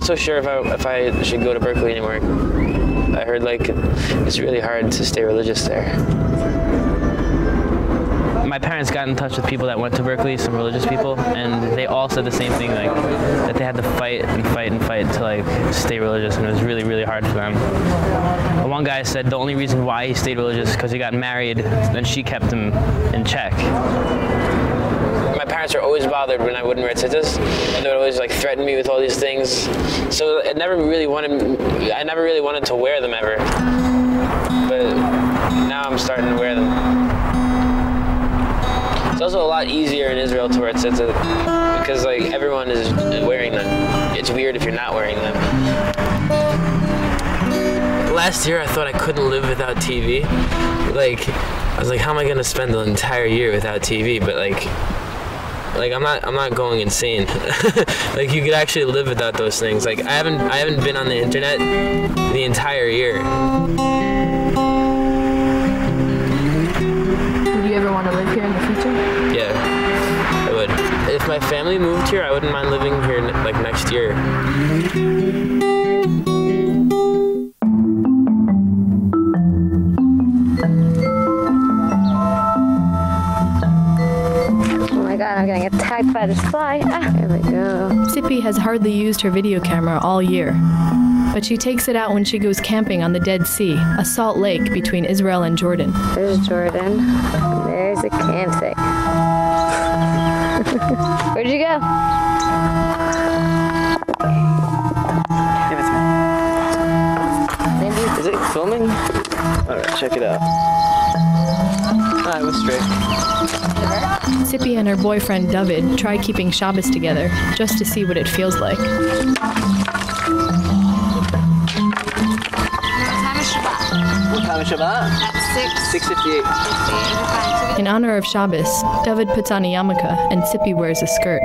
not so sure if I if I should go to Berklee anymore. I heard like it's really hard to stay religious there.
My parents got in touch with people that went to Berklee, some religious people, and they all said the same thing, like that they had to fight and fight and fight to like stay religious, and it was really, really hard for them. And one guy said the only reason why he stayed religious because he got married, and she kept him in check.
My parents were always bothered when I wouldn't wear tzitzis. They would always like threaten me with all these things. So it never really wanted. I never really wanted to wear them ever. But now I'm starting to wear them. It's also a lot easier in Israel to wear tzitzit because like everyone is wearing them. It's weird if you're not wearing them. Last year I thought I couldn't live without TV. Like
I was like, how am I gonna spend the entire year without TV? But like, like I'm not I'm not going insane. like you could actually live without those things. Like I haven't I haven't been on the internet the entire year.
Would you ever want to live here
my family moved here, I wouldn't mind living here like next year.
Oh my god, I'm getting attacked by this fly. Ah, there we go.
Sippy has hardly used her video camera all year. But she takes it out when she goes camping on the Dead Sea, a salt lake between Israel and Jordan.
There's Jordan. There's the campsite. Where'd you go?
Is it filming? Alright, check it out. Alright, we're straight.
Sippy and her boyfriend David try keeping Shabbos together just to see what it feels like.
What time is Shabbat?
What time is Shabbat?
At 6.
6.58.
In honor of Shabbos, David puts on a yarmulke and Sippy wears a skirt.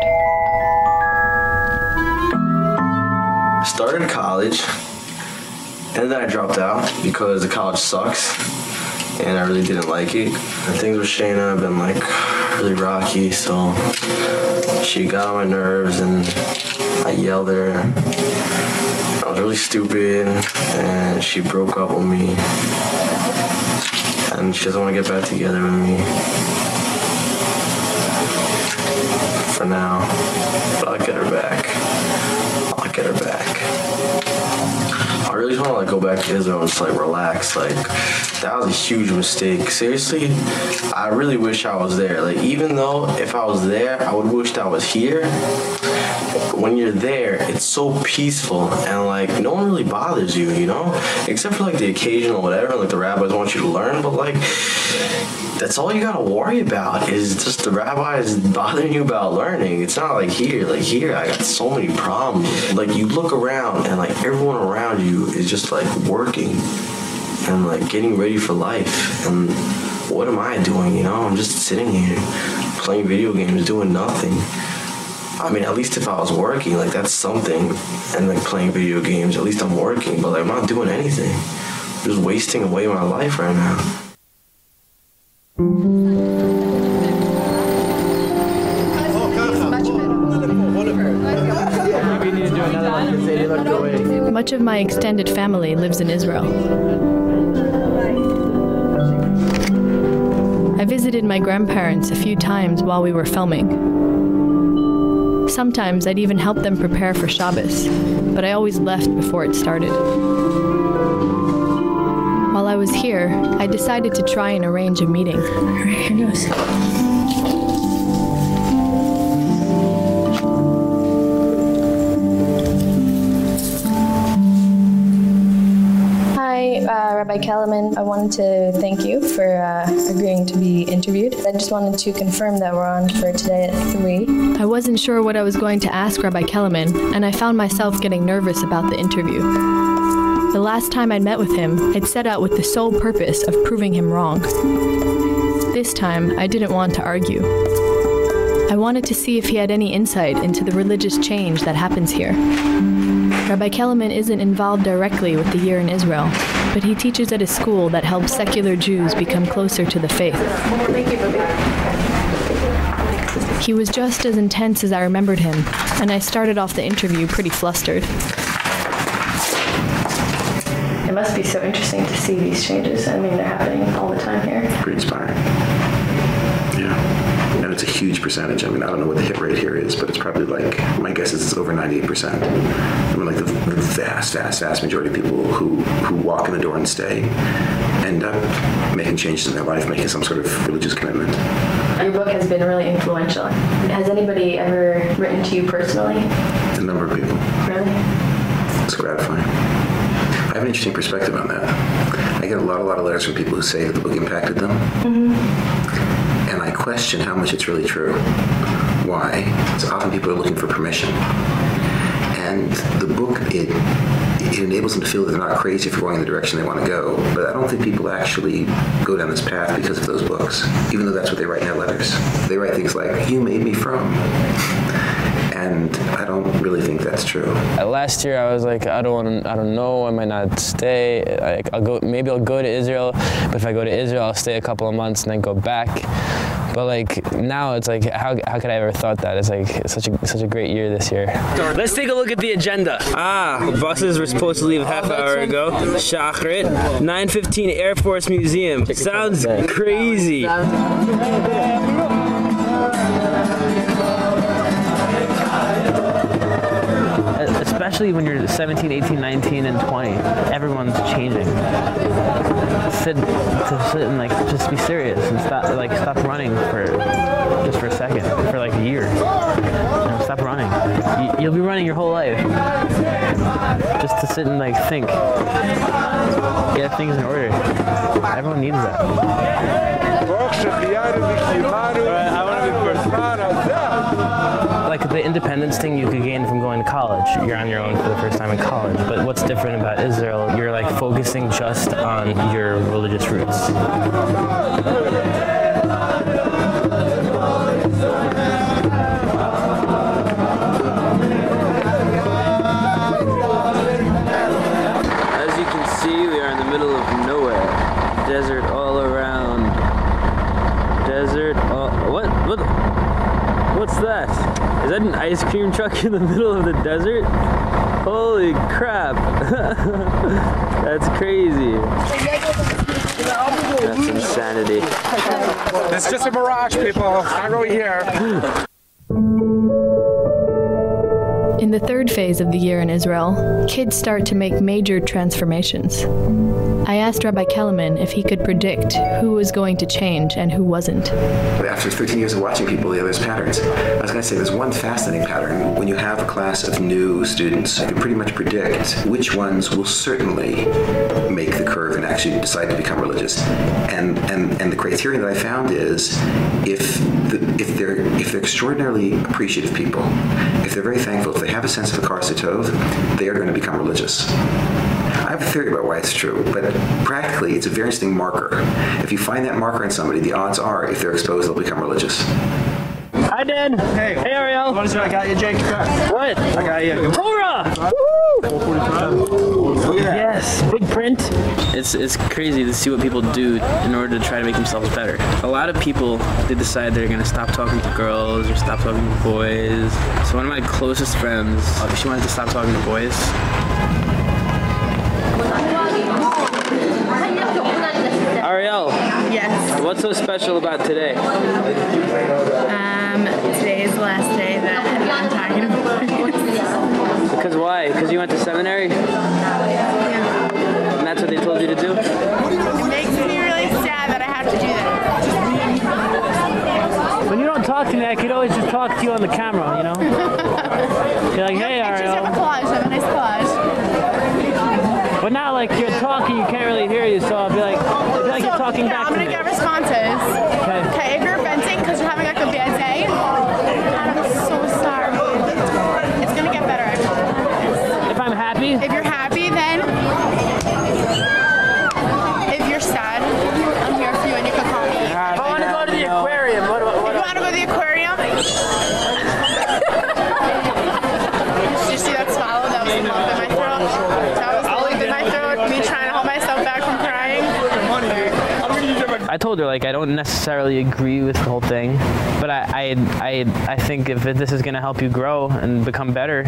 started college and then I dropped out because the college sucks and I really didn't like it. And things with Shayna have been like really rocky, so she got on my nerves and I yelled at her. I was really stupid and she broke up with me. And she doesn't want to get back together with me. For now. But I'll get her back. I'll get her back. I really want to like go back to Israel and just like relax. Like that was a huge mistake. Seriously, I really wish I was there. Like even though if I was there, I would wish that I was here. When you're there, it's so peaceful and like no one really bothers you, you know, except for like the occasional whatever. Like the rabbis want you to learn, but like that's all you gotta worry about is just the rabbis bothering you about learning. It's not like here. Like here, I got so many problems. Like you look around and like everyone around you is just like working and like getting ready for life. And what am I doing? You know, I'm just sitting here playing video games, doing nothing. I mean, at least if I was working, like that's something, and like playing video games, at least I'm working. But like I'm not doing anything. I'm just wasting away my life right now.
Much of my extended family lives in Israel. I visited my grandparents a few times while we were filming. Sometimes I'd even help them prepare for Shabbos, but I always left before it started. While I was here, I decided to try and arrange a meeting. Rabbi Kelemen. I wanted to thank you for uh, agreeing to be interviewed. I just wanted to confirm that we're on for today at 3. I wasn't sure what I was going to ask Rabbi Kelemen, and I found myself getting nervous about the interview. The last time I'd met with him, I'd set out with the sole purpose of proving him wrong. This time, I didn't want to argue. I wanted to see if he had any insight into the religious change that happens here. Rabbi Kelemen isn't involved directly with the year in Israel, but he teaches at a school that helps secular Jews become closer to the faith.
Thank you, Bobby.
He was just as intense as I remembered him, and I started off the interview pretty flustered. It must be so interesting to see these changes. I mean, they're happening all the time here.
Pretty inspiring. Yeah. And it's a huge percentage. I mean, I don't know what the hit rate here is, but it's probably like, my guess is it's over 98%. I mean, like the, the vast, vast, vast majority of people who, who walk in the door and stay end up making changes in their life, making some sort of religious commitment.
Your book has been really influential. Has anybody ever written to you personally?
A number of people.
Really?
It's gratifying. I have an interesting perspective on that. I get a lot, a lot of letters from people who say that the book impacted them. And I question how much it's really true. Why? Because often people are looking for permission. And the book, it it enables them to feel that they're not crazy for going in the direction they want to go. But I don't think people actually go down this path because of those books, even though that's what they write in their letters. They write things like, "You made me from," and I don't really think that's true.
Last year, I was like, I don't want I don't know, I might not stay. Like, I'll go, maybe I'll go to Israel, but if I go to Israel, I'll stay a couple of months and then go back. But like now, it's like, how, how could I ever thought that? It's like it's such a such a great year this year. Let's take a look at the agenda. Ah, buses were supposed to leave a half hour ago. Shachrit, 9:15 Air Force Museum. Sounds crazy. especially when you're 17, 18, 19, and 20. Everyone's changing. Sit to sit and like just be serious and stop like stop running for just for a second for like a year. You know, stop running. You, you'll be running your whole life. Just to sit and like think, get things in order. Everyone needs that. Like the independence thing you could gain from going to college. You're on your own for the first time in college. But what's different about Israel, you're like focusing just on your religious roots. As you can see, we are in the middle of nowhere. Desert all around. Desert all what what What's that? Is that an ice cream truck in the middle of the desert? Holy crap. That's crazy. That's insanity.
It's just a mirage, people. Not really here.
In the third phase of the year in Israel, kids start to make major transformations. I asked Rabbi Kelemen if he could predict who was going to change and who wasn't.
After 13 years of watching people, yeah, there's patterns. I was going to say there's one fascinating pattern. When you have a class of new students, you can pretty much predict which ones will certainly make the curve and actually decide to become religious. And and and the criterion that I found is if the, if they're if they're extraordinarily appreciative people, if they're very thankful, if they have a sense of hakaras hatov, they are going to become religious. I have a theory about why it's true, but practically it's a very interesting marker. If you find that marker in somebody, the odds are if they're exposed, they'll become religious.
Hi, Dan. Hey. Hey, Ariel.
What is it I got you, Jake?
What?
I got you.
Torah!
Look at that.
Yes, big print. It's it's crazy to see what people do in order to try to make themselves better. A lot of people they decide they're gonna stop talking to girls or stop talking to boys. So one of my closest friends, she wanted to stop talking to boys. Ariel.
Yes.
What's so special about today?
Um, today is the last day that I'm talking about
Because why? Because you went to seminary? And that's what they told you to do?
It makes me really sad that I have to do that.
When you don't talk to me, I could always just talk to you on the camera, you know? You're like, hey,
Pictures of a
Ariel.
collage. I have a nice collage.
But now, like, you're talking, you can't really hear you, so I'll be like, I feel like you're
So,
talking
here,
back
I'm gonna get responses.
Her like I don't necessarily agree with the whole thing, but I I I, I think if this is gonna help you grow and become better,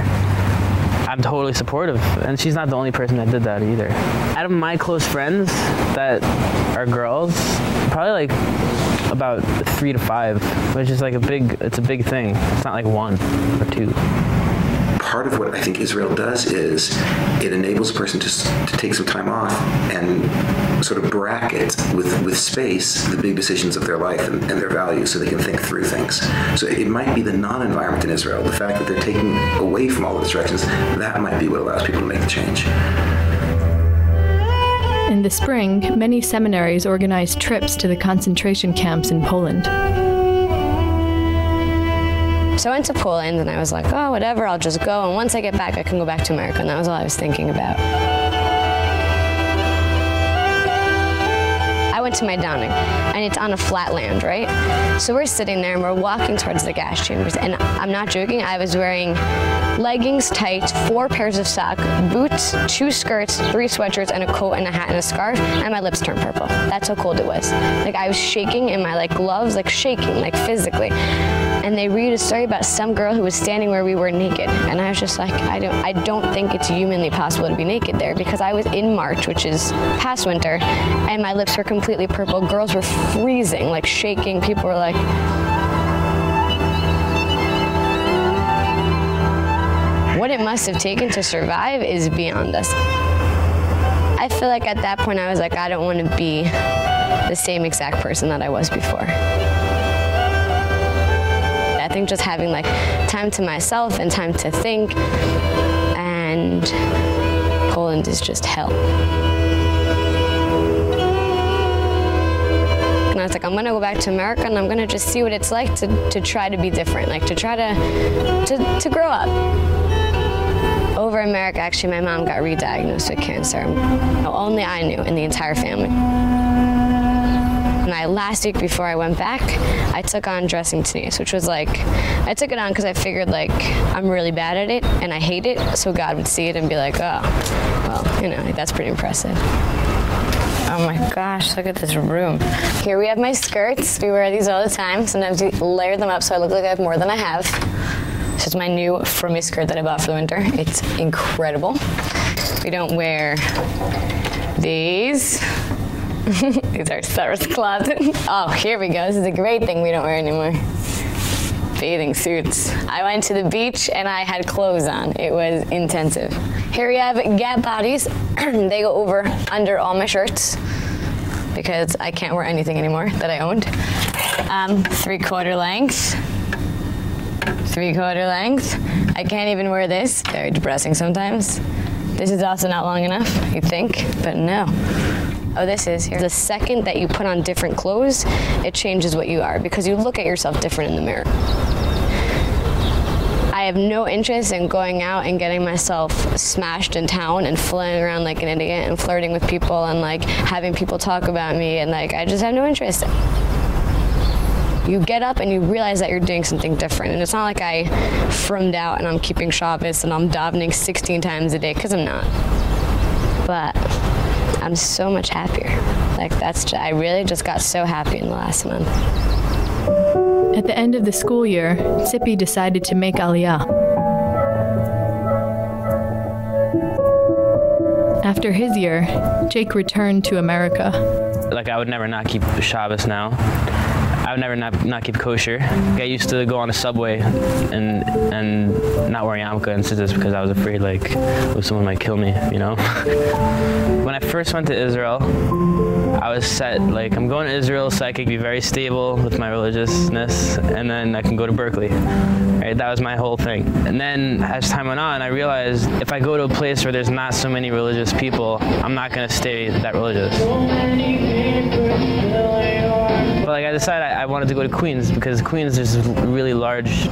I'm totally supportive. And she's not the only person that did that either. Out of my close friends that are girls, probably like about three to five, which is like a big it's a big thing. It's not like one or two.
Part of what I think Israel does is it enables a person to, to take some time off and sort of bracket with, with space the big decisions of their life and, and their values so they can think through things. So it might be the non-environment in Israel, the fact that they're taking away from all the distractions, that might be what allows people to make the change.
In the spring, many seminaries organized trips to the concentration camps in Poland.
So I went to Poland and I was like, oh, whatever, I'll just go. And once I get back, I can go back to America. And that was all I was thinking about. I went to Majdanek, and it's on a flat land, right? So we're sitting there and we're walking towards the gas chambers, and I'm not joking. I was wearing leggings, tights, four pairs of socks, boots, two skirts, three sweatshirts, and a coat and a hat and a scarf, and my lips turned purple. That's how cold it was. Like I was shaking in my like gloves, like shaking, like physically. And they read a story about some girl who was standing where we were naked, and I was just like, I don't, I don't think it's humanly possible to be naked there because I was in March, which is past winter, and my lips were completely purple. Girls were freezing, like shaking. People were like, what it must have taken to survive is beyond us. I feel like at that point I was like, I don't want to be the same exact person that I was before. Think just having like time to myself and time to think and Poland is just hell. And I was like, I'm gonna go back to America and I'm gonna just see what it's like to, to try to be different, like to try to, to, to grow up. Over America, actually, my mom got re-diagnosed with cancer. Only I knew in the entire family. My last week before I went back, I took on dressing tznius, which was like, I took it on because I figured like I'm really bad at it and I hate it, so God would see it and be like, oh, well, you know, that's pretty impressive. Oh my gosh, look at this room. Here we have my skirts. We wear these all the time. Sometimes we layer them up so I look like I have more than I have. This is my new Frummy skirt that I bought for the winter. It's incredible. We don't wear these. these are Sarah's closet. Oh, here we go. This is a great thing we don't wear anymore. Bathing suits. I went to the beach and I had clothes on. It was intensive. Here we have Gap bodies. they go over under all my shirts because I can't wear anything anymore that I owned. Um, three quarter length three quarter length. I can't even wear this. Very depressing sometimes. This is also not long enough, you think, but no. Oh, this is here. The second that you put on different clothes, it changes what you are because you look at yourself different in the mirror. I have no interest in going out and getting myself smashed in town and flailing around like an idiot and flirting with people and like having people talk about me and like I just have no interest you get up and you realize that you're doing something different. And it's not like I frummed out and I'm keeping Shabbos and I'm davening 16 times a day, because I'm not. But I'm so much happier. Like that's, just, I really just got so happy in the last month.
At the end of the school year, Sippy decided to make Aliyah. After his year, Jake returned to America.
Like I would never not keep Shabbos now. I would never not, not keep kosher. I used to go on the subway and and not wear yarmulke and tzitzis because I was afraid like someone might kill me, you know. when I first went to Israel, I was set like I'm going to Israel so I could be very stable with my religiousness and then I can go to Berklee. Right? That was my whole thing. And then as time went on, I realized if I go to a place where there's not so many religious people, I'm not going to stay that religious. But like I decided I, I wanted to go to Queens because Queens a really large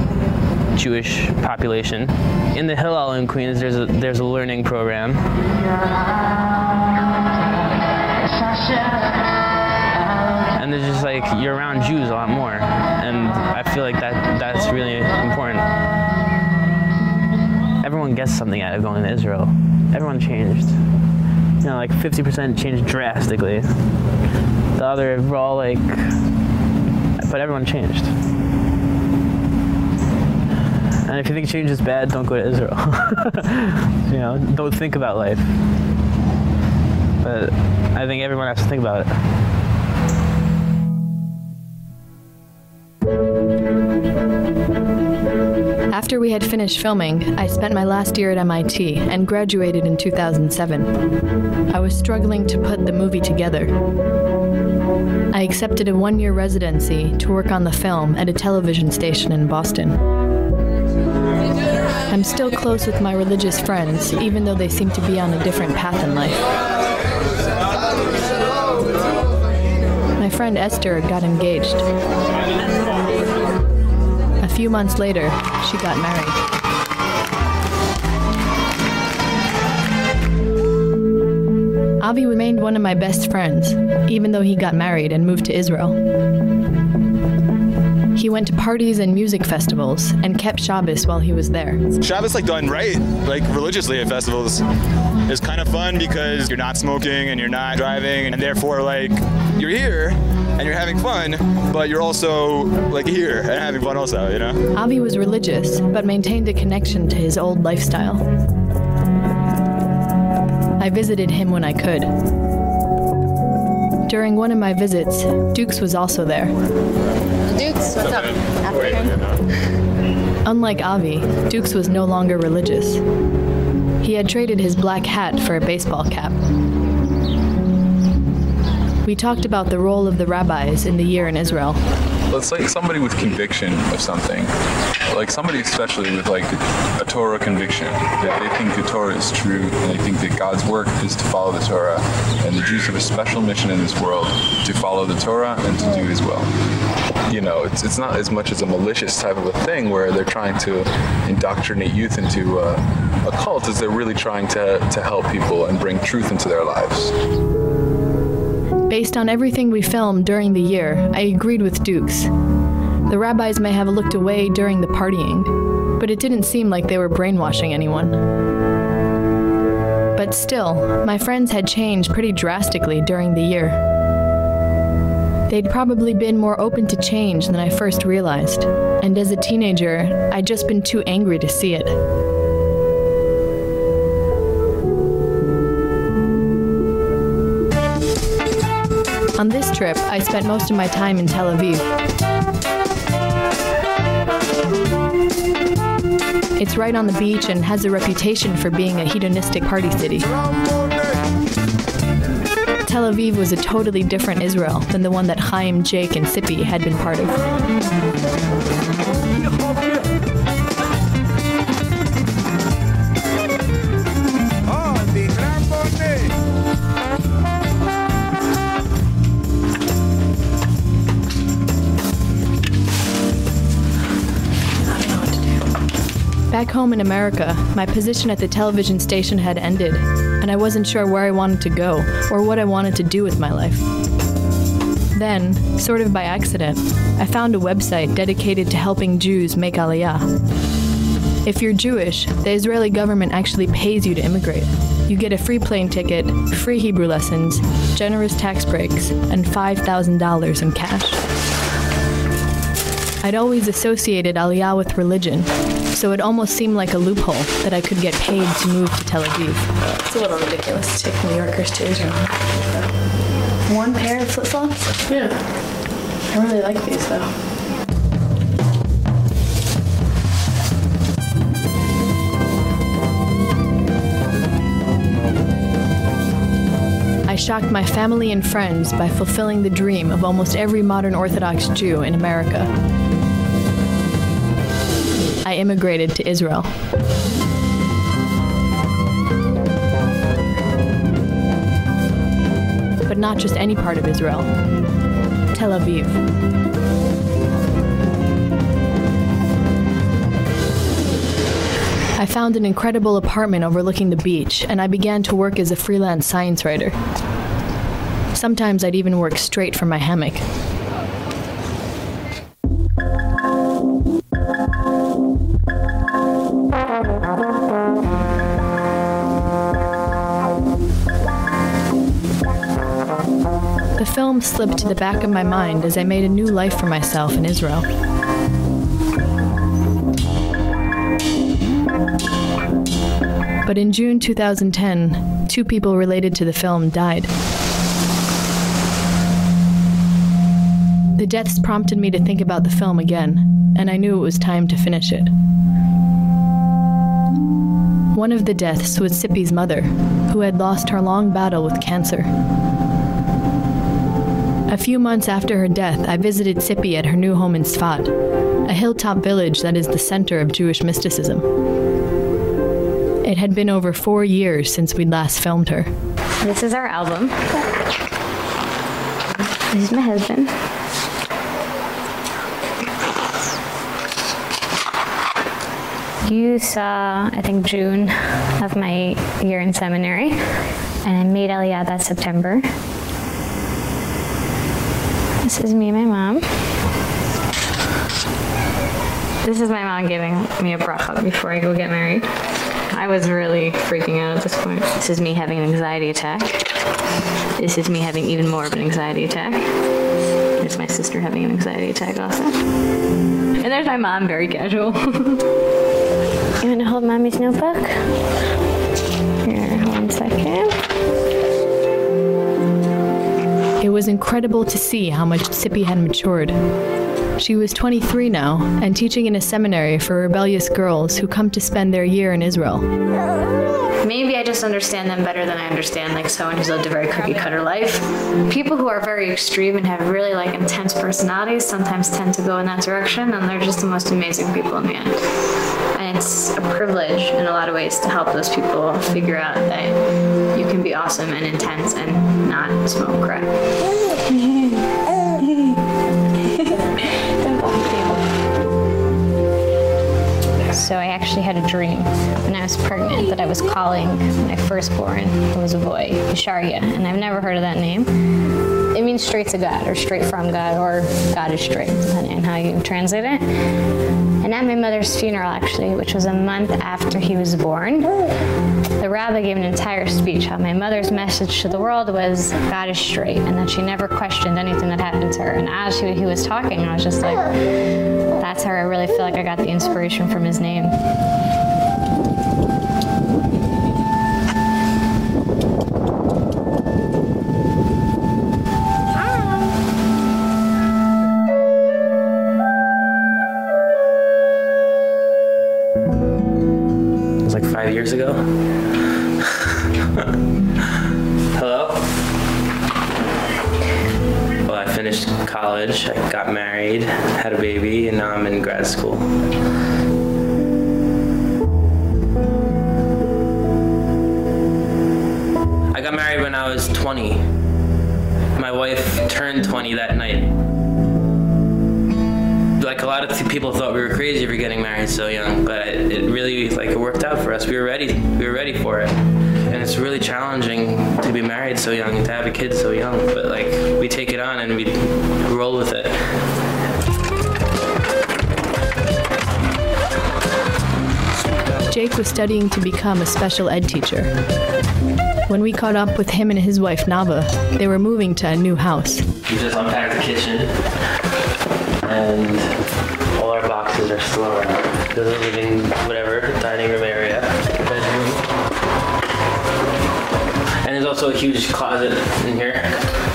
Jewish population. In the Hillel in Queens there's a there's a learning program. And there's just like you're around Jews a lot more and I feel like that that's really important. Everyone gets something out of going to Israel. Everyone changed. You know, like 50% changed drastically. The other we're all like but everyone changed. And if you think change is bad, don't go to Israel. you know, don't think about life. But I think everyone has to think about it.
After we had finished filming, I spent my last year at MIT and graduated in 2007. I was struggling to put the movie together. I accepted a one-year residency to work on the film at a television station in Boston. I'm still close with my religious friends, even though they seem to be on a different path in life. My friend Esther got engaged. A few months later, she got married. Avi remained one of my best friends, even though he got married and moved to Israel. He went to parties and music festivals and kept Shabbos while he was there.
Shabbos, like done right, like religiously at festivals, is kind of fun because you're not smoking and you're not driving, and therefore, like, you're here and you're having fun, but you're also like here and having fun also, you know?
Avi was religious, but maintained a connection to his old lifestyle. I visited him when I could. During one of my visits, Dukes was also there.
Dukes, what's up?
Unlike Avi, Dukes was no longer religious. He had traded his black hat for a baseball cap. We talked about the role of the rabbis in the year in Israel.
Let's like somebody with conviction of something, like somebody especially with like a Torah conviction that they think the Torah is true and they think that God's work is to follow the Torah and the Jews have a special mission in this world to follow the Torah and to do his will. You know, it's it's not as much as a malicious type of a thing where they're trying to indoctrinate youth into a, a cult as they're really trying to to help people and bring truth into their lives.
Based on everything we filmed during the year, I agreed with Dukes. The rabbis may have looked away during the partying, but it didn't seem like they were brainwashing anyone. But still, my friends had changed pretty drastically during the year. They'd probably been more open to change than I first realized, and as a teenager, I'd just been too angry to see it. On this trip, I spent most of my time in Tel Aviv. It's right on the beach and has a reputation for being a hedonistic party city. Tel Aviv was a totally different Israel than the one that Chaim, Jake, and Sippy had been part of. Back home in America, my position at the television station had ended, and I wasn't sure where I wanted to go or what I wanted to do with my life. Then, sort of by accident, I found a website dedicated to helping Jews make aliyah. If you're Jewish, the Israeli government actually pays you to immigrate. You get a free plane ticket, free Hebrew lessons, generous tax breaks, and $5,000 in cash. I'd always associated Aliyah with religion, so it almost seemed like a loophole that I could get paid to move to Tel Aviv.
It's a little ridiculous to take New Yorkers to Israel. One pair of flip flops? Yeah. I really like these though.
I shocked my family and friends by fulfilling the dream of almost every modern Orthodox Jew in America. I immigrated to Israel. But not just any part of Israel. Tel Aviv. I found an incredible apartment overlooking the beach, and I began to work as a freelance science writer. Sometimes I'd even work straight from my hammock. Slipped to the back of my mind as I made a new life for myself in Israel. But in June 2010, two people related to the film died. The deaths prompted me to think about the film again, and I knew it was time to finish it. One of the deaths was Sippy's mother, who had lost her long battle with cancer. A few months after her death, I visited Sippy at her new home in Sfat, a hilltop village that is the center of Jewish mysticism. It had been over four years since we'd last filmed her.
This is our album. This is my husband. You saw, I think, June of my year in seminary, and I made Aliyah that September. This is me and my mom. This is my mom giving me a bracha before I go get married. I was really freaking out at this point. This is me having an anxiety attack. This is me having even more of an anxiety attack. There's my sister having an anxiety attack also. And there's my mom, very casual. you want to hold mommy's notebook?
Was incredible to see how much Sippy had matured. She was 23 now and teaching in a seminary for rebellious girls who come to spend their year in Israel.
Maybe I just understand them better than I understand like someone who's lived a very cookie cutter life. People who are very extreme and have really like intense personalities sometimes tend to go in that direction and they're just the most amazing people in the end. It's a privilege in a lot of ways to help those people figure out that you can be awesome and intense and not smoke crack. So I actually had a dream when I was pregnant that I was calling my firstborn, who was a boy, Yesharia, and I've never heard of that name. It means straight to God or straight from God or God is straight, depending on how you translate it. And at my mother's funeral actually, which was a month after he was born, the rabbi gave an entire speech how my mother's message to the world was God is straight and that she never questioned anything that happened to her. And as he, was talking, I was just like, that's how I really feel like I got the inspiration from his name.
Years ago. Hello? Well, I finished college, I got married, had a baby, and now I'm in grad school. I got married when I was 20. My wife turned 20 that night. Like a lot of people thought we were crazy for getting married so young, but it, it really like it worked out for us. We were ready. We were ready for it. And it's really challenging to be married so young and to have a kid so young, but like we take it on and we roll with it.
Jake was studying to become a special ed teacher. When we caught up with him and his wife Nava, they were moving to a new house.
We just unpacked the kitchen, and all our boxes are still around. There's a living, whatever, dining room area, bedroom. And there's also a huge closet in here,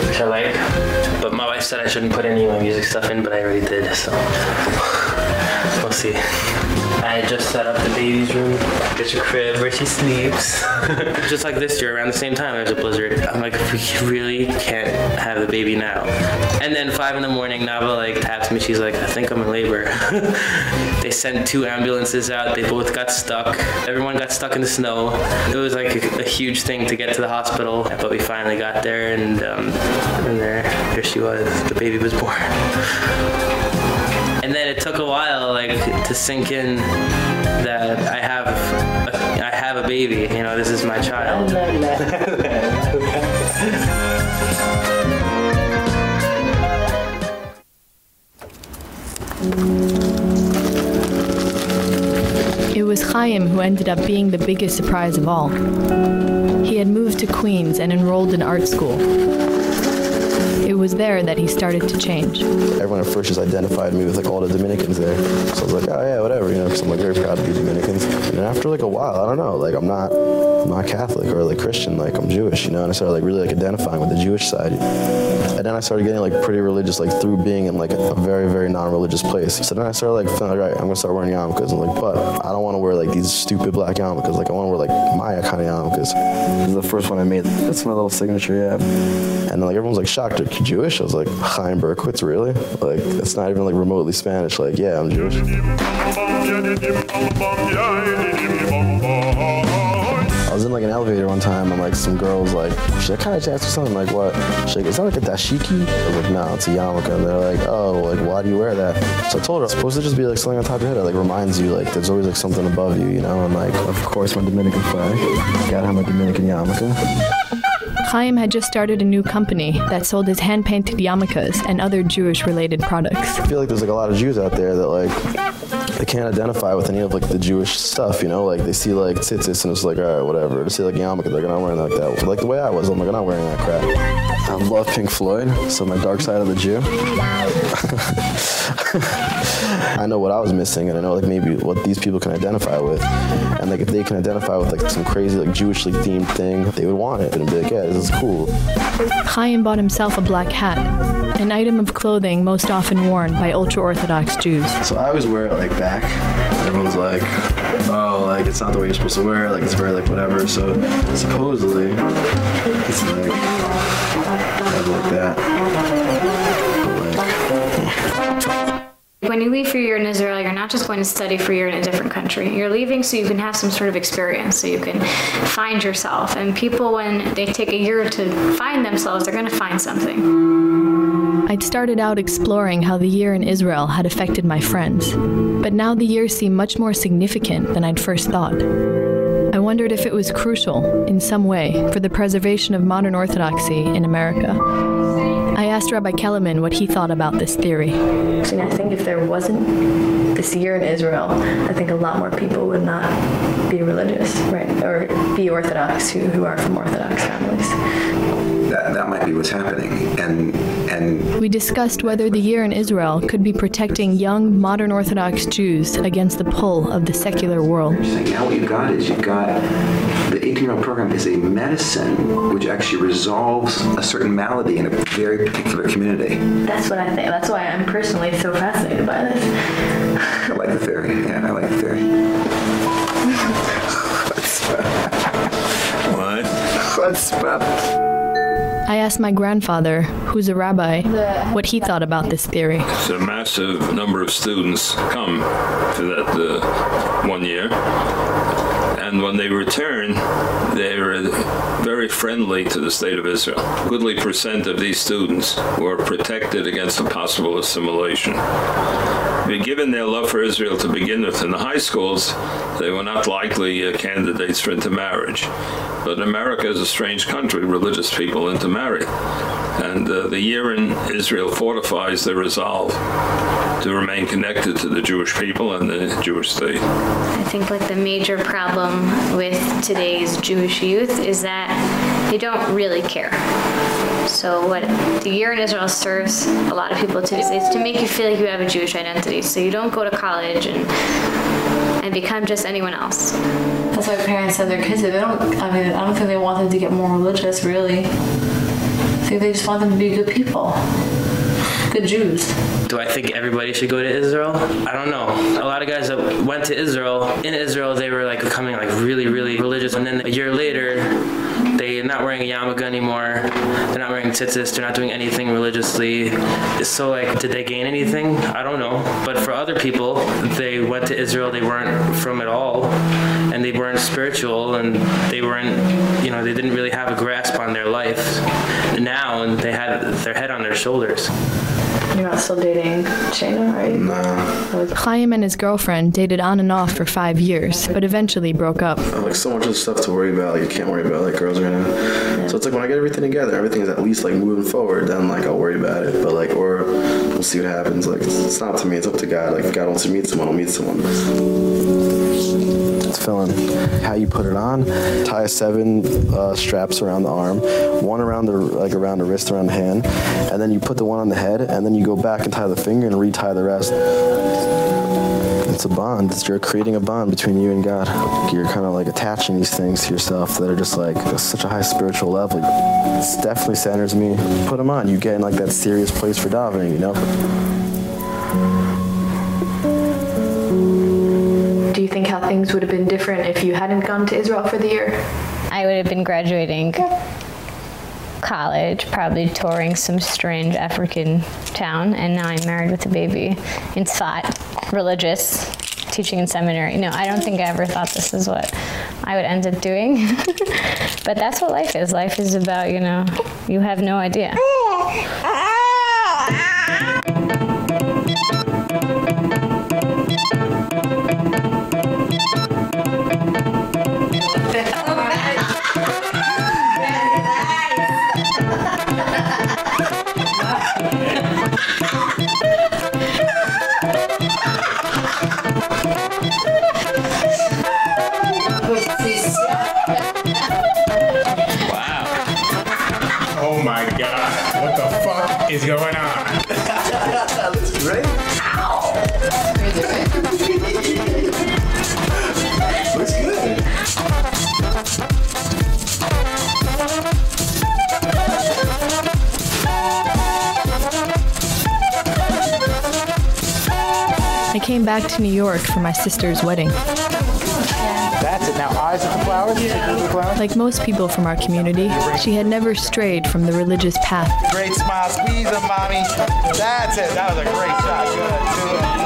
which I like. But my wife said I shouldn't put any of my music stuff in, but I already did, so we'll see. I just set up the baby's room, get your crib where she sleeps. just like this year, around the same time, there's a blizzard. I'm like, we really can't have the baby now. And then five in the morning, Nava like taps me. She's like, I think I'm in labor. they sent two ambulances out. They both got stuck. Everyone got stuck in the snow. It was like a, a huge thing to get to the hospital, but we finally got there, and um, and there, here she was. The baby was born. And then it took a while, like, to sink in that I have, a, I have a baby. You know, this is my child.
It was Chaim who ended up being the biggest surprise of all. He had moved to Queens and enrolled in art school. It was there that he started to change.
Everyone at first just identified me with like all the Dominicans there. So I was like, oh yeah, whatever, you know, because I'm like very proud to be Dominicans. And after like a while, I don't know, like I'm not, I'm not Catholic or like Christian, like I'm Jewish, you know, and I started like really like identifying with the Jewish side. And then I started getting like pretty religious, like through being in like a very, very non-religious place. So then I started like feeling like, all right, I'm gonna start wearing yarmulkes. I'm like, but I don't want to wear like these stupid black yarmulkes. Like I want to wear like Maya kind of yarmulkes. This is the first one I made. That's my little signature, yeah. And then like everyone's like shocked, are you Jewish? I was like, Chaim Berkowitz, really? Like it's not even like remotely Spanish. Like yeah, I'm Jewish. I was in like an
elevator one time and like some girls like "Can I just ask you something?" Like, "What?" She's like, "Is that like a dashiki?" I was like, "No, it's a yarmulke." And they're like, "Oh, like why do you wear that?" So I told her it's supposed to just be like something on top of your head. It like reminds you like there's always like something above you, you know. And like, of course, my Dominican flag. Gotta have my Dominican yarmulke.
Chaim had just started a new company that sold his hand painted yarmulkes and other Jewish related products.
I feel like there's like a lot of Jews out there that like they can't identify with any of like the Jewish stuff, you know? Like they see like tzitzis and it's like, all right, whatever. They see like yarmulke, like I'm not wearing like that. Like the way I was, I'm like, I'm not wearing that crap. I love Pink Floyd, so my dark side of the Jew. I know what I was missing, and I know like maybe what these people can identify with, and like if they can identify with like some crazy like Jewishly themed thing, they would want it and be like, yeah, this is cool.
Chaim bought himself a black hat, an item of clothing most often worn by ultra Orthodox Jews.
So I always wear it like back. Everyone's like, oh, like it's not the way you're supposed to wear it. Like it's very like whatever. So supposedly it's like like that.
When you leave for a year in Israel, you're not just going to study for a year in a different country. You're leaving so you can have some sort of experience, so you can find yourself. And people, when they take a year to find themselves, they're going to find something.
I'd started out exploring how the year in Israel had affected my friends, but now the year seemed much more significant than I'd first thought. I wondered if it was crucial, in some way, for the preservation of modern Orthodoxy in America. I asked Rabbi Kellerman what he thought about this theory.
I think if there wasn't this year in Israel, I think a lot more people would not be religious, right? Or be Orthodox who, who are from Orthodox families.
That, that might be what's happening. And and
We discussed whether the year in Israel could be protecting young modern Orthodox Jews against the pull of the secular world.
now what you've got is you've got the 18-year-old program is a medicine which actually resolves a certain malady in a very particular community.
That's what I think. That's why I'm personally so fascinated by this.
I like the theory. Yeah, I like the theory.
What?
I asked my grandfather, who's a rabbi, what he thought about this theory.
So a massive number of students come to that uh, one year. And when they return, they're very friendly to the state of Israel. Goodly percent of these students were protected against a possible assimilation. Given their love for Israel to begin with in the high schools, they were not likely uh, candidates for intermarriage. But America is a strange country. Religious people intermarry. And uh, the year in Israel fortifies their resolve to remain connected to the Jewish people and the Jewish state.
I think like the major problem with today's Jewish youth is that they don't really care. So what the year in Israel serves a lot of people to is to make you feel like you have a Jewish identity. So you don't go to college and and become just anyone else.
That's why parents have their kids. They don't. I mean, I don't think they want them to get more religious. Really, I think they just want them to be good people, good Jews.
Do I think everybody should go to Israel? I don't know. A lot of guys that went to Israel, in Israel they were like becoming like really really religious and then a year later they're not wearing a yarmulke anymore. They're not wearing tzitzis. They're not doing anything religiously. So like did they gain anything? I don't know. But for other people, they went to Israel, they weren't from it all and they weren't spiritual and they weren't, you know, they didn't really have a grasp on their life now and they had their head on their shoulders.
You're not still dating Shayna, right?
Nah.
Chaim and his girlfriend dated on and off for five years, but eventually broke up.
I have like so much of stuff to worry about. Like you can't worry about like girls right now. So it's like when I get everything together, everything's at least like moving forward. Then like I'll worry about it. But like or we'll see what happens. Like it's, it's not up to me. It's up to God. Like if God wants to meet someone, I'll meet someone. It's feeling how you put it on. Tie seven uh, straps around the arm, one around the like around the wrist, around the hand, and then you put the one on the head, and then you go back and tie the finger and retie the rest. It's a bond. It's, you're creating a bond between you and God. You're kind of like attaching these things to yourself that are just like such a high spiritual level. It definitely centers me. Put them on. You get in like that serious place for davening, you know.
Think how things would have been different if you hadn't gone to Israel for the year?
I would have been graduating college, probably touring some strange African town, and now I'm married with a baby in Tzfat, religious. teaching in seminary. No, I don't think I ever thought this is what I would end up doing. but that's what life is. Life is about, you know, you have no idea.
Ah, came back to New York for my sister's wedding.
That's it. Now eyes at the flowers. The flowers.
Like most people from our community, she had never strayed from the religious path.
Great smile. Squeeze them, mommy. That's it. That was a great shot. Good.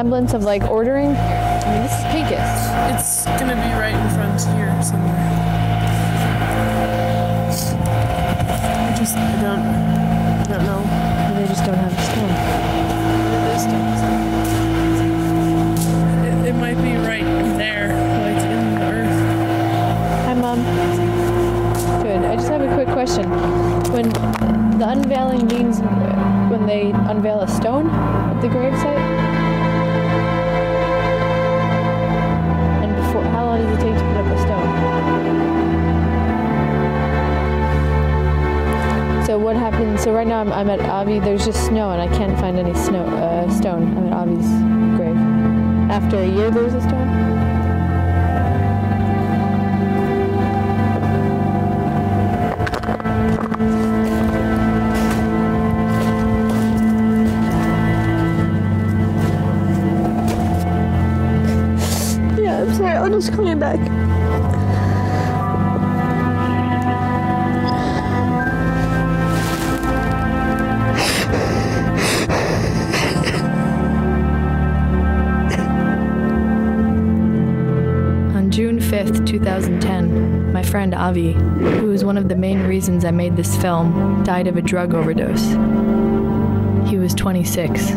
Semblance of like ordering? I mean, this is Pecos.
It's gonna be right in front here somewhere. I just I don't I don't know.
They just don't have a stone.
It, it might be right there, like in the earth.
Hi, Mom. Good. I just have a quick question. When the unveiling means when they unveil a stone at the gravesite? Long does it take to put up a stone? So what happens? So right now I'm, I'm at Avi. There's just snow, and I can't find any snow uh, stone. I'm at Avi's grave. After a year, there's a stone.
Yeah, I'm just call back.
On June 5th, 2010, my friend Avi, who was one of the main reasons I made this film, died of a drug overdose. He was 26.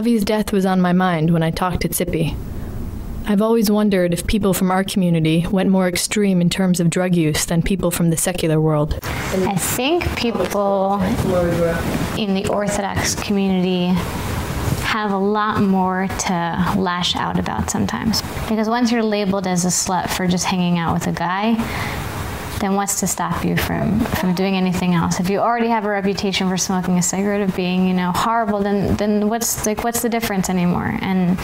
Avi's death was on my mind when I talked to Tsippy. I've always wondered if people from our community went more extreme in terms of drug use than people from the secular world.
I think people in the Orthodox community have a lot more to lash out about sometimes. Because once you're labeled as a slut for just hanging out with a guy, then what's to stop you from from doing anything else? If you already have a reputation for smoking a cigarette of being, you know, horrible, then then what's like what's the difference anymore? And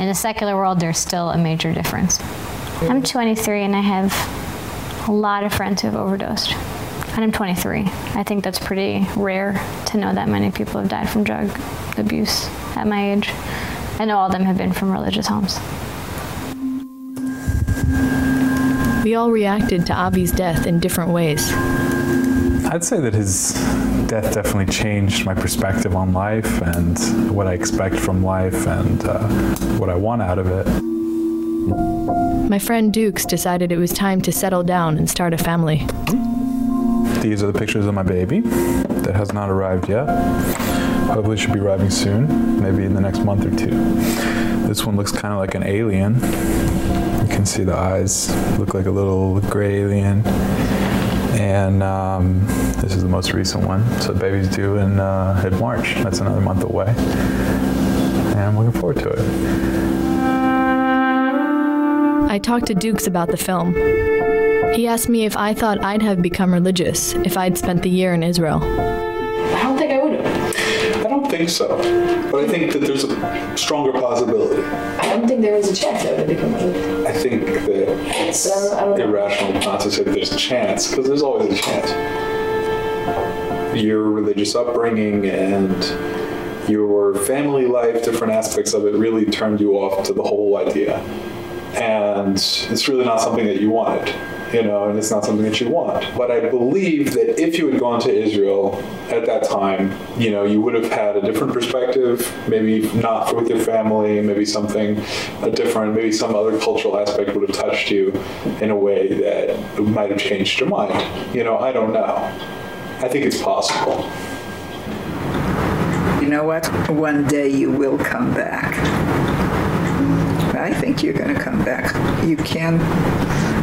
in the secular world there's still a major difference. I'm 23 and I have a lot of friends who have overdosed. And I'm 23. I think that's pretty rare to know that many people have died from drug abuse at my age. I know all of them have been from religious homes.
We all reacted to Avi's death in different ways.
I'd say that his death definitely changed my perspective on life and what I expect from life and uh, what I want out of it.
My friend Dukes decided it was time to settle down and start a family.
These are the pictures of my baby that has not arrived yet. Hopefully should be arriving soon, maybe in the next month or two. This one looks kind of like an alien. You can see the eyes look like a little gray alien. And um, this is the most recent one. So the baby's due in, uh, in March. That's another month away.
and I'm looking forward to it.
I talked to Dukes about the film. He asked me if I thought I'd have become religious if I'd spent the year in Israel.
I don't think I would have.
I don't think so, but I think that there's a stronger possibility.
I don't think there was a chance I would have become religious.
I think that it's irrational not to say that there's a chance, because there's always a chance. Your religious upbringing and your family life, different aspects of it really turned you off to the whole idea. And it's really not something that you wanted, you know, and it's not something that you want. But I believe that if you had gone to Israel at that time, you know, you would have had a different perspective, maybe not with your family, maybe something a different, maybe some other cultural aspect would have touched you in a way that might have changed your mind. You know, I don't know. I think it's possible.
You know what? One day you will come back. I think you're going to come back. You can.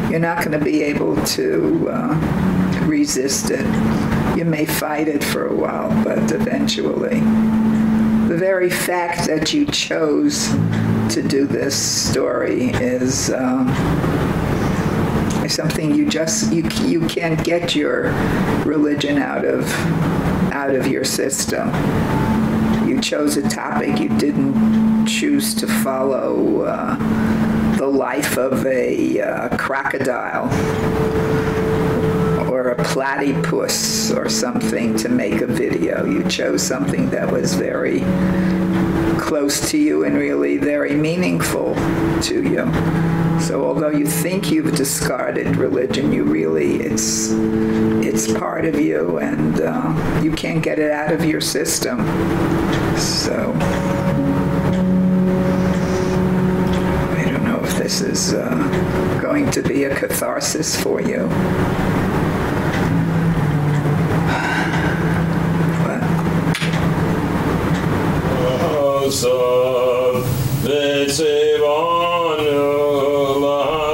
You're not going to be able to uh, resist it. You may fight it for a while, but eventually. The very fact that you chose to do this story is um, something you just you you can't get your religion out of out of your system. You chose a topic you didn't choose to follow uh, the life of a uh, crocodile or a platypus or something to make a video. You chose something that was very close to you and really very meaningful to you. So although you think you've discarded religion, you really it's it's part of you and uh, you can't get it out of your system. So I don't know if this is uh, going to be a catharsis for you.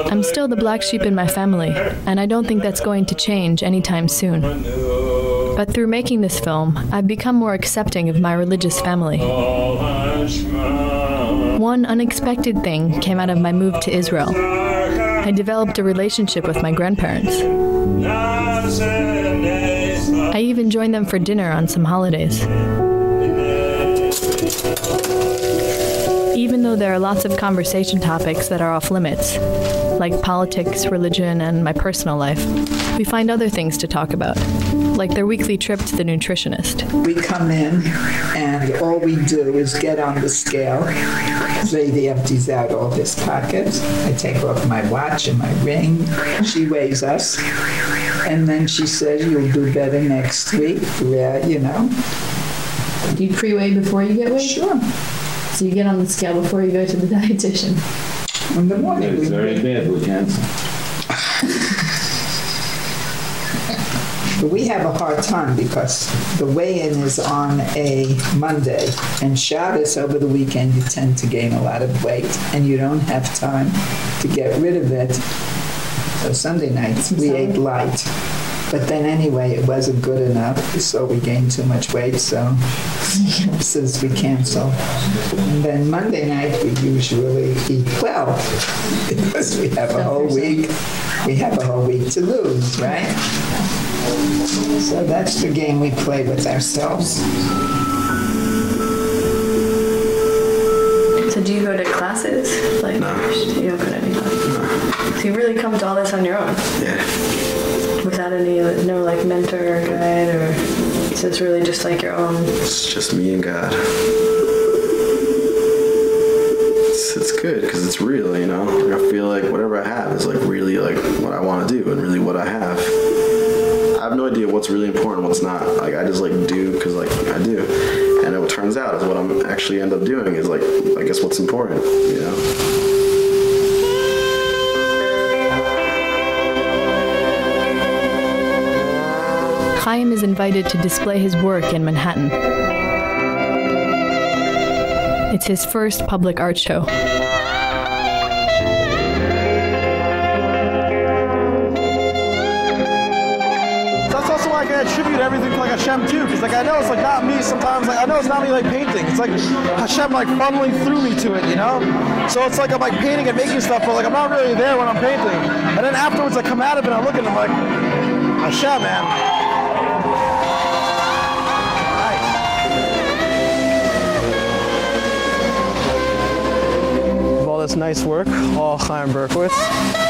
I'm still the black sheep in my family, and I don't think that's going to change anytime soon. But through making this film, I've become more accepting of my religious family. One unexpected thing came out of my move to Israel. I developed a relationship with my grandparents. I even joined them for dinner on some holidays. Even though there are lots of conversation topics that are off limits, like politics, religion, and my personal life, we find other things to talk about, like their weekly trip to the nutritionist.
We come in and all we do is get on the scale. Lady empties out all his pockets. I take off my watch and my ring. She weighs us. And then she says, you'll do better next week. Yeah, you know.
Do you pre-weigh before you get weighed?
Sure.
So you get on the scale before you go to the dietitian.
In the morning.
It's very bad with cancer.
But we have a hard time because the weigh-in is on a Monday and Shabbos over the weekend you tend to gain a lot of weight and you don't have time to get rid of it. So Sunday nights we ate light. But then anyway, it wasn't good enough, so we gained too much weight, so since we cancel. And then Monday night we usually eat well because we have a whole week. We have a whole week to lose, right? So that's the game we play with ourselves.
So do you go to classes? Like, no. You don't go to any classes? So you really come to all this on your own?
Yeah.
Without any, no like mentor or guide or, so it's really just like your own?
It's just me and God. It's, it's good because it's real, you know? Like, I feel like whatever I have is like really like what I want to do and really what I have. I have no idea what's really important, what's not. Like I just like do because like I do, and it turns out is what I'm actually end up doing is like I guess what's important, you know.
Chaim is invited to display his work in Manhattan. It's his first public art show.
Attribute everything like Hashem too, because like I know it's like not me sometimes. Like I know it's not me like painting. It's like Hashem like funneling through me to it, you know. So it's like I'm like painting and making stuff, but like I'm not really there when I'm painting. And then afterwards I come out of it, and I look at it, I'm like Hashem, man. Of all this nice work, all Chaim Berkowitz.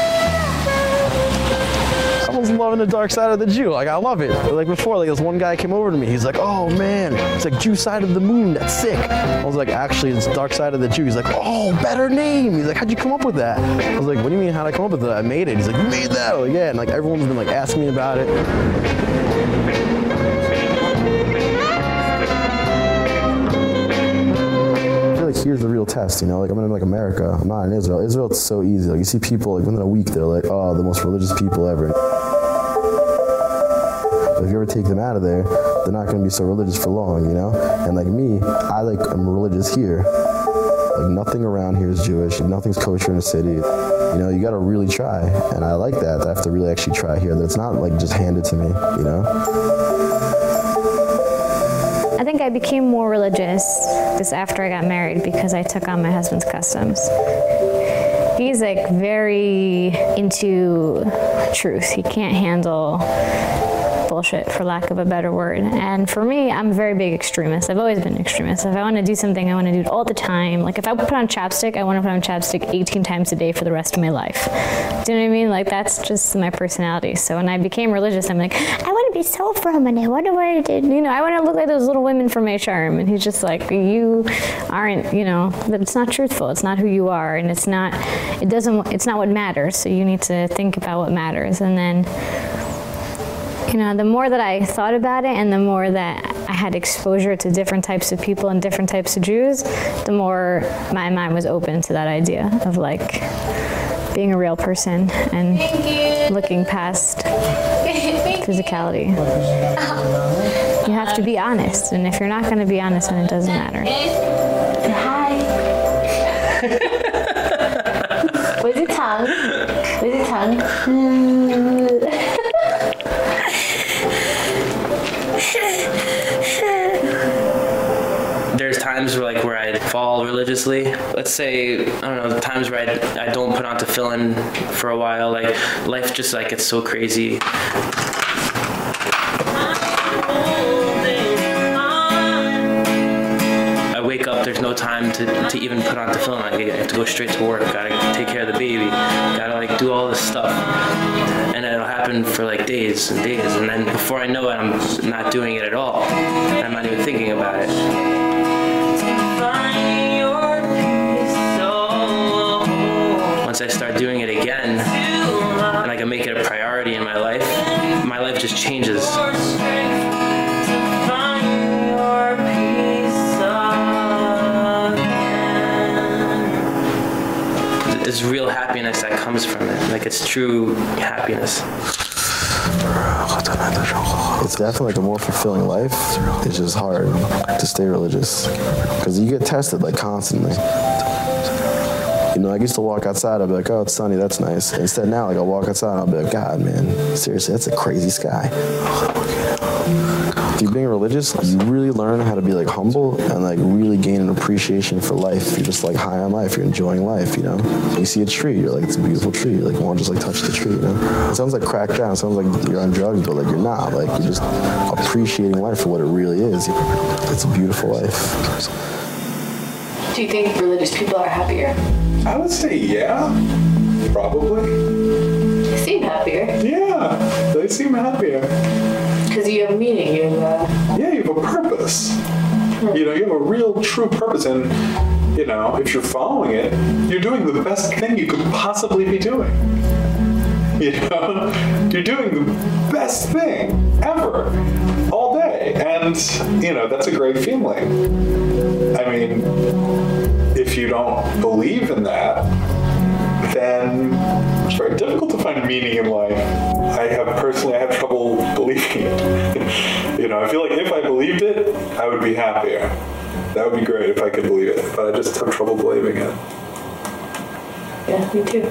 Someone's loving the dark side of the Jew. Like I love it. Like before, like this one guy came over to me. He's like, "Oh man, it's like Jew side of the moon. That's sick." I was like, "Actually, it's dark side of the Jew." He's like, "Oh, better name." He's like, "How'd you come up with that?" I was like, "What do you mean? How'd I come up with that? I made it." He's like, "You made that?" I'm like, yeah. And like everyone's been like asking me about it. Here's the real test, you know. Like I'm in like America. I'm not in Israel. Israel, it's so easy. Like you see people like within a week, they're like, "Oh, the most religious people ever." But if you ever take them out of there, they're not going to be so religious for long, you know. And like me, I like I'm religious here. Like nothing around here is Jewish. Nothing's kosher in the city. You know, you got to really try, and I like that. I have to really actually try here. That it's not like just handed to me, you know.
I think I became more religious just after I got married because I took on my husband's customs. He's like very into truth. He can't handle bullshit for lack of a better word. And for me, I'm a very big extremist. I've always been an extremist. If I want to do something, I want to do it all the time. Like if I put on chapstick, I want to put on chapstick 18 times a day for the rest of my life. Do you know what I mean? Like that's just my personality. So when I became religious, I'm like, I want to be so wonder what I did. You know, I want to look like those little women from charm. And he's just like, you aren't, you know, it's not truthful. It's not who you are. And it's not, it doesn't, it's not what matters. So you need to think about what matters. And then, you know, the more that I thought about it and the more that I had exposure to different types of people and different types of Jews, the more my mind was open to that idea of like being a real person and looking past physicality. You have to be honest, and if you're not going to be honest, then it doesn't matter. Hi.
Where's your tongue? Where's your tongue?
there's times where like where I fall religiously. Let's say I don't know times where I, I don't put on tefillin for a while. Like life just like gets so crazy. There's no time to, to even put on tefillin. Like, I have to go straight to work. Gotta take care of the baby. Gotta like do all this stuff, and it'll happen for like days and days. And then before I know it, I'm not doing it at all. I'm not even thinking about it. once I start doing it again and I can make it a priority in my life, my life just changes. There's real happiness that comes from it. Like it's true happiness.
It's definitely like a more fulfilling life. It's just hard to stay religious because you get tested like constantly. You know, I used to walk outside, I'd be like, oh, it's sunny, that's nice. Instead now, like, I'll walk outside and I'll be like, God, man, seriously, that's a crazy sky. If you're being religious, you really learn how to be like humble and like really gain an appreciation for life. You're just like high on life. You're enjoying life, you know? You see a tree, you're like, it's a beautiful tree. You're like, you want to just like touch the tree, you know? It sounds like cracked down. It sounds like you're on drugs, but like you're not. Like you're just appreciating life for what it really is. It's a beautiful life.
Do you think religious people are happier?
I would say yeah, probably.
They seem happier.
Yeah, they seem happier.
Because you have meaning. You have, uh,
Yeah, you have a purpose. You know, you have a real, true purpose, and you know, if you're following it, you're doing the best thing you could possibly be doing. You know, you're doing the best thing ever, all day, and you know that's a great feeling. I mean, if you don't believe in that, then it's very difficult to find meaning in life. I have personally, I have trouble believing it. you know, I feel like if I believed it, I would be happier. That would be great if I could believe it, but I just have trouble believing it.
yeah, me too.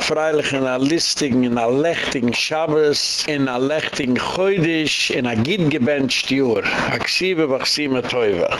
Freilich in a listigen, in a lechtigen Shabbos, in a lechtigen Chodesh, in a gid gebencht Jür. Aksive, wachsime Teuwe.